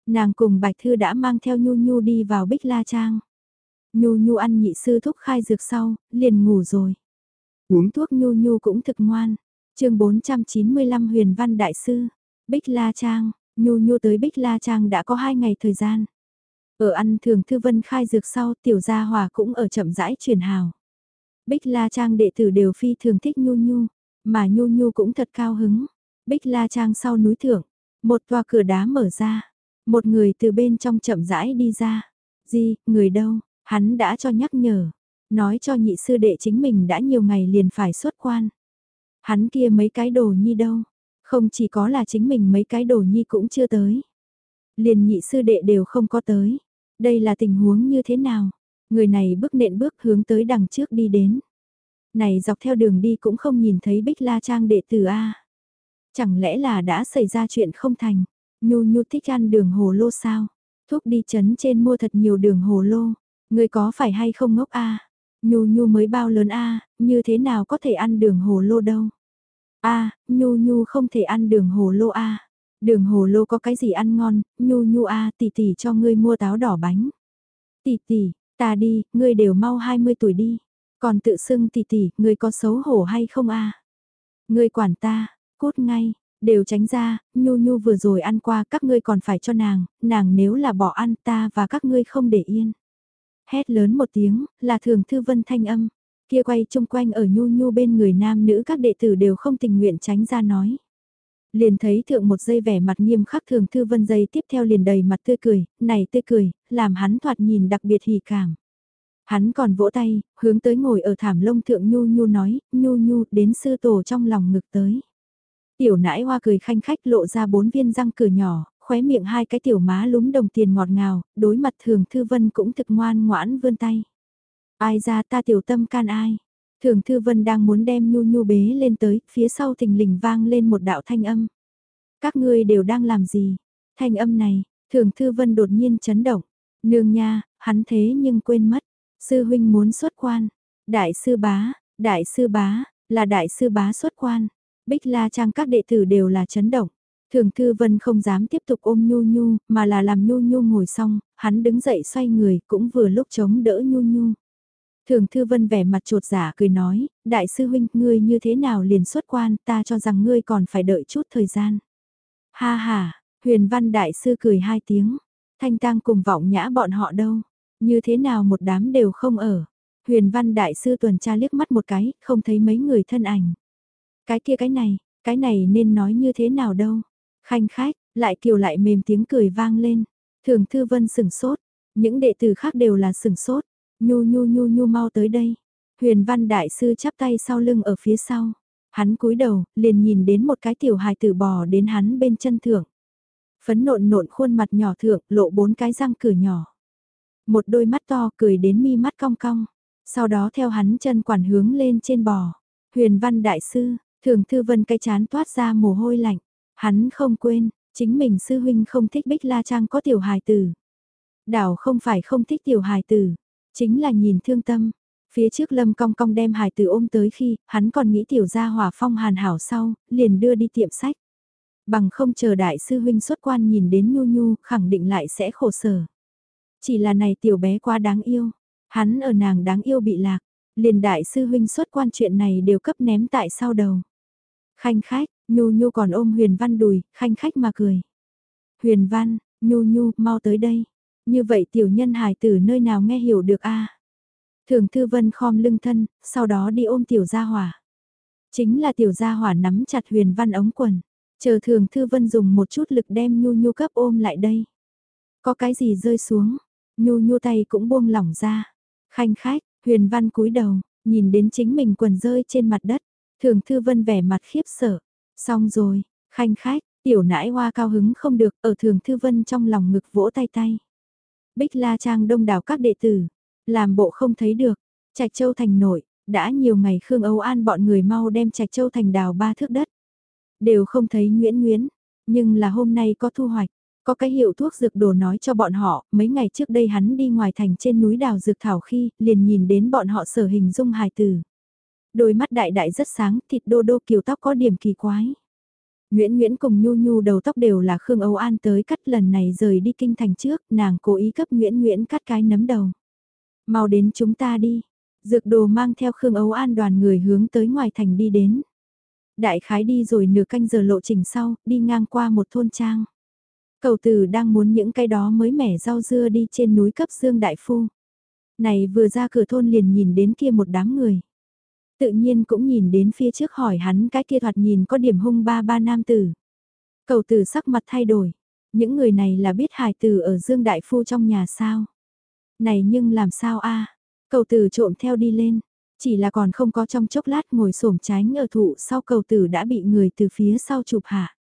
Nàng cùng Bạch Thư đã mang theo Nhu Nhu đi vào Bích La Trang. Nhu Nhu ăn nhị sư thúc khai dược sau, liền ngủ rồi. Uống thuốc Nhu Nhu cũng thực ngoan. chương 495 Huyền Văn Đại Sư, Bích La Trang, Nhu Nhu tới Bích La Trang đã có 2 ngày thời gian. Ở ăn thường Thư Vân khai dược sau tiểu gia hòa cũng ở chậm rãi truyền hào. Bích La Trang đệ tử đều phi thường thích Nhu Nhu, mà Nhu Nhu cũng thật cao hứng. Bích La Trang sau núi thượng, một tòa cửa đá mở ra. Một người từ bên trong chậm rãi đi ra. Di, người đâu, hắn đã cho nhắc nhở. Nói cho nhị sư đệ chính mình đã nhiều ngày liền phải xuất quan. Hắn kia mấy cái đồ nhi đâu. Không chỉ có là chính mình mấy cái đồ nhi cũng chưa tới. Liền nhị sư đệ đều không có tới. Đây là tình huống như thế nào? Người này bước nện bước hướng tới đằng trước đi đến. Này dọc theo đường đi cũng không nhìn thấy Bích La Trang đệ tử A. Chẳng lẽ là đã xảy ra chuyện không thành? Nhu Nhu thích ăn đường hồ lô sao? Thuốc đi chấn trên mua thật nhiều đường hồ lô. Người có phải hay không ngốc a? Nhu Nhu mới bao lớn a, như thế nào có thể ăn đường hồ lô đâu? A, Nhu Nhu không thể ăn đường hồ lô a. Đường hồ lô có cái gì ăn ngon, Nhu Nhu a, tỷ tỷ cho ngươi mua táo đỏ bánh. Tỷ tỷ, ta đi, ngươi đều mau 20 tuổi đi. Còn tự xưng tỷ tỷ, ngươi có xấu hổ hay không a? Ngươi quản ta, cút ngay, Đều tránh ra, nhu nhu vừa rồi ăn qua các ngươi còn phải cho nàng, nàng nếu là bỏ ăn ta và các ngươi không để yên. Hét lớn một tiếng, là thường thư vân thanh âm, kia quay chung quanh ở nhu nhu bên người nam nữ các đệ tử đều không tình nguyện tránh ra nói. Liền thấy thượng một giây vẻ mặt nghiêm khắc thường thư vân dây tiếp theo liền đầy mặt tươi cười, này tươi cười, làm hắn thoạt nhìn đặc biệt hỉ cảm. Hắn còn vỗ tay, hướng tới ngồi ở thảm lông thượng nhu nhu nói, nhu nhu đến sư tổ trong lòng ngực tới. Tiểu nãi hoa cười khanh khách lộ ra bốn viên răng cửa nhỏ, khóe miệng hai cái tiểu má lúm đồng tiền ngọt ngào, đối mặt thường thư vân cũng thực ngoan ngoãn vươn tay. Ai ra ta tiểu tâm can ai? Thường thư vân đang muốn đem nhu nhu bế lên tới, phía sau thình lình vang lên một đạo thanh âm. Các ngươi đều đang làm gì? Thanh âm này, thường thư vân đột nhiên chấn động. Nương nha, hắn thế nhưng quên mất. Sư huynh muốn xuất quan. Đại sư bá, đại sư bá, là đại sư bá xuất quan. Bích La Trang các đệ tử đều là chấn động. Thường Thư Vân không dám tiếp tục ôm Nhu Nhu, mà là làm Nhu Nhu ngồi xong, hắn đứng dậy xoay người, cũng vừa lúc chống đỡ Nhu Nhu. Thường Thư Vân vẻ mặt trột giả cười nói, Đại sư huynh, ngươi như thế nào liền xuất quan, ta cho rằng ngươi còn phải đợi chút thời gian. Ha ha, huyền văn đại sư cười hai tiếng, thanh tang cùng vọng nhã bọn họ đâu, như thế nào một đám đều không ở. Huyền văn đại sư tuần tra liếc mắt một cái, không thấy mấy người thân ảnh. Cái kia cái này, cái này nên nói như thế nào đâu. Khanh khách, lại kiều lại mềm tiếng cười vang lên. Thường thư vân sừng sốt, những đệ tử khác đều là sừng sốt. Nhu nhu nhu nhu mau tới đây. Huyền văn đại sư chắp tay sau lưng ở phía sau. Hắn cúi đầu, liền nhìn đến một cái tiểu hài tử bò đến hắn bên chân thượng. Phấn nộn nộn khuôn mặt nhỏ thượng, lộ bốn cái răng cửa nhỏ. Một đôi mắt to cười đến mi mắt cong cong. Sau đó theo hắn chân quản hướng lên trên bò. Huyền văn đại sư, Thường Thư Vân cái chán toát ra mồ hôi lạnh, hắn không quên, chính mình sư huynh không thích Bích La Trang có tiểu hài tử. Đảo không phải không thích tiểu hài tử, chính là nhìn thương tâm. Phía trước Lâm Cong Cong đem hải tử ôm tới khi, hắn còn nghĩ tiểu gia hỏa phong hàn hảo sau, liền đưa đi tiệm sách. Bằng không chờ đại sư huynh xuất quan nhìn đến Nhu Nhu, khẳng định lại sẽ khổ sở. Chỉ là này tiểu bé quá đáng yêu, hắn ở nàng đáng yêu bị lạc, liền đại sư huynh xuất quan chuyện này đều cấp ném tại sau đầu. Khanh khách, Nhu Nhu còn ôm Huyền Văn đùi, khanh khách mà cười. Huyền Văn, Nhu Nhu, mau tới đây. Như vậy tiểu nhân hài tử nơi nào nghe hiểu được a? Thường Thư Vân khom lưng thân, sau đó đi ôm Tiểu Gia Hỏa. Chính là Tiểu Gia Hỏa nắm chặt Huyền Văn ống quần, chờ Thường Thư Vân dùng một chút lực đem Nhu Nhu cấp ôm lại đây. Có cái gì rơi xuống, Nhu Nhu tay cũng buông lỏng ra. Khanh khách, Huyền Văn cúi đầu, nhìn đến chính mình quần rơi trên mặt đất. Thường Thư Vân vẻ mặt khiếp sợ. Xong rồi, khanh khách, tiểu nãi hoa cao hứng không được, ở Thường Thư Vân trong lòng ngực vỗ tay tay. Bích La Trang đông đảo các đệ tử, làm bộ không thấy được, Trạch Châu thành nội, đã nhiều ngày Khương Âu An bọn người mau đem Trạch Châu thành đào ba thước đất. Đều không thấy Nguyễn Nguyễn, nhưng là hôm nay có thu hoạch, có cái hiệu thuốc dược đồ nói cho bọn họ, mấy ngày trước đây hắn đi ngoài thành trên núi đào dược thảo khi, liền nhìn đến bọn họ sở hình dung hài tử. Đôi mắt đại đại rất sáng, thịt đô đô kiều tóc có điểm kỳ quái. Nguyễn Nguyễn cùng Nhu Nhu đầu tóc đều là Khương Âu An tới cắt lần này rời đi kinh thành trước, nàng cố ý cấp Nguyễn Nguyễn cắt cái nấm đầu. Mau đến chúng ta đi. Dược đồ mang theo Khương Âu An đoàn người hướng tới ngoài thành đi đến. Đại khái đi rồi nửa canh giờ lộ trình sau, đi ngang qua một thôn trang. Cầu tử đang muốn những cái đó mới mẻ rau dưa đi trên núi cấp Dương Đại Phu. Này vừa ra cửa thôn liền nhìn đến kia một đám người. Tự nhiên cũng nhìn đến phía trước hỏi hắn cái kia thoạt nhìn có điểm hung ba ba nam tử. Cầu tử sắc mặt thay đổi. Những người này là biết hài tử ở Dương Đại Phu trong nhà sao. Này nhưng làm sao a Cầu tử trộm theo đi lên. Chỉ là còn không có trong chốc lát ngồi xổm tránh ở thụ sau cầu tử đã bị người từ phía sau chụp hạ.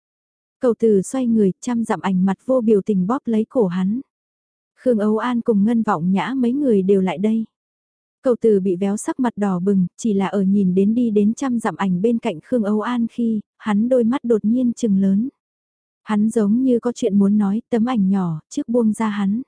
Cầu tử xoay người, chăm dặm ảnh mặt vô biểu tình bóp lấy cổ hắn. Khương Âu An cùng Ngân Vọng Nhã mấy người đều lại đây. Cầu từ bị véo sắc mặt đỏ bừng, chỉ là ở nhìn đến đi đến trăm dặm ảnh bên cạnh Khương Âu An khi, hắn đôi mắt đột nhiên chừng lớn. Hắn giống như có chuyện muốn nói, tấm ảnh nhỏ, trước buông ra hắn.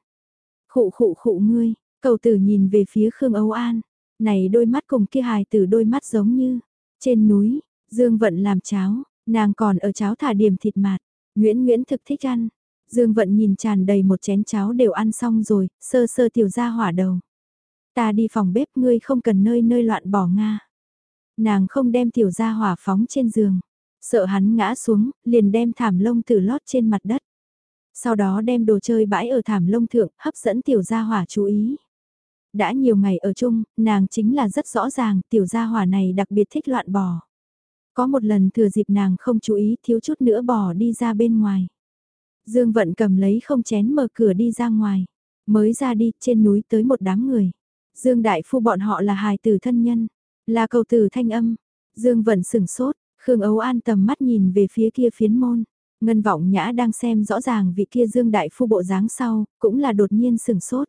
Khụ khụ khụ ngươi, cầu tử nhìn về phía Khương Âu An. Này đôi mắt cùng kia hài tử đôi mắt giống như, trên núi, Dương Vận làm cháo, nàng còn ở cháo thả điểm thịt mạt. Nguyễn Nguyễn thực thích ăn. Dương Vận nhìn tràn đầy một chén cháo đều ăn xong rồi, sơ sơ tiểu ra hỏa đầu. Ta đi phòng bếp ngươi không cần nơi nơi loạn bỏ Nga. Nàng không đem tiểu gia hỏa phóng trên giường. Sợ hắn ngã xuống, liền đem thảm lông tử lót trên mặt đất. Sau đó đem đồ chơi bãi ở thảm lông thượng, hấp dẫn tiểu gia hỏa chú ý. Đã nhiều ngày ở chung, nàng chính là rất rõ ràng, tiểu gia hỏa này đặc biệt thích loạn bò. Có một lần thừa dịp nàng không chú ý thiếu chút nữa bò đi ra bên ngoài. Dương Vận cầm lấy không chén mở cửa đi ra ngoài. Mới ra đi trên núi tới một đám người. Dương Đại Phu bọn họ là hài tử thân nhân. Là cầu tử thanh âm. Dương Vận sửng sốt. Khương Ấu An tầm mắt nhìn về phía kia phiến môn. Ngân Vọng Nhã đang xem rõ ràng vị kia Dương Đại Phu bộ dáng sau, cũng là đột nhiên sửng sốt.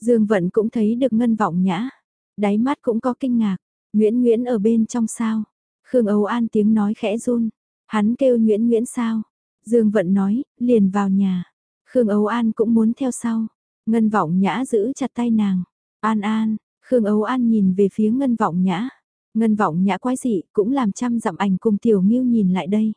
Dương Vận cũng thấy được Ngân Vọng Nhã. Đáy mắt cũng có kinh ngạc. Nguyễn Nguyễn ở bên trong sao. Khương Âu An tiếng nói khẽ run. Hắn kêu Nguyễn Nguyễn sao. Dương Vận nói, liền vào nhà. Khương Âu An cũng muốn theo sau. Ngân Vọng Nhã giữ chặt tay nàng. An An, Khương Âu An nhìn về phía Ngân Vọng Nhã. Ngân Vọng Nhã quái dị cũng làm trăm dặm ảnh cùng Tiểu Miêu nhìn lại đây.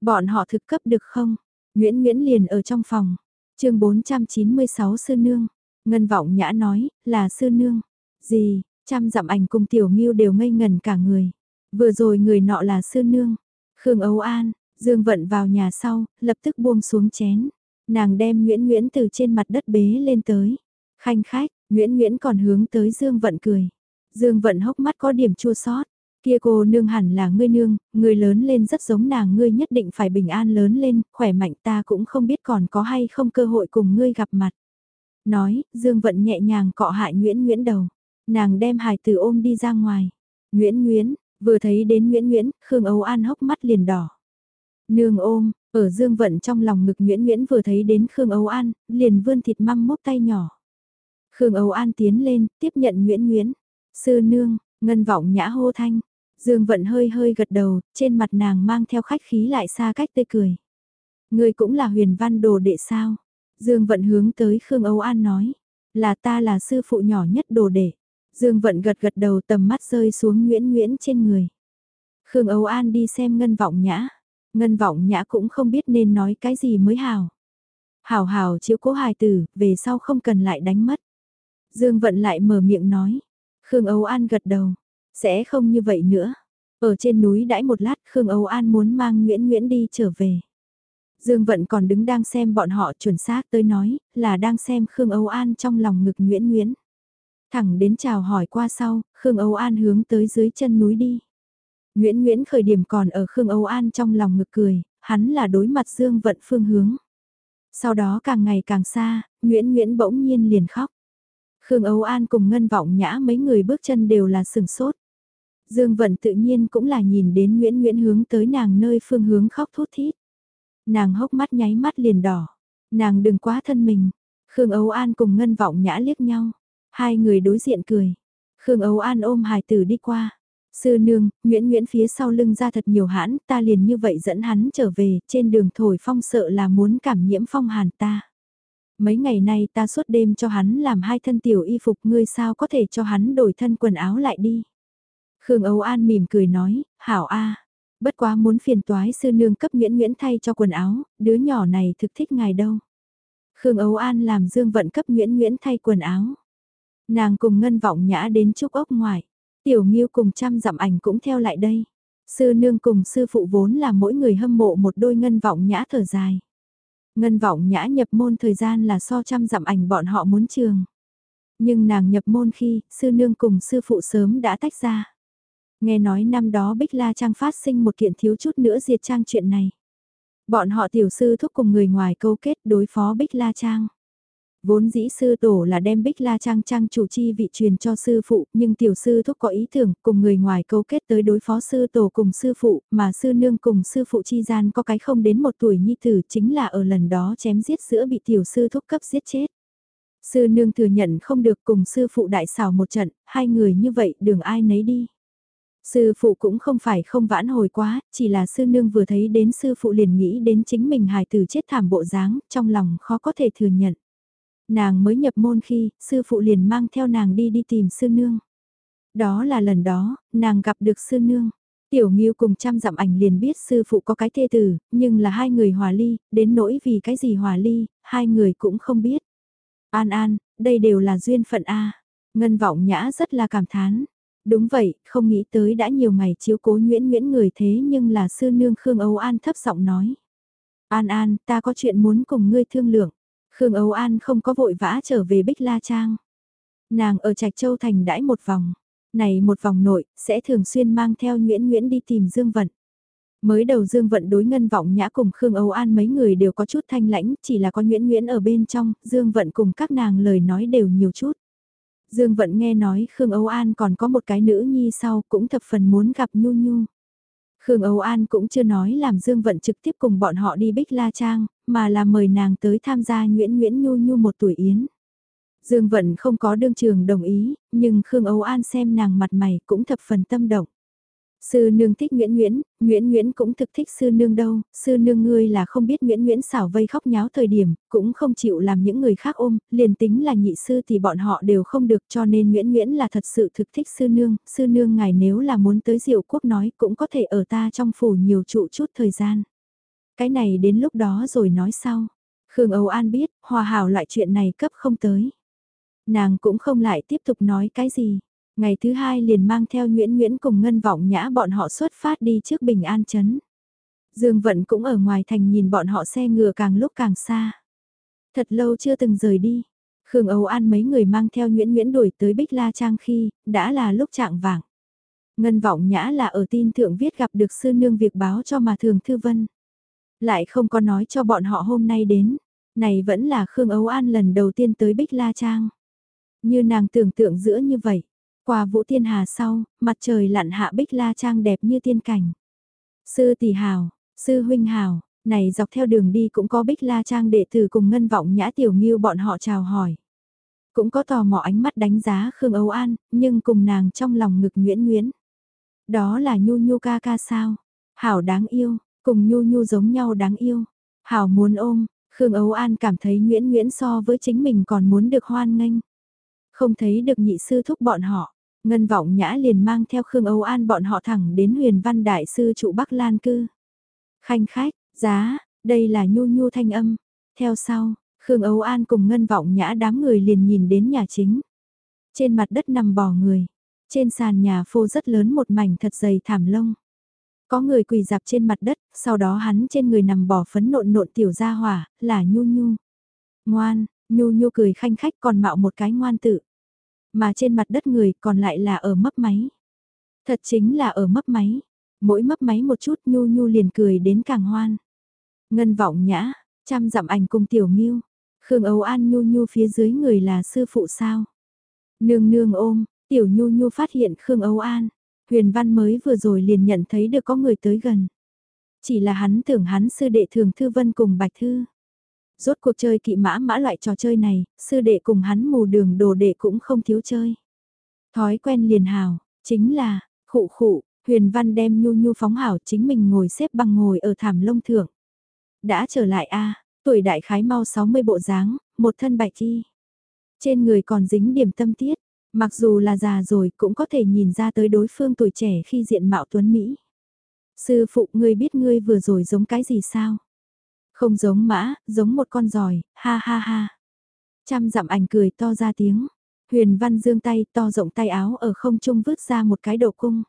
Bọn họ thực cấp được không? Nguyễn Nguyễn liền ở trong phòng. chương 496 Sư Nương. Ngân Vọng Nhã nói, là Sư Nương. Gì, trăm dặm ảnh cùng Tiểu Miêu đều ngây ngần cả người. Vừa rồi người nọ là Sư Nương. Khương Âu An, Dương Vận vào nhà sau, lập tức buông xuống chén. Nàng đem Nguyễn Nguyễn từ trên mặt đất bế lên tới. Khanh khách, Nguyễn Nguyễn còn hướng tới Dương Vận cười. Dương Vận hốc mắt có điểm chua sót. Kia cô nương hẳn là ngươi nương, ngươi lớn lên rất giống nàng ngươi nhất định phải bình an lớn lên, khỏe mạnh ta cũng không biết còn có hay không cơ hội cùng ngươi gặp mặt. Nói, Dương Vận nhẹ nhàng cọ hại Nguyễn Nguyễn đầu. Nàng đem hài tử ôm đi ra ngoài. Nguyễn Nguyễn, vừa thấy đến Nguyễn Nguyễn, Khương Âu An hốc mắt liền đỏ. Nương ôm, ở Dương Vận trong lòng ngực Nguyễn Nguyễn vừa thấy đến Khương Âu An, liền vươn thịt măng mốc tay nhỏ. Khương Âu An tiến lên, tiếp nhận Nguyễn Nguyễn. Sư nương, ngân vọng nhã hô thanh. Dương Vận hơi hơi gật đầu, trên mặt nàng mang theo khách khí lại xa cách tươi cười. Người cũng là huyền văn đồ đệ sao? Dương Vận hướng tới Khương Âu An nói. Là ta là sư phụ nhỏ nhất đồ đệ. Dương Vận gật gật đầu tầm mắt rơi xuống Nguyễn Nguyễn trên người. Khương Âu An đi xem Ngân Vọng Nhã. Ngân Vọng Nhã cũng không biết nên nói cái gì mới hào. Hào hào chiếu cố hài tử, về sau không cần lại đánh mất. Dương Vận lại mở miệng nói. Khương Âu An gật đầu. Sẽ không như vậy nữa. Ở trên núi đãi một lát Khương Âu An muốn mang Nguyễn Nguyễn đi trở về. Dương Vận còn đứng đang xem bọn họ chuẩn xác tới nói là đang xem Khương Âu An trong lòng ngực Nguyễn Nguyễn. Thẳng đến chào hỏi qua sau, Khương Âu An hướng tới dưới chân núi đi. Nguyễn Nguyễn khởi điểm còn ở Khương Âu An trong lòng ngực cười, hắn là đối mặt Dương Vận phương hướng. Sau đó càng ngày càng xa, Nguyễn Nguyễn bỗng nhiên liền khóc. Khương Âu An cùng Ngân Vọng Nhã mấy người bước chân đều là sừng sốt. Dương Vận tự nhiên cũng là nhìn đến Nguyễn Nguyễn hướng tới nàng nơi phương hướng khóc thút thít. Nàng hốc mắt nháy mắt liền đỏ. Nàng đừng quá thân mình. Khương Âu An cùng Ngân Vọng Nhã liếc nhau. Hai người đối diện cười. Khương Âu An ôm hài tử đi qua. Sư nương, Nguyễn Nguyễn phía sau lưng ra thật nhiều hãn, ta liền như vậy dẫn hắn trở về, trên đường thổi phong sợ là muốn cảm nhiễm phong hàn ta. Mấy ngày nay ta suốt đêm cho hắn làm hai thân tiểu y phục ngươi sao có thể cho hắn đổi thân quần áo lại đi. Khương Âu An mỉm cười nói, hảo a bất quá muốn phiền toái sư nương cấp Nguyễn Nguyễn thay cho quần áo, đứa nhỏ này thực thích ngài đâu. Khương Âu An làm Dương Vận cấp Nguyễn Nguyễn thay quần áo. Nàng cùng ngân vọng nhã đến trúc ốc ngoài. Tiểu Nghiêu cùng trăm dặm ảnh cũng theo lại đây. Sư nương cùng sư phụ vốn là mỗi người hâm mộ một đôi ngân vọng nhã thở dài. Ngân vọng nhã nhập môn thời gian là so trăm dặm ảnh bọn họ muốn trường. Nhưng nàng nhập môn khi, sư nương cùng sư phụ sớm đã tách ra. Nghe nói năm đó Bích La Trang phát sinh một kiện thiếu chút nữa diệt trang chuyện này. Bọn họ tiểu sư thúc cùng người ngoài câu kết đối phó Bích La Trang. Vốn dĩ sư tổ là đem Bích La Trang Trang chủ chi vị truyền cho sư phụ, nhưng tiểu sư thúc có ý tưởng cùng người ngoài câu kết tới đối phó sư tổ cùng sư phụ, mà sư nương cùng sư phụ chi gian có cái không đến một tuổi nhi tử chính là ở lần đó chém giết giữa bị tiểu sư thúc cấp giết chết. Sư nương thừa nhận không được cùng sư phụ đại xảo một trận, hai người như vậy đường ai nấy đi. Sư phụ cũng không phải không vãn hồi quá, chỉ là sư nương vừa thấy đến sư phụ liền nghĩ đến chính mình hài tử chết thảm bộ dáng, trong lòng khó có thể thừa nhận. Nàng mới nhập môn khi, sư phụ liền mang theo nàng đi đi tìm sư nương. Đó là lần đó, nàng gặp được sư nương. Tiểu Nghiêu cùng trăm dặm ảnh liền biết sư phụ có cái thê tử, nhưng là hai người hòa ly, đến nỗi vì cái gì hòa ly, hai người cũng không biết. An An, đây đều là duyên phận A. Ngân vọng nhã rất là cảm thán. Đúng vậy, không nghĩ tới đã nhiều ngày chiếu cố nguyễn nguyễn người thế nhưng là sư nương Khương Âu An thấp giọng nói. An An, ta có chuyện muốn cùng ngươi thương lượng. Khương Âu An không có vội vã trở về Bích La Trang. Nàng ở Trạch Châu Thành đãi một vòng. Này một vòng nội, sẽ thường xuyên mang theo Nguyễn Nguyễn đi tìm Dương Vận. Mới đầu Dương Vận đối ngân vọng nhã cùng Khương Âu An mấy người đều có chút thanh lãnh, chỉ là có Nguyễn Nguyễn ở bên trong, Dương Vận cùng các nàng lời nói đều nhiều chút. Dương Vận nghe nói Khương Âu An còn có một cái nữ nhi sau cũng thập phần muốn gặp Nhu Nhu. Khương Âu An cũng chưa nói làm Dương Vận trực tiếp cùng bọn họ đi Bích La Trang, mà là mời nàng tới tham gia Nguyễn Nguyễn Nhu Nhu một tuổi yến. Dương Vận không có đương trường đồng ý, nhưng Khương Âu An xem nàng mặt mày cũng thập phần tâm động. Sư nương thích Nguyễn Nguyễn, Nguyễn Nguyễn cũng thực thích sư nương đâu, sư nương ngươi là không biết Nguyễn Nguyễn xảo vây khóc nháo thời điểm, cũng không chịu làm những người khác ôm, liền tính là nhị sư thì bọn họ đều không được cho nên Nguyễn Nguyễn là thật sự thực thích sư nương, sư nương ngài nếu là muốn tới diệu quốc nói cũng có thể ở ta trong phủ nhiều trụ chút thời gian. Cái này đến lúc đó rồi nói sau. Khương Âu An biết, hòa hảo loại chuyện này cấp không tới. Nàng cũng không lại tiếp tục nói cái gì. Ngày thứ hai liền mang theo Nguyễn Nguyễn cùng Ngân Vọng Nhã bọn họ xuất phát đi trước Bình An Trấn. Dương Vận cũng ở ngoài thành nhìn bọn họ xe ngựa càng lúc càng xa. Thật lâu chưa từng rời đi. Khương Âu An mấy người mang theo Nguyễn Nguyễn đuổi tới Bích La Trang khi, đã là lúc trạng vàng. Ngân Vọng Nhã là ở tin thượng viết gặp được sư nương việc báo cho mà thường thư vân. Lại không có nói cho bọn họ hôm nay đến. Này vẫn là Khương Âu An lần đầu tiên tới Bích La Trang. Như nàng tưởng tượng giữa như vậy. Qua Vũ Tiên Hà sau, mặt trời lặn hạ Bích La Trang đẹp như tiên cảnh. Sư tỷ hào, sư huynh hào, này dọc theo đường đi cũng có Bích La Trang đệ tử cùng ngân vọng nhã tiểu nghiêu bọn họ chào hỏi. Cũng có tò mò ánh mắt đánh giá Khương Âu An, nhưng cùng nàng trong lòng ngực nguyễn nguyễn. Đó là Nhu Nhu ca ca sao? Hảo đáng yêu, cùng Nhu Nhu giống nhau đáng yêu. Hảo muốn ôm, Khương Âu An cảm thấy Nguyễn Nguyễn so với chính mình còn muốn được hoan nghênh. Không thấy được nhị sư thúc bọn họ, Ngân Vọng Nhã liền mang theo Khương Âu An bọn họ thẳng đến huyền văn đại sư trụ Bắc Lan Cư. Khanh khách, giá, đây là nhu nhu thanh âm. Theo sau, Khương Âu An cùng Ngân Vọng Nhã đám người liền nhìn đến nhà chính. Trên mặt đất nằm bò người, trên sàn nhà phô rất lớn một mảnh thật dày thảm lông. Có người quỳ dạp trên mặt đất, sau đó hắn trên người nằm bò phấn nộn nộn tiểu gia hỏa, là nhu nhu. Ngoan, nhu nhu cười khanh khách còn mạo một cái ngoan tự. Mà trên mặt đất người còn lại là ở mấp máy. Thật chính là ở mấp máy. Mỗi mấp máy một chút nhu nhu liền cười đến càng hoan. Ngân vọng nhã, chăm dặm ảnh cùng tiểu nghiêu. Khương Âu An nhu nhu phía dưới người là sư phụ sao. Nương nương ôm, tiểu nhu nhu phát hiện Khương Âu An. Huyền Văn mới vừa rồi liền nhận thấy được có người tới gần. Chỉ là hắn tưởng hắn sư đệ thường thư vân cùng bạch thư. Rốt cuộc chơi kỵ mã mã loại trò chơi này, sư đệ cùng hắn mù đường đồ đệ cũng không thiếu chơi. Thói quen liền hào, chính là, khụ khụ, huyền văn đem nhu nhu phóng hảo chính mình ngồi xếp bằng ngồi ở thảm lông thượng. Đã trở lại a tuổi đại khái mau 60 bộ dáng, một thân bạch chi. Trên người còn dính điểm tâm tiết, mặc dù là già rồi cũng có thể nhìn ra tới đối phương tuổi trẻ khi diện mạo tuấn Mỹ. Sư phụ ngươi biết ngươi vừa rồi giống cái gì sao? Không giống mã, giống một con giỏi, ha ha ha. Trăm dặm ảnh cười to ra tiếng. Huyền Văn dương tay to rộng tay áo ở không trung vứt ra một cái đầu cung.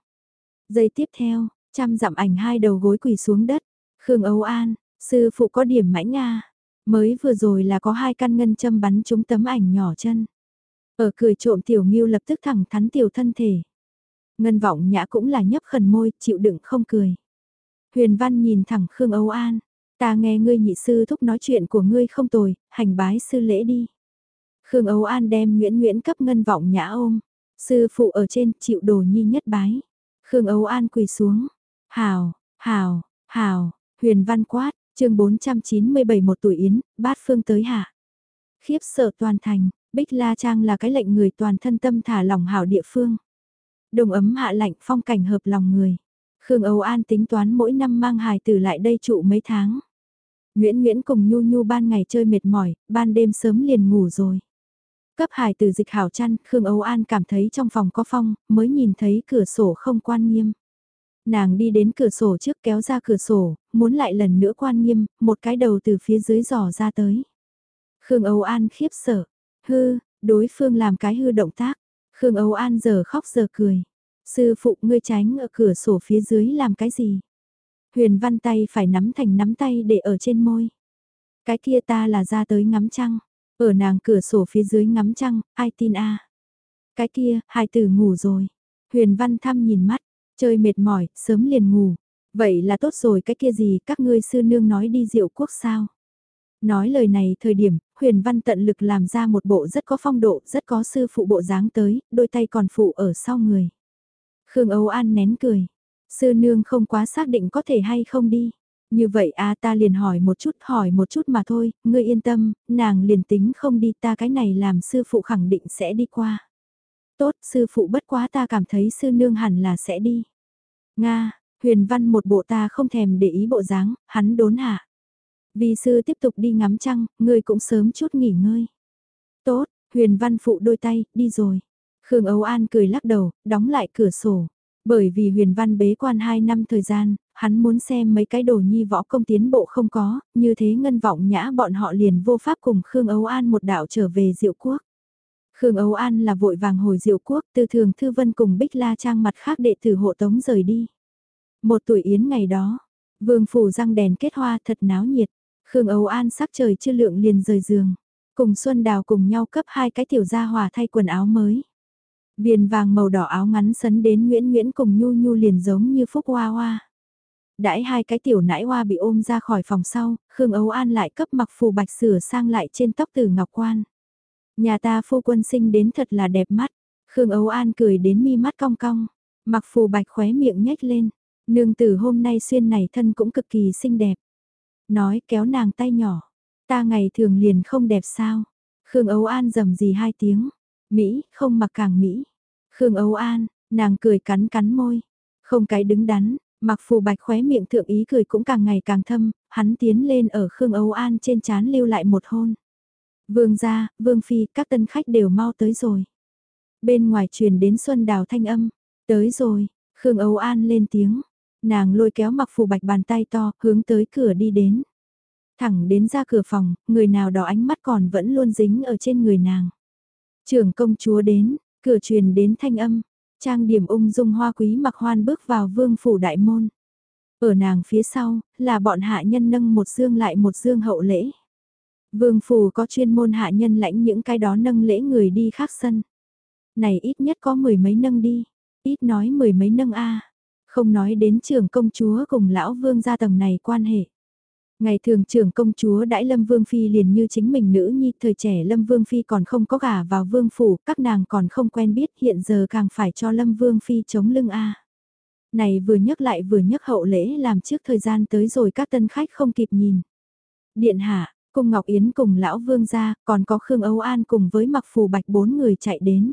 Giây tiếp theo, trăm dặm ảnh hai đầu gối quỳ xuống đất. Khương Âu An, sư phụ có điểm mãnh nga. Mới vừa rồi là có hai căn ngân châm bắn trúng tấm ảnh nhỏ chân. Ở cười trộm tiểu nghiêu lập tức thẳng thắn tiểu thân thể. Ngân vọng nhã cũng là nhấp khẩn môi, chịu đựng không cười. Huyền Văn nhìn thẳng Khương Âu An. Ta nghe ngươi nhị sư thúc nói chuyện của ngươi không tồi, hành bái sư lễ đi. Khương Âu An đem Nguyễn Nguyễn cấp ngân vọng nhã ôm. Sư phụ ở trên chịu đồ nhi nhất bái. Khương Âu An quỳ xuống. Hào, hào, hào, huyền văn quát, chương 497 một tuổi yến, bát phương tới hạ. Khiếp sợ toàn thành, Bích La Trang là cái lệnh người toàn thân tâm thả lòng hảo địa phương. Đồng ấm hạ lạnh phong cảnh hợp lòng người. Khương Âu An tính toán mỗi năm mang hài tử lại đây trụ mấy tháng. Nguyễn Nguyễn cùng Nhu Nhu ban ngày chơi mệt mỏi, ban đêm sớm liền ngủ rồi. Cấp hài từ dịch hảo chăn, Khương Âu An cảm thấy trong phòng có phong, mới nhìn thấy cửa sổ không quan nghiêm. Nàng đi đến cửa sổ trước kéo ra cửa sổ, muốn lại lần nữa quan nghiêm, một cái đầu từ phía dưới giò ra tới. Khương Âu An khiếp sợ, hư, đối phương làm cái hư động tác. Khương Âu An giờ khóc giờ cười. Sư phụ ngươi tránh ở cửa sổ phía dưới làm cái gì? Huyền văn tay phải nắm thành nắm tay để ở trên môi. Cái kia ta là ra tới ngắm trăng. Ở nàng cửa sổ phía dưới ngắm trăng, ai tin a? Cái kia, hai tử ngủ rồi. Huyền văn thăm nhìn mắt, chơi mệt mỏi, sớm liền ngủ. Vậy là tốt rồi cái kia gì các ngươi sư nương nói đi diệu quốc sao? Nói lời này thời điểm, huyền văn tận lực làm ra một bộ rất có phong độ, rất có sư phụ bộ dáng tới, đôi tay còn phụ ở sau người. Khương Âu An nén cười. Sư nương không quá xác định có thể hay không đi. Như vậy à ta liền hỏi một chút hỏi một chút mà thôi, ngươi yên tâm, nàng liền tính không đi ta cái này làm sư phụ khẳng định sẽ đi qua. Tốt, sư phụ bất quá ta cảm thấy sư nương hẳn là sẽ đi. Nga, huyền văn một bộ ta không thèm để ý bộ dáng, hắn đốn hạ. Vì sư tiếp tục đi ngắm trăng, ngươi cũng sớm chút nghỉ ngơi. Tốt, huyền văn phụ đôi tay, đi rồi. Khương Âu An cười lắc đầu, đóng lại cửa sổ. Bởi vì huyền văn bế quan 2 năm thời gian, hắn muốn xem mấy cái đồ nhi võ công tiến bộ không có, như thế ngân vọng nhã bọn họ liền vô pháp cùng Khương Âu An một đạo trở về diệu quốc. Khương Âu An là vội vàng hồi diệu quốc từ thường Thư Vân cùng Bích La Trang mặt khác đệ tử hộ tống rời đi. Một tuổi yến ngày đó, vương phủ răng đèn kết hoa thật náo nhiệt, Khương Âu An sắc trời chưa lượng liền rời giường, cùng Xuân Đào cùng nhau cấp hai cái tiểu gia hòa thay quần áo mới. Viền vàng màu đỏ áo ngắn sấn đến Nguyễn Nguyễn cùng Nhu Nhu liền giống như phúc hoa hoa. Đãi hai cái tiểu nãi hoa bị ôm ra khỏi phòng sau, Khương Ấu An lại cấp mặc phù bạch sửa sang lại trên tóc từ Ngọc Quan. Nhà ta phu quân sinh đến thật là đẹp mắt. Khương Ấu An cười đến mi mắt cong cong. Mặc phù bạch khóe miệng nhếch lên. Nương tử hôm nay xuyên này thân cũng cực kỳ xinh đẹp. Nói kéo nàng tay nhỏ. Ta ngày thường liền không đẹp sao. Khương Ấu An dầm gì hai tiếng. Mỹ, không mặc càng Mỹ. Khương Âu An, nàng cười cắn cắn môi. Không cái đứng đắn, mặc phù bạch khóe miệng thượng ý cười cũng càng ngày càng thâm, hắn tiến lên ở Khương Âu An trên chán lưu lại một hôn. Vương gia, Vương Phi, các tân khách đều mau tới rồi. Bên ngoài truyền đến Xuân Đào thanh âm, tới rồi, Khương Âu An lên tiếng. Nàng lôi kéo mặc phù bạch bàn tay to, hướng tới cửa đi đến. Thẳng đến ra cửa phòng, người nào đó ánh mắt còn vẫn luôn dính ở trên người nàng. Trưởng công chúa đến, cửa truyền đến thanh âm, trang điểm ung dung hoa quý mặc hoan bước vào vương phủ đại môn. Ở nàng phía sau, là bọn hạ nhân nâng một dương lại một dương hậu lễ. Vương phủ có chuyên môn hạ nhân lãnh những cái đó nâng lễ người đi khác sân. Này ít nhất có mười mấy nâng đi, ít nói mười mấy nâng a Không nói đến trưởng công chúa cùng lão vương gia tầng này quan hệ. Ngày thường trưởng công chúa đãi Lâm Vương Phi liền như chính mình nữ nhi, thời trẻ Lâm Vương Phi còn không có gả vào Vương Phủ, các nàng còn không quen biết hiện giờ càng phải cho Lâm Vương Phi chống lưng A. Này vừa nhắc lại vừa nhắc hậu lễ làm trước thời gian tới rồi các tân khách không kịp nhìn. Điện hạ, cung Ngọc Yến cùng lão vương gia, còn có Khương Âu An cùng với mặc phù bạch bốn người chạy đến.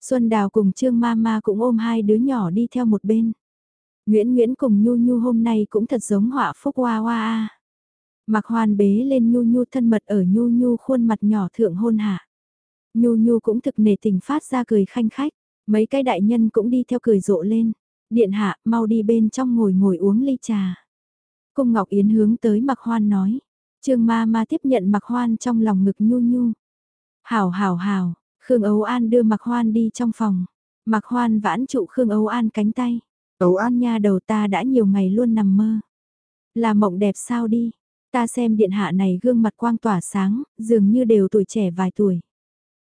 Xuân Đào cùng Trương Ma Ma cũng ôm hai đứa nhỏ đi theo một bên. Nguyễn Nguyễn cùng Nhu Nhu hôm nay cũng thật giống họa phúc hoa hoa a. Mặc hoan bế lên Nhu Nhu thân mật ở Nhu Nhu khuôn mặt nhỏ thượng hôn hạ. Nhu Nhu cũng thực nề tình phát ra cười khanh khách, mấy cái đại nhân cũng đi theo cười rộ lên. Điện hạ, mau đi bên trong ngồi ngồi uống ly trà. Cung Ngọc Yến hướng tới Mặc Hoan nói. Trương ma ma tiếp nhận Mặc Hoan trong lòng ngực Nhu Nhu. Hảo hảo hảo, Khương Âu An đưa Mặc Hoan đi trong phòng. Mặc Hoan vãn trụ Khương Âu An cánh tay. Âu An nha đầu ta đã nhiều ngày luôn nằm mơ. Là mộng đẹp sao đi, Ta xem điện hạ này gương mặt quang tỏa sáng, dường như đều tuổi trẻ vài tuổi.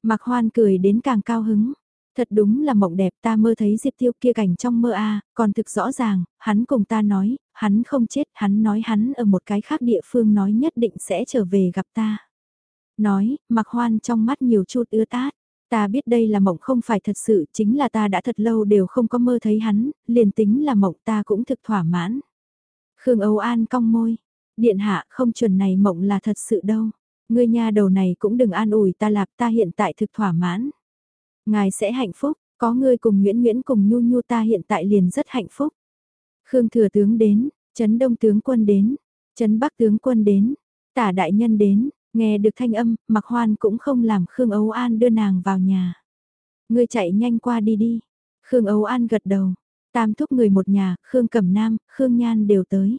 Mạc Hoan cười đến càng cao hứng. Thật đúng là mộng đẹp ta mơ thấy Diệp Tiêu kia cảnh trong mơ a, còn thực rõ ràng, hắn cùng ta nói, hắn không chết, hắn nói hắn ở một cái khác địa phương nói nhất định sẽ trở về gặp ta. Nói, Mạc Hoan trong mắt nhiều chút ưa tát. Ta biết đây là mộng không phải thật sự, chính là ta đã thật lâu đều không có mơ thấy hắn, liền tính là mộng ta cũng thực thỏa mãn. Khương Âu An cong môi, Điện hạ không chuẩn này mộng là thật sự đâu. Ngươi nha đầu này cũng đừng an ủi ta lạp ta hiện tại thực thỏa mãn. Ngài sẽ hạnh phúc, có ngươi cùng Nguyễn Nguyễn cùng Nhu Nhu ta hiện tại liền rất hạnh phúc. Khương Thừa Tướng đến, Trấn Đông Tướng Quân đến, Trấn Bắc Tướng Quân đến, tả đại nhân đến, nghe được thanh âm, mặc hoan cũng không làm Khương Âu An đưa nàng vào nhà. Ngươi chạy nhanh qua đi đi. Khương Âu An gật đầu. Tam thúc người một nhà, Khương Cẩm Nam, Khương Nhan đều tới.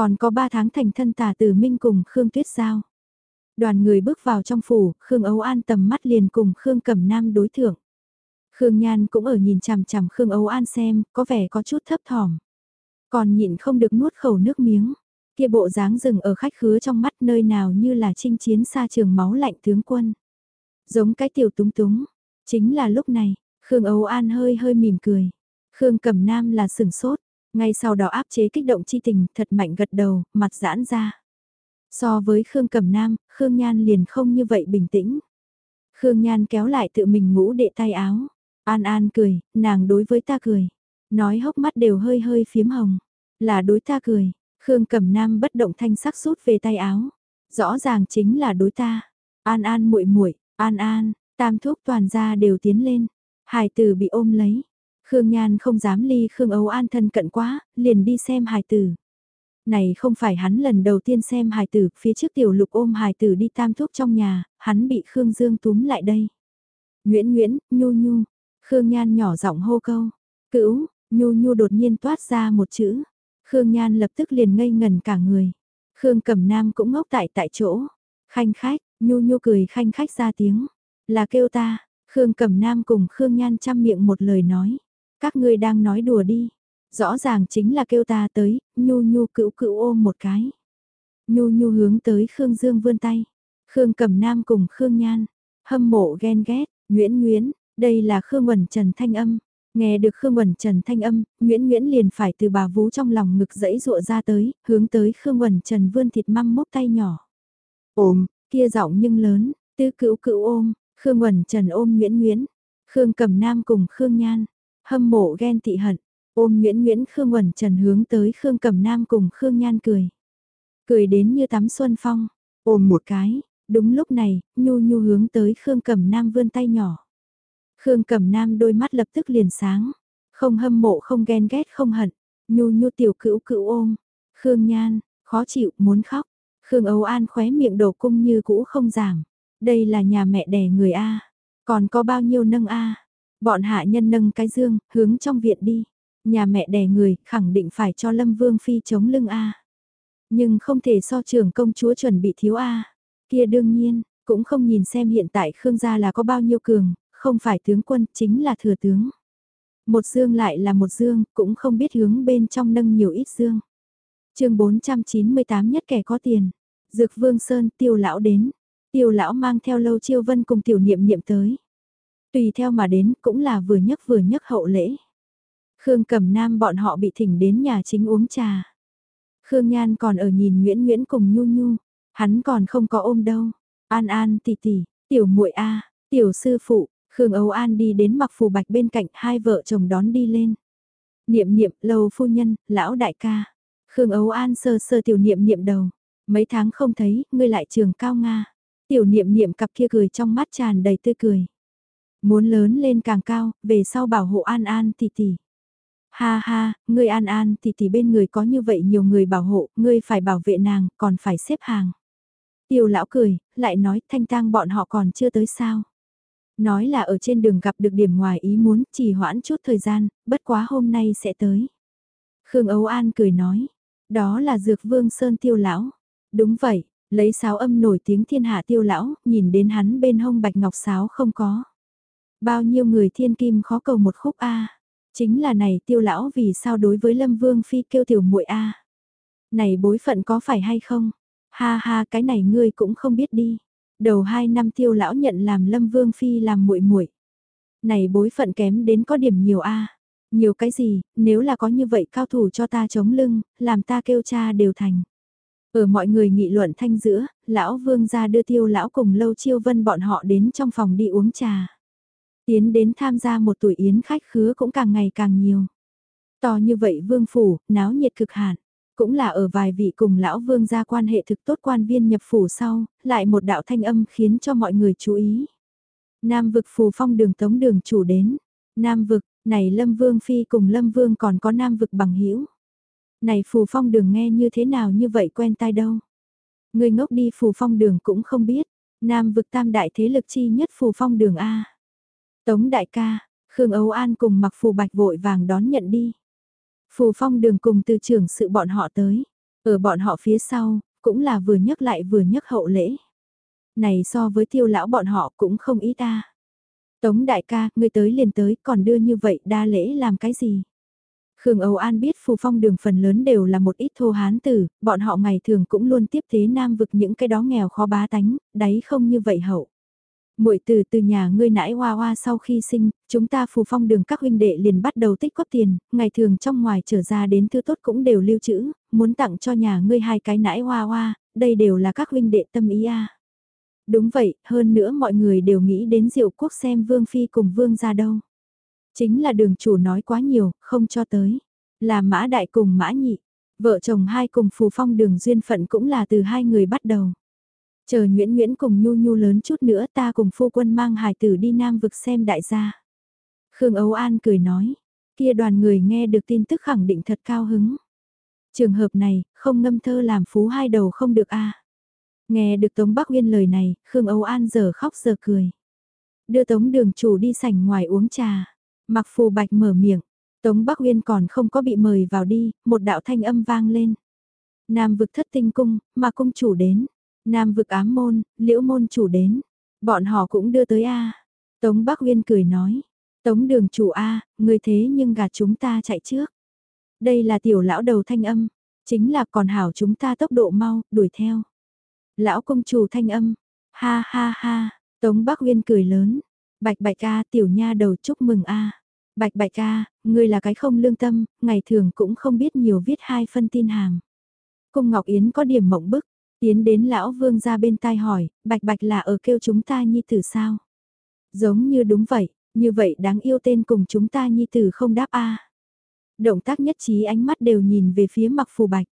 Còn có 3 tháng thành thân tả tử minh cùng Khương Tuyết Giao. Đoàn người bước vào trong phủ, Khương Âu An tầm mắt liền cùng Khương Cẩm Nam đối thượng. Khương Nhan cũng ở nhìn chằm chằm Khương Âu An xem, có vẻ có chút thấp thỏm. Còn nhịn không được nuốt khẩu nước miếng. Kia bộ dáng rừng ở khách khứa trong mắt nơi nào như là chinh chiến xa trường máu lạnh tướng quân. Giống cái tiểu túng túng. Chính là lúc này, Khương Âu An hơi hơi mỉm cười. Khương Cẩm Nam là sừng sốt. Ngay sau đó áp chế kích động chi tình thật mạnh gật đầu, mặt giãn ra. So với Khương Cẩm Nam, Khương Nhan liền không như vậy bình tĩnh. Khương Nhan kéo lại tự mình ngũ đệ tay áo. An An cười, nàng đối với ta cười. Nói hốc mắt đều hơi hơi phiếm hồng. Là đối ta cười. Khương Cẩm Nam bất động thanh sắc rút về tay áo. Rõ ràng chính là đối ta. An An muội muội, An An, tam thúc toàn gia đều tiến lên. Hải tử bị ôm lấy. Khương Nhan không dám ly Khương Âu An thân cận quá, liền đi xem hài tử. Này không phải hắn lần đầu tiên xem hài tử, phía trước tiểu lục ôm hài tử đi tam thuốc trong nhà, hắn bị Khương Dương túm lại đây. Nguyễn Nguyễn, Nhu Nhu, Khương Nhan nhỏ giọng hô câu, cữu, Nhu Nhu đột nhiên toát ra một chữ. Khương Nhan lập tức liền ngây ngần cả người. Khương Cẩm Nam cũng ngốc tại tại chỗ. Khanh khách, Nhu Nhu cười khanh khách ra tiếng. Là kêu ta, Khương Cẩm Nam cùng Khương Nhan chăm miệng một lời nói. Các ngươi đang nói đùa đi. Rõ ràng chính là kêu ta tới, nhu nhu cữu cữu ôm một cái. Nhu nhu hướng tới Khương Dương vươn tay. Khương Cẩm Nam cùng Khương Nhan. Hâm mộ ghen ghét, Nguyễn Nguyễn, đây là Khương Quẩn Trần thanh âm. Nghe được Khương Quẩn Trần thanh âm, Nguyễn Nguyễn liền phải từ bà vú trong lòng ngực dẫy rụa ra tới, hướng tới Khương Quẩn Trần vươn thịt măm mốc tay nhỏ. Ôm, kia giọng nhưng lớn, tư cữu cữu ôm, Khương Quẩn Trần ôm Nguyễn Nguyễn, Khương Cẩm Nam cùng Khương Nhan, hâm mộ ghen tị hận, ôm Nguyễn Nguyễn Khương Quẩn Trần hướng tới Khương Cẩm Nam cùng Khương Nhan cười. Cười đến như tắm xuân phong, ôm một cái, đúng lúc này, Nhu Nhu hướng tới Khương Cẩm Nam vươn tay nhỏ. Khương Cẩm Nam đôi mắt lập tức liền sáng, không hâm mộ không ghen ghét không hận, Nhu Nhu tiểu cữu cữu ôm, Khương Nhan, khó chịu, muốn khóc, Khương Âu An khóe miệng đổ cung như cũ không giảm, đây là nhà mẹ đẻ người A, còn có bao nhiêu nâng A, Bọn hạ nhân nâng cái dương, hướng trong viện đi. Nhà mẹ đẻ người, khẳng định phải cho Lâm Vương Phi chống lưng A. Nhưng không thể so trưởng công chúa chuẩn bị thiếu A. Kia đương nhiên, cũng không nhìn xem hiện tại Khương gia là có bao nhiêu cường, không phải tướng quân, chính là thừa tướng. Một dương lại là một dương, cũng không biết hướng bên trong nâng nhiều ít dương. chương 498 nhất kẻ có tiền. Dược Vương Sơn tiêu lão đến. Tiêu lão mang theo lâu chiêu vân cùng tiểu niệm niệm tới. Tùy theo mà đến cũng là vừa nhấc vừa nhấc hậu lễ. Khương Cẩm Nam bọn họ bị thỉnh đến nhà chính uống trà. Khương Nhan còn ở nhìn Nguyễn Nguyễn cùng Nhu Nhu, hắn còn không có ôm đâu. An An tỷ tỷ, tiểu muội a, tiểu sư phụ, Khương Âu An đi đến mặc phù bạch bên cạnh hai vợ chồng đón đi lên. Niệm niệm, lâu phu nhân, lão đại ca. Khương Âu An sơ sơ tiểu niệm niệm đầu. Mấy tháng không thấy, ngươi lại trường cao Nga. Tiểu niệm niệm cặp kia cười trong mắt tràn đầy tươi cười. Muốn lớn lên càng cao, về sau bảo hộ An An tỷ tỷ. Ha ha, ngươi An An tỷ tỷ bên người có như vậy nhiều người bảo hộ, ngươi phải bảo vệ nàng, còn phải xếp hàng. Tiêu lão cười, lại nói thanh tang bọn họ còn chưa tới sao. Nói là ở trên đường gặp được điểm ngoài ý muốn, chỉ hoãn chút thời gian, bất quá hôm nay sẽ tới. Khương Âu An cười nói, đó là Dược Vương Sơn Tiêu Lão. Đúng vậy, lấy sáo âm nổi tiếng thiên hạ Tiêu Lão, nhìn đến hắn bên hông bạch ngọc sáo không có. Bao nhiêu người thiên kim khó cầu một khúc A. Chính là này Tiêu Lão vì sao đối với Lâm Vương Phi kêu tiểu muội A. Này bối phận có phải hay không? Ha ha cái này ngươi cũng không biết đi. Đầu hai năm tiêu lão nhận làm Lâm Vương Phi làm muội muội Này bối phận kém đến có điểm nhiều a Nhiều cái gì, nếu là có như vậy cao thủ cho ta chống lưng, làm ta kêu cha đều thành. Ở mọi người nghị luận thanh giữa, lão vương gia đưa tiêu lão cùng lâu chiêu vân bọn họ đến trong phòng đi uống trà. Tiến đến tham gia một tuổi yến khách khứa cũng càng ngày càng nhiều. To như vậy vương phủ, náo nhiệt cực hạn cũng là ở vài vị cùng lão vương gia quan hệ thực tốt quan viên nhập phủ sau, lại một đạo thanh âm khiến cho mọi người chú ý. Nam vực phù phong đường tống đường chủ đến. Nam vực, này Lâm Vương Phi cùng Lâm Vương còn có Nam vực bằng hữu Này phù phong đường nghe như thế nào như vậy quen tai đâu. Người ngốc đi phù phong đường cũng không biết. Nam vực tam đại thế lực chi nhất phù phong đường A. Tống đại ca, Khương Âu An cùng mặc phù bạch vội vàng đón nhận đi. Phù phong đường cùng từ trưởng sự bọn họ tới. Ở bọn họ phía sau, cũng là vừa nhấc lại vừa nhấc hậu lễ. Này so với tiêu lão bọn họ cũng không ít ta. Tống đại ca, ngươi tới liền tới, còn đưa như vậy đa lễ làm cái gì? Khương Âu An biết phù phong đường phần lớn đều là một ít thô hán tử, bọn họ ngày thường cũng luôn tiếp thế nam vực những cái đó nghèo khó bá tánh, đáy không như vậy hậu muội từ từ nhà ngươi nãi hoa hoa sau khi sinh, chúng ta phù phong đường các huynh đệ liền bắt đầu tích góp tiền, ngày thường trong ngoài trở ra đến thứ tốt cũng đều lưu trữ, muốn tặng cho nhà ngươi hai cái nãi hoa hoa, đây đều là các huynh đệ tâm ý a. Đúng vậy, hơn nữa mọi người đều nghĩ đến diệu quốc xem vương phi cùng vương ra đâu. Chính là đường chủ nói quá nhiều, không cho tới. Là mã đại cùng mã nhị, vợ chồng hai cùng phù phong đường duyên phận cũng là từ hai người bắt đầu. Chờ Nguyễn Nguyễn cùng Nhu Nhu lớn chút nữa ta cùng phu quân mang hài tử đi Nam vực xem đại gia. Khương Âu An cười nói, kia đoàn người nghe được tin tức khẳng định thật cao hứng. Trường hợp này, không ngâm thơ làm phú hai đầu không được a. À. Nghe được Tống Bắc Uyên lời này, Khương Âu An giờ khóc giờ cười. Đưa Tống đường chủ đi sảnh ngoài uống trà. Mặc phù bạch mở miệng, Tống Bắc Uyên còn không có bị mời vào đi, một đạo thanh âm vang lên. Nam vực thất tinh cung, mà cung chủ đến. Nam vực ám môn, liễu môn chủ đến. Bọn họ cũng đưa tới A. Tống Bắc Uyên cười nói. Tống đường chủ A, người thế nhưng gạt chúng ta chạy trước. Đây là tiểu lão đầu thanh âm. Chính là còn hảo chúng ta tốc độ mau, đuổi theo. Lão công chủ thanh âm. Ha ha ha, Tống Bắc Uyên cười lớn. Bạch bạch Ca tiểu nha đầu chúc mừng A. Bạch bạch Ca, ngươi là cái không lương tâm, ngày thường cũng không biết nhiều viết hai phân tin hàng. Cung Ngọc Yến có điểm mộng bức, Tiến đến lão vương ra bên tai hỏi, bạch bạch là ở kêu chúng ta nhi tử sao? Giống như đúng vậy, như vậy đáng yêu tên cùng chúng ta nhi tử không đáp a Động tác nhất trí ánh mắt đều nhìn về phía mặc phù bạch.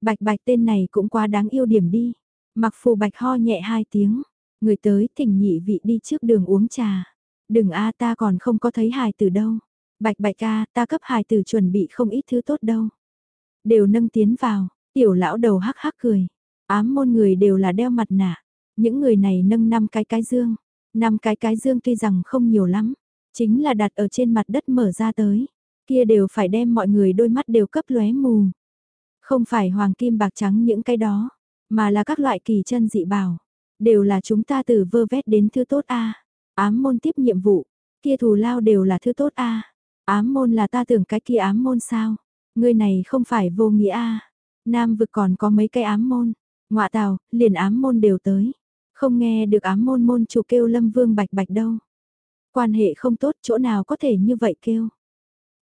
Bạch bạch tên này cũng quá đáng yêu điểm đi. Mặc phù bạch ho nhẹ hai tiếng. Người tới thỉnh nhị vị đi trước đường uống trà. Đừng a ta còn không có thấy hài tử đâu. Bạch bạch ca ta cấp hài tử chuẩn bị không ít thứ tốt đâu. Đều nâng tiến vào, tiểu lão đầu hắc hắc cười. Ám môn người đều là đeo mặt nạ. Những người này nâng năm cái cái dương. năm cái cái dương tuy rằng không nhiều lắm. Chính là đặt ở trên mặt đất mở ra tới. Kia đều phải đem mọi người đôi mắt đều cấp lóe mù. Không phải hoàng kim bạc trắng những cái đó. Mà là các loại kỳ chân dị bảo. Đều là chúng ta từ vơ vét đến thứ tốt a Ám môn tiếp nhiệm vụ. Kia thù lao đều là thứ tốt a Ám môn là ta tưởng cái kia ám môn sao? Người này không phải vô nghĩa a Nam vực còn có mấy cái ám môn. Ngoạ tào, liền ám môn đều tới. Không nghe được ám môn môn chủ kêu lâm vương bạch bạch đâu. Quan hệ không tốt chỗ nào có thể như vậy kêu.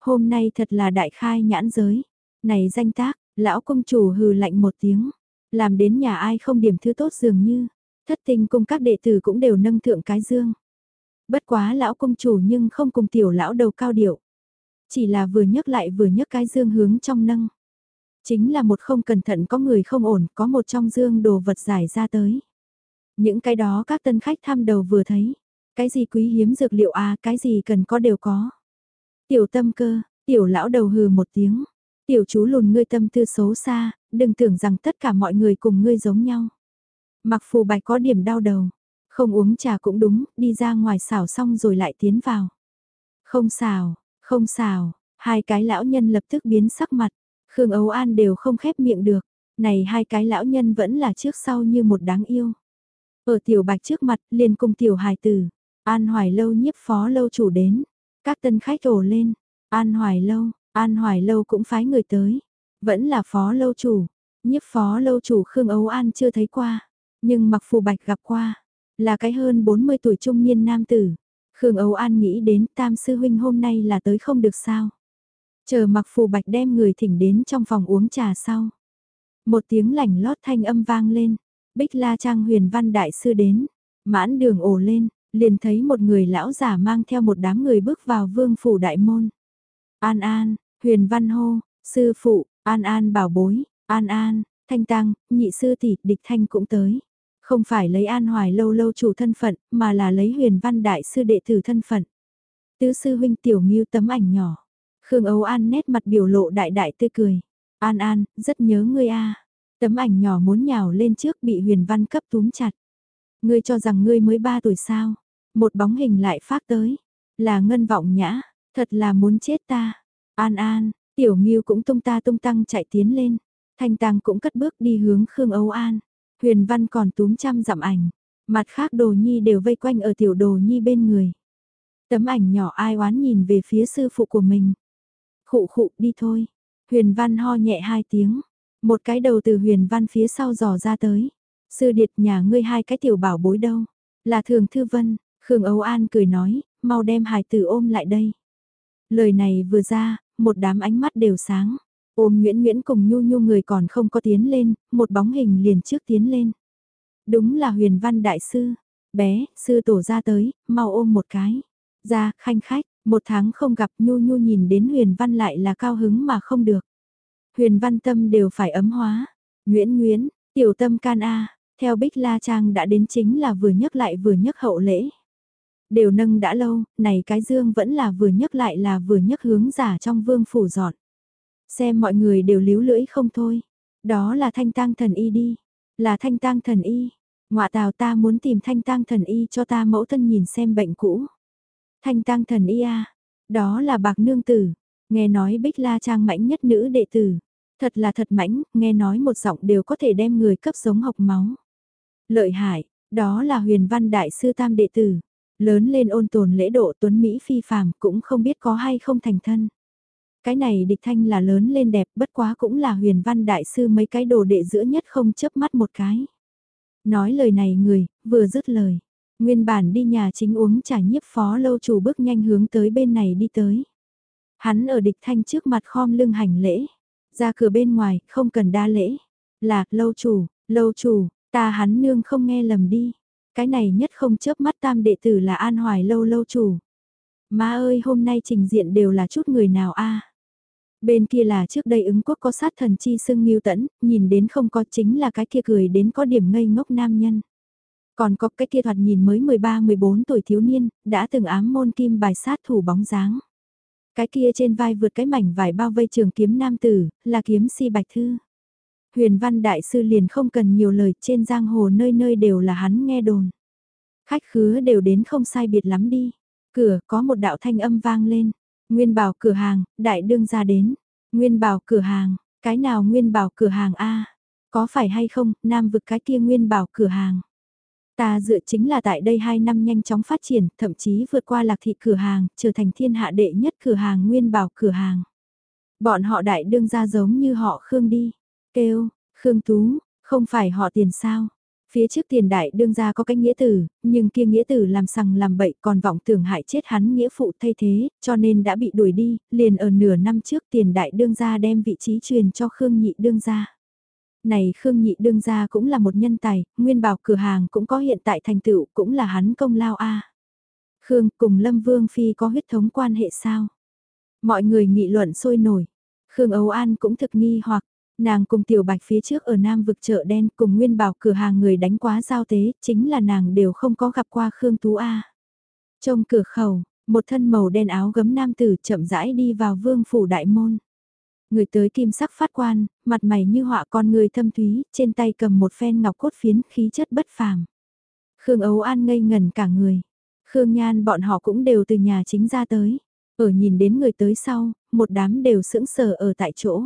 Hôm nay thật là đại khai nhãn giới. Này danh tác, lão công chủ hừ lạnh một tiếng. Làm đến nhà ai không điểm thứ tốt dường như. Thất tinh cùng các đệ tử cũng đều nâng thượng cái dương. Bất quá lão công chủ nhưng không cùng tiểu lão đầu cao điệu. Chỉ là vừa nhấc lại vừa nhấc cái dương hướng trong nâng. Chính là một không cẩn thận có người không ổn, có một trong dương đồ vật giải ra tới. Những cái đó các tân khách thăm đầu vừa thấy. Cái gì quý hiếm dược liệu à, cái gì cần có đều có. Tiểu tâm cơ, tiểu lão đầu hừ một tiếng. Tiểu chú lùn ngươi tâm tư xấu xa, đừng tưởng rằng tất cả mọi người cùng ngươi giống nhau. Mặc phù bạch có điểm đau đầu. Không uống trà cũng đúng, đi ra ngoài xào xong rồi lại tiến vào. Không xào, không xào, hai cái lão nhân lập tức biến sắc mặt. Khương Ấu An đều không khép miệng được. Này hai cái lão nhân vẫn là trước sau như một đáng yêu. Ở tiểu bạch trước mặt liền cùng tiểu hài tử. An hoài lâu nhiếp phó lâu chủ đến. Các tân khách ổ lên. An hoài lâu, an hoài lâu cũng phái người tới. Vẫn là phó lâu chủ. Nhiếp phó lâu chủ Khương Ấu An chưa thấy qua. Nhưng mặc phù bạch gặp qua. Là cái hơn 40 tuổi trung niên nam tử. Khương Ấu An nghĩ đến tam sư huynh hôm nay là tới không được sao. Chờ mặc phù bạch đem người thỉnh đến trong phòng uống trà sau. Một tiếng lảnh lót thanh âm vang lên. Bích La Trang huyền văn đại sư đến. Mãn đường ồ lên, liền thấy một người lão giả mang theo một đám người bước vào vương phủ đại môn. An An, huyền văn hô, sư phụ, An An bảo bối, An An, thanh tăng, nhị sư tỷ, địch thanh cũng tới. Không phải lấy An Hoài lâu lâu chủ thân phận, mà là lấy huyền văn đại sư đệ tử thân phận. Tứ sư huynh tiểu nghiêu tấm ảnh nhỏ. Khương Âu An nét mặt biểu lộ đại đại tươi cười. An An, rất nhớ ngươi a. Tấm ảnh nhỏ muốn nhào lên trước bị huyền văn cấp túm chặt. Ngươi cho rằng ngươi mới ba tuổi sao? Một bóng hình lại phát tới. Là ngân vọng nhã, thật là muốn chết ta. An An, tiểu nghiêu cũng tung ta tung tăng chạy tiến lên. Thanh tàng cũng cất bước đi hướng Khương Âu An. Huyền Văn còn túm trăm dặm ảnh. Mặt khác đồ nhi đều vây quanh ở tiểu đồ nhi bên người. Tấm ảnh nhỏ ai oán nhìn về phía sư phụ của mình. Khụ khụ đi thôi. Huyền Văn ho nhẹ hai tiếng. Một cái đầu từ huyền văn phía sau dò ra tới. Sư điệt nhà ngươi hai cái tiểu bảo bối đâu. Là thường thư vân, Khương Âu An cười nói, mau đem hài tử ôm lại đây. Lời này vừa ra, một đám ánh mắt đều sáng. Ôm Nguyễn Nguyễn cùng Nhu Nhu người còn không có tiến lên, một bóng hình liền trước tiến lên. Đúng là huyền văn đại sư. Bé, sư tổ ra tới, mau ôm một cái. Ra, khanh khách, một tháng không gặp Nhu Nhu nhìn đến huyền văn lại là cao hứng mà không được. Huyền văn tâm đều phải ấm hóa. Nguyễn Nguyễn, tiểu tâm can A, theo Bích La Trang đã đến chính là vừa nhấc lại vừa nhấc hậu lễ. Đều nâng đã lâu, này cái dương vẫn là vừa nhấc lại là vừa nhấc hướng giả trong vương phủ dọn. Xem mọi người đều líu lưỡi không thôi. Đó là thanh tang thần y đi. Là thanh tang thần y. Ngoạ tào ta muốn tìm thanh tang thần y cho ta mẫu thân nhìn xem bệnh cũ. Thanh tang thần y a, Đó là bạc nương tử. Nghe nói Bích La Trang mãnh nhất nữ đệ tử. Thật là thật mãnh, nghe nói một giọng đều có thể đem người cấp giống học máu. Lợi hại, đó là huyền văn đại sư tam đệ tử. Lớn lên ôn tồn lễ độ tuấn Mỹ phi phàm cũng không biết có hay không thành thân. Cái này địch thanh là lớn lên đẹp bất quá cũng là huyền văn đại sư mấy cái đồ đệ giữa nhất không chớp mắt một cái. Nói lời này người, vừa dứt lời. Nguyên bản đi nhà chính uống trà nhiếp phó lâu chủ bước nhanh hướng tới bên này đi tới. Hắn ở địch thanh trước mặt khom lưng hành lễ. Ra cửa bên ngoài, không cần đa lễ. Là, lâu chủ, lâu chủ, ta hắn nương không nghe lầm đi. Cái này nhất không chớp mắt tam đệ tử là an hoài lâu lâu chủ. Má ơi hôm nay trình diện đều là chút người nào a Bên kia là trước đây ứng quốc có sát thần chi sưng miêu tẫn, nhìn đến không có chính là cái kia cười đến có điểm ngây ngốc nam nhân. Còn có cái kia thoạt nhìn mới 13-14 tuổi thiếu niên, đã từng ám môn kim bài sát thủ bóng dáng. Cái kia trên vai vượt cái mảnh vải bao vây trường kiếm nam tử, là kiếm si bạch thư. Huyền văn đại sư liền không cần nhiều lời trên giang hồ nơi nơi đều là hắn nghe đồn. Khách khứa đều đến không sai biệt lắm đi. Cửa có một đạo thanh âm vang lên. Nguyên bảo cửa hàng, đại đương ra đến. Nguyên bảo cửa hàng, cái nào nguyên bảo cửa hàng A? Có phải hay không, nam vực cái kia nguyên bảo cửa hàng. Ta dựa chính là tại đây 2 năm nhanh chóng phát triển, thậm chí vượt qua lạc thị cửa hàng, trở thành thiên hạ đệ nhất cửa hàng nguyên bảo cửa hàng. Bọn họ đại đương ra giống như họ Khương đi. Kêu, Khương Tú, không phải họ tiền sao? Phía trước tiền đại đương ra có cái nghĩa tử, nhưng kia nghĩa tử làm sằng làm bậy còn vọng tưởng hại chết hắn nghĩa phụ thay thế, cho nên đã bị đuổi đi, liền ở nửa năm trước tiền đại đương ra đem vị trí truyền cho Khương Nhị đương ra. Này Khương Nhị đương ra cũng là một nhân tài, nguyên bảo cửa hàng cũng có hiện tại thành tựu cũng là hắn công lao a. Khương cùng Lâm Vương Phi có huyết thống quan hệ sao? Mọi người nghị luận sôi nổi. Khương Âu An cũng thực nghi hoặc, nàng cùng Tiểu Bạch phía trước ở Nam vực chợ đen cùng Nguyên Bảo cửa hàng người đánh quá giao tế, chính là nàng đều không có gặp qua Khương Tú A. Trong cửa khẩu, một thân màu đen áo gấm nam tử chậm rãi đi vào vương phủ đại môn. Người tới kim sắc phát quan, mặt mày như họa con người thâm thúy, trên tay cầm một phen ngọc cốt phiến khí chất bất phàm. Khương Ấu An ngây ngần cả người. Khương Nhan bọn họ cũng đều từ nhà chính ra tới. Ở nhìn đến người tới sau, một đám đều sững sờ ở tại chỗ.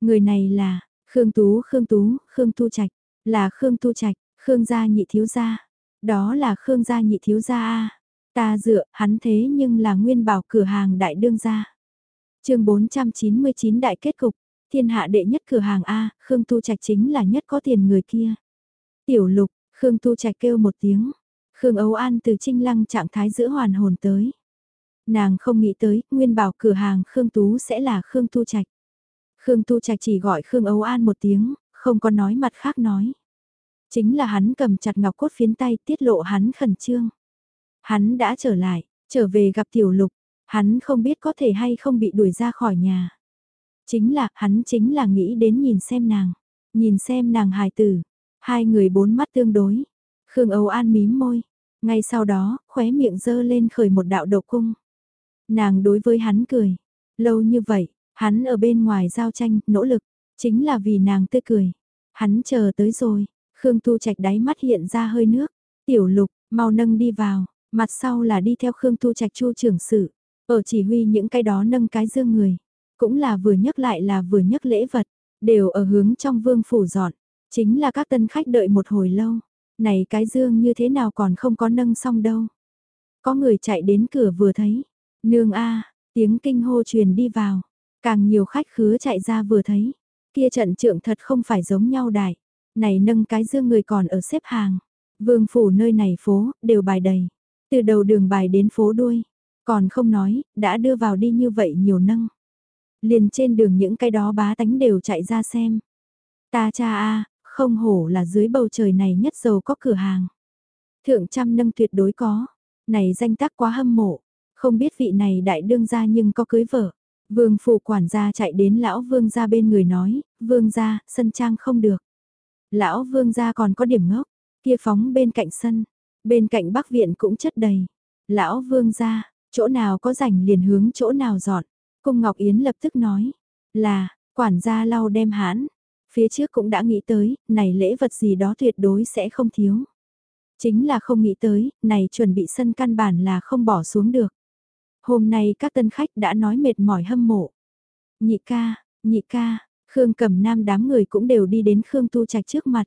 Người này là, Khương Tú, Khương Tú, Khương Tu Trạch, là Khương Tu Trạch, Khương gia nhị thiếu gia. Đó là Khương gia nhị thiếu gia a. Ta dựa, hắn thế nhưng là nguyên bảo cửa hàng đại đương gia. Chương 499 đại kết cục, thiên hạ đệ nhất cửa hàng a, Khương Tu Trạch chính là nhất có tiền người kia. Tiểu Lục, Khương Tu Trạch kêu một tiếng. Khương Âu An từ trinh lăng trạng thái giữa hoàn hồn tới. Nàng không nghĩ tới, nguyên bảo cửa hàng Khương Tú sẽ là Khương Tu Trạch. Khương Tu Trạch chỉ gọi Khương Âu An một tiếng, không có nói mặt khác nói. Chính là hắn cầm chặt ngọc cốt phiến tay tiết lộ hắn khẩn trương. Hắn đã trở lại, trở về gặp tiểu lục, hắn không biết có thể hay không bị đuổi ra khỏi nhà. Chính là, hắn chính là nghĩ đến nhìn xem nàng, nhìn xem nàng hài tử, hai người bốn mắt tương đối. Khương Âu An mím môi, ngay sau đó, khóe miệng dơ lên khởi một đạo độc cung. Nàng đối với hắn cười, lâu như vậy, Hắn ở bên ngoài giao tranh, nỗ lực, chính là vì nàng tươi cười. Hắn chờ tới rồi, Khương Tu Trạch đáy mắt hiện ra hơi nước. Tiểu lục, mau nâng đi vào, mặt sau là đi theo Khương Tu Trạch chu trưởng sự. Ở chỉ huy những cái đó nâng cái dương người. Cũng là vừa nhắc lại là vừa nhắc lễ vật, đều ở hướng trong vương phủ dọn. Chính là các tân khách đợi một hồi lâu. Này cái dương như thế nào còn không có nâng xong đâu. Có người chạy đến cửa vừa thấy. Nương a tiếng kinh hô truyền đi vào. Càng nhiều khách khứa chạy ra vừa thấy, kia trận trượng thật không phải giống nhau đại. Này nâng cái dương người còn ở xếp hàng. Vương phủ nơi này phố, đều bài đầy. Từ đầu đường bài đến phố đuôi. Còn không nói, đã đưa vào đi như vậy nhiều nâng. Liền trên đường những cái đó bá tánh đều chạy ra xem. Ta cha a không hổ là dưới bầu trời này nhất giàu có cửa hàng. Thượng trăm nâng tuyệt đối có. Này danh tác quá hâm mộ. Không biết vị này đại đương gia nhưng có cưới vợ. Vương phủ quản gia chạy đến lão vương gia bên người nói, vương gia, sân trang không được. Lão vương gia còn có điểm ngốc, kia phóng bên cạnh sân, bên cạnh bắc viện cũng chất đầy. Lão vương gia, chỗ nào có rảnh liền hướng chỗ nào dọn. Cung Ngọc Yến lập tức nói, là, quản gia lau đem hãn. Phía trước cũng đã nghĩ tới, này lễ vật gì đó tuyệt đối sẽ không thiếu. Chính là không nghĩ tới, này chuẩn bị sân căn bản là không bỏ xuống được. Hôm nay các tân khách đã nói mệt mỏi hâm mộ. Nhị ca, nhị ca, Khương Cẩm Nam đám người cũng đều đi đến Khương Tu Trạch trước mặt.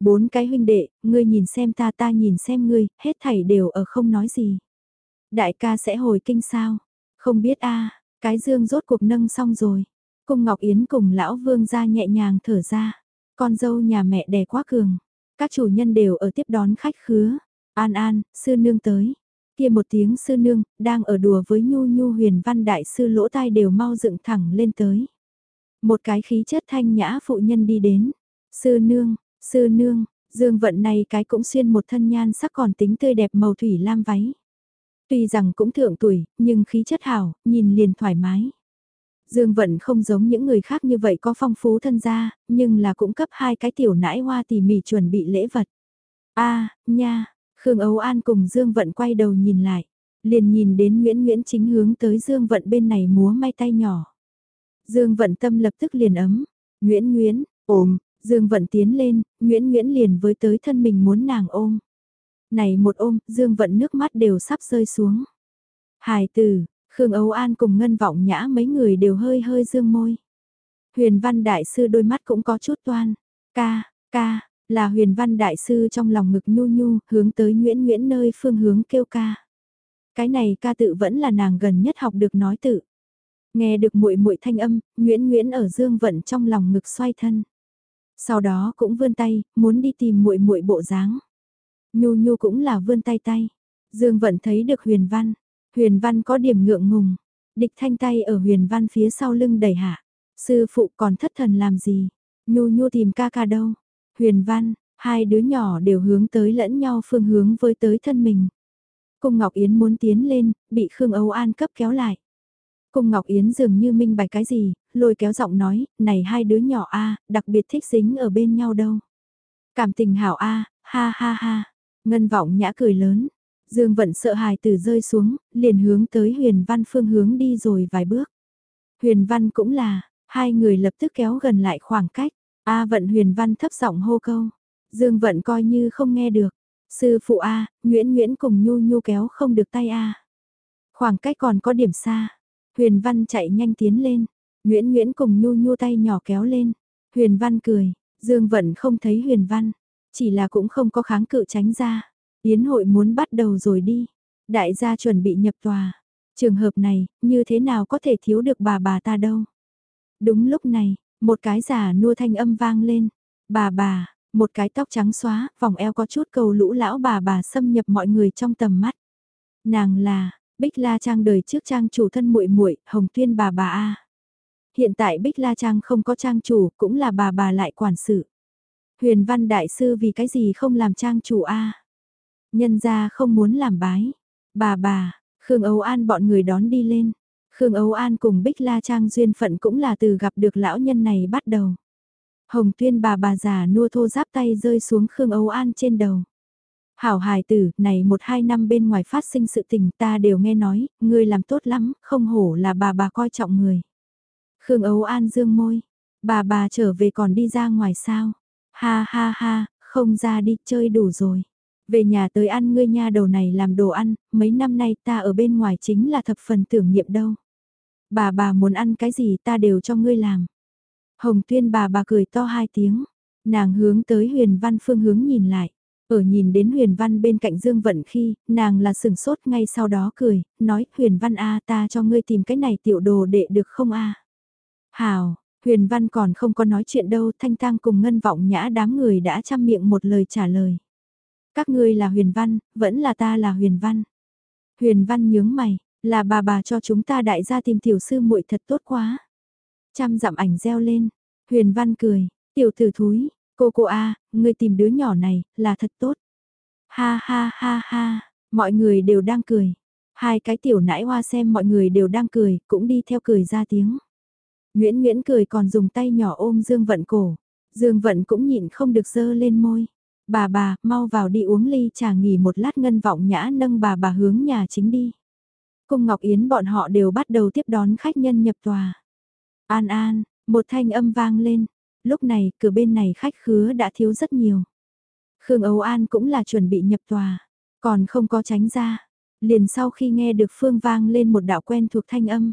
Bốn cái huynh đệ, ngươi nhìn xem ta ta nhìn xem ngươi, hết thảy đều ở không nói gì. Đại ca sẽ hồi kinh sao? Không biết a, cái dương rốt cuộc nâng xong rồi. Cung Ngọc Yến cùng lão vương ra nhẹ nhàng thở ra. Con dâu nhà mẹ đẻ quá cường. Các chủ nhân đều ở tiếp đón khách khứa. An An, sư nương tới kia một tiếng sư nương, đang ở đùa với nhu nhu huyền văn đại sư lỗ tai đều mau dựng thẳng lên tới. Một cái khí chất thanh nhã phụ nhân đi đến. Sư nương, sư nương, dương vận này cái cũng xuyên một thân nhan sắc còn tính tươi đẹp màu thủy lam váy. Tuy rằng cũng thượng tuổi, nhưng khí chất hảo, nhìn liền thoải mái. Dương Vận không giống những người khác như vậy có phong phú thân gia, nhưng là cũng cấp hai cái tiểu nãi hoa tỉ mỉ chuẩn bị lễ vật. a nha, Khương Âu An cùng Dương Vận quay đầu nhìn lại, liền nhìn đến Nguyễn Nguyễn chính hướng tới Dương Vận bên này múa may tay nhỏ. Dương Vận tâm lập tức liền ấm, Nguyễn Nguyễn, ôm, Dương Vận tiến lên, Nguyễn Nguyễn liền với tới thân mình muốn nàng ôm. Này một ôm, Dương Vận nước mắt đều sắp rơi xuống. Hài tử, Khương Âu An cùng Ngân Vọng Nhã mấy người đều hơi hơi dương môi. Huyền Văn Đại Sư đôi mắt cũng có chút toan. Ca, ca, là huyền văn đại sư trong lòng ngực nhu nhu, hướng tới Nguyễn Nguyễn nơi phương hướng kêu ca. Cái này ca tự vẫn là nàng gần nhất học được nói tự. Nghe được muội muội thanh âm, Nguyễn Nguyễn ở dương vận trong lòng ngực xoay thân. Sau đó cũng vươn tay, muốn đi tìm muội muội bộ dáng. Nhu Nhu cũng là vươn tay tay. Dương Vận thấy được Huyền Văn. Huyền Văn có điểm ngượng ngùng. Địch thanh tay ở Huyền Văn phía sau lưng đẩy hạ. Sư phụ còn thất thần làm gì? Nhu Nhu tìm ca ca đâu? Huyền Văn, hai đứa nhỏ đều hướng tới lẫn nhau phương hướng với tới thân mình. Cung Ngọc Yến muốn tiến lên, bị Khương Âu An cấp kéo lại. Cung Ngọc Yến dường như minh bạch cái gì, lôi kéo giọng nói, này hai đứa nhỏ a đặc biệt thích dính ở bên nhau đâu. Cảm tình hảo a ha ha ha. Ngân vọng nhã cười lớn. Dương vận sợ hài tử rơi xuống, liền hướng tới huyền văn phương hướng đi rồi vài bước. Huyền văn cũng là, hai người lập tức kéo gần lại khoảng cách. A vận huyền văn thấp giọng hô câu. Dương vận coi như không nghe được. Sư phụ A, Nguyễn Nguyễn cùng Nhu Nhu kéo không được tay A. Khoảng cách còn có điểm xa. Huyền Văn chạy nhanh tiến lên. Nguyễn Nguyễn cùng Nhu Nhu tay nhỏ kéo lên. Huyền Văn cười, Dương Vận không thấy Huyền Văn. Chỉ là cũng không có kháng cự tránh ra. Yến hội muốn bắt đầu rồi đi. Đại gia chuẩn bị nhập tòa. Trường hợp này, như thế nào có thể thiếu được bà bà ta đâu. Đúng lúc này, một cái giả nua thanh âm vang lên. Bà bà, một cái tóc trắng xóa, vòng eo có chút cầu lũ lão bà bà xâm nhập mọi người trong tầm mắt. Nàng là, Bích La Trang đời trước trang chủ thân muội muội Hồng Tuyên bà bà A. Hiện tại Bích La Trang không có trang chủ, cũng là bà bà lại quản sự. Huyền Văn Đại Sư vì cái gì không làm trang chủ A. Nhân ra không muốn làm bái. Bà bà, Khương Âu An bọn người đón đi lên. Khương Âu An cùng Bích La Trang duyên phận cũng là từ gặp được lão nhân này bắt đầu. Hồng tuyên bà bà già nua thô giáp tay rơi xuống Khương Âu An trên đầu. Hảo hài tử, này một hai năm bên ngoài phát sinh sự tình ta đều nghe nói, ngươi làm tốt lắm, không hổ là bà bà coi trọng người. Khương Âu An dương môi, bà bà trở về còn đi ra ngoài sao? Ha ha ha, không ra đi chơi đủ rồi. Về nhà tới ăn ngươi nha đầu này làm đồ ăn, mấy năm nay ta ở bên ngoài chính là thập phần tưởng niệm đâu. Bà bà muốn ăn cái gì ta đều cho ngươi làm. Hồng tuyên bà bà cười to hai tiếng, nàng hướng tới huyền văn phương hướng nhìn lại. Ở nhìn đến huyền văn bên cạnh Dương Vận khi, nàng là sừng sốt ngay sau đó cười, nói huyền văn a ta cho ngươi tìm cái này tiểu đồ đệ được không a Hào, huyền văn còn không có nói chuyện đâu thanh tang cùng ngân vọng nhã đám người đã chăm miệng một lời trả lời. Các ngươi là huyền văn, vẫn là ta là huyền văn. Huyền văn nhướng mày, là bà bà cho chúng ta đại gia tìm tiểu sư muội thật tốt quá. Trăm dặm ảnh reo lên, huyền văn cười, tiểu tử thúi, cô cô a ngươi tìm đứa nhỏ này, là thật tốt. Ha ha ha ha, mọi người đều đang cười. Hai cái tiểu nãi hoa xem mọi người đều đang cười, cũng đi theo cười ra tiếng. Nguyễn Nguyễn cười còn dùng tay nhỏ ôm Dương Vận cổ. Dương Vận cũng nhịn không được dơ lên môi. Bà bà, mau vào đi uống ly trà nghỉ một lát ngân vọng nhã nâng bà bà hướng nhà chính đi. Cung Ngọc Yến bọn họ đều bắt đầu tiếp đón khách nhân nhập tòa. An An, một thanh âm vang lên. Lúc này, cửa bên này khách khứa đã thiếu rất nhiều. Khương Âu An cũng là chuẩn bị nhập tòa, còn không có tránh ra. Liền sau khi nghe được phương vang lên một đạo quen thuộc thanh âm.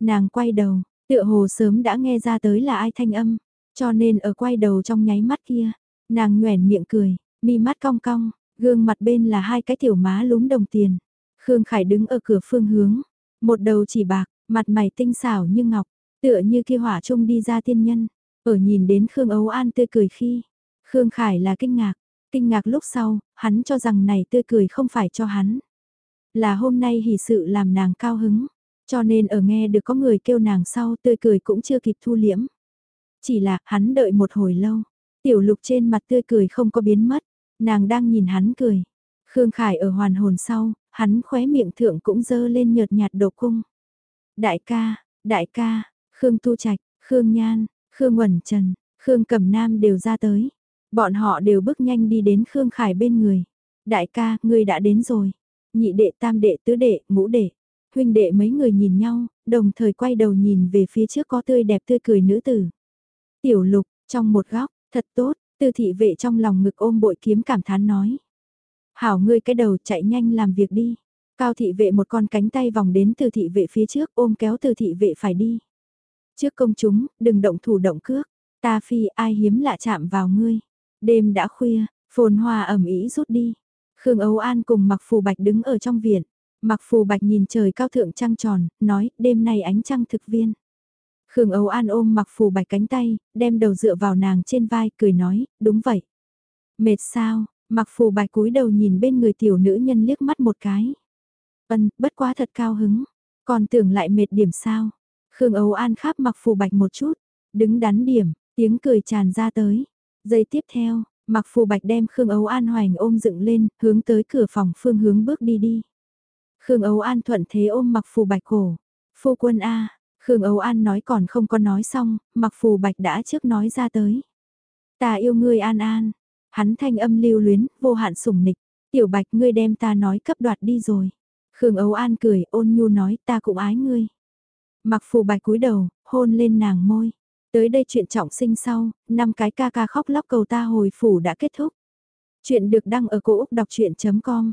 Nàng quay đầu, tựa hồ sớm đã nghe ra tới là ai thanh âm, cho nên ở quay đầu trong nháy mắt kia, nàng nhoẻn miệng cười, mi mắt cong cong, gương mặt bên là hai cái tiểu má lúm đồng tiền. Khương Khải đứng ở cửa phương hướng, một đầu chỉ bạc, mặt mày tinh xảo như ngọc, tựa như kia hỏa trung đi ra tiên nhân. Ở nhìn đến Khương Ấu An tươi cười khi, Khương Khải là kinh ngạc, kinh ngạc lúc sau, hắn cho rằng này tươi cười không phải cho hắn. Là hôm nay hỉ sự làm nàng cao hứng, cho nên ở nghe được có người kêu nàng sau tươi cười cũng chưa kịp thu liễm. Chỉ là hắn đợi một hồi lâu, tiểu lục trên mặt tươi cười không có biến mất, nàng đang nhìn hắn cười. Khương Khải ở hoàn hồn sau, hắn khóe miệng thượng cũng dơ lên nhợt nhạt độ cung. Đại ca, đại ca, Khương Tu Trạch, Khương Nhan, Khương Quẩn Trần, Khương Cẩm Nam đều ra tới. Bọn họ đều bước nhanh đi đến Khương Khải bên người. Đại ca, ngươi đã đến rồi. Nhị đệ, tam đệ, tứ đệ, ngũ đệ. Huynh đệ mấy người nhìn nhau, đồng thời quay đầu nhìn về phía trước có tươi đẹp tươi cười nữ tử. Tiểu lục, trong một góc, thật tốt, tư thị vệ trong lòng ngực ôm bội kiếm cảm thán nói. Hảo ngươi cái đầu chạy nhanh làm việc đi. Cao thị vệ một con cánh tay vòng đến từ thị vệ phía trước ôm kéo từ thị vệ phải đi. Trước công chúng, đừng động thủ động cước. Ta phi ai hiếm lạ chạm vào ngươi. Đêm đã khuya, phồn hoa ẩm ý rút đi. Khương Âu An cùng Mặc Phù Bạch đứng ở trong viện. Mặc Phù Bạch nhìn trời cao thượng trăng tròn, nói đêm nay ánh trăng thực viên. Khương Âu An ôm mặc phù bạch cánh tay, đem đầu dựa vào nàng trên vai, cười nói, đúng vậy. Mệt sao, mặc phù bạch cúi đầu nhìn bên người tiểu nữ nhân liếc mắt một cái. Ân, bất quá thật cao hứng, còn tưởng lại mệt điểm sao. Khương Âu An khắp mặc phù bạch một chút, đứng đắn điểm, tiếng cười tràn ra tới. Giây tiếp theo, mặc phù bạch đem Khương Âu An hoành ôm dựng lên, hướng tới cửa phòng phương hướng bước đi đi. Khương Âu An thuận thế ôm mặc phù bạch cổ. Phu quân A, Khương Âu An nói còn không có nói xong, mặc phù bạch đã trước nói ra tới. Ta yêu ngươi An An. Hắn thanh âm lưu luyến, vô hạn sủng nịch. Tiểu bạch ngươi đem ta nói cấp đoạt đi rồi. Khương Âu An cười, ôn nhu nói ta cũng ái ngươi. Mặc phù bạch cúi đầu, hôn lên nàng môi. Tới đây chuyện trọng sinh sau, năm cái ca ca khóc lóc cầu ta hồi phủ đã kết thúc. Chuyện được đăng ở cổ Úc đọc chuyện.com.